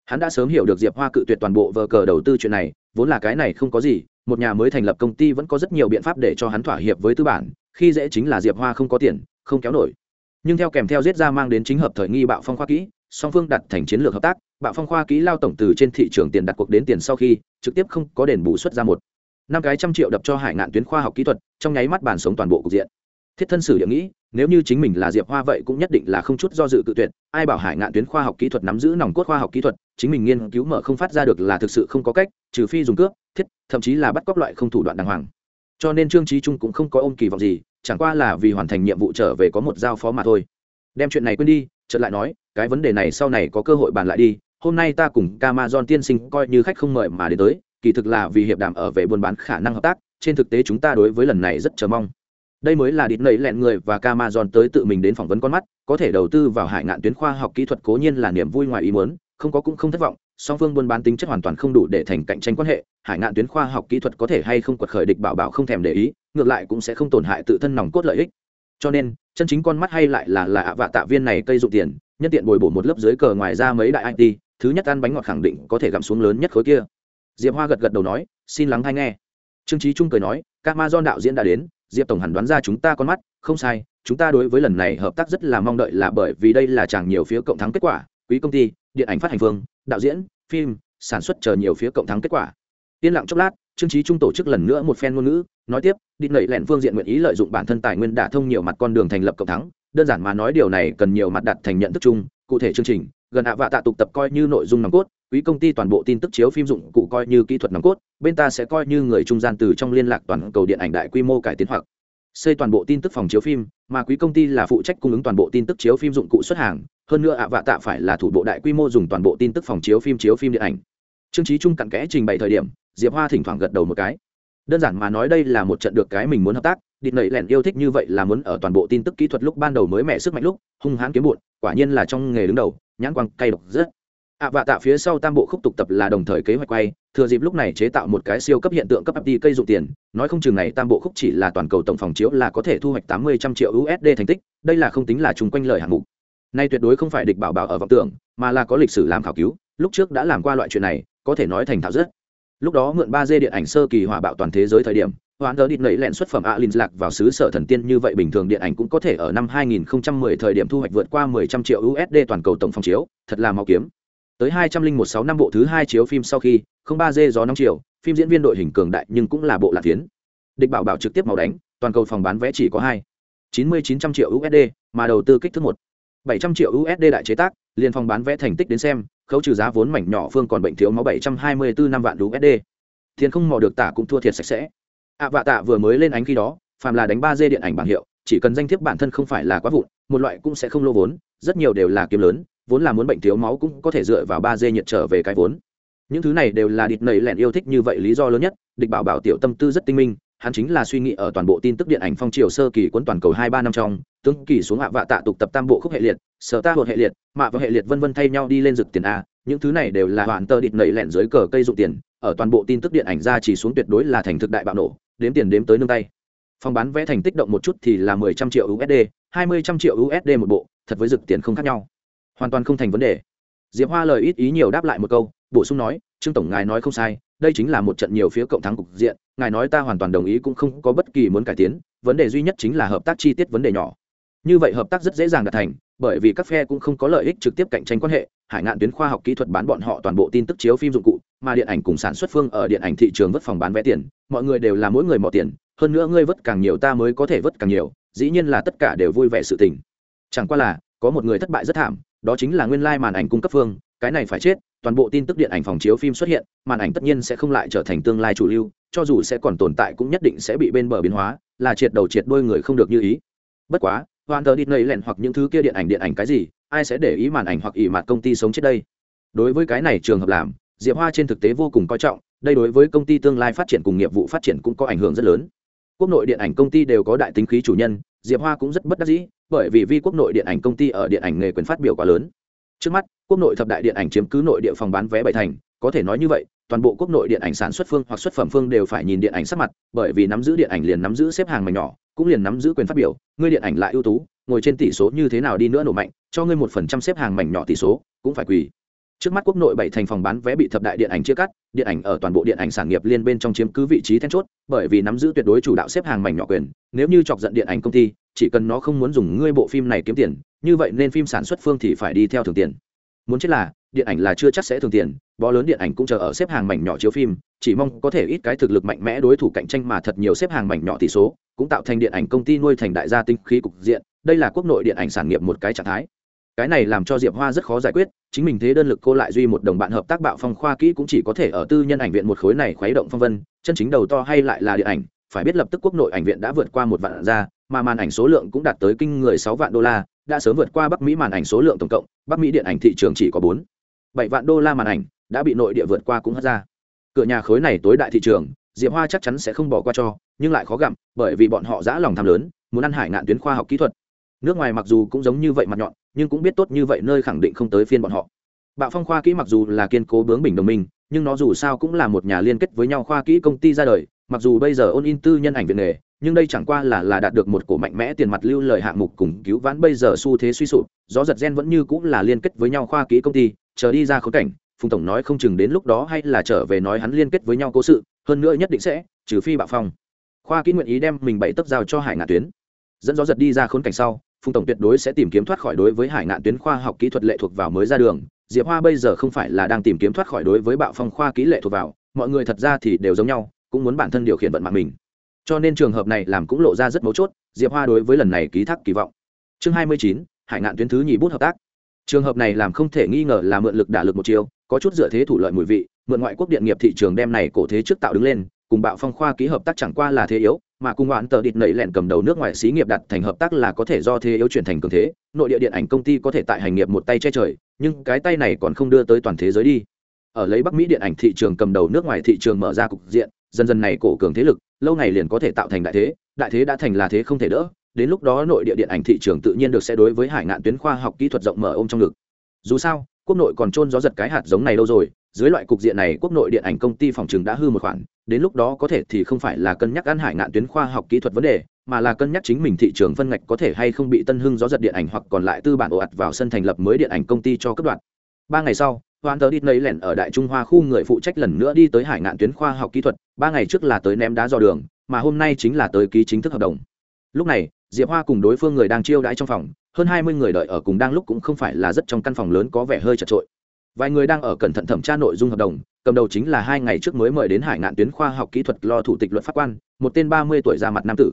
Hắn đã sớm hiểu được diệp hoa cự tuyệt toàn bộ vờ cờ đầu tư chuyện này, vốn là cái này không có gì, một nhà mới thành lập công ty vẫn có rất nhiều biện pháp để cho hắn thỏa hiệp với tư bản, khi dễ chính là diệp hoa không có tiền, không kéo nổi. Nhưng theo kèm theo giết ra mang đến chính hợp thời nghi bạo phong khoa kỹ, song phương đặt thành chiến lược hợp tác, bạo phong khoa kỹ lao tổng từ trên thị trường tiền đặt cuộc đến tiền sau khi, trực tiếp không có đền bù xuất ra một năm cái trăm triệu đập cho hải ngạn tuyến khoa học kỹ thuật, trong nháy mắt bàn sống toàn bộ cục diện. Thiết thân sử địa nghĩ, nếu như chính mình là diệp hoa vậy cũng nhất định là không chút do dự cự tuyệt, ai bảo hải ngạn tuyến khoa học kỹ thuật nắm giữ nòng cốt khoa học kỹ thuật, chính mình nghiên cứu mở không phát ra được là thực sự không có cách, trừ phi dùng cướp thiết, thậm chí là bắt cóc loại không thủ đoạn đàng hoàng. Cho nên trương trí trung cũng không có ôm kỳ vọng gì, chẳng qua là vì hoàn thành nhiệm vụ trở về có một giao phó mà thôi. Đem chuyện này quên đi, chợt lại nói, cái vấn đề này sau này có cơ hội bàn lại đi, hôm nay ta cùng Camazon tiên sinh coi như khách không mời mà đến tới kỳ thực là vì hiệp đàm ở về buôn bán khả năng hợp tác, trên thực tế chúng ta đối với lần này rất chờ mong. Đây mới là đít nẩy lẹn người và Camazon tới tự mình đến phỏng vấn con mắt, có thể đầu tư vào hải ngạn tuyến khoa học kỹ thuật cố nhiên là niềm vui ngoài ý muốn, không có cũng không thất vọng, song phương buôn bán tính chất hoàn toàn không đủ để thành cạnh tranh quan hệ, hải ngạn tuyến khoa học kỹ thuật có thể hay không quật khởi địch bảo bảo không thèm để ý, ngược lại cũng sẽ không tổn hại tự thân nòng cốt lợi ích. Cho nên, chân chính con mắt hay lại là là ạ vạ tạ viên này cây dụng tiền, nhân tiện bồi bổ một lớp dưới cờ ngoài ra mấy đại it thứ nhất ăn bánh ngọt khẳng định có thể gặm xuống lớn nhất khối kia diệp hoa gật gật đầu nói, xin lắng hay nghe. Trương trí trung cười nói, các ma don đạo diễn đã đến, diệp tổng hẳn đoán ra chúng ta con mắt, không sai, chúng ta đối với lần này hợp tác rất là mong đợi là bởi vì đây là chẳng nhiều phía cộng thắng kết quả, quý công ty, điện ảnh phát hành phương đạo diễn, phim, sản xuất chờ nhiều phía cộng thắng kết quả. Yên lặng chốc lát, trương trí trung tổ chức lần nữa một phen ngôn ngữ, nói tiếp định nảy lẹn phương diện nguyện ý lợi dụng bản thân tài nguyên đả thông nhiều mặt con đường thành lập cộng thắng, đơn giản mà nói điều này cần nhiều mặt đặt thành nhận thức chung, cụ thể chương trình, gần hạ vạ tạ tục tập coi như nội dung nòng cốt quý công ty toàn bộ tin tức chiếu phim dụng cụ coi như kỹ thuật nòng cốt, bên ta sẽ coi như người trung gian từ trong liên lạc toàn cầu điện ảnh đại quy mô cải tiến hoặc xây toàn bộ tin tức phòng chiếu phim, mà quý công ty là phụ trách cung ứng toàn bộ tin tức chiếu phim dụng cụ xuất hàng, hơn nữa ạ vạ tạ phải là thủ bộ đại quy mô dùng toàn bộ tin tức phòng chiếu phim chiếu phim điện ảnh. Trương trí trung cặn kẽ trình bày thời điểm, diệp hoa thỉnh thoảng gật đầu một cái. Đơn giản mà nói đây là một trận được cái mình muốn hợp tác địt nẩy lẻn yêu thích như vậy là muốn ở toàn bộ tin tức kỹ thuật lúc ban đầu mới mẻ sức mạnh lúc, hung hãn kiếm bụt, quả nhiên là trong nghề đứng đầu, nhãn quang cay độc rất ạ vạ tạ phía sau tam bộ khúc tục tập là đồng thời kế hoạch quay, thừa dịp lúc này chế tạo một cái siêu cấp hiện tượng cấp fd cây dụng tiền, nói không chừng này tam bộ khúc chỉ là toàn cầu tổng phòng chiếu là có thể thu hoạch tám mươi trăm triệu usd thành tích, đây là không tính là chung quanh lời hạng mục. Nay tuyệt đối không phải địch bảo bảo ở vọng tưởng, mà là có lịch sử làm khảo cứu, lúc trước đã làm qua loại chuyện này, có thể nói thành thạo rất. Lúc đó mượn ba d điện ảnh sơ kỳ hòa bạo toàn thế giới thời điểm hoãn đỡ địt nẩy lẹn xuất phẩm alin lạc vào xứ sở thần tiên như vậy bình thường điện ảnh cũng có thể ở năm 2010 thời điểm thu hoạch vượt qua 10 trăm triệu usd toàn cầu tổng phòng chiếu, thật là mau kiếm tới 2016 năm bộ thứ hai chiếu phim sau khi, không ba d gió năm chiều, phim diễn viên đội hình cường đại nhưng cũng là bộ lạc tiến. Địch bảo bảo trực tiếp màu đánh, toàn cầu phòng bán vé chỉ có hai. chín mươi chín trăm triệu usd mà đầu tư kích thước một. bảy trăm triệu usd đại chế tác, liền phòng bán vé thành tích đến xem, khấu trừ giá vốn mảnh nhỏ phương còn bệnh thiếu máu bảy trăm hai mươi bốn năm vạn usd tiền không mò được tả cũng thua thiệt sạch sẽ. Ạ vạ tạ vừa mới lên ánh khi đó, phàm là đánh ba d điện ảnh bảng hiệu, chỉ cần danh thiếp bản thân không phải là quá vụn, một loại cũng sẽ không lô vốn, rất nhiều đều là kiếm lớn vốn là muốn bệnh thiếu máu cũng có thể dựa vào ba dê nhiệt trở về cái vốn. Những thứ này đều là địch nầy lẹn yêu thích như vậy lý do lớn nhất, địch bảo bảo tiểu tâm tư rất tinh minh, hắn chính là suy nghĩ ở toàn bộ tin tức điện ảnh phong triều sơ kỳ cuốn toàn cầu hai ba năm trong, tướng kỳ xuống hạ vạ tạ tục tập tam bộ khúc hệ liệt, sở ta hột hệ liệt, mạ và hệ liệt vân vân thay nhau đi lên rực tiền a, những thứ này đều là hoàn tơ địch nầy lẹn dưới cờ cây dụng tiền, ở toàn bộ tin tức điện ảnh ra chỉ xuống tuyệt đối là thành thực đại bạo nổ, đếm tiền đếm tới nương tay. Phòng bán vé thành tích động một chút thì là mười trăm triệu usd hai mươi trăm triệu usd một bộ, thật với rực tiền không khác nhau hoàn toàn không thành vấn đề. Diệp hoa lời ít ý nhiều đáp lại một câu, bổ sung nói, trương tổng, ngài nói không sai, đây chính là một trận nhiều phía cộng thắng cục diện, ngài nói ta hoàn toàn đồng ý cũng không có bất kỳ muốn cải tiến, vấn đề duy nhất chính là hợp tác chi tiết vấn đề nhỏ. Như vậy hợp tác rất dễ dàng đạt thành, bởi vì các phe cũng không có lợi ích trực tiếp cạnh tranh quan hệ, hải ngạn tuyến khoa học kỹ thuật bán bọn họ toàn bộ tin tức chiếu phim dụng cụ, mà điện ảnh cùng sản xuất phương ở điện ảnh thị trường vất phòng bán vé tiền, mọi người đều là mỗi người mỏ tiền, hơn nữa ngươi vất càng nhiều ta mới có thể vất càng nhiều, dĩ nhiên là tất cả đều vui vẻ sự tình. Chẳng qua là, có một người thất bại rất thảm đó chính là nguyên lai màn ảnh cung cấp phương, cái này phải chết, toàn bộ tin tức điện ảnh phòng chiếu phim xuất hiện, màn ảnh tất nhiên sẽ không lại trở thành tương lai chủ lưu, cho dù sẽ còn tồn tại cũng nhất định sẽ bị bên bờ biến hóa, là triệt đầu triệt đôi người không được như ý. Bất quá hoàn tờ đi nầy lẹn hoặc những thứ kia điện ảnh điện ảnh cái gì, ai sẽ để ý màn ảnh hoặc ỉ mặt công ty sống chết đây? Đối với cái này trường hợp làm, diệp hoa trên thực tế vô cùng coi trọng, đây đối với công ty tương lai phát triển cùng nghiệp vụ phát triển cũng có ảnh hưởng rất lớn quốc nội điện ảnh công ty đều có đại tính khí chủ nhân, diệp hoa cũng rất bất đắc dĩ, bởi vì vi quốc nội điện ảnh công ty ở điện ảnh nghề quyền phát biểu quá lớn. Trước mắt, quốc nội thập đại điện ảnh chiếm cứ nội địa phòng bán vé bảy thành, có thể nói như vậy, toàn bộ quốc nội điện ảnh sản xuất phương hoặc xuất phẩm phương đều phải nhìn điện ảnh sắc mặt, bởi vì nắm giữ điện ảnh liền nắm giữ xếp hàng mảnh nhỏ, cũng liền nắm giữ quyền phát biểu, ngươi điện ảnh lại ưu tú, ngồi trên tỷ số như thế nào đi nữa nổ mạnh, cho ngươi một phần trăm xếp hàng mảnh nhỏ tỷ số, cũng phải quỳ trước mắt quốc nội bảy thành phòng bán vé bị thập đại điện ảnh chia cắt, điện ảnh ở toàn bộ điện ảnh sản nghiệp liên bên trong chiếm cứ vị trí then chốt, bởi vì nắm giữ tuyệt đối chủ đạo xếp hàng mảnh nhỏ quyền, nếu như chọc giận điện ảnh công ty, chỉ cần nó không muốn dùng ngươi bộ phim này kiếm tiền, như vậy nên phim sản xuất phương thì phải đi theo thường tiền. Muốn chết là, điện ảnh là chưa chắc sẽ thường tiền, bó lớn điện ảnh cũng chờ ở xếp hàng mảnh nhỏ chiếu phim, chỉ mong có thể ít cái thực lực mạnh mẽ đối thủ cạnh tranh mà thật nhiều xếp hàng mảnh nhỏ tỷ số, cũng tạo thành điện ảnh công ty nuôi thành đại gia tinh khí cục diện, đây là quốc nội điện ảnh sản nghiệp một cái trạng thái cái này làm cho diệp hoa rất khó giải quyết, chính mình thế đơn lực cô lại duy một đồng bạn hợp tác bạo phong khoa kỹ cũng chỉ có thể ở tư nhân ảnh viện một khối này khuấy động phong vân, chân chính đầu to hay lại là điện ảnh, phải biết lập tức quốc nội ảnh viện đã vượt qua một vạn ra, mà màn ảnh số lượng cũng đạt tới kinh người sáu vạn đô la, đã sớm vượt qua bắc mỹ màn ảnh số lượng tổng cộng, bắc mỹ điện ảnh thị trường chỉ có bốn, bảy vạn đô la màn ảnh, đã bị nội địa vượt qua cũng hất ra. Cửa nhà khối này tối đại thị trường, diệp hoa chắc chắn sẽ không bỏ qua cho, nhưng lại khó gặm, bởi vì bọn họ giã lòng tham lớn, muốn ăn hải ngạn tuyến khoa học kỹ thuật. Nước ngoài mặc dù cũng giống như vậy mặt nhọn nhưng cũng biết tốt như vậy nơi khẳng định không tới phiên bọn họ. Bạo phong khoa kỹ mặc dù là kiên cố bướng bình đồng minh, nhưng nó dù sao cũng là một nhà liên kết với nhau khoa kỹ công ty ra đời, mặc dù bây giờ ôn in tư nhân ảnh viện nghề, nhưng đây chẳng qua là là đạt được một cổ mạnh mẽ tiền mặt lưu lời hạng mục cùng cứu vãn bây giờ xu thế suy sụp, gió giật gen vẫn như cũng là liên kết với nhau khoa kỹ công ty, chờ đi ra khối cảnh, phùng tổng nói không chừng đến lúc đó hay là trở về nói hắn liên kết với nhau cố sự, hơn nữa nhất định sẽ, trừ phi bạo phong. Khoa kỹ nguyện ý đem mình bảy tấc giao cho hải ngạn tuyến. Dẫn gió giật đi ra khốn cảnh sau phùng tổng tuyệt đối sẽ tìm kiếm thoát khỏi đối với hải ngạn tuyến khoa học kỹ thuật lệ thuộc vào mới ra đường. Diệp hoa bây giờ không phải là đang tìm kiếm thoát khỏi đối với bạo phong khoa kỹ lệ thuộc vào, mọi người thật ra thì đều giống nhau, cũng muốn bản thân điều khiển vận mạng mình. Cho nên trường hợp này làm cũng lộ ra rất mấu chốt, diệp hoa đối với lần này ký thác kỳ vọng. Chương hai mươi chín, hải ngạn tuyến thứ nhì bút hợp tác. Trường hợp này làm không thể nghi ngờ là mượn lực đả lực một chiều, có chút dựa thế thủ lợi mùi vị, mượn ngoại quốc điện nghiệp thị trường đem này cổ thế trước tạo đứng lên, cùng bạo phong khoa ký hợp tác chẳng qua là thế yếu mà cùng ngoạn tờ địt nẩy lẹn cầm đầu nước ngoài xí nghiệp đặt thành hợp tác là có thể do thế yếu chuyển thành cường thế. Nội địa điện ảnh công ty có thể tại hành nghiệp một tay che trời, nhưng cái tay này còn không đưa tới toàn thế giới đi. Ở lấy bắc mỹ điện ảnh thị trường cầm đầu nước ngoài thị trường mở ra cục diện, dần dần này cổ cường thế lực, lâu ngày liền có thể tạo thành đại thế đại thế đã thành là thế không thể đỡ, đến lúc đó nội địa điện ảnh thị trường tự nhiên được sẽ đối với hải ngạn tuyến khoa học kỹ thuật rộng mở ôm trong ngực. Dù sao, quốc nội còn trôn gió giật cái hạt giống này lâu rồi dưới loại cục diện này, quốc nội điện ảnh công ty phòng trường đã hư một khoản, đến lúc đó có thể thì không phải là cân nhắc ăn hải ngạn tuyến khoa học kỹ thuật vấn đề, mà là cân nhắc chính mình thị trường phân ngạch có thể hay không bị tân hưng gió giật điện ảnh hoặc còn lại tư bản ồ ạt vào sân thành lập mới điện ảnh công ty cho cấp đoạn. Ba ngày sau hoàn tờ đi nấy lẻn ở đại trung hoa khu người phụ trách lần nữa đi tới hải ngạn tuyến khoa học kỹ thuật, ba ngày trước là tới ném đá dò đường, mà hôm nay chính là tới ký chính thức hợp đồng. Lúc này, diệp hoa cùng đối phương người đang chiêu đãi trong phòng, hơn hai mươi người đợi ở cùng đang lúc cũng không phải là rất trong căn phòng lớn có vẻ hơi chật trội vài người đang ở cẩn thận thẩm tra nội dung hợp đồng, cầm đầu chính là hai ngày trước mới mời đến hải ngạn tuyến khoa học kỹ thuật lo thủ tịch luật pháp quan, một tên ba mươi tuổi ra mặt nam tử.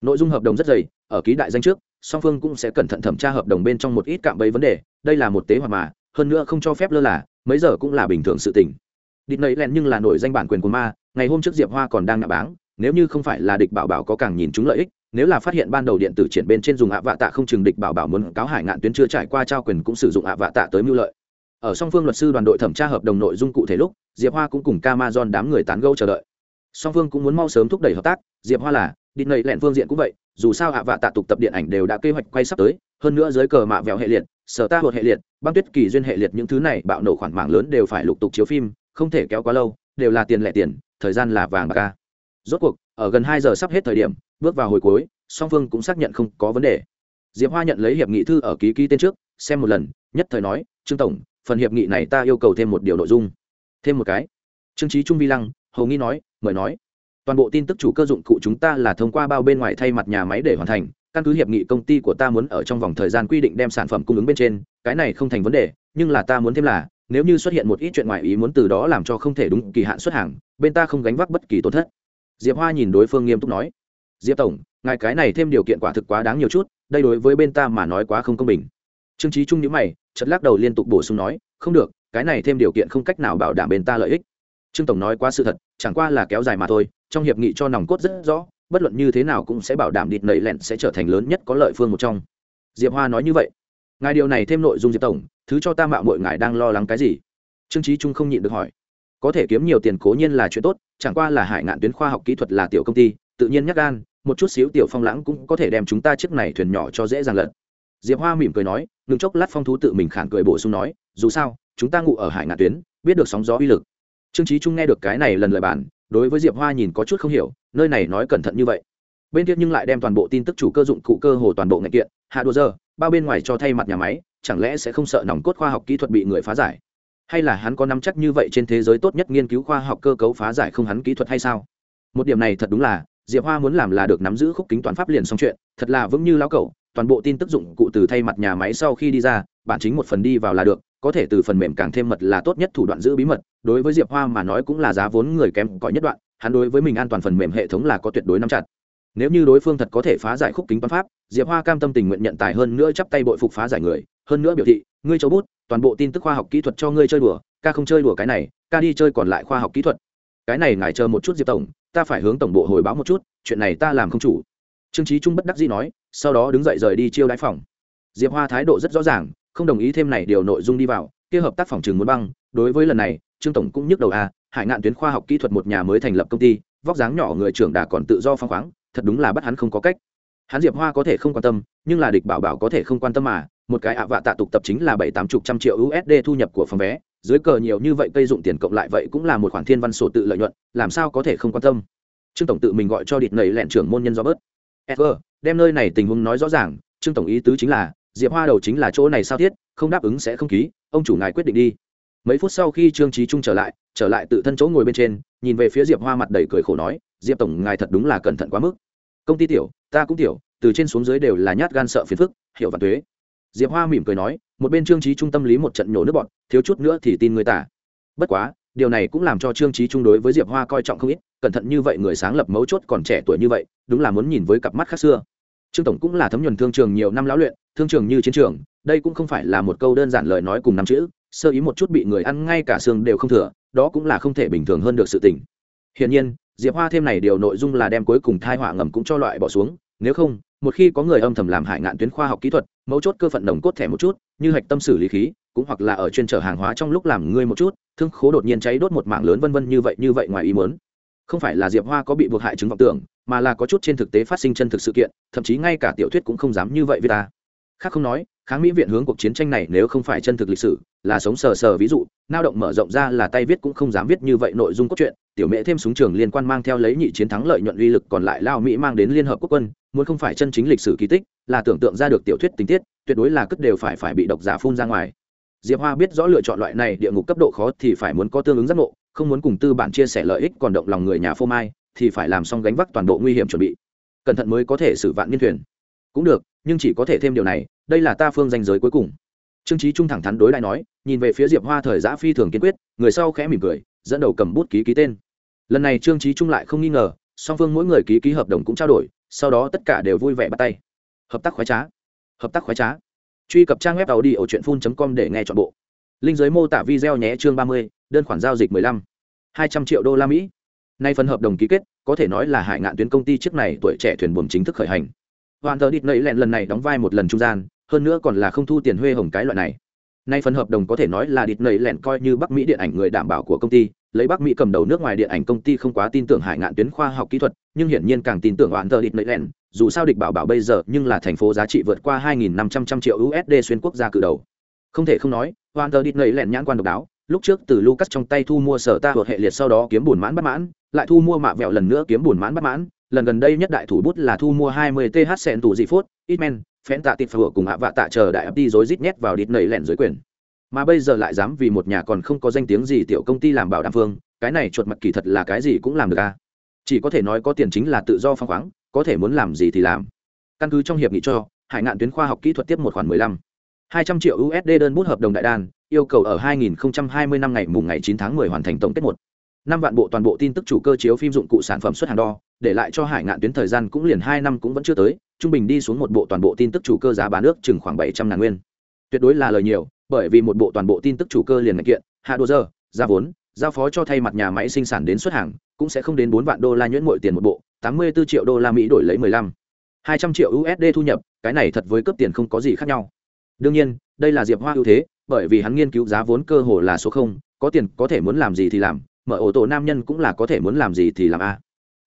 Nội dung hợp đồng rất dày, ở ký đại danh trước, song phương cũng sẽ cẩn thận thẩm tra hợp đồng bên trong một ít cạm bẫy vấn đề, đây là một tế hoạt mà, hơn nữa không cho phép lơ là, mấy giờ cũng là bình thường sự tình. Địch nấy len nhưng là nổi danh bản quyền của ma, ngày hôm trước diệp hoa còn đang nạ báng, nếu như không phải là địch bảo bảo có càng nhìn chúng lợi ích, nếu là phát hiện ban đầu điện tử triển bên trên dùng ạ vạ tạ không chừng địch bảo bảo muốn cáo hải ngạn tuyến chưa trải qua trao quyền cũng sử dụng ạ vạ tạ tới mưu lợi ở song phương luật sư đoàn đội thẩm tra hợp đồng nội dung cụ thể lúc, diệp hoa cũng cùng camason đám người tán gâu chờ đợi. Song phương cũng muốn mau sớm thúc đẩy hợp tác, diệp hoa là định nầy lẹn phương diện cũng vậy, dù sao ạ vạ tạ tục tập điện ảnh đều đã kế hoạch quay sắp tới, hơn nữa dưới cờ mạ vẹo hệ liệt, sở ta hột hệ liệt, băng tuyết kỳ duyên hệ liệt những thứ này bạo nổ khoản mạng lớn đều phải lục tục chiếu phim, không thể kéo quá lâu, đều là tiền lẻ tiền, thời gian là vàng bạc ca rốt cuộc, ở gần hai giờ sắp hết thời điểm, bước vào hồi cuối, song phương cũng xác nhận không có vấn đề. Diệp hoa nhận lấy hiệp nghị thư ở ký ký tên trước, xem một lần, nhất thời nói, trương tổng phần hiệp nghị này ta yêu cầu thêm một điều nội dung. Thêm một cái. Trương trí trung vi lăng hầu nghi nói, mời nói. Toàn bộ tin tức chủ cơ dụng cụ chúng ta là thông qua bao bên ngoài thay mặt nhà máy để hoàn thành, căn cứ hiệp nghị công ty của ta muốn ở trong vòng thời gian quy định đem sản phẩm cung ứng bên trên, cái này không thành vấn đề, nhưng là ta muốn thêm là, nếu như xuất hiện một ít chuyện ngoài ý muốn từ đó làm cho không thể đúng kỳ hạn xuất hàng, bên ta không gánh vác bất kỳ tổn thất. Diệp hoa nhìn đối phương nghiêm túc nói, diệp tổng, ngài cái này thêm điều kiện quả thực quá đáng nhiều chút, đây đối với bên ta mà nói quá không công bình. Trương trí trung nhữ mày chật lắc đầu liên tục bổ sung nói, không được, cái này thêm điều kiện không cách nào bảo đảm bên ta lợi ích. Trương tổng nói quá sự thật, chẳng qua là kéo dài mà thôi, trong hiệp nghị cho nòng cốt rất rõ, bất luận như thế nào cũng sẽ bảo đảm địt nầy lẹn sẽ trở thành lớn nhất có lợi phương một trong. Diệp hoa nói như vậy. Ngài điều này thêm nội dung diệp tổng, thứ cho ta mạo mọi ngài đang lo lắng cái gì? Trương trí trung không nhịn được hỏi. Có thể kiếm nhiều tiền cố nhiên là chuyện tốt, chẳng qua là hải ngạn tuyến khoa học kỹ thuật là tiểu công ty, tự nhiên nhắc gan, một chút xíu tiểu phong lãng cũng có thể đem chúng ta chiếc này thuyền nhỏ cho dễ dàng lật diệp hoa mỉm cười nói, ngừng chốc lát phong thú tự mình khản cười bổ sung nói, dù sao, chúng ta ngủ ở hải ngạn tuyến, biết được sóng gió uy lực. Trương trí trung nghe được cái này lần lời bản, đối với diệp hoa nhìn có chút không hiểu, nơi này nói cẩn thận như vậy. Bên kia nhưng lại đem toàn bộ tin tức chủ cơ dụng cụ cơ hồ toàn bộ ngạch kiện, hạ đua giờ, bao bên ngoài cho thay mặt nhà máy, chẳng lẽ sẽ không sợ nòng cốt khoa học kỹ thuật bị người phá giải? Hay là hắn có nắm chắc như vậy trên thế giới tốt nhất nghiên cứu khoa học cơ cấu phá giải không hắn kỹ thuật hay sao? Một điểm này thật đúng là, diệp hoa muốn làm là được nắm giữ khúc kính toán pháp liền xong chuyện, thật là vững như lão cẩu toàn bộ tin tức dụng cụ từ thay mặt nhà máy sau khi đi ra bản chính một phần đi vào là được, có thể từ phần mềm càng thêm mật là tốt nhất thủ đoạn giữ bí mật. Đối với diệp hoa mà nói cũng là giá vốn người kém cỏi nhất đoạn, hắn đối với mình an toàn phần mềm hệ thống là có tuyệt đối nắm chặt. Nếu như đối phương thật có thể phá giải khúc kính toán pháp, diệp hoa cam tâm tình nguyện nhận tài hơn nữa chắp tay bội phục phá giải người. Hơn nữa biểu thị, ngươi châu bút, toàn bộ tin tức khoa học kỹ thuật cho ngươi chơi đùa, ca không chơi đùa cái này, ca đi chơi còn lại khoa học kỹ thuật. Cái này ngài chờ một chút diệp tổng, ta phải hướng tổng bộ hồi báo một chút, chuyện này ta làm không chủ trương trí trung bất đắc dĩ nói sau đó đứng dậy rời đi chiêu đãi phòng. Diệp hoa thái độ rất rõ ràng không đồng ý thêm này điều nội dung đi vào kia hợp tác phòng trường muốn băng đối với lần này trương tổng cũng nhức đầu a à, hải ngạn tuyến khoa học kỹ thuật một nhà mới thành lập công ty vóc dáng nhỏ người trưởng đà còn tự do phăng khoáng thật đúng là bắt hắn không có cách. Hắn diệp hoa có thể không quan tâm nhưng là địch bảo bảo có thể không quan tâm mà một cái ạ vạ tạ tục tập chính là bảy tám chục trăm triệu usd thu nhập của phòng vé dưới cờ nhiều như vậy cây dụng tiền cộng lại vậy cũng là một khoản thiên văn sổ tự lợi nhuận làm sao có thể không quan tâm? Trương tổng tự mình gọi cho địt nầy lẹn trưởng môn nhân do bớt. Ever, đem nơi này tình huống nói rõ ràng trương tổng ý tứ chính là diệp hoa đầu chính là chỗ này sao thiết không đáp ứng sẽ không ký ông chủ ngài quyết định đi. Mấy phút sau khi trương trí trung trở lại trở lại tự thân chỗ ngồi bên trên nhìn về phía diệp hoa mặt đầy cười khổ nói diệp tổng ngài thật đúng là cẩn thận quá mức. Công ty tiểu ta cũng tiểu từ trên xuống dưới đều là nhát gan sợ phiền phức hiểu và tuế. diệp hoa mỉm cười nói một bên trương trí trung tâm lý một trận nhổ nước bọt, thiếu chút nữa thì tin người ta. Bất quá điều này cũng làm cho trương trí trung đối với diệp hoa coi trọng không ít, cẩn thận như vậy người sáng lập mấu chốt còn trẻ tuổi như vậy, đúng là muốn nhìn với cặp mắt khác xưa. Trương tổng cũng là thấm nhuần thương trường nhiều năm lão luyện, thương trường như chiến trường, đây cũng không phải là một câu đơn giản lời nói cùng năm chữ, sơ ý một chút bị người ăn ngay cả xương đều không thừa, đó cũng là không thể bình thường hơn được sự tình. Hiển nhiên, diệp hoa thêm này điều nội dung là đem cuối cùng thai họa ngầm cũng cho loại bỏ xuống, nếu không, một khi có người âm thầm làm hại ngạn tuyến khoa học kỹ thuật, mấu chốt cơ phận đồng cốt thẻ một chút, như hạch tâm xử lý khí, cũng hoặc là ở chuyên trở hàng hóa trong lúc làm ngươi một chút thương khố đột nhiên cháy đốt một mảng lớn vân vân như vậy như vậy ngoài ý muốn. Không phải là diệp hoa có bị buộc hại chứng vọng tưởng, mà là có chút trên thực tế phát sinh chân thực sự kiện, thậm chí ngay cả tiểu thuyết cũng không dám như vậy với ta. Khác không nói, kháng mỹ viện hướng cuộc chiến tranh này nếu không phải chân thực lịch sử, là sống sờ sờ ví dụ, nao động mở rộng ra là tay viết cũng không dám viết như vậy nội dung cốt truyện, tiểu mễ thêm súng trường liên quan mang theo lấy nhị chiến thắng lợi nhuận uy lực còn lại lao mỹ mang đến liên hợp quốc quân, muốn không phải chân chính lịch sử kỳ tích, là tưởng tượng ra được tiểu thuyết tình tiết, tuyệt đối là cất đều phải phải bị độc giả phun ra ngoài diệp hoa biết rõ lựa chọn loại này địa ngục cấp độ khó thì phải muốn có tương ứng giác ngộ, không muốn cùng tư bản chia sẻ lợi ích còn động lòng người nhà phô mai, thì phải làm xong gánh vác toàn bộ nguy hiểm chuẩn bị. Cẩn thận mới có thể xử vạn niên thuyền. Cũng được, nhưng chỉ có thể thêm điều này, đây là ta phương danh giới cuối cùng. Trương trí trung thẳng thắn đối lại nói, nhìn về phía diệp hoa thời giã phi thường kiên quyết, người sau khẽ mỉm cười, dẫn đầu cầm bút ký ký tên. Lần này trương trí trung lại không nghi ngờ, song phương mỗi người ký ký hợp đồng cũng trao đổi, sau đó tất cả đều vui vẻ bắt tay. Hợp tác khoái trá. Hợp tác khoái trá truy cập trang web tàu đi ở truyện com để nghe t h ọ n bộ. Linh giới mô tả video nhé, chương ba mươi, đơn khoản giao dịch mười lăm, hai trăm triệu đô la mỹ. Nay phần hợp đồng ký kết, có thể nói là hải ngạn tuyến công ty trước này tuổi trẻ thuyền buồm chính thức khởi hành. Hoàn thờ đít nẫy lẹn lần này đóng vai một lần trung gian, hơn nữa còn là không thu tiền huê hồng cái loại này. Nay phần hợp đồng có thể nói là đít nẫy lẹn coi như bắc mỹ điện ảnh người đảm bảo của công ty, lấy bắc mỹ cầm đầu nước ngoài điện ảnh công ty không quá tin tưởng hải ngạn tuyến khoa học kỹ thuật, nhưng hiển nhiên càng tin tưởng hoàn thờ đít nẫy lẹn dù sao địch bảo bảo bây giờ nhưng là thành phố giá trị vượt qua 2.500 triệu usd xuyên quốc gia cự đầu không thể không nói Walter tờ đít lẹn nhãn quan độc đáo, lúc trước từ lucas trong tay thu mua sở ta vượt hệ liệt sau đó kiếm buồn mãn bất mãn, lại thu mua mạ vẹo lần nữa kiếm buồn mãn bất mãn, lần gần đây nhất đại thủ bút là thu mua 20 th sen tủ dị phốt itmen phén tạ tịt phở cùng hạ vạ tạ chờ đại ấp đi rối rít nhét vào đít nầy lẹn dưới quyền mà bây giờ lại dám vì một nhà còn không có danh tiếng gì tiểu công ty làm bảo đảm phương cái này chuột mặt kỳ thật là cái gì cũng làm được a à? chỉ có thể nói có tiền chính là tự do phong khoáng có thể muốn làm gì thì làm. Căn cứ trong hiệp nghị cho, hải ngạn tuyến khoa học kỹ thuật tiếp một khoản 15. 200 triệu USD đơn bút hợp đồng đại đàn yêu cầu ở 2020 năm ngày mùng ngày 9 tháng 10 hoàn thành tổng kết một. Năm vạn bộ toàn bộ tin tức chủ cơ chiếu phim dụng cụ sản phẩm xuất hàng đo, để lại cho hải ngạn tuyến thời gian cũng liền hai năm cũng vẫn chưa tới, trung bình đi xuống một bộ toàn bộ tin tức chủ cơ giá bán nước chừng khoảng bảy trăm ngàn nguyên. Tuyệt đối là lời nhiều, bởi vì một bộ toàn bộ tin tức chủ cơ liền ngạch kiện, hạ đô dơ ra vốn, giao phó cho thay mặt nhà máy sinh sản đến xuất hàng, cũng sẽ không đến bốn vạn đô la nhuyễn mỗi tiền một bộ 84 triệu đô la mỹ đổi lấy mười lăm, hai trăm triệu usd thu nhập, cái này thật với cấp tiền không có gì khác nhau. Đương nhiên, đây là diệp hoa ưu thế, bởi vì hắn nghiên cứu giá vốn cơ hồ là số không, có tiền có thể muốn làm gì thì làm, mở ô tô nam nhân cũng là có thể muốn làm gì thì làm a.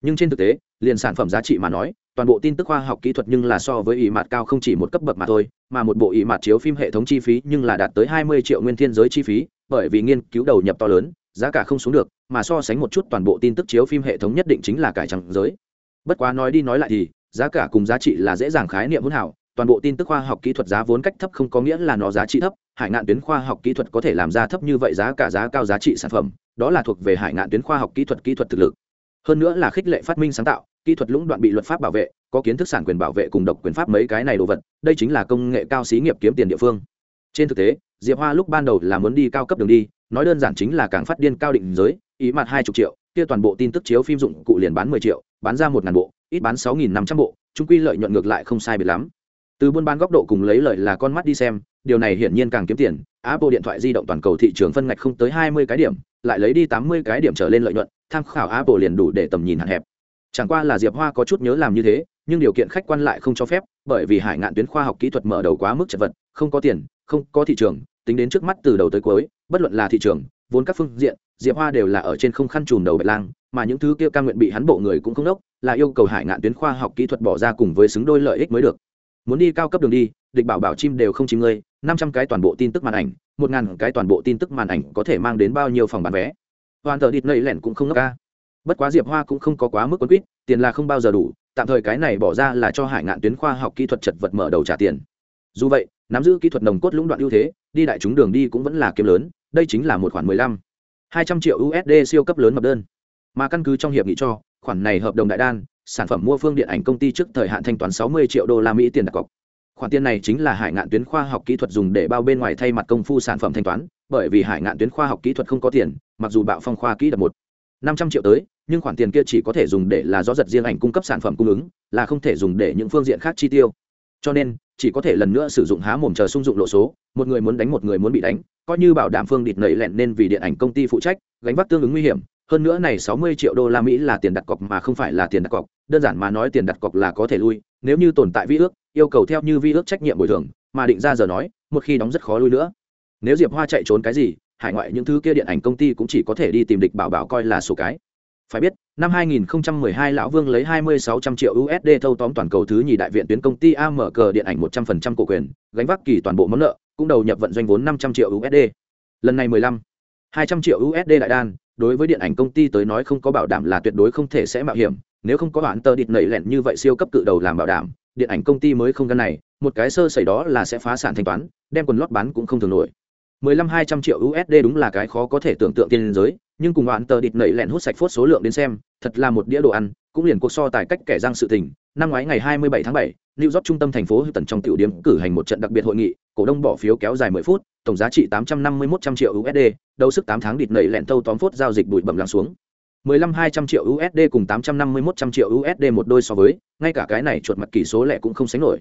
Nhưng trên thực tế, liền sản phẩm giá trị mà nói, toàn bộ tin tức khoa học kỹ thuật nhưng là so với ý mạt cao không chỉ một cấp bậc mà thôi, mà một bộ ý mạt chiếu phim hệ thống chi phí nhưng là đạt tới hai mươi triệu nguyên thiên giới chi phí, bởi vì nghiên cứu đầu nhập to lớn, giá cả không xuống được, mà so sánh một chút toàn bộ tin tức chiếu phim hệ thống nhất định chính là cải trang giới bất quá nói đi nói lại thì, giá cả cùng giá trị là dễ dàng khái niệm hỗn hảo, toàn bộ tin tức khoa học kỹ thuật giá vốn cách thấp không có nghĩa là nó giá trị thấp, hải ngạn tuyến khoa học kỹ thuật có thể làm ra thấp như vậy giá cả giá cao giá trị sản phẩm, đó là thuộc về hải ngạn tuyến khoa học kỹ thuật kỹ thuật thực lực. Hơn nữa là khích lệ phát minh sáng tạo, kỹ thuật lũng đoạn bị luật pháp bảo vệ, có kiến thức sản quyền bảo vệ cùng độc quyền pháp mấy cái này đồ vật, đây chính là công nghệ cao xí nghiệp kiếm tiền địa phương. Trên thực tế, diệp hoa lúc ban đầu là muốn đi cao cấp đường đi, nói đơn giản chính là càng phát điên cao định giới, ý mặt hai chục triệu, kia toàn bộ tin tức chiếu phim dụng cụ liền bán mười triệu bán ra một ngàn bộ, ít bán sáu nghìn năm trăm bộ trung quy lợi nhuận ngược lại không sai biệt lắm. Từ buôn bán góc độ cùng lấy lợi là con mắt đi xem, điều này hiển nhiên càng kiếm tiền. Apple điện thoại di động toàn cầu thị trường phân ngạch không tới hai mươi cái điểm, lại lấy đi tám mươi cái điểm trở lên lợi nhuận, tham khảo apple liền đủ để tầm nhìn hạn hẹp. Chẳng qua là diệp hoa có chút nhớ làm như thế, nhưng điều kiện khách quan lại không cho phép, bởi vì hải ngạn tuyến khoa học kỹ thuật mở đầu quá mức chật vật, không có tiền, không có thị trường, tính đến trước mắt từ đầu tới cuối, bất luận là thị trường vốn các phương diện, diệp hoa đều là ở trên không khăn trùm đầu bạch lang, mà những thứ kia ca nguyện bị hắn bộ người cũng không đốc, là yêu cầu hải ngạn tuyến khoa học kỹ thuật bỏ ra cùng với xứng đôi lợi ích mới được. Muốn đi cao cấp đường đi, địch bảo bảo chim đều không chim ngươi, năm trăm cái toàn bộ tin tức màn ảnh, một ngàn cái toàn bộ tin tức màn ảnh có thể mang đến bao nhiêu phòng bán vé? Hoàn thờ địt nầy lẻn cũng không ngốc ca. Bất quá diệp hoa cũng không có quá mức quân quýt, tiền là không bao giờ đủ, tạm thời cái này bỏ ra là cho hải ngạn tuyến khoa học kỹ thuật chật vật mở đầu trả tiền. Dù vậy, nắm giữ kỹ thuật nồng cốt lũng đoạn ưu thế, đi đại chúng đường đi cũng vẫn là kiếm lớn đây chính là một khoản mười lăm hai trăm triệu usd siêu cấp lớn mập đơn mà căn cứ trong hiệp nghị cho khoản này hợp đồng đại đan sản phẩm mua phương điện ảnh công ty trước thời hạn thanh toán 60 triệu đô la Mỹ tiền đặt cọc. Khoản tiền này chính là Hải Ngạn tuyến khoa học kỹ thuật dùng để bao bên ngoài thay mặt công phu sản phẩm thanh toán, bởi vì Hải Ngạn tuyến khoa học kỹ thuật không có tiền, mặc dù bạo phong khoa kỹ đập một năm trăm triệu tới nhưng khoản tiền kia chỉ có thể dùng để là gió giật riêng ảnh cung cấp sản phẩm cung ứng là không thể dùng để những phương diện khác chi tiêu cho nên chỉ có thể lần nữa sử dụng há mồm chờ sung dụng lộ số, một người muốn đánh một người muốn bị đánh, coi như bảo đảm phương địt nẩy lẹn nên vì điện ảnh công ty phụ trách, gánh vác tương ứng nguy hiểm, hơn nữa này sáu mươi triệu đô la mỹ là tiền đặt cọc mà không phải là tiền đặt cọc, đơn giản mà nói tiền đặt cọc là có thể lui, nếu như tồn tại vi ước, yêu cầu theo như vi ước trách nhiệm bồi thường, mà định ra giờ nói, một khi đóng rất khó lui nữa. Nếu diệp hoa chạy trốn cái gì, hải ngoại những thứ kia điện ảnh công ty cũng chỉ có thể đi tìm địch bảo bảo coi là sổ cái phải biết năm 2012 lão vương lấy 2600 triệu USD thâu tóm toàn cầu thứ nhì đại viện tuyến công ty AMG điện ảnh 100% cổ quyền gánh vác kỳ toàn bộ món nợ cũng đầu nhập vận doanh vốn 500 triệu USD lần này 15 200 triệu USD đại đan đối với điện ảnh công ty tới nói không có bảo đảm là tuyệt đối không thể sẽ mạo hiểm nếu không có bản tờ địt nảy lẹn như vậy siêu cấp cự đầu làm bảo đảm điện ảnh công ty mới không gắn này một cái sơ sẩy đó là sẽ phá sản thanh toán đem quần lót bán cũng không thường nổi. 15 200 triệu USD đúng là cái khó có thể tưởng tượng tiền giới, nhưng cùng đoạn tờ địt nảy lẹn hút sạch phốt số lượng đến xem, thật là một đĩa đồ ăn, cũng liền cuộc so tài cách kẻ giang sự tình. Năm ngoái ngày 27 tháng 7, New York trung tâm thành phố Houston trong tiểu điểm cử hành một trận đặc biệt hội nghị, cổ đông bỏ phiếu kéo dài 10 phút, tổng giá trị 851 trăm triệu USD, đầu sức 8 tháng địt nảy lẹn thâu tóm phốt giao dịch bụi bẩm lắng xuống. 15 200 triệu USD cùng 851 trăm triệu USD một đôi so với, ngay cả cái này chuột mặt kỳ số lẻ cũng không sánh nổi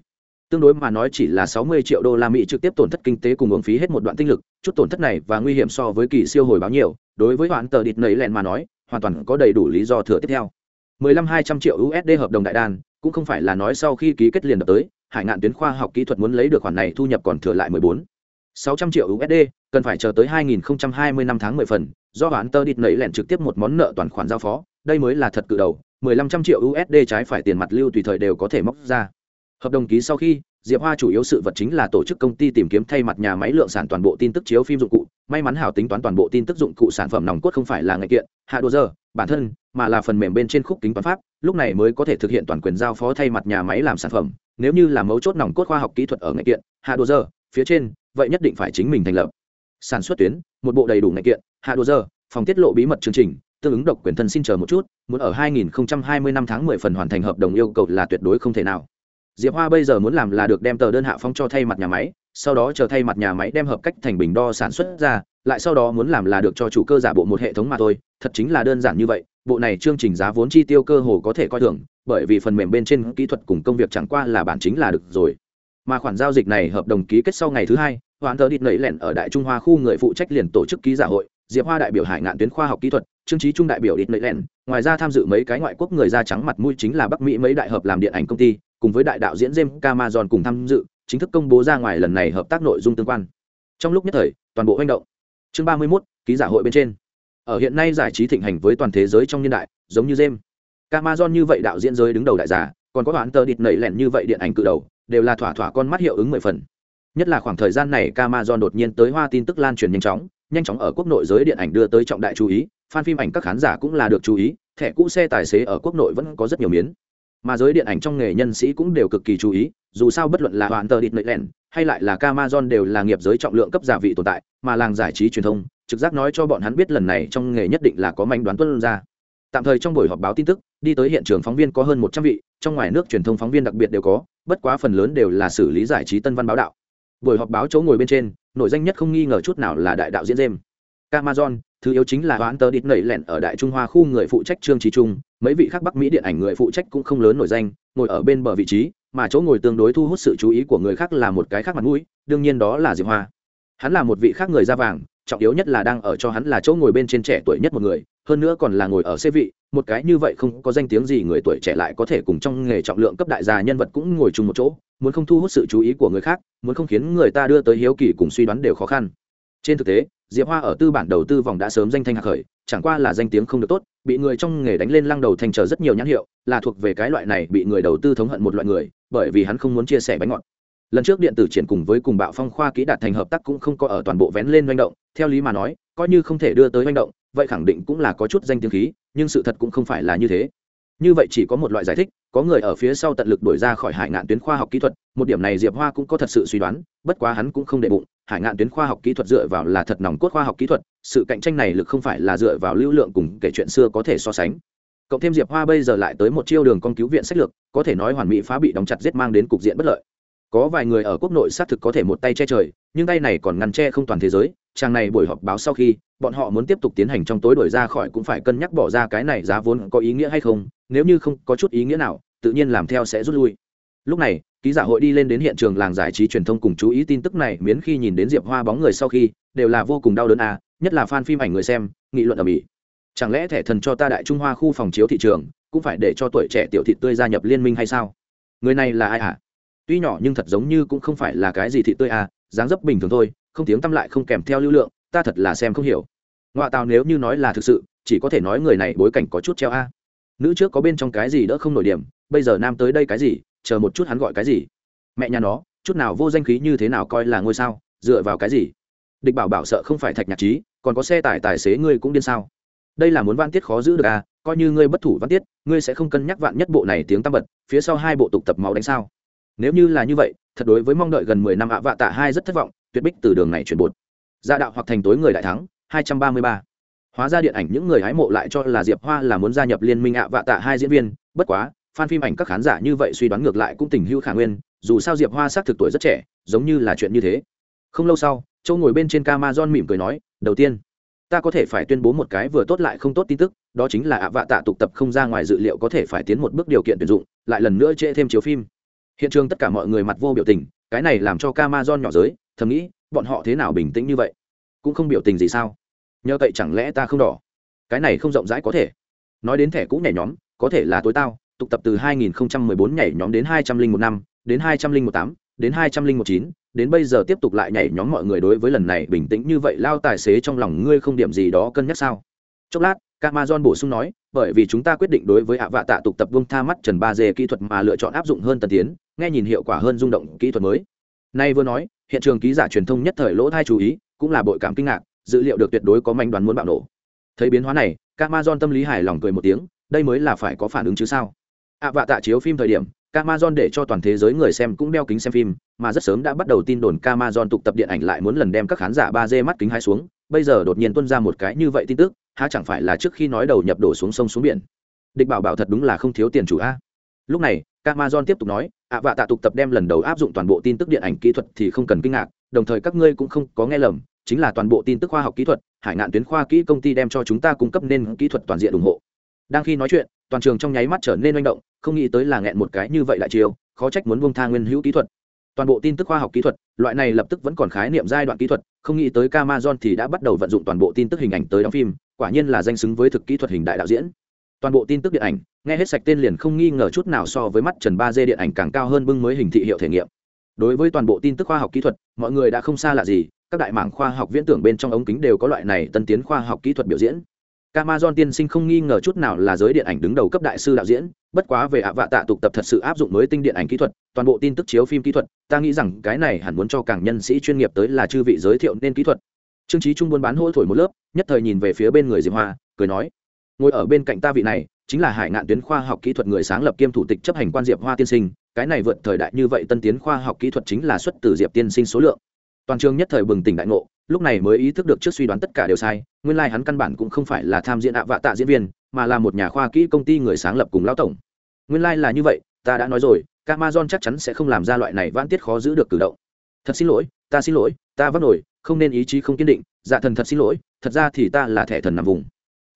tương đối mà nói chỉ là 60 triệu đô la Mỹ trực tiếp tổn thất kinh tế cùng uổng phí hết một đoạn tinh lực, chút tổn thất này và nguy hiểm so với kỳ siêu hồi báo nhiều, đối với hoãn tờ địt nấy lẹn mà nói, hoàn toàn có đầy đủ lý do thừa tiếp theo. 15 200 triệu USD hợp đồng đại đan, cũng không phải là nói sau khi ký kết liền đập tới, Hải ngạn tuyến khoa học kỹ thuật muốn lấy được khoản này thu nhập còn thừa lại 14 600 triệu USD, cần phải chờ tới 2020 năm tháng 10 phần, do hoãn tờ địt nảy lẹn trực tiếp một món nợ toàn khoản giao phó, đây mới là thật cự đầu, 15 triệu USD trái phải tiền mặt lưu tùy thời đều có thể móc ra. Hợp đồng ký sau khi, diệp hoa chủ yếu sự vật chính là tổ chức công ty tìm kiếm thay mặt nhà máy lượng sản toàn bộ tin tức chiếu phim dụng cụ. May mắn hảo tính toán toàn bộ tin tức dụng cụ sản phẩm nòng cốt không phải là ngày kiện, hạ đồ giờ, bản thân, mà là phần mềm bên trên khúc kính toán pháp, lúc này mới có thể thực hiện toàn quyền giao phó thay mặt nhà máy làm sản phẩm. Nếu như là mấu chốt nòng cốt khoa học kỹ thuật ở ngày kiện, hạ đồ giờ, phía trên, vậy nhất định phải chính mình thành lập. Sản xuất tuyến, một bộ đầy đủ ngày kiện, hạ đồ giờ, phòng tiết lộ bí mật chương trình, tương ứng độc quyền thân xin chờ một chút, muốn ở 2020 năm tháng 10 phần hoàn thành hợp đồng yêu cầu là tuyệt đối không thể nào diệp hoa bây giờ muốn làm là được đem tờ đơn hạ phong cho thay mặt nhà máy, sau đó chờ thay mặt nhà máy đem hợp cách thành bình đo sản xuất ra, lại sau đó muốn làm là được cho chủ cơ giả bộ một hệ thống mà thôi, thật chính là đơn giản như vậy, bộ này chương trình giá vốn chi tiêu cơ hồ có thể coi thường, bởi vì phần mềm bên trên kỹ thuật cùng công việc chẳng qua là bản chính là được rồi. Mà khoản giao dịch này hợp đồng ký kết sau ngày thứ hai hoàn tờ địt nẩy lẹn ở đại trung hoa khu người phụ trách liền tổ chức ký giả hội, diệp hoa đại biểu hải ngạn tuyến khoa học kỹ thuật, trương trí trung đại biểu địt nẩy lẹn, ngoài ra tham dự mấy cái ngoại quốc người da trắng mặt mũi chính là bắc mỹ mấy đại hợp làm điện ảnh công ty cùng với đại đạo diễn James Cameron cùng tham dự, chính thức công bố ra ngoài lần này hợp tác nội dung tương quan. Trong lúc nhất thời, toàn bộ hành động. Chương 31, ký giả hội bên trên. Ở hiện nay giải trí thịnh hành với toàn thế giới trong niên đại, giống như James Cameron như vậy đạo diễn giới đứng đầu đại giả, còn có đoạn tơ địt nảy lẹn như vậy điện ảnh cự đầu, đều là thỏa thỏa con mắt hiệu ứng mười phần. Nhất là khoảng thời gian này Cameron đột nhiên tới hoa tin tức lan truyền nhanh chóng, nhanh chóng ở quốc nội giới điện ảnh đưa tới trọng đại chú ý, fan phim ảnh các khán giả cũng là được chú ý, thẻ cũ xe tài xế ở quốc nội vẫn có rất nhiều miến mà giới điện ảnh trong nghề nhân sĩ cũng đều cực kỳ chú ý, dù sao bất luận là hoàn tờ đít nệ lẻn hay lại là Amazon đều là nghiệp giới trọng lượng cấp giả vị tồn tại, mà làng giải trí truyền thông, trực giác nói cho bọn hắn biết lần này trong nghề nhất định là có manh đoán tuân ra. Tạm thời trong buổi họp báo tin tức, đi tới hiện trường phóng viên có hơn một trăm vị, trong ngoài nước truyền thông phóng viên đặc biệt đều có, bất quá phần lớn đều là xử lý giải trí tân văn báo đạo. Buổi họp báo chỗ ngồi bên trên nội danh nhất không nghi ngờ chút nào là đại đạo diễn dêm Amazon thứ yếu chính là hoãn tờ đít nẩy lẹn ở đại trung hoa khu người phụ trách trương trí trung, mấy vị khác bắc mỹ điện ảnh người phụ trách cũng không lớn nổi danh, ngồi ở bên bờ vị trí, mà chỗ ngồi tương đối thu hút sự chú ý của người khác là một cái khác mặt mũi, đương nhiên đó là diệp hoa. Hắn là một vị khác người da vàng, trọng yếu nhất là đang ở cho hắn là chỗ ngồi bên trên trẻ tuổi nhất một người, hơn nữa còn là ngồi ở xê vị, một cái như vậy không có danh tiếng gì người tuổi trẻ lại có thể cùng trong nghề trọng lượng cấp đại gia nhân vật cũng ngồi chung một chỗ, muốn không thu hút sự chú ý của người khác, muốn không khiến người ta đưa tới hiếu kỳ cùng suy đoán đều khó khăn. Trên thực tế diệp hoa ở tư bản đầu tư vòng đã sớm danh thanh hạc khởi, chẳng qua là danh tiếng không được tốt, bị người trong nghề đánh lên lăng đầu thành chờ rất nhiều nhãn hiệu, là thuộc về cái loại này bị người đầu tư thống hận một loại người, bởi vì hắn không muốn chia sẻ bánh ngọt. Lần trước điện tử triển cùng với cùng bạo phong khoa kỹ đạt thành hợp tác cũng không có ở toàn bộ vén lên manh động, theo lý mà nói, coi như không thể đưa tới manh động, vậy khẳng định cũng là có chút danh tiếng khí, nhưng sự thật cũng không phải là như thế. Như vậy chỉ có một loại giải thích có người ở phía sau tận lực đổi ra khỏi hải ngạn tuyến khoa học kỹ thuật, một điểm này diệp hoa cũng có thật sự suy đoán, bất quá hắn cũng không để bụng, hải ngạn tuyến khoa học kỹ thuật dựa vào là thật nòng cốt khoa học kỹ thuật, sự cạnh tranh này lực không phải là dựa vào lưu lượng cùng kể chuyện xưa có thể so sánh. Cộng thêm diệp hoa bây giờ lại tới một chiêu đường con cứu viện sách lược, có thể nói hoàn mỹ phá bị đóng chặt giết mang đến cục diện bất lợi. Có vài người ở quốc nội xác thực có thể một tay che trời, nhưng tay này còn ngăn che không toàn thế giới trang này buổi họp báo sau khi, bọn họ muốn tiếp tục tiến hành trong tối đổi ra khỏi cũng phải cân nhắc bỏ ra cái này giá vốn có ý nghĩa hay không, nếu như không có chút ý nghĩa nào tự nhiên làm theo sẽ rút lui. Lúc này, ký giả hội đi lên đến hiện trường làng giải trí truyền thông cùng chú ý tin tức này, miễn khi nhìn đến diệp hoa bóng người sau khi, đều là vô cùng đau đớn à nhất là fan phim ảnh người xem, nghị luận ở mỹ chẳng lẽ thẻ thần cho ta đại trung hoa khu phòng chiếu thị trường, cũng phải để cho tuổi trẻ tiểu thị tươi gia nhập liên minh hay sao? Người này là ai à tuy nhỏ nhưng thật giống như cũng không phải là cái gì thị tươi à dáng dấp bình thường thôi, không tiếng tăm lại không kèm theo lưu lượng, ta thật là xem không hiểu. Ngoại tào nếu như nói là thực sự, chỉ có thể nói người này bối cảnh có chút treo a. Nữ trước có bên trong cái gì đỡ không nổi điểm bây giờ nam tới đây cái gì, chờ một chút hắn gọi cái gì? Mẹ nhà nó, chút nào vô danh khí như thế nào coi là ngôi sao, dựa vào cái gì? Địch bảo bảo sợ không phải thạch nhạc trí, còn có xe tải tài xế ngươi cũng điên sao? Đây là muốn văn tiết khó giữ được à coi như ngươi bất thủ văn tiết, ngươi sẽ không cân nhắc vạn nhất bộ này tiếng tăm bật, phía sau hai bộ tục tập máu đánh sao? Nếu như là như vậy, thật đối với mong đợi gần mười năm ạ vạ tạ hai rất thất vọng, tuyệt bích từ đường này chuyển bột. Gia đạo hoặc thành tối người đại thắng, hai trăm ba mươi ba. Hóa ra điện ảnh những người hái mộ lại cho là diệp hoa là muốn gia nhập liên minh ạ vạ tạ hai diễn viên, bất quá fan phim ảnh các khán giả như vậy suy đoán ngược lại cũng tình hưu khả nguyên, dù sao diệp hoa xác thực tuổi rất trẻ, giống như là chuyện như thế. Không lâu sau châu ngồi bên trên camason mỉm cười nói, đầu tiên, ta có thể phải tuyên bố một cái vừa tốt lại không tốt tin tức, đó chính là ạ vạ tạ tục tập không ra ngoài dự liệu có thể phải tiến một bước điều kiện tuyển dụng, lại lần nữa trễ thêm chiếu phim. Hiện trường tất cả mọi người mặt vô biểu tình, cái này làm cho camason nhỏ giới, thầm nghĩ, bọn họ thế nào bình tĩnh như vậy? Cũng không biểu tình gì sao? Nhờ cậy chẳng lẽ ta không đỏ? Cái này không rộng rãi có thể. Nói đến thẻ cũ nhảy nhóm có thể là tối tao tục tập từ 2014 nhảy nhóm đến 201 năm đến 208 đến 2019 đến bây giờ tiếp tục lại nhảy nhóm mọi người đối với lần này bình tĩnh như vậy lao tài xế trong lòng ngươi không điểm gì đó cân nhắc sao chốc lát Amazon bổ sung nói, bởi vì chúng ta quyết định đối với ạ vạ tạ tục tập vương tha mắt trần ba dê kỹ thuật mà lựa chọn áp dụng hơn tân tiến, nghe nhìn hiệu quả hơn rung động kỹ thuật mới. Nay vừa nói, hiện trường ký giả truyền thông nhất thời lỗ thai chú ý, cũng là bội cảm kinh ngạc, dữ liệu được tuyệt đối có manh đoán muốn bạo nổ. Thấy biến hóa này, Amazon tâm lý hài lòng cười một tiếng, đây mới là phải có phản ứng chứ sao? Ạ vạ tạ chiếu phim thời điểm, Amazon để cho toàn thế giới người xem cũng đeo kính xem phim, mà rất sớm đã bắt đầu tin đồn Amazon tục tập điện ảnh lại muốn lần đem các khán giả 3D mắt kính hai xuống, bây giờ đột nhiên tuôn ra một cái như vậy tin tức, há chẳng phải là trước khi nói đầu nhập đổ xuống sông xuống biển. Địch bảo bảo thật đúng là không thiếu tiền chủ a. Lúc này, Amazon tiếp tục nói, ạ vạ tạ tục tập đem lần đầu áp dụng toàn bộ tin tức điện ảnh kỹ thuật thì không cần kinh ngạc, đồng thời các ngươi cũng không có nghe lầm, chính là toàn bộ tin tức khoa học kỹ thuật, Hải ngạn tuyến khoa kỹ công ty đem cho chúng ta cung cấp nên kỹ thuật toàn diện ủng hộ. Đang khi nói chuyện, toàn trường trong nháy mắt trở nên manh động, không nghĩ tới là nghẹn một cái như vậy lại chiều khó trách muốn buông tha nguyên hữu kỹ thuật. Toàn bộ tin tức khoa học kỹ thuật, loại này lập tức vẫn còn khái niệm giai đoạn kỹ thuật, không nghĩ tới Amazon thì đã bắt đầu vận dụng toàn bộ tin tức hình ảnh tới đóng phim, quả nhiên là danh xứng với thực kỹ thuật hình đại đạo diễn. Toàn bộ tin tức điện ảnh, nghe hết sạch tên liền không nghi ngờ chút nào so với mắt trần ba d điện ảnh càng cao hơn bưng mới hình thị hiệu thể nghiệm. Đối với toàn bộ tin tức khoa học kỹ thuật, mọi người đã không xa lạ gì, các đại mảng khoa học viễn tưởng bên trong ống kính đều có loại này tân tiến khoa học kỹ thuật biểu diễn. Amazon tiên sinh không nghi ngờ chút nào là giới điện ảnh đứng đầu cấp đại sư đạo diễn, bất quá về ạ vạ tạ tục tập thật sự áp dụng mới tinh điện ảnh kỹ thuật, toàn bộ tin tức chiếu phim kỹ thuật, ta nghĩ rằng cái này hẳn muốn cho càng nhân sĩ chuyên nghiệp tới là chư vị giới thiệu nên kỹ thuật. Trương Chí Trung buôn bán hôi thổi một lớp, nhất thời nhìn về phía bên người Diệp Hoa, cười nói: "Ngồi ở bên cạnh ta vị này, chính là Hải Ngạn tuyến khoa học kỹ thuật người sáng lập kiêm thủ tịch chấp hành quan Diệp Hoa tiên sinh, cái này vượt thời đại như vậy tân tiến khoa học kỹ thuật chính là xuất từ Diệp tiên sinh số lượng." Toàn trường nhất thời bừng tỉnh đại ngộ, lúc này mới ý thức được trước suy đoán tất cả đều sai, nguyên lai、like、hắn căn bản cũng không phải là tham diễn ạ vạ tạ diễn viên, mà là một nhà khoa kỹ công ty người sáng lập cùng lão tổng. Nguyên lai、like、là như vậy, ta đã nói rồi, Amazon chắc chắn sẽ không làm ra loại này vãn tiết khó giữ được cử động. Thật xin lỗi, ta xin lỗi, ta vấp nổi, không nên ý chí không kiên định dạ thần thật xin lỗi, thật ra thì ta là thẻ thần nằm vùng.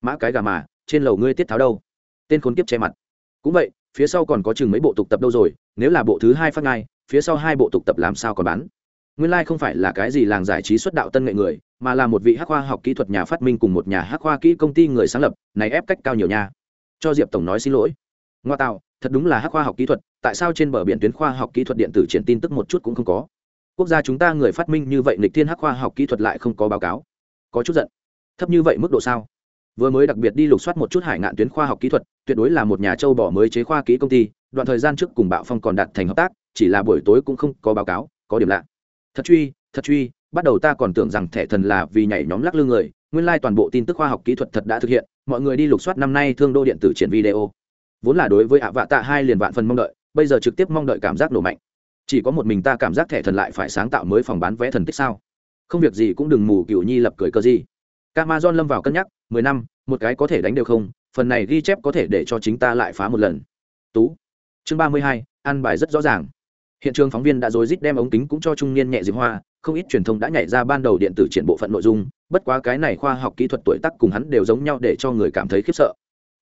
Mã cái gà mà, trên lầu ngươi tiết tháo đâu? Tên khốn kiếp che mặt. Cũng vậy, phía sau còn có chừng mấy bộ tục tập đâu rồi, nếu là bộ thứ hai phát ngay, phía sau hai bộ tục tập làm sao còn bán? Nguyên lai không phải là cái gì làng giải trí xuất đạo tân nghệ người, mà là một vị hắc khoa học kỹ thuật nhà phát minh cùng một nhà hắc khoa kỹ công ty người sáng lập, này ép cách cao nhiều nha. Cho diệp tổng nói xin lỗi. Ngoa tạo, thật đúng là hắc khoa học kỹ thuật, tại sao trên bờ biển tuyến khoa học kỹ thuật điện tử triển tin tức một chút cũng không có? Quốc gia chúng ta người phát minh như vậy lịch thiên hắc khoa học kỹ thuật lại không có báo cáo. Có chút giận. Thấp như vậy mức độ sao? Vừa mới đặc biệt đi lục soát một chút hải ngạn tuyến khoa học kỹ thuật, tuyệt đối là một nhà châu bỏ mới chế khoa kỹ công ty, đoạn thời gian trước cùng bạo phong còn đạt thành hợp tác, chỉ là buổi tối cũng không có báo cáo, có điểm lạ thật truy thật truy, bắt đầu ta còn tưởng rằng thẻ thần là vì nhảy nhóm lắc lư người, nguyên lai toàn bộ tin tức khoa học kỹ thuật thật đã thực hiện, mọi người đi lục soát năm nay thương đô điện tử triển video. Vốn là đối với ạ vạ tạ hai liền vạn phần mong đợi, bây giờ trực tiếp mong đợi cảm giác nổ mạnh. Chỉ có một mình ta cảm giác thẻ thần lại phải sáng tạo mới phòng bán vé thần tích sao? Không việc gì cũng đừng mù cựu nhi lập cười cơ gì. Amazon lâm vào cân nhắc, mười năm, một cái có thể đánh đều không, phần này ghi chép có thể để cho chính ta lại phá một lần. Tú, chương ba mươi hai, ăn bài rất rõ ràng hiện trường phóng viên đã rối rít đem ống kính cũng cho trung niên nhẹ diệp hoa, không ít truyền thông đã nhảy ra ban đầu điện tử triển bộ phận nội dung, bất quá cái này khoa học kỹ thuật tuổi tác cùng hắn đều giống nhau để cho người cảm thấy khiếp sợ.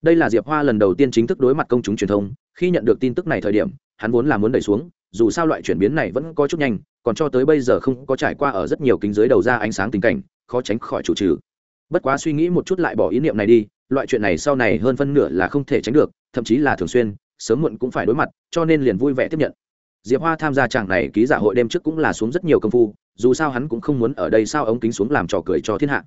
Đây là diệp hoa lần đầu tiên chính thức đối mặt công chúng truyền thông, khi nhận được tin tức này thời điểm, hắn vốn là muốn đẩy xuống, dù sao loại chuyển biến này vẫn có chút nhanh, còn cho tới bây giờ không có trải qua ở rất nhiều kính dưới đầu ra ánh sáng tình cảnh, khó tránh khỏi chủ trừ. Bất quá suy nghĩ một chút lại bỏ ý niệm này đi, loại chuyện này sau này hơn phân nửa là không thể tránh được, thậm chí là thường xuyên, sớm muộn cũng phải đối mặt, cho nên liền vui vẻ tiếp nhận diệp hoa tham gia tràng này ký giả hội đêm trước cũng là xuống rất nhiều công phu, dù sao hắn cũng không muốn ở đây sao ống kính xuống làm trò cười cho thiên hạ.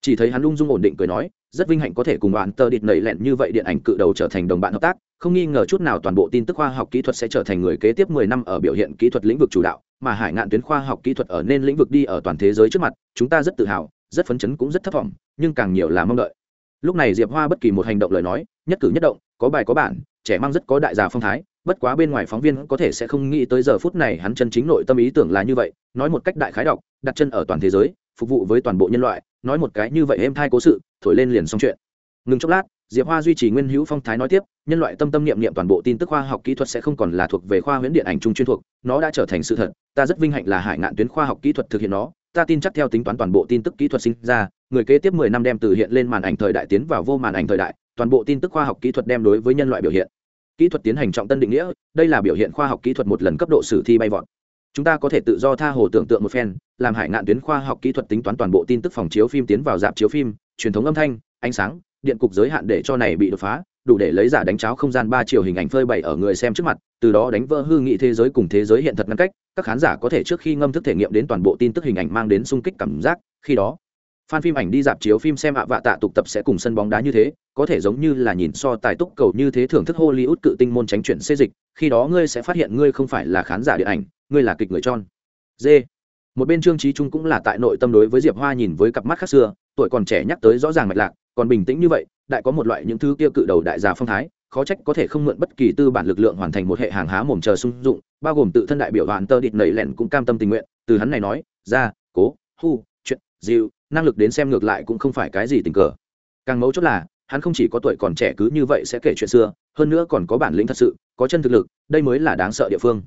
Chỉ thấy hắn ung dung ổn định cười nói, rất vinh hạnh có thể cùng bạn tờ địt nẩy lẹn như vậy điện ảnh cự đầu trở thành đồng bạn hợp tác, không nghi ngờ chút nào toàn bộ tin tức khoa học kỹ thuật sẽ trở thành người kế tiếp mười năm ở biểu hiện kỹ thuật lĩnh vực chủ đạo, mà hải ngạn tuyến khoa học kỹ thuật ở nên lĩnh vực đi ở toàn thế giới trước mặt, chúng ta rất tự hào, rất phấn chấn cũng rất thất vọng, nhưng càng nhiều là mong đợi. Lúc này diệp hoa bất kỳ một hành động lời nói, nhất cử nhất động, có bài có bản, trẻ mang rất có đại già phong thái bất quá bên ngoài phóng viên có thể sẽ không nghĩ tới giờ phút này hắn chân chính nội tâm ý tưởng là như vậy, nói một cách đại khái đọc, đặt chân ở toàn thế giới, phục vụ với toàn bộ nhân loại, nói một cái như vậy êm thai cố sự, thổi lên liền xong chuyện. Ngừng chốc lát, diệp hoa duy trì nguyên hữu phong thái nói tiếp, nhân loại tâm tâm niệm niệm toàn bộ tin tức khoa học kỹ thuật sẽ không còn là thuộc về khoa huyễn điện ảnh chung chuyên thuộc, nó đã trở thành sự thật, ta rất vinh hạnh là hải ngạn tuyến khoa học kỹ thuật thực hiện nó, ta tin chắc theo tính toán toàn bộ tin tức kỹ thuật sinh ra, người kế tiếp mười năm đem từ hiện lên màn ảnh thời đại tiến vào vô màn ảnh thời đại, toàn bộ tin tức khoa học kỹ thuật đem đối với nhân loại biểu hiện kỹ thuật tiến hành trọng tân định nghĩa, đây là biểu hiện khoa học kỹ thuật một lần cấp độ sử thi bay vọt. Chúng ta có thể tự do tha hồ tưởng tượng một phen, làm hải ngạn tuyến khoa học kỹ thuật tính toán toàn bộ tin tức phòng chiếu phim tiến vào dạp chiếu phim, truyền thống âm thanh, ánh sáng, điện cục giới hạn để cho này bị đột phá, đủ để lấy giả đánh cháo không gian ba chiều hình ảnh phơi bày ở người xem trước mặt, từ đó đánh vỡ hư nghị thế giới cùng thế giới hiện thật ngăn cách. Các khán giả có thể trước khi ngâm thức thể nghiệm đến toàn bộ tin tức hình ảnh mang đến sung kích cảm giác, khi đó fan phim ảnh đi dạp chiếu phim xem ạ vạ tạ tục tập sẽ cùng sân bóng đá như thế, có thể giống như là nhìn so tài túc cầu như thế thưởng thức hollywood cự tinh môn tránh chuyển xê dịch, khi đó ngươi sẽ phát hiện ngươi không phải là khán giả điện ảnh, ngươi là kịch người tròn. D một bên trương trí trung cũng là tại nội tâm đối với diệp hoa nhìn với cặp mắt khác xưa, tuổi còn trẻ nhắc tới rõ ràng mạch lạc, còn bình tĩnh như vậy, đại có một loại những thứ kia cự đầu đại giả phong thái, khó trách có thể không mượn bất kỳ tư bản lực lượng hoàn thành một hệ hàng há mồm chờ sung dụng, bao gồm tự thân đại biểu đoàn tơ địt nẩy lẻn cũng cam tâm tình nguyện, từ hắn này nói, ra, cố, hu, chuyện, dịu năng lực đến xem ngược lại cũng không phải cái gì tình cờ. Càng mấu chốt là, hắn không chỉ có tuổi còn trẻ cứ như vậy sẽ kể chuyện xưa, hơn nữa còn có bản lĩnh thật sự, có chân thực lực, đây mới là đáng sợ địa phương.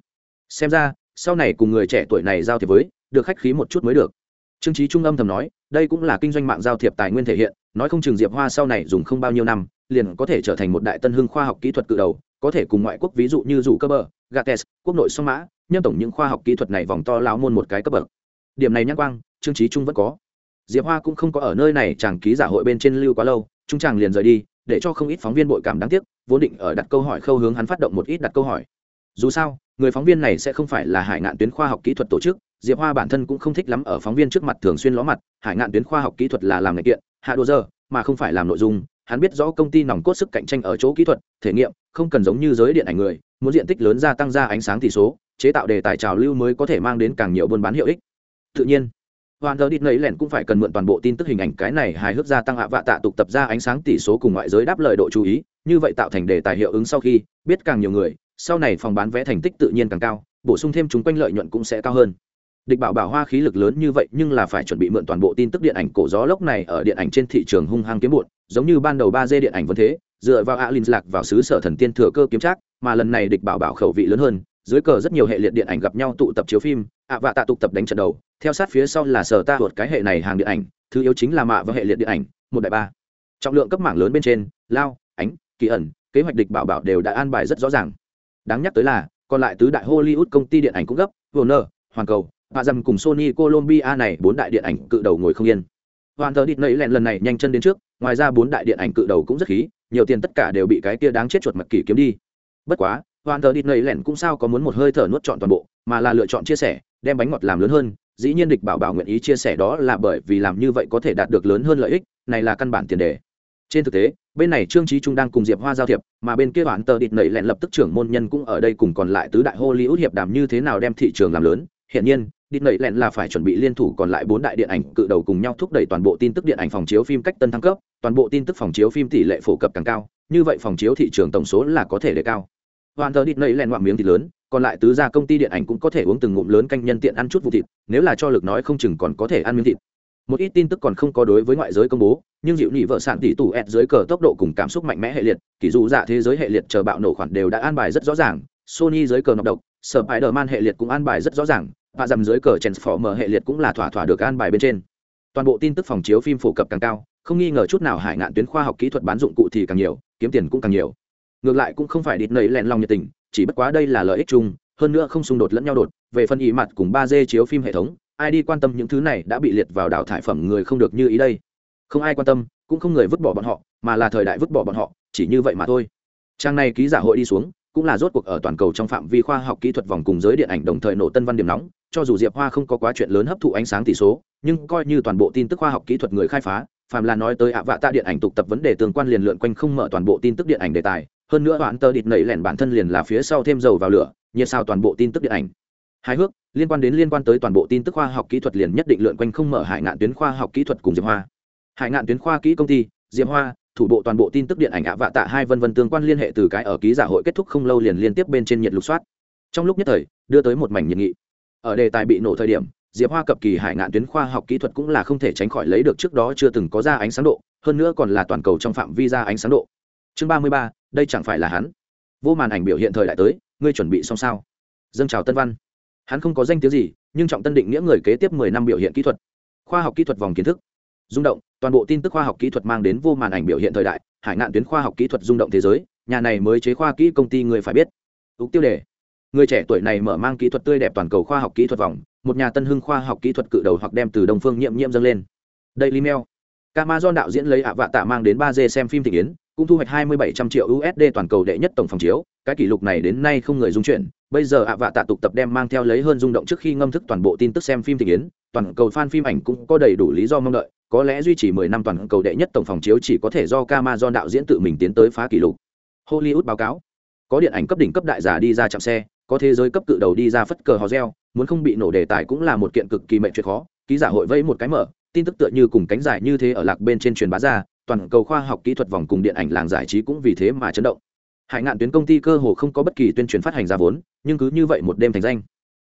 Xem ra, sau này cùng người trẻ tuổi này giao thiệp với, được khách khí một chút mới được. Trương trí trung âm thầm nói, đây cũng là kinh doanh mạng giao thiệp tài nguyên thể hiện, nói không chừng diệp hoa sau này dùng không bao nhiêu năm, liền có thể trở thành một đại tân hưng khoa học kỹ thuật cự đầu, có thể cùng ngoại quốc ví dụ như rủ cơ bờ, gates, quốc nội song mã nhân tổng những khoa học kỹ thuật này vòng to lão môn một cái cấp bậc. Điểm này nhắc quang, trương trí trung vẫn có diệp hoa cũng không có ở nơi này, chàng ký giả hội bên trên lưu quá lâu trung chàng liền rời đi, để cho không ít phóng viên bội cảm đáng tiếc, vốn định ở đặt câu hỏi khâu hướng hắn phát động một ít đặt câu hỏi. Dù sao, người phóng viên này sẽ không phải là hải ngạn tuyến khoa học kỹ thuật tổ chức, diệp hoa bản thân cũng không thích lắm ở phóng viên trước mặt thường xuyên ló mặt, hải ngạn tuyến khoa học kỹ thuật là làm ngày kiện, hạ đồ giờ, mà không phải làm nội dung, hắn biết rõ công ty nòng cốt sức cạnh tranh ở chỗ kỹ thuật, thể nghiệm, không cần giống như giới điện ảnh người, muốn diện tích lớn gia tăng ra ánh sáng tỷ số, chế tạo đề tài trào lưu mới có thể mang đến càng nhiều buôn bán hiệu ích. Tự nhiên hoàn thờ đít nấy lẻn cũng phải cần mượn toàn bộ tin tức hình ảnh cái này hài hước gia tăng hạ vạ tạ tục tập ra ánh sáng tỷ số cùng ngoại giới đáp lời độ chú ý, như vậy tạo thành đề tài hiệu ứng sau khi biết càng nhiều người, sau này phòng bán vé thành tích tự nhiên càng cao, bổ sung thêm chúng quanh lợi nhuận cũng sẽ cao hơn. Địch bảo bảo hoa khí lực lớn như vậy nhưng là phải chuẩn bị mượn toàn bộ tin tức điện ảnh cổ gió lốc này ở điện ảnh trên thị trường hung hăng kiếm bụn giống như ban đầu ba d điện ảnh vẫn thế, dựa vào alin lạc vào xứ sở thần tiên thừa cơ kiếm trác, mà lần này địch bảo bảo khẩu vị lớn hơn, dưới cờ rất nhiều hệ liệt điện ảnh gặp nhau tụ tập chiếu phim, ạ và tạ tụ tập đánh trận đầu theo sát phía sau là sở ta vượt cái hệ này hàng điện ảnh, thứ yếu chính là mạ và hệ liệt điện ảnh, một đại ba. Trọng lượng cấp mảng lớn bên trên, lao, ánh, kỳ ẩn, kế hoạch địch bảo bảo đều đã an bài rất rõ ràng. Đáng nhắc tới là, còn lại tứ đại hollywood công ty điện ảnh cũng gấp, warner hoàn cầu, hạ dầm cùng sony colombia này bốn đại điện ảnh cự đầu ngồi không yên. Hoàn thờ địt nẫy lẹn lần này nhanh chân đến trước, ngoài ra bốn đại điện ảnh cự đầu cũng rất khí, nhiều tiền tất cả đều bị cái kia đáng chết chuột mật kỳ kiếm đi. Bất quá, hoàn thờ địt nẫy lẹn cũng sao có muốn một hơi thở nuốt chọn toàn bộ, mà là lựa chọn chia sẻ, đem bánh ngọt làm lớn hơn dĩ nhiên địch bảo bảo nguyện ý chia sẻ đó là bởi vì làm như vậy có thể đạt được lớn hơn lợi ích, này là căn bản tiền đề. Trên thực tế, bên này trương trí trung đang cùng diệp hoa giao thiệp, mà bên kia bản tờ địt nẩy lẹn lập tức trưởng môn nhân cũng ở đây cùng còn lại tứ đại hollywood hiệp đàm như thế nào đem thị trường làm lớn. Hiện nhiên, Địt nẩy lẹn là phải chuẩn bị liên thủ, còn lại bốn đại điện ảnh cự đầu cùng nhau thúc đẩy toàn bộ tin tức điện ảnh phòng chiếu phim cách tân thăng cấp, toàn bộ tin tức phòng chiếu phim tỷ lệ phổ cập càng cao, như vậy phòng chiếu thị trường tổng số là có thể đề cao hoàn thờ đít nầy lẹn ngoạm miếng thịt lớn, còn lại tứ gia công ty điện ảnh cũng có thể uống từng ngụm lớn canh nhân tiện ăn chút vụ thịt, nếu là cho lực nói không chừng còn có thể ăn miếng thịt. Một ít tin tức còn không có đối với ngoại giới công bố, nhưng dịu nhị vợ sản tỷ tủ ẹt dưới cờ tốc độ cùng cảm xúc mạnh mẽ hệ liệt, kỷ dù dạ thế giới hệ liệt chờ bạo nổ khoản đều đã an bài rất rõ ràng, sony dưới cờ nọc độc sở bài đờ man hệ liệt cũng an bài rất rõ ràng, và dằm dưới cờ chèn phỏ mở hệ liệt cũng là thỏa thỏa được an bài bên trên. Toàn bộ tin tức phòng chiếu phim phổ cập càng cao, không nghi ngờ chút nào hải ngạn tuyến khoa học kỹ thuật bán dụng cụ thì càng nhiều, kiếm tiền cũng càng nhiều ngược lại cũng không phải địt nầy lẹn lòng nhiệt tình, chỉ bất quá đây là lợi ích chung, hơn nữa không xung đột lẫn nhau đột, về phần ý mặt cùng ba d chiếu phim hệ thống, ai đi quan tâm những thứ này đã bị liệt vào đào thải phẩm người không được như ý đây. Không ai quan tâm, cũng không người vứt bỏ bọn họ, mà là thời đại vứt bỏ bọn họ, chỉ như vậy mà thôi. Trang này ký giả hội đi xuống, cũng là rốt cuộc ở toàn cầu trong phạm vi khoa học kỹ thuật vòng cùng giới điện ảnh đồng thời nổ tân văn điểm nóng, cho dù diệp hoa không có quá chuyện lớn hấp thụ ánh sáng tỷ số, nhưng coi như toàn bộ tin tức khoa học kỹ thuật người khai phá, phàm là nói tới ạ vạ tạ điện ảnh tục tập vấn đề tương quan liền lượn quanh không mở toàn bộ tin tức điện ảnh đề tài hơn nữa hoãn tơ địt nẩy lẻn bản thân liền là phía sau thêm dầu vào lửa, nhiệt sao toàn bộ tin tức điện ảnh. Hài hước, liên quan đến liên quan tới toàn bộ tin tức khoa học kỹ thuật liền nhất định lượn quanh không mở hải ngạn tuyến khoa học kỹ thuật cùng diệp hoa. Hải ngạn tuyến khoa kỹ công ty, diệp hoa, thủ bộ toàn bộ tin tức điện ảnh ạ vạ tạ hai vân vân tương quan liên hệ từ cái ở ký giả hội kết thúc không lâu liền liên tiếp bên trên nhiệt lục soát. Trong lúc nhất thời, đưa tới một mảnh nhiệt nghị. Ở đề tài bị nổ thời điểm, diệp hoa cập kỳ hải ngạn tuyến khoa học kỹ thuật cũng là không thể tránh khỏi lấy được trước đó chưa từng có ra ánh sáng độ, hơn nữa còn là toàn cầu trong phạm vi ra ánh sáng độ. Chương ba mươi ba đây chẳng phải là hắn. Vô màn ảnh biểu hiện thời đại tới ngươi chuẩn bị xong sao? Dâng chào tân văn. Hắn không có danh tiếng gì nhưng trọng tân định nghĩa người kế tiếp mười năm biểu hiện kỹ thuật khoa học kỹ thuật vòng kiến thức rung động toàn bộ tin tức khoa học kỹ thuật mang đến vô màn ảnh biểu hiện thời đại hải ngạn tuyến khoa học kỹ thuật rung động thế giới nhà này mới chế khoa kỹ công ty người phải biết. Ục tiêu đề người trẻ tuổi này mở mang kỹ thuật tươi đẹp toàn cầu khoa học kỹ thuật vòng một nhà tân hưng khoa học kỹ thuật cự đầu hoặc đem từ đồng phương nhiệm nhiệm dâng lên. Đây Mail. Amazon đạo diễn lấy ạ vạ tạ mang đến ba d xem phim thị yến, cũng thu hoạch 2700 triệu USD toàn cầu đệ nhất tổng phòng chiếu, cái kỷ lục này đến nay không người dung chuyển. Bây giờ ạ vạ tạ tục tập đem mang theo lấy hơn rung động trước khi ngâm thức toàn bộ tin tức xem phim thị yến, toàn cầu fan phim ảnh cũng có đầy đủ lý do mong đợi, có lẽ duy trì 10 năm toàn cầu đệ nhất tổng phòng chiếu chỉ có thể do Amazon đạo diễn tự mình tiến tới phá kỷ lục. Hollywood báo cáo, có điện ảnh cấp đỉnh cấp đại giả đi ra chạm xe, có thế giới cấp cự đầu đi ra phất cờ hò reo, muốn không bị nổ đề tài cũng là một kiện cực kỳ mệnh chuyện khó. Ký giả hội vẫy một cái mở tin tức tựa như cùng cánh giải như thế ở lạc bên trên truyền bá ra toàn cầu khoa học kỹ thuật vòng cùng điện ảnh làng giải trí cũng vì thế mà chấn động. Hải ngạn tuyến công ty cơ hồ không có bất kỳ tuyên truyền phát hành ra vốn nhưng cứ như vậy một đêm thành danh.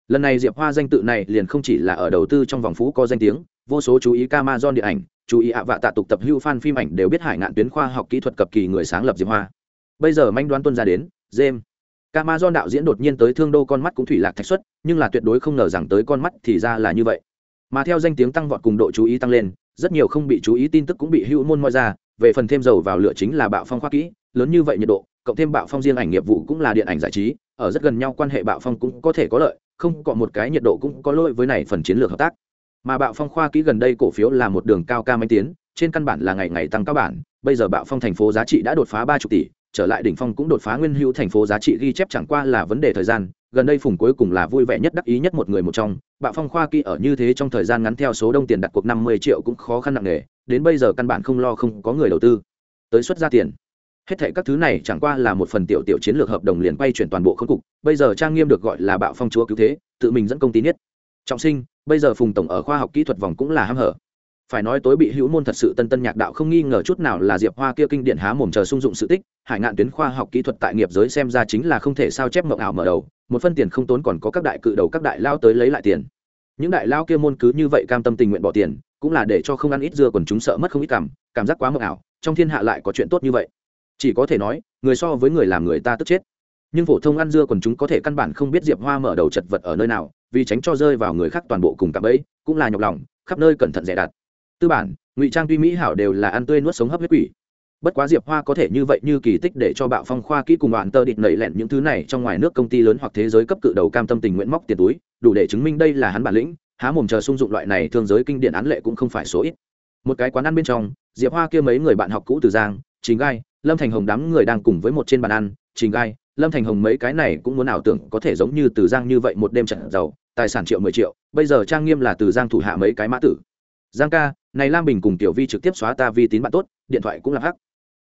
Lần này diệp hoa danh tự này liền không chỉ là ở đầu tư trong vòng phú có danh tiếng vô số chú ý Amazon điện ảnh chú ý ạ vạ tạ tục tập hưu fan phim ảnh đều biết hải ngạn tuyến khoa học kỹ thuật cập kỳ người sáng lập diệp hoa. Bây giờ manh đoán tuân ra đến james. Don đạo diễn đột nhiên tới Thương Đô con mắt cũng thủy lạc thạch xuất, nhưng là tuyệt đối không ngờ rằng tới con mắt thì ra là như vậy. Mà theo danh tiếng tăng vọt cùng độ chú ý tăng lên, rất nhiều không bị chú ý tin tức cũng bị hữu môn moi ra, về phần thêm dầu vào lửa chính là bạo phong khoa kỹ, lớn như vậy nhiệt độ, cộng thêm bạo phong riêng ảnh nghiệp vụ cũng là điện ảnh giải trí, ở rất gần nhau quan hệ bạo phong cũng có thể có lợi, không có một cái nhiệt độ cũng có lỗi với này phần chiến lược hợp tác. Mà bạo phong khoa kỹ gần đây cổ phiếu là một đường cao ca máy tiến, trên căn bản là ngày ngày tăng cao bản, bây giờ bạo phong thành phố giá trị đã đột phá ba chục tỷ, trở lại đỉnh phong cũng đột phá nguyên hữu thành phố giá trị ghi chép chẳng qua là vấn đề thời gian gần đây phùng cuối cùng là vui vẻ nhất đắc ý nhất một người một trong. Bạo phong khoa kỹ ở như thế trong thời gian ngắn theo số đông tiền đặt cuộc năm mươi triệu cũng khó khăn nặng nề, đến bây giờ căn bản không lo không có người đầu tư. Tới xuất ra tiền. Hết thệ các thứ này chẳng qua là một phần tiểu tiểu chiến lược hợp đồng liền quay chuyển toàn bộ khối cục. Bây giờ trang nghiêm được gọi là bạo phong chúa cứu thế, tự mình dẫn công ty nhất trọng sinh, bây giờ phùng tổng ở khoa học kỹ thuật vòng cũng là ham hở. Phải nói tối bị hữu môn thật sự tân tân nhạc đạo không nghi ngờ chút nào là diệp hoa kia kinh điển há mồm chờ sung dụng sự tích. Hải ngạn tuyến khoa học kỹ thuật tại nghiệp giới xem ra chính là không thể sao chép mộng ảo mở đầu một phân tiền không tốn còn có các đại cự đầu các đại lao tới lấy lại tiền. Những đại lao kia môn cứ như vậy cam tâm tình nguyện bỏ tiền, cũng là để cho không ăn ít dưa còn chúng sợ mất không ít cảm cảm giác quá mờ ảo, trong thiên hạ lại có chuyện tốt như vậy. Chỉ có thể nói, người so với người làm người ta tức chết. Nhưng phổ thông ăn dưa còn chúng có thể căn bản không biết diệp hoa mở đầu chật vật ở nơi nào, vì tránh cho rơi vào người khác toàn bộ cùng cặp ấy, cũng là nhọc lòng, khắp nơi cẩn thận dè đặt tư bản, ngụy trang tuy mỹ hảo đều là ăn tươi nuốt sống hấp huyết quỷ bất quá diệp hoa có thể như vậy như kỳ tích để cho bạo phong khoa kỹ cùng đoạn tơ địch nảy lẹn những thứ này trong ngoài nước công ty lớn hoặc thế giới cấp cự đầu cam tâm tình nguyện móc tiền túi, đủ để chứng minh đây là hắn bản lĩnh, há mồm chờ sung dụng loại này thương giới kinh điển án lệ cũng không phải số ít. Một cái quán ăn bên trong, diệp hoa kia mấy người bạn học cũ từ giang chính gai, lâm thành hồng đám người đang cùng với một trên bàn ăn chính gai, lâm thành hồng mấy cái này cũng muốn ảo tưởng có thể giống như từ giang như vậy một đêm trận giàu, tài sản triệu mười triệu, bây giờ trang nghiêm là từ giang thủ hạ mấy cái mã tử. Giang ca, này lam bình cùng tiểu vi trực tiếp xóa ta vi tín bạn tốt, điện thoại cũng là hắc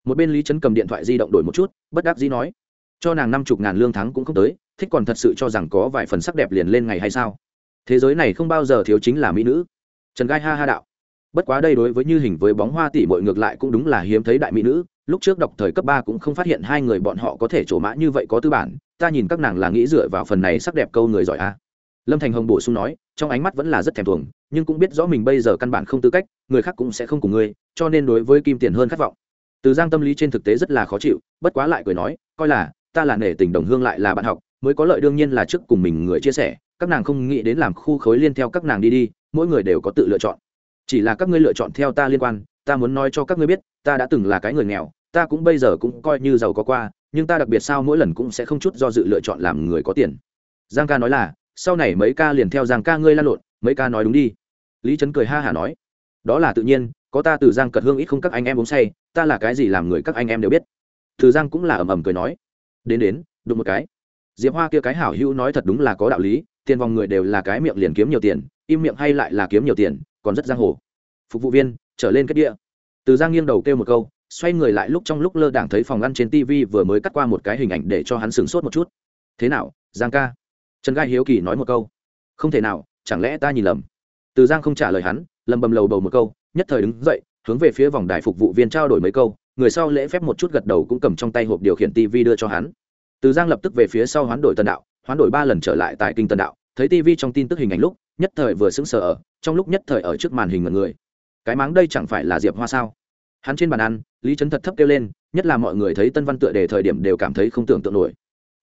một bên lý trấn cầm điện thoại di động đổi một chút, bất đắc dĩ nói, cho nàng năm chục ngàn lương thắng cũng không tới, thích còn thật sự cho rằng có vài phần sắc đẹp liền lên ngày hay sao? Thế giới này không bao giờ thiếu chính là mỹ nữ. Trần gai ha ha đạo, bất quá đây đối với như hình với bóng hoa tỷ bội ngược lại cũng đúng là hiếm thấy đại mỹ nữ, lúc trước đọc thời cấp ba cũng không phát hiện hai người bọn họ có thể trổ mã như vậy có tư bản, ta nhìn các nàng là nghĩ dựa vào phần này sắc đẹp câu người giỏi a. Lâm thành hồng bổ sung nói, trong ánh mắt vẫn là rất thèm thuồng, nhưng cũng biết rõ mình bây giờ căn bản không tư cách, người khác cũng sẽ không cùng ngươi, cho nên đối với kim tiền hơn khát vọng từ giang tâm lý trên thực tế rất là khó chịu, bất quá lại cười nói, coi là, ta là nể tình đồng hương lại là bạn học, mới có lợi đương nhiên là trước cùng mình người chia sẻ, các nàng không nghĩ đến làm khu khối liên theo các nàng đi đi, mỗi người đều có tự lựa chọn. Chỉ là các ngươi lựa chọn theo ta liên quan, ta muốn nói cho các ngươi biết, ta đã từng là cái người nghèo, ta cũng bây giờ cũng coi như giàu có qua, nhưng ta đặc biệt sao mỗi lần cũng sẽ không chút do dự lựa chọn làm người có tiền. Giang ca nói là, sau này mấy ca liền theo giang ca ngươi lan lộn, mấy ca nói đúng đi. Lý trấn cười ha hả nói, đó là tự nhiên, có ta từ giang cật hương ít không các anh em uống say ta là cái gì làm người các anh em đều biết. Từ giang cũng là ầm ầm cười nói. Đến đến, đụng một cái. Diệp hoa kia cái hảo hữu nói thật đúng là có đạo lý, tiền vòng người đều là cái miệng liền kiếm nhiều tiền, im miệng hay lại là kiếm nhiều tiền, còn rất giang hồ. Phục vụ viên, trở lên kết địa. Từ giang nghiêng đầu kêu một câu, xoay người lại lúc trong lúc lơ đảng thấy phòng ăn trên tv vừa mới cắt qua một cái hình ảnh để cho hắn sửng sốt một chút. Thế nào, giang ca? Trần gai hiếu kỳ nói một câu. Không thể nào, chẳng lẽ ta nhìn lầm? Từ giang không trả lời hắn, lầm bầm lầu bầu một câu, nhất thời đứng dậy hướng về phía vòng đài phục vụ viên trao đổi mấy câu, người sau lễ phép một chút gật đầu cũng cầm trong tay hộp điều khiển tv đưa cho hắn. Từ giang lập tức về phía sau hoán đổi tân đạo, hoán đổi ba lần trở lại tại kinh tân đạo, thấy tv trong tin tức hình ảnh lúc, nhất thời vừa sững sờ ở, trong lúc nhất thời ở trước màn hình mọi người. Cái máng đây chẳng phải là diệp hoa sao? Hắn trên bàn ăn, lý trấn thật thấp kêu lên, nhất là mọi người thấy tân văn tựa đề thời điểm đều cảm thấy không tưởng tượng nổi.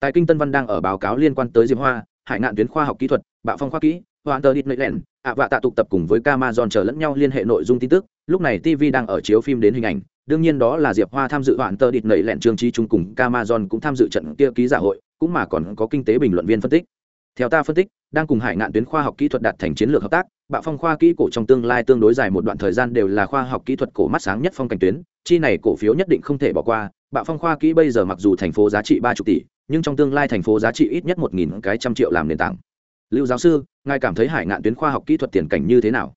Tại kinh tân văn đang ở báo cáo liên quan tới diệp hoa, hải ngạn tuyến khoa học kỹ thuật, bạo phong khoa kỹ hoàn tờ đít nệ lẻn ạ vạ tạ tụ tập cùng với Camazon chờ lẫn nhau liên hệ nội dung tin tức lúc này tv đang ở chiếu phim đến hình ảnh, đương nhiên đó là diệp hoa tham dự đoạn tơ địt nệ lẹn trương trí trung cùng camason cũng tham dự trận kia ký giả hội, cũng mà còn có kinh tế bình luận viên phân tích. Theo ta phân tích, đang cùng hải ngạn tuyến khoa học kỹ thuật đạt thành chiến lược hợp tác, bạo phong khoa kỹ cổ trong tương lai tương đối dài một đoạn thời gian đều là khoa học kỹ thuật cổ mắt sáng nhất phong cảnh tuyến, chi này cổ phiếu nhất định không thể bỏ qua, bạo phong khoa kỹ bây giờ mặc dù thành phố giá trị ba chục tỷ, nhưng trong tương lai thành phố giá trị ít nhất một nghìn cái trăm triệu làm nền tảng. Lưu giáo sư, ngài cảm thấy hải ngạn tuyến khoa học kỹ thuật tiền cảnh như thế nào?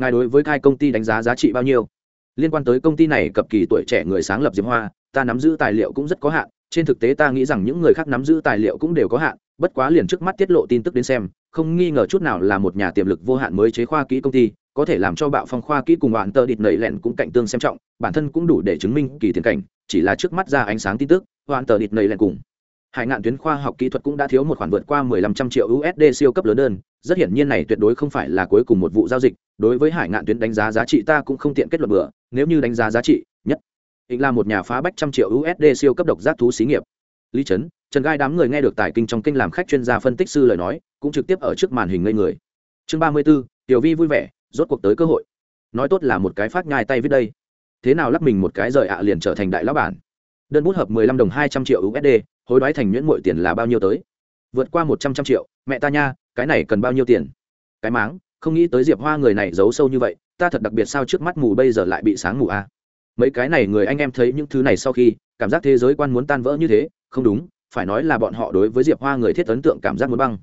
Ngài đối với hai công ty đánh giá giá trị bao nhiêu? Liên quan tới công ty này cập kỳ tuổi trẻ người sáng lập diệp hoa ta nắm giữ tài liệu cũng rất có hạn. Trên thực tế ta nghĩ rằng những người khác nắm giữ tài liệu cũng đều có hạn. Bất quá liền trước mắt tiết lộ tin tức đến xem không nghi ngờ chút nào là một nhà tiềm lực vô hạn mới chế khoa kỹ công ty có thể làm cho bạo phong khoa kỹ cùng bạn tơ địt nẩy lẹn cũng cạnh tương xem trọng bản thân cũng đủ để chứng minh kỳ tiền cảnh chỉ là trước mắt ra ánh sáng tin tức bạn tơ địt nẩy lẹn cùng. Hải ngạn tuyến khoa học kỹ thuật cũng đã thiếu một khoản vượt qua 1500 triệu USD siêu cấp lớn đơn, rất hiển nhiên này tuyệt đối không phải là cuối cùng một vụ giao dịch, đối với hải ngạn tuyến đánh giá giá trị ta cũng không tiện kết luận bừa, nếu như đánh giá giá trị, nhất định là một nhà phá bách trăm triệu USD siêu cấp độc giác thú xí nghiệp. Lý Trấn, Trần Gai đám người nghe được tài kinh trong kinh làm khách chuyên gia phân tích sư lời nói, cũng trực tiếp ở trước màn hình ngây người. Chương 34, Tiểu Vi vui vẻ, rốt cuộc tới cơ hội. Nói tốt là một cái phát nhai tay viết đây. Thế nào lắp mình một cái rời ạ liền trở thành đại lão bản. Đơn bút hợp 15 đồng 200 triệu USD, hối đoái thành nhuyễn muội tiền là bao nhiêu tới vượt qua một trăm trăm triệu mẹ ta nha cái này cần bao nhiêu tiền? Cái máng, không nghĩ tới diệp hoa người này giấu sâu như vậy, ta thật đặc biệt sao trước mắt mù bây giờ lại bị sáng mù a à? mấy cái này người anh em thấy những thứ này sau khi, cảm giác thế giới quan muốn tan vỡ như thế, không đúng, phải nói là bọn họ đối với diệp hoa người thiết ấn tượng cảm giác muốn băng.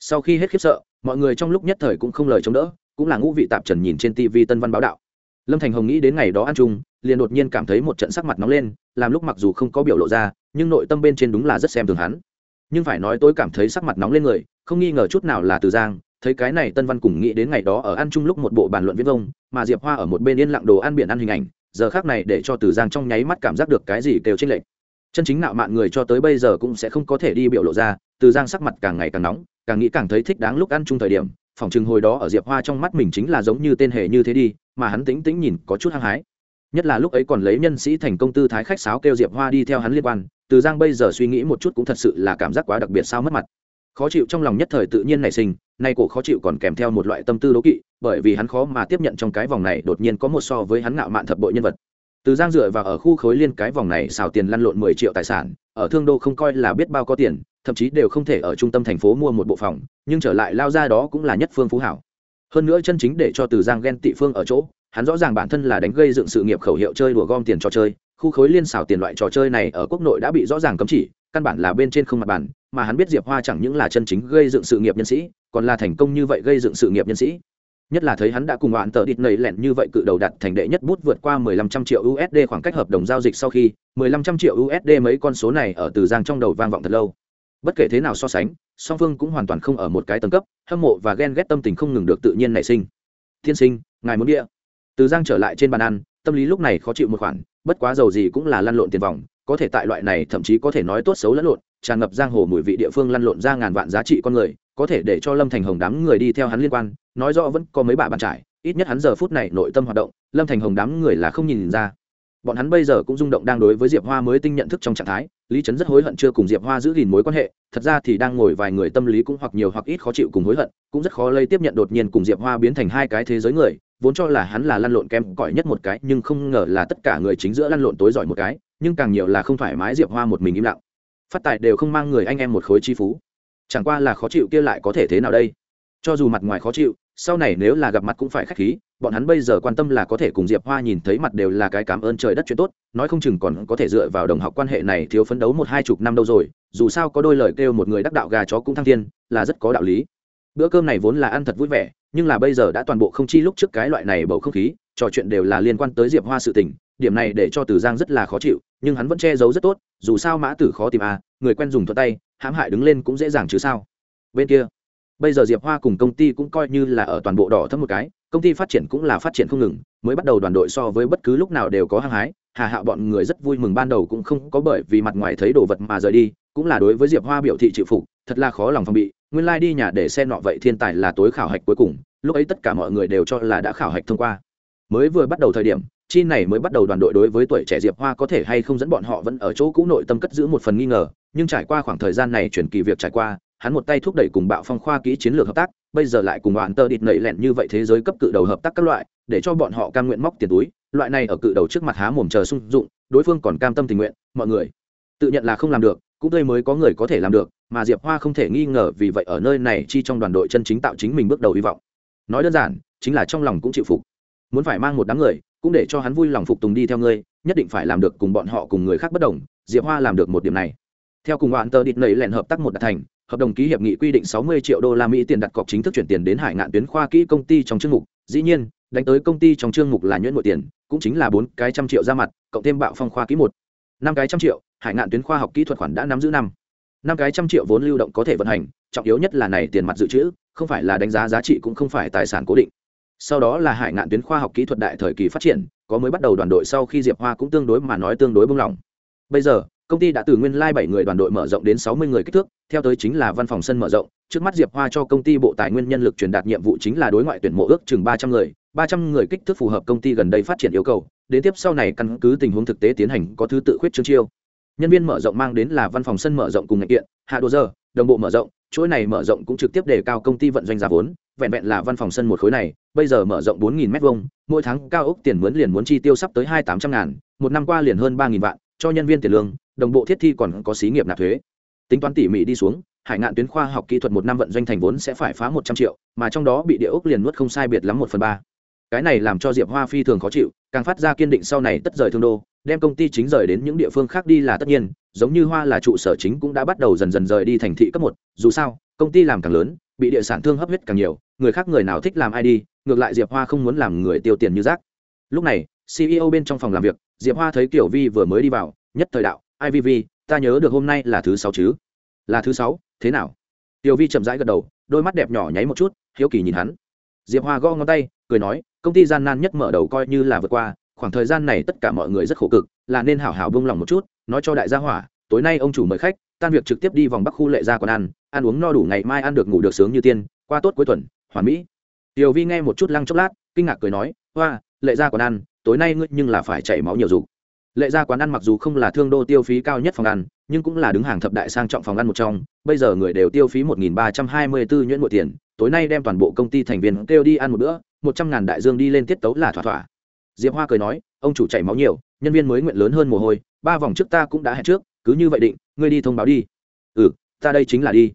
Sau khi hết khiếp sợ, mọi người trong lúc nhất thời cũng không lời chống đỡ, cũng là ngũ vị tạp trần nhìn trên tv tân văn báo đạo. Lâm thành hồng nghĩ đến ngày đó ăn chung, liền đột nhiên cảm thấy một trận sắc mặt nóng lên, làm lúc mặc dù không có biểu lộ ra, nhưng nội tâm bên trên đúng là rất xem thường hắn. Nhưng phải nói tôi cảm thấy sắc mặt nóng lên người không nghi ngờ chút nào là từ giang, thấy cái này tân văn cùng nghĩ đến ngày đó ở ăn chung lúc một bộ bàn luận viễn vông, mà diệp hoa ở một bên yên lặng đồ ăn biển ăn hình ảnh, giờ khác này để cho từ giang trong nháy mắt cảm giác được cái gì kêu trên lệch. chân chính nạo mạn người cho tới bây giờ cũng sẽ không có thể đi biểu lộ ra, từ giang sắc mặt càng ngày càng nóng, càng nghĩ càng thấy thích đáng lúc ăn chung thời điểm, phòng chừng hồi đó ở diệp hoa trong mắt mình chính là giống như tên hề như thế đi, mà hắn tĩnh tĩnh nhìn có chút hăng hái nhất là lúc ấy còn lấy nhân sĩ thành công tư thái khách sáo kêu diệp hoa đi theo hắn liên quan, từ giang bây giờ suy nghĩ một chút cũng thật sự là cảm giác quá đặc biệt sao mất mặt khó chịu trong lòng nhất thời tự nhiên nảy sinh, nay cổ khó chịu còn kèm theo một loại tâm tư đố kỵ, bởi vì hắn khó mà tiếp nhận trong cái vòng này đột nhiên có một so với hắn ngạo mạn thập bội nhân vật. Từ giang dựa vào ở khu khối liên cái vòng này xào tiền lăn lộn mười triệu tài sản, ở thương đô không coi là biết bao có tiền, thậm chí đều không thể ở trung tâm thành phố mua một bộ phòng, nhưng trở lại lao ra đó cũng là nhất phương phú hảo. Hơn nữa chân chính để cho từ giang ghen tị phương ở chỗ, hắn rõ ràng bản thân là đánh gây dựng sự nghiệp khẩu hiệu chơi đùa gom tiền trò chơi, khu khối liên xào tiền loại trò chơi này ở quốc nội đã bị rõ ràng cấm chỉ căn bản là bên trên không mặt bản mà hắn biết diệp hoa chẳng những là chân chính gây dựng sự nghiệp nhân sĩ, còn là thành công như vậy gây dựng sự nghiệp nhân sĩ. Nhất là thấy hắn đã cùng bạn tờ đít nầy lẹn như vậy cự đầu đặt thành đệ nhất bút vượt qua 1500 triệu USD khoảng cách hợp đồng giao dịch sau khi 1500 triệu USD mấy con số này ở từ giang trong đầu vang vọng thật lâu. Bất kể thế nào so sánh, song phương cũng hoàn toàn không ở một cái tầng cấp, hâm mộ và ghen ghét tâm tình không ngừng được tự nhiên nảy sinh. Thiên sinh, ngài muốn địa từ giang trở lại trên bàn ăn, tâm lý lúc này khó chịu một khoản, bất quá giàu gì cũng là lăn lộn tiền vòng có thể tại loại này thậm chí có thể nói tốt xấu lẫn lộn, tràn ngập giang hồ mùi vị địa phương lăn lộn ra ngàn vạn giá trị con người, có thể để cho lâm thành hồng đám người đi theo hắn liên quan, nói rõ vẫn có mấy bà bàn trải, ít nhất hắn giờ phút này nội tâm hoạt động, lâm thành hồng đám người là không nhìn ra. Bọn hắn bây giờ cũng rung động đang đối với diệp hoa mới tinh nhận thức trong trạng thái, lý trấn rất hối hận chưa cùng diệp hoa giữ gìn mối quan hệ, thật ra thì đang ngồi vài người tâm lý cũng hoặc nhiều hoặc ít khó chịu cùng hối hận, cũng rất khó lây tiếp nhận đột nhiên cùng diệp hoa biến thành hai cái thế giới người, vốn cho là hắn là lăn lộn kém cỏi nhất một cái, nhưng không ngờ là tất cả người chính giữa lăn lộn tối giỏi một cái nhưng càng nhiều là không thoải mái diệp hoa một mình im lặng. Phát tài đều không mang người anh em một khối chi phú. Chẳng qua là khó chịu kia lại có thể thế nào đây? Cho dù mặt ngoài khó chịu, sau này nếu là gặp mặt cũng phải k h á c h khí, bọn hắn bây giờ quan tâm là có thể cùng diệp hoa nhìn thấy mặt đều là cái cảm ơn trời đất chuyện tốt, nói không chừng còn có thể dựa vào đồng học quan hệ này thiếu phấn đấu một hai chục năm đâu rồi, dù sao có đôi lời kêu một người đắc đạo gà chó cũng thăng thiên, là rất có đạo lý. Bữa cơm này vốn là ăn thật vui vẻ nhưng là bây giờ đã toàn bộ không chi lúc trước cái loại này bầu không khí, trò chuyện đều là liên quan tới diệp hoa sự tình, điểm này để cho từ giang rất là khó chịu, nhưng hắn vẫn che giấu rất tốt, dù sao mã tử khó tìm à người quen dùng thuận tay, hãm hại đứng lên cũng dễ dàng chứ sao. Bên kia, bây giờ diệp hoa cùng công ty cũng coi như là ở toàn bộ đỏ thấp một cái, công ty phát triển cũng là phát triển không ngừng, mới bắt đầu đoàn đội so với bất cứ lúc nào đều có hăng hái, hà hạo bọn người rất vui mừng ban đầu cũng không có bởi vì mặt ngoài thấy đồ vật mà rời đi cũng là đối với diệp hoa biểu thị chịu phục, thật là khó lòng phòng bị, nguyên lai、like、đi nhà để xe nọ vậy thiên tài là tối khảo hạch cuối cùng, lúc ấy tất cả mọi người đều cho là đã khảo hạch thông qua. Mới vừa bắt đầu thời điểm, chi này mới bắt đầu đoàn đội đối với tuổi trẻ diệp hoa có thể hay không dẫn bọn họ vẫn ở chỗ cũ nội tâm cất giữ một phần nghi ngờ, nhưng trải qua khoảng thời gian này chuyển kỳ việc trải qua, hắn một tay thúc đẩy cùng bạo phong khoa kỹ chiến lược hợp tác, bây giờ lại cùng bạn tơ địt nẩy lẹn như vậy thế giới cấp cự đầu hợp tác các loại, để cho bọn họ cam nguyện móc tiền túi, loại này ở cự đầu trước mặt há mồm chờ sung dụng, đối phương còn cam tâm tình nguyện, mọi người tự nhận là không làm được cũng tươi mới có người có thể làm được, mà diệp hoa không thể nghi ngờ vì vậy ở nơi này chi trong đoàn đội chân chính tạo chính mình bước đầu hy vọng. Nói đơn giản, chính là trong lòng cũng chịu phục. Muốn phải mang một đám người, cũng để cho hắn vui lòng phục tùng đi theo ngươi, nhất định phải làm được cùng bọn họ cùng người khác bất đồng, diệp hoa làm được một điểm này. Theo cùng bạn tờ địt nầy lẹn hợp tác một đạt thành, hợp đồng ký hiệp nghị quy định 60 triệu đô la mỹ tiền đặt cọc chính thức chuyển tiền đến hải ngạn tuyến khoa kỹ công ty trong chương mục. Dĩ nhiên, đánh tới công ty trong chương mục là nhuyễn nội tiền, cũng chính là bốn cái trăm triệu ra mặt, cộng thêm bạo phong khoa kỹ một. Năm cái trăm triệu hải ngạn tuyến khoa học kỹ thuật khoản đã nắm giữ năm. Năm cái trăm triệu vốn lưu động có thể vận hành, trọng yếu nhất là này tiền mặt dự trữ, không phải là đánh giá giá trị cũng không phải tài sản cố định. Sau đó là hải ngạn tuyến khoa học kỹ thuật đại thời kỳ phát triển, có mới bắt đầu đoàn đội sau khi diệp hoa cũng tương đối mà nói tương đối bung lỏng bây giờ, công ty đã từ nguyên lai bảy người đoàn đội mở rộng đến sáu mươi người kích thước, theo tới chính là văn phòng sân mở rộng. Trước mắt diệp hoa cho công ty bộ tài nguyên nhân lực truyền đạt nhiệm vụ chính là đối ngoại tuyển mộ ước chừng ba trăm người, ba trăm người kích thước phù hợp công ty gần đây phát triển yêu cầu. Đến tiếp sau này căn cứ tình huống thực tế tiến hành, có thứ tự khuyết trương chiêu nhân viên mở rộng mang đến là văn phòng sân mở rộng cùng ngành kiện, hạ đồ giờ, đồng bộ mở rộng, chuỗi này mở rộng cũng trực tiếp đề cao công ty vận doanh giá vốn, vẹn vẹn là văn phòng sân một khối này, bây giờ mở rộng bốn nghìn m hai mỗi tháng cao ốc tiền mướn liền muốn chi tiêu sắp tới hai tám trăm ngàn, một năm qua liền hơn ba nghìn vạn, cho nhân viên tiền lương, đồng bộ thiết thi còn có xí nghiệp nạp thuế. Tính toán tỉ mỉ đi xuống, hải ngạn tuyến khoa học kỹ thuật một năm vận doanh thành vốn sẽ phải phá một trăm triệu, mà trong đó bị địa ốc liền nuốt không sai biệt lắm một phần ba. Cái này làm cho diệp hoa phi thường khó chịu, càng phát ra kiên định sau này tất rời thương đô đem công ty chính rời đến những địa phương khác đi là tất nhiên, giống như hoa là trụ sở chính cũng đã bắt đầu dần dần rời đi thành thị cấp một. Dù sao, công ty làm càng lớn, bị địa sản thương hấp huyết càng nhiều, người khác người nào thích làm ai đi, ngược lại diệp hoa không muốn làm người tiêu tiền như rác. Lúc này ceo bên trong phòng làm việc, diệp hoa thấy kiểu vi vừa mới đi vào, nhất thời đạo ivv ta nhớ được hôm nay là thứ sáu chứ? Là thứ sáu, thế nào? Tiểu vi chậm rãi gật đầu, đôi mắt đẹp nhỏ nháy một chút, hiếu kỳ nhìn hắn. Diệp hoa gõ ngón tay, cười nói, công ty gian nan nhất mở đầu coi như là vượt qua khoảng thời gian này tất cả mọi người rất khổ cực, là nên hảo hảo bông lòng một chút, nói cho đại gia hỏa, tối nay ông chủ mời khách, tan việc trực tiếp đi vòng bắc khu lệ ra còn ăn ăn uống no đủ ngày mai ăn được ngủ được sướng như tiên, qua tốt cuối tuần hoàn mỹ. Tiểu vi nghe một chút lăng chốc lát, kinh ngạc cười nói hoa lệ ra còn ăn, tối nay ngươi nhưng là phải chảy máu nhiều dục. Lệ ra quán ăn mặc dù không là thương đô tiêu phí cao nhất phòng ăn, nhưng cũng là đứng hàng thập đại sang trọng phòng ăn một trong, bây giờ người đều tiêu phí một nghìn ba trăm hai mươi bốn nhuyễn mỗi tiền, tối nay đem toàn bộ công ty thành viên kêu đi ăn một bữa, một trăm ngàn đại dương đi lên tiết tấu là thỏa thỏa diệp hoa cười nói ông chủ chảy máu nhiều nhân viên mới nguyện lớn hơn mồ hôi ba vòng trước ta cũng đã hẹn trước cứ như vậy định ngươi đi thông báo đi. Ừ ta đây chính là đi.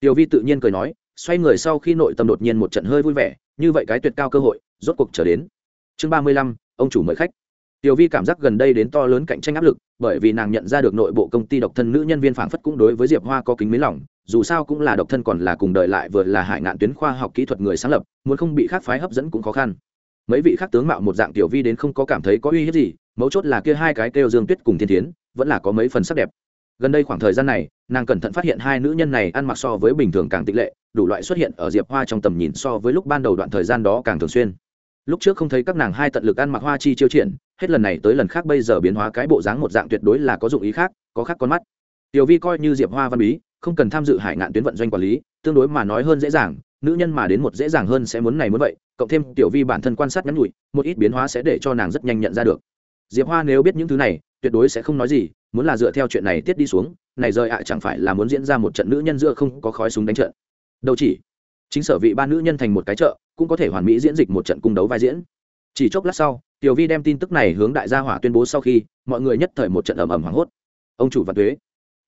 Tiểu vi tự nhiên cười nói xoay người sau khi nội tâm đột nhiên một trận hơi vui vẻ như vậy cái tuyệt cao cơ hội rốt cuộc trở đến. Chương ba mươi lăm ông chủ mời khách. Tiểu Vi cảm giác gần đây đến to lớn cạnh tranh áp lực, bởi vì nàng nhận ra được nội bộ công ty độc thân nữ nhân viên phảng phất cũng đối với Diệp Hoa có kính mến lòng, dù sao cũng là độc thân còn là cùng đời lại vừa là hải ngạn tuyến khoa học kỹ thuật người sáng lập, muốn không bị khác phái hấp dẫn cũng khó khăn. Mấy vị khác tướng mạo một dạng Tiểu Vi đến không có cảm thấy có uy hiếp gì, mấu chốt là kia hai cái kêu Dương Tuyết cùng Thiên Thiến, vẫn là có mấy phần sắc đẹp. Gần đây khoảng thời gian này, nàng cẩn thận phát hiện hai nữ nhân này ăn mặc so với bình thường càng tịch lệ, đủ loại xuất hiện ở Diệp Hoa trong tầm nhìn so với lúc ban đầu đoạn thời gian đó càng thường xuyên lúc trước không thấy các nàng hai tận lực ăn mặc hoa chi chiêu triển hết lần này tới lần khác bây giờ biến hóa cái bộ dáng một dạng tuyệt đối là có dụng ý khác có khác con mắt tiểu vi coi như diệp hoa văn bí không cần tham dự hải ngạn tuyến vận doanh quản lý tương đối mà nói hơn dễ dàng nữ nhân mà đến một dễ dàng hơn sẽ muốn này muốn vậy, cộng thêm tiểu vi bản thân quan sát ngắn nhủi, một ít biến hóa sẽ để cho nàng rất nhanh nhận ra được. Diệp hoa nếu biết những thứ này, tuyệt đối sẽ không nói gì, muốn là dựa theo chuyện này tiết đi xuống, này rời ạ chẳng phải là muốn diễn ra một trận nữ nhân giữa không có khói súng đánh trận. Đâu chỉ, chính sở vị ba nữ nhân thành một cái chợ, cũng có thể hoàn mỹ diễn dịch một trận cung đấu vai diễn. Chỉ chốc lát sau, tiểu vi đem tin tức này hướng đại gia hỏa tuyên bố sau khi, mọi người nhất thời một trận ầm ầm hoảng hốt. Ông chủ văn thuế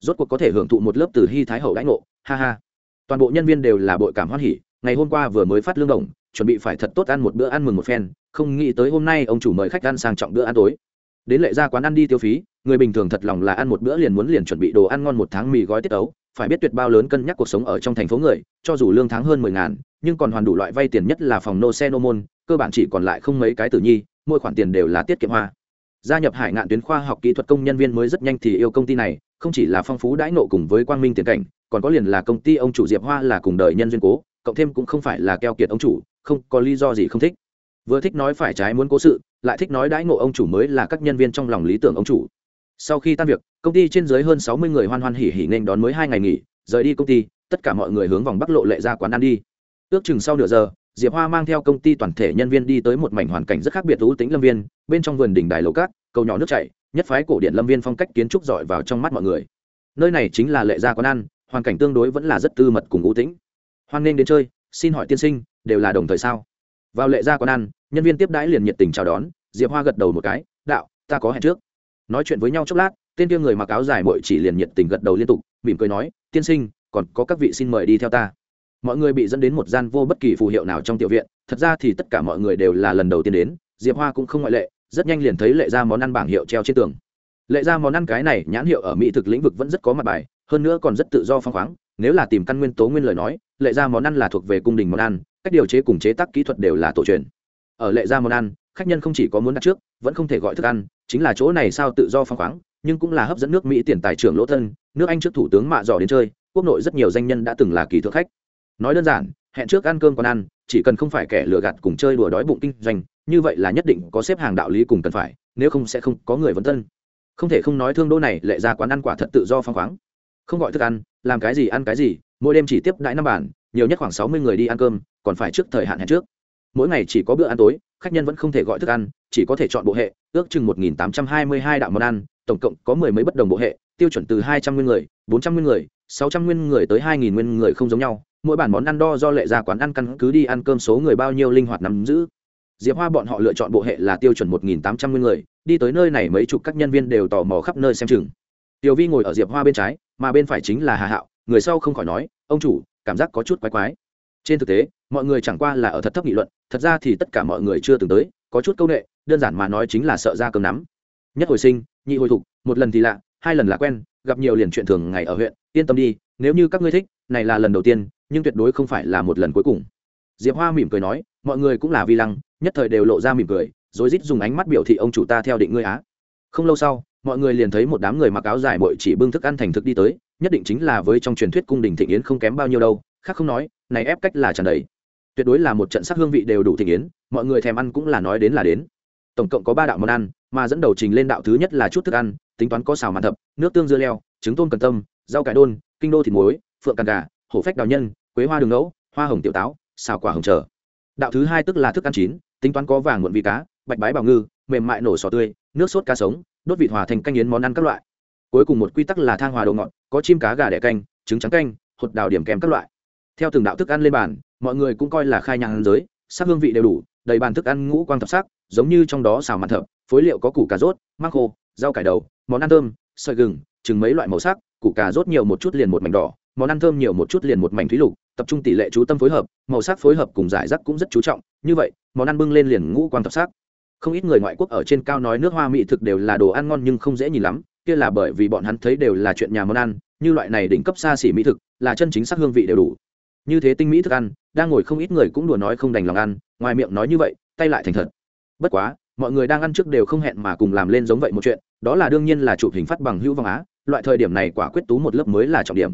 rốt cuộc có thể hưởng thụ một lớp từ hy thái hậu đãi ngộ, ha ha toàn bộ nhân viên đều là bội cảm hoan hỉ, ngày hôm qua vừa mới phát lương đồng, chuẩn bị phải thật tốt ăn một bữa ăn mừng một phen, không nghĩ tới hôm nay ông chủ mời khách ăn sang trọng bữa ăn tối. Đến lệ ra quán ăn đi tiêu phí, người bình thường thật lòng là ăn một bữa liền muốn liền chuẩn bị đồ ăn ngon một tháng mì gói tiết ấu, phải biết tuyệt bao lớn cân nhắc cuộc sống ở trong thành phố người, cho dù lương tháng hơn mười ngàn, nhưng còn hoàn đủ loại vay tiền nhất là phòng nô xe nô môn, cơ bản chỉ còn lại không mấy cái tử nhi, mỗi khoản tiền đều là tiết kiệm hoa. Gia nhập hải ngạn tuyến khoa học kỹ thuật công nhân viên mới rất nhanh thì yêu công ty này, không chỉ là phong phú đãi nộ cùng với quang minh tiền cảnh còn có liền là công ty ông chủ diệp hoa là cùng đời nhân duyên cố, cộng thêm cũng không phải là keo kiệt ông chủ, không có lý do gì không thích. Vừa thích nói phải trái muốn cố sự, lại thích nói đãi ngộ ông chủ mới là các nhân viên trong lòng lý tưởng ông chủ. Sau khi tan việc, công ty trên dưới hơn sáu mươi người hoan hoan hỉ hỉ nên đón mới hai ngày nghỉ, rời đi công ty, tất cả mọi người hướng vòng bắc lộ lệ ra quán ăn đi. Ước chừng sau nửa giờ, diệp hoa mang theo công ty toàn thể nhân viên đi tới một mảnh hoàn cảnh rất khác biệt thú tính lâm viên, bên trong vườn đỉnh đài lầu cát, cầu nhỏ nước chảy, nhất phái cổ điện lâm viên phong cách kiến trúc giỏi vào trong mắt mọi người. Nơi này chính là lệ gia quán ăn hoàn cảnh tương đối vẫn là rất tư mật cùng ưu tĩnh. Hoan nghênh đến chơi, xin hỏi tiên sinh, đều là đồng thời sao? Vào lệ gia quán ăn, nhân viên tiếp đãi liền nhiệt tình chào đón, diệp hoa gật đầu một cái, đạo, ta có hẹn trước. Nói chuyện với nhau chốc lát, tên kia người mặc áo dài mội chỉ liền nhiệt tình gật đầu liên tục, mỉm cười nói, tiên sinh, còn có các vị xin mời đi theo ta. Mọi người bị dẫn đến một gian vô bất kỳ phù hiệu nào trong tiểu viện, thật ra thì tất cả mọi người đều là lần đầu tiên đến, diệp hoa cũng không ngoại lệ, rất nhanh liền thấy lệ ra món ăn bảng hiệu treo trên tường. Lệ ra món ăn cái này nhãn hiệu ở mỹ thực lĩnh vực vẫn rất có mặt bài hơn nữa còn rất tự do phăng khoáng, nếu là tìm căn nguyên tố nguyên lời nói, lệ ra món ăn là thuộc về cung đình món ăn, cách điều chế cùng chế tác kỹ thuật đều là tổ truyền. Ở lệ ra món ăn, khách nhân không chỉ có muốn đặt trước, vẫn không thể gọi thức ăn, chính là chỗ này sao tự do phăng khoáng, nhưng cũng là hấp dẫn nước mỹ tiền tài trưởng lỗ thân, nước anh trước thủ tướng mạ dò đến chơi, quốc nội rất nhiều danh nhân đã từng là kỳ thượng khách. Nói đơn giản, hẹn trước ăn cơm còn ăn, chỉ cần không phải kẻ lừa gạt cùng chơi đùa đói bụng kinh doanh, như vậy là nhất định có xếp hàng đạo lý cùng cần phải, nếu không sẽ không có người vấn thân. không thể không nói thương đô này lệ ra quán ăn quả thật tự do phăng khoáng không gọi thức ăn, làm cái gì ăn cái gì, mỗi đêm chỉ tiếp đãi năm bản nhiều nhất khoảng sáu mươi người đi ăn cơm, còn phải trước thời hạn hẹn trước. Mỗi ngày chỉ có bữa ăn tối, khách nhân vẫn không thể gọi thức ăn, chỉ có thể chọn bộ hệ, ước chừng một nghìn tám trăm hai mươi hai đạo món ăn, tổng cộng có mười mấy bất đồng bộ hệ, tiêu chuẩn từ hai trăm nguyên người, bốn trăm nguyên người, sáu trăm nguyên người tới hai nghìn nguyên người không giống nhau, mỗi bản món ăn đo do lệ ra quán ăn căn cứ đi ăn cơm số người bao nhiêu linh hoạt nắm giữ. Diệp hoa bọn họ lựa chọn bộ hệ là tiêu chuẩn một nghìn tám trăm nguyên người, đi tới nơi này mấy chục các nhân viên đều tò mò khắp nơi xem chừng. Tiểu vi ngồi ở diệp hoa bên trái mà bên phải chính là hà hạo người sau không khỏi nói ông chủ cảm giác có chút quái quái trên thực tế mọi người chẳng qua là ở thật thấp nghị luận thật ra thì tất cả mọi người chưa từng tới có chút c â u n ệ đơn giản mà nói chính là sợ ra cơm nắm nhất hồi sinh nhị hồi thục một lần thì lạ hai lần là quen gặp nhiều liền chuyện thường ngày ở huyện yên tâm đi nếu như các ngươi thích này là lần đầu tiên nhưng tuyệt đối không phải là một lần cuối cùng diệp hoa mỉm cười nói mọi người cũng là vi lăng nhất thời đều lộ ra mỉm cười rồi rít dùng ánh mắt biểu thị ông chủ ta theo định ngươi á không lâu sau mọi người liền thấy một đám người mặc áo dài bội chỉ bưng thức ăn thành thực đi tới, nhất định chính là với trong truyền thuyết cung đình thịnh yến không kém bao nhiêu đâu, khác không nói, này ép cách là tràn đầy. Tuyệt đối là một trận sắc hương vị đều đủ thịnh yến, mọi người thèm ăn cũng là nói đến là đến. Tổng cộng có ba đạo món ăn, mà dẫn đầu trình lên đạo thứ nhất là chút thức ăn, tính toán có xào màn thập, nước tương dưa leo, trứng tôm cần tâm rau cải đôn, kinh đô thịt muối, phượng càng gà, hổ phách đào nhân, quế hoa đường nấu, hoa hồng tiểu táo, xào quả hồng trở. Đạo thứ hai tức là thức ăn chín, tính toán có vàng muộn vị cá, bạch bái bào ngư, mềm mại nổ sò tươi, nước sốt cá sống đốt vịt hòa thành canh yến món ăn các loại. Cuối cùng một quy tắc là thang hòa đồ ngọt, có chim cá gà đẻ canh, trứng trắng canh, hột đào điểm kèm các loại. Theo từng đạo thức ăn lên bàn, mọi người cũng coi là khai nhang giới, sắc hương vị đều đủ, đầy bàn thức ăn ngũ quang thập sắc, giống như trong đó xào mặt thập, phối liệu có củ cà rốt, măng khô, rau cải đầu, món ăn thơm, sợi gừng, chừng mấy loại màu sắc, củ cà rốt nhiều một chút liền một mảnh đỏ, món ăn thơm nhiều một chút liền một mảnh thúy lục, tập trung tỷ lệ chú tâm phối hợp, màu sắc phối hợp cùng giải rác cũng rất chú trọng, như vậy, món ăn bưng lên liền ngũ quang thập sắc không ít người ngoại quốc ở trên cao nói nước hoa mỹ thực đều là đồ ăn ngon nhưng không dễ nhìn lắm, kia là bởi vì bọn hắn thấy đều là chuyện nhà món ăn, như loại này đỉnh cấp xa xỉ mỹ thực, là chân chính sắc hương vị đều đủ. Như thế tinh mỹ thức ăn, đang ngồi không ít người cũng đùa nói không đành lòng ăn, ngoài miệng nói như vậy, tay lại thành thật. Bất quá, mọi người đang ăn trước đều không hẹn mà cùng làm lên giống vậy một chuyện, đó là đương nhiên là chụp hình phát bằng hữu vàng á, loại thời điểm này quả quyết tú một lớp mới là trọng điểm.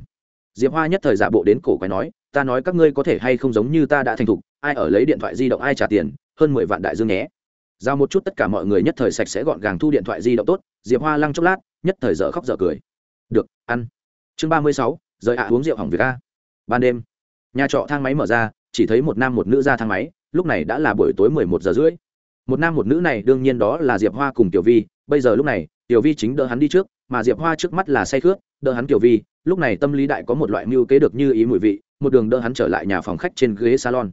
Diệp hoa nhất thời giả bộ đến cổ quái nói, ta nói các ngươi có thể hay không giống như ta đã thành thục, ai ở lấy điện thoại di động ai trả tiền, hơn mười vạn đại dương nhé giao một chút tất cả mọi người nhất thời sạch sẽ gọn gàng thu điện thoại di động tốt, diệp hoa lăng chốc lát, nhất thời dở khóc dở cười. Được, ăn. Chương ba mươi sáu, rời ạ, uống rượu hỏng việc a. Ban đêm, nhà trọ thang máy mở ra, chỉ thấy một nam một nữ ra thang máy, lúc này đã là buổi tối mười một giờ rưỡi. Một nam một nữ này, đương nhiên đó là diệp hoa cùng tiểu vi. Bây giờ lúc này, tiểu vi chính đỡ hắn đi trước, mà diệp hoa trước mắt là say khước đỡ hắn tiểu vi. Lúc này tâm lý đại có một loại mưu kế được như ý mùi vị, một đường đỡ hắn trở lại nhà phòng khách trên ghế salon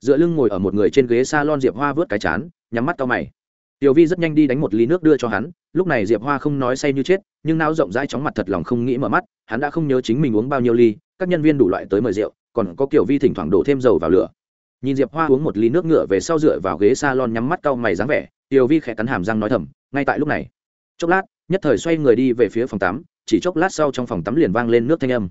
dựa lưng ngồi ở một người trên ghế salon diệp hoa vớt cái chán, nhắm mắt cao mày. Tiểu vi rất nhanh đi đánh một ly nước đưa cho hắn, lúc này diệp hoa không nói say như chết, nhưng não rộng rãi chóng mặt thật lòng không nghĩ mở mắt, hắn đã không nhớ chính mình uống bao nhiêu ly, các nhân viên đủ loại tới mời rượu, còn có kiểu vi thỉnh thoảng đổ thêm dầu vào lửa. Nhìn diệp hoa uống một ly nước ngựa về sau dựa vào ghế salon nhắm mắt cau mày dáng vẻ, tiểu vi khẽ cắn hàm răng nói thầm, ngay tại lúc này. Chốc lát, nhất thời xoay người đi về phía phòng tắm, chỉ chốc lát sau trong phòng tắm liền vang lên nước thanh âm.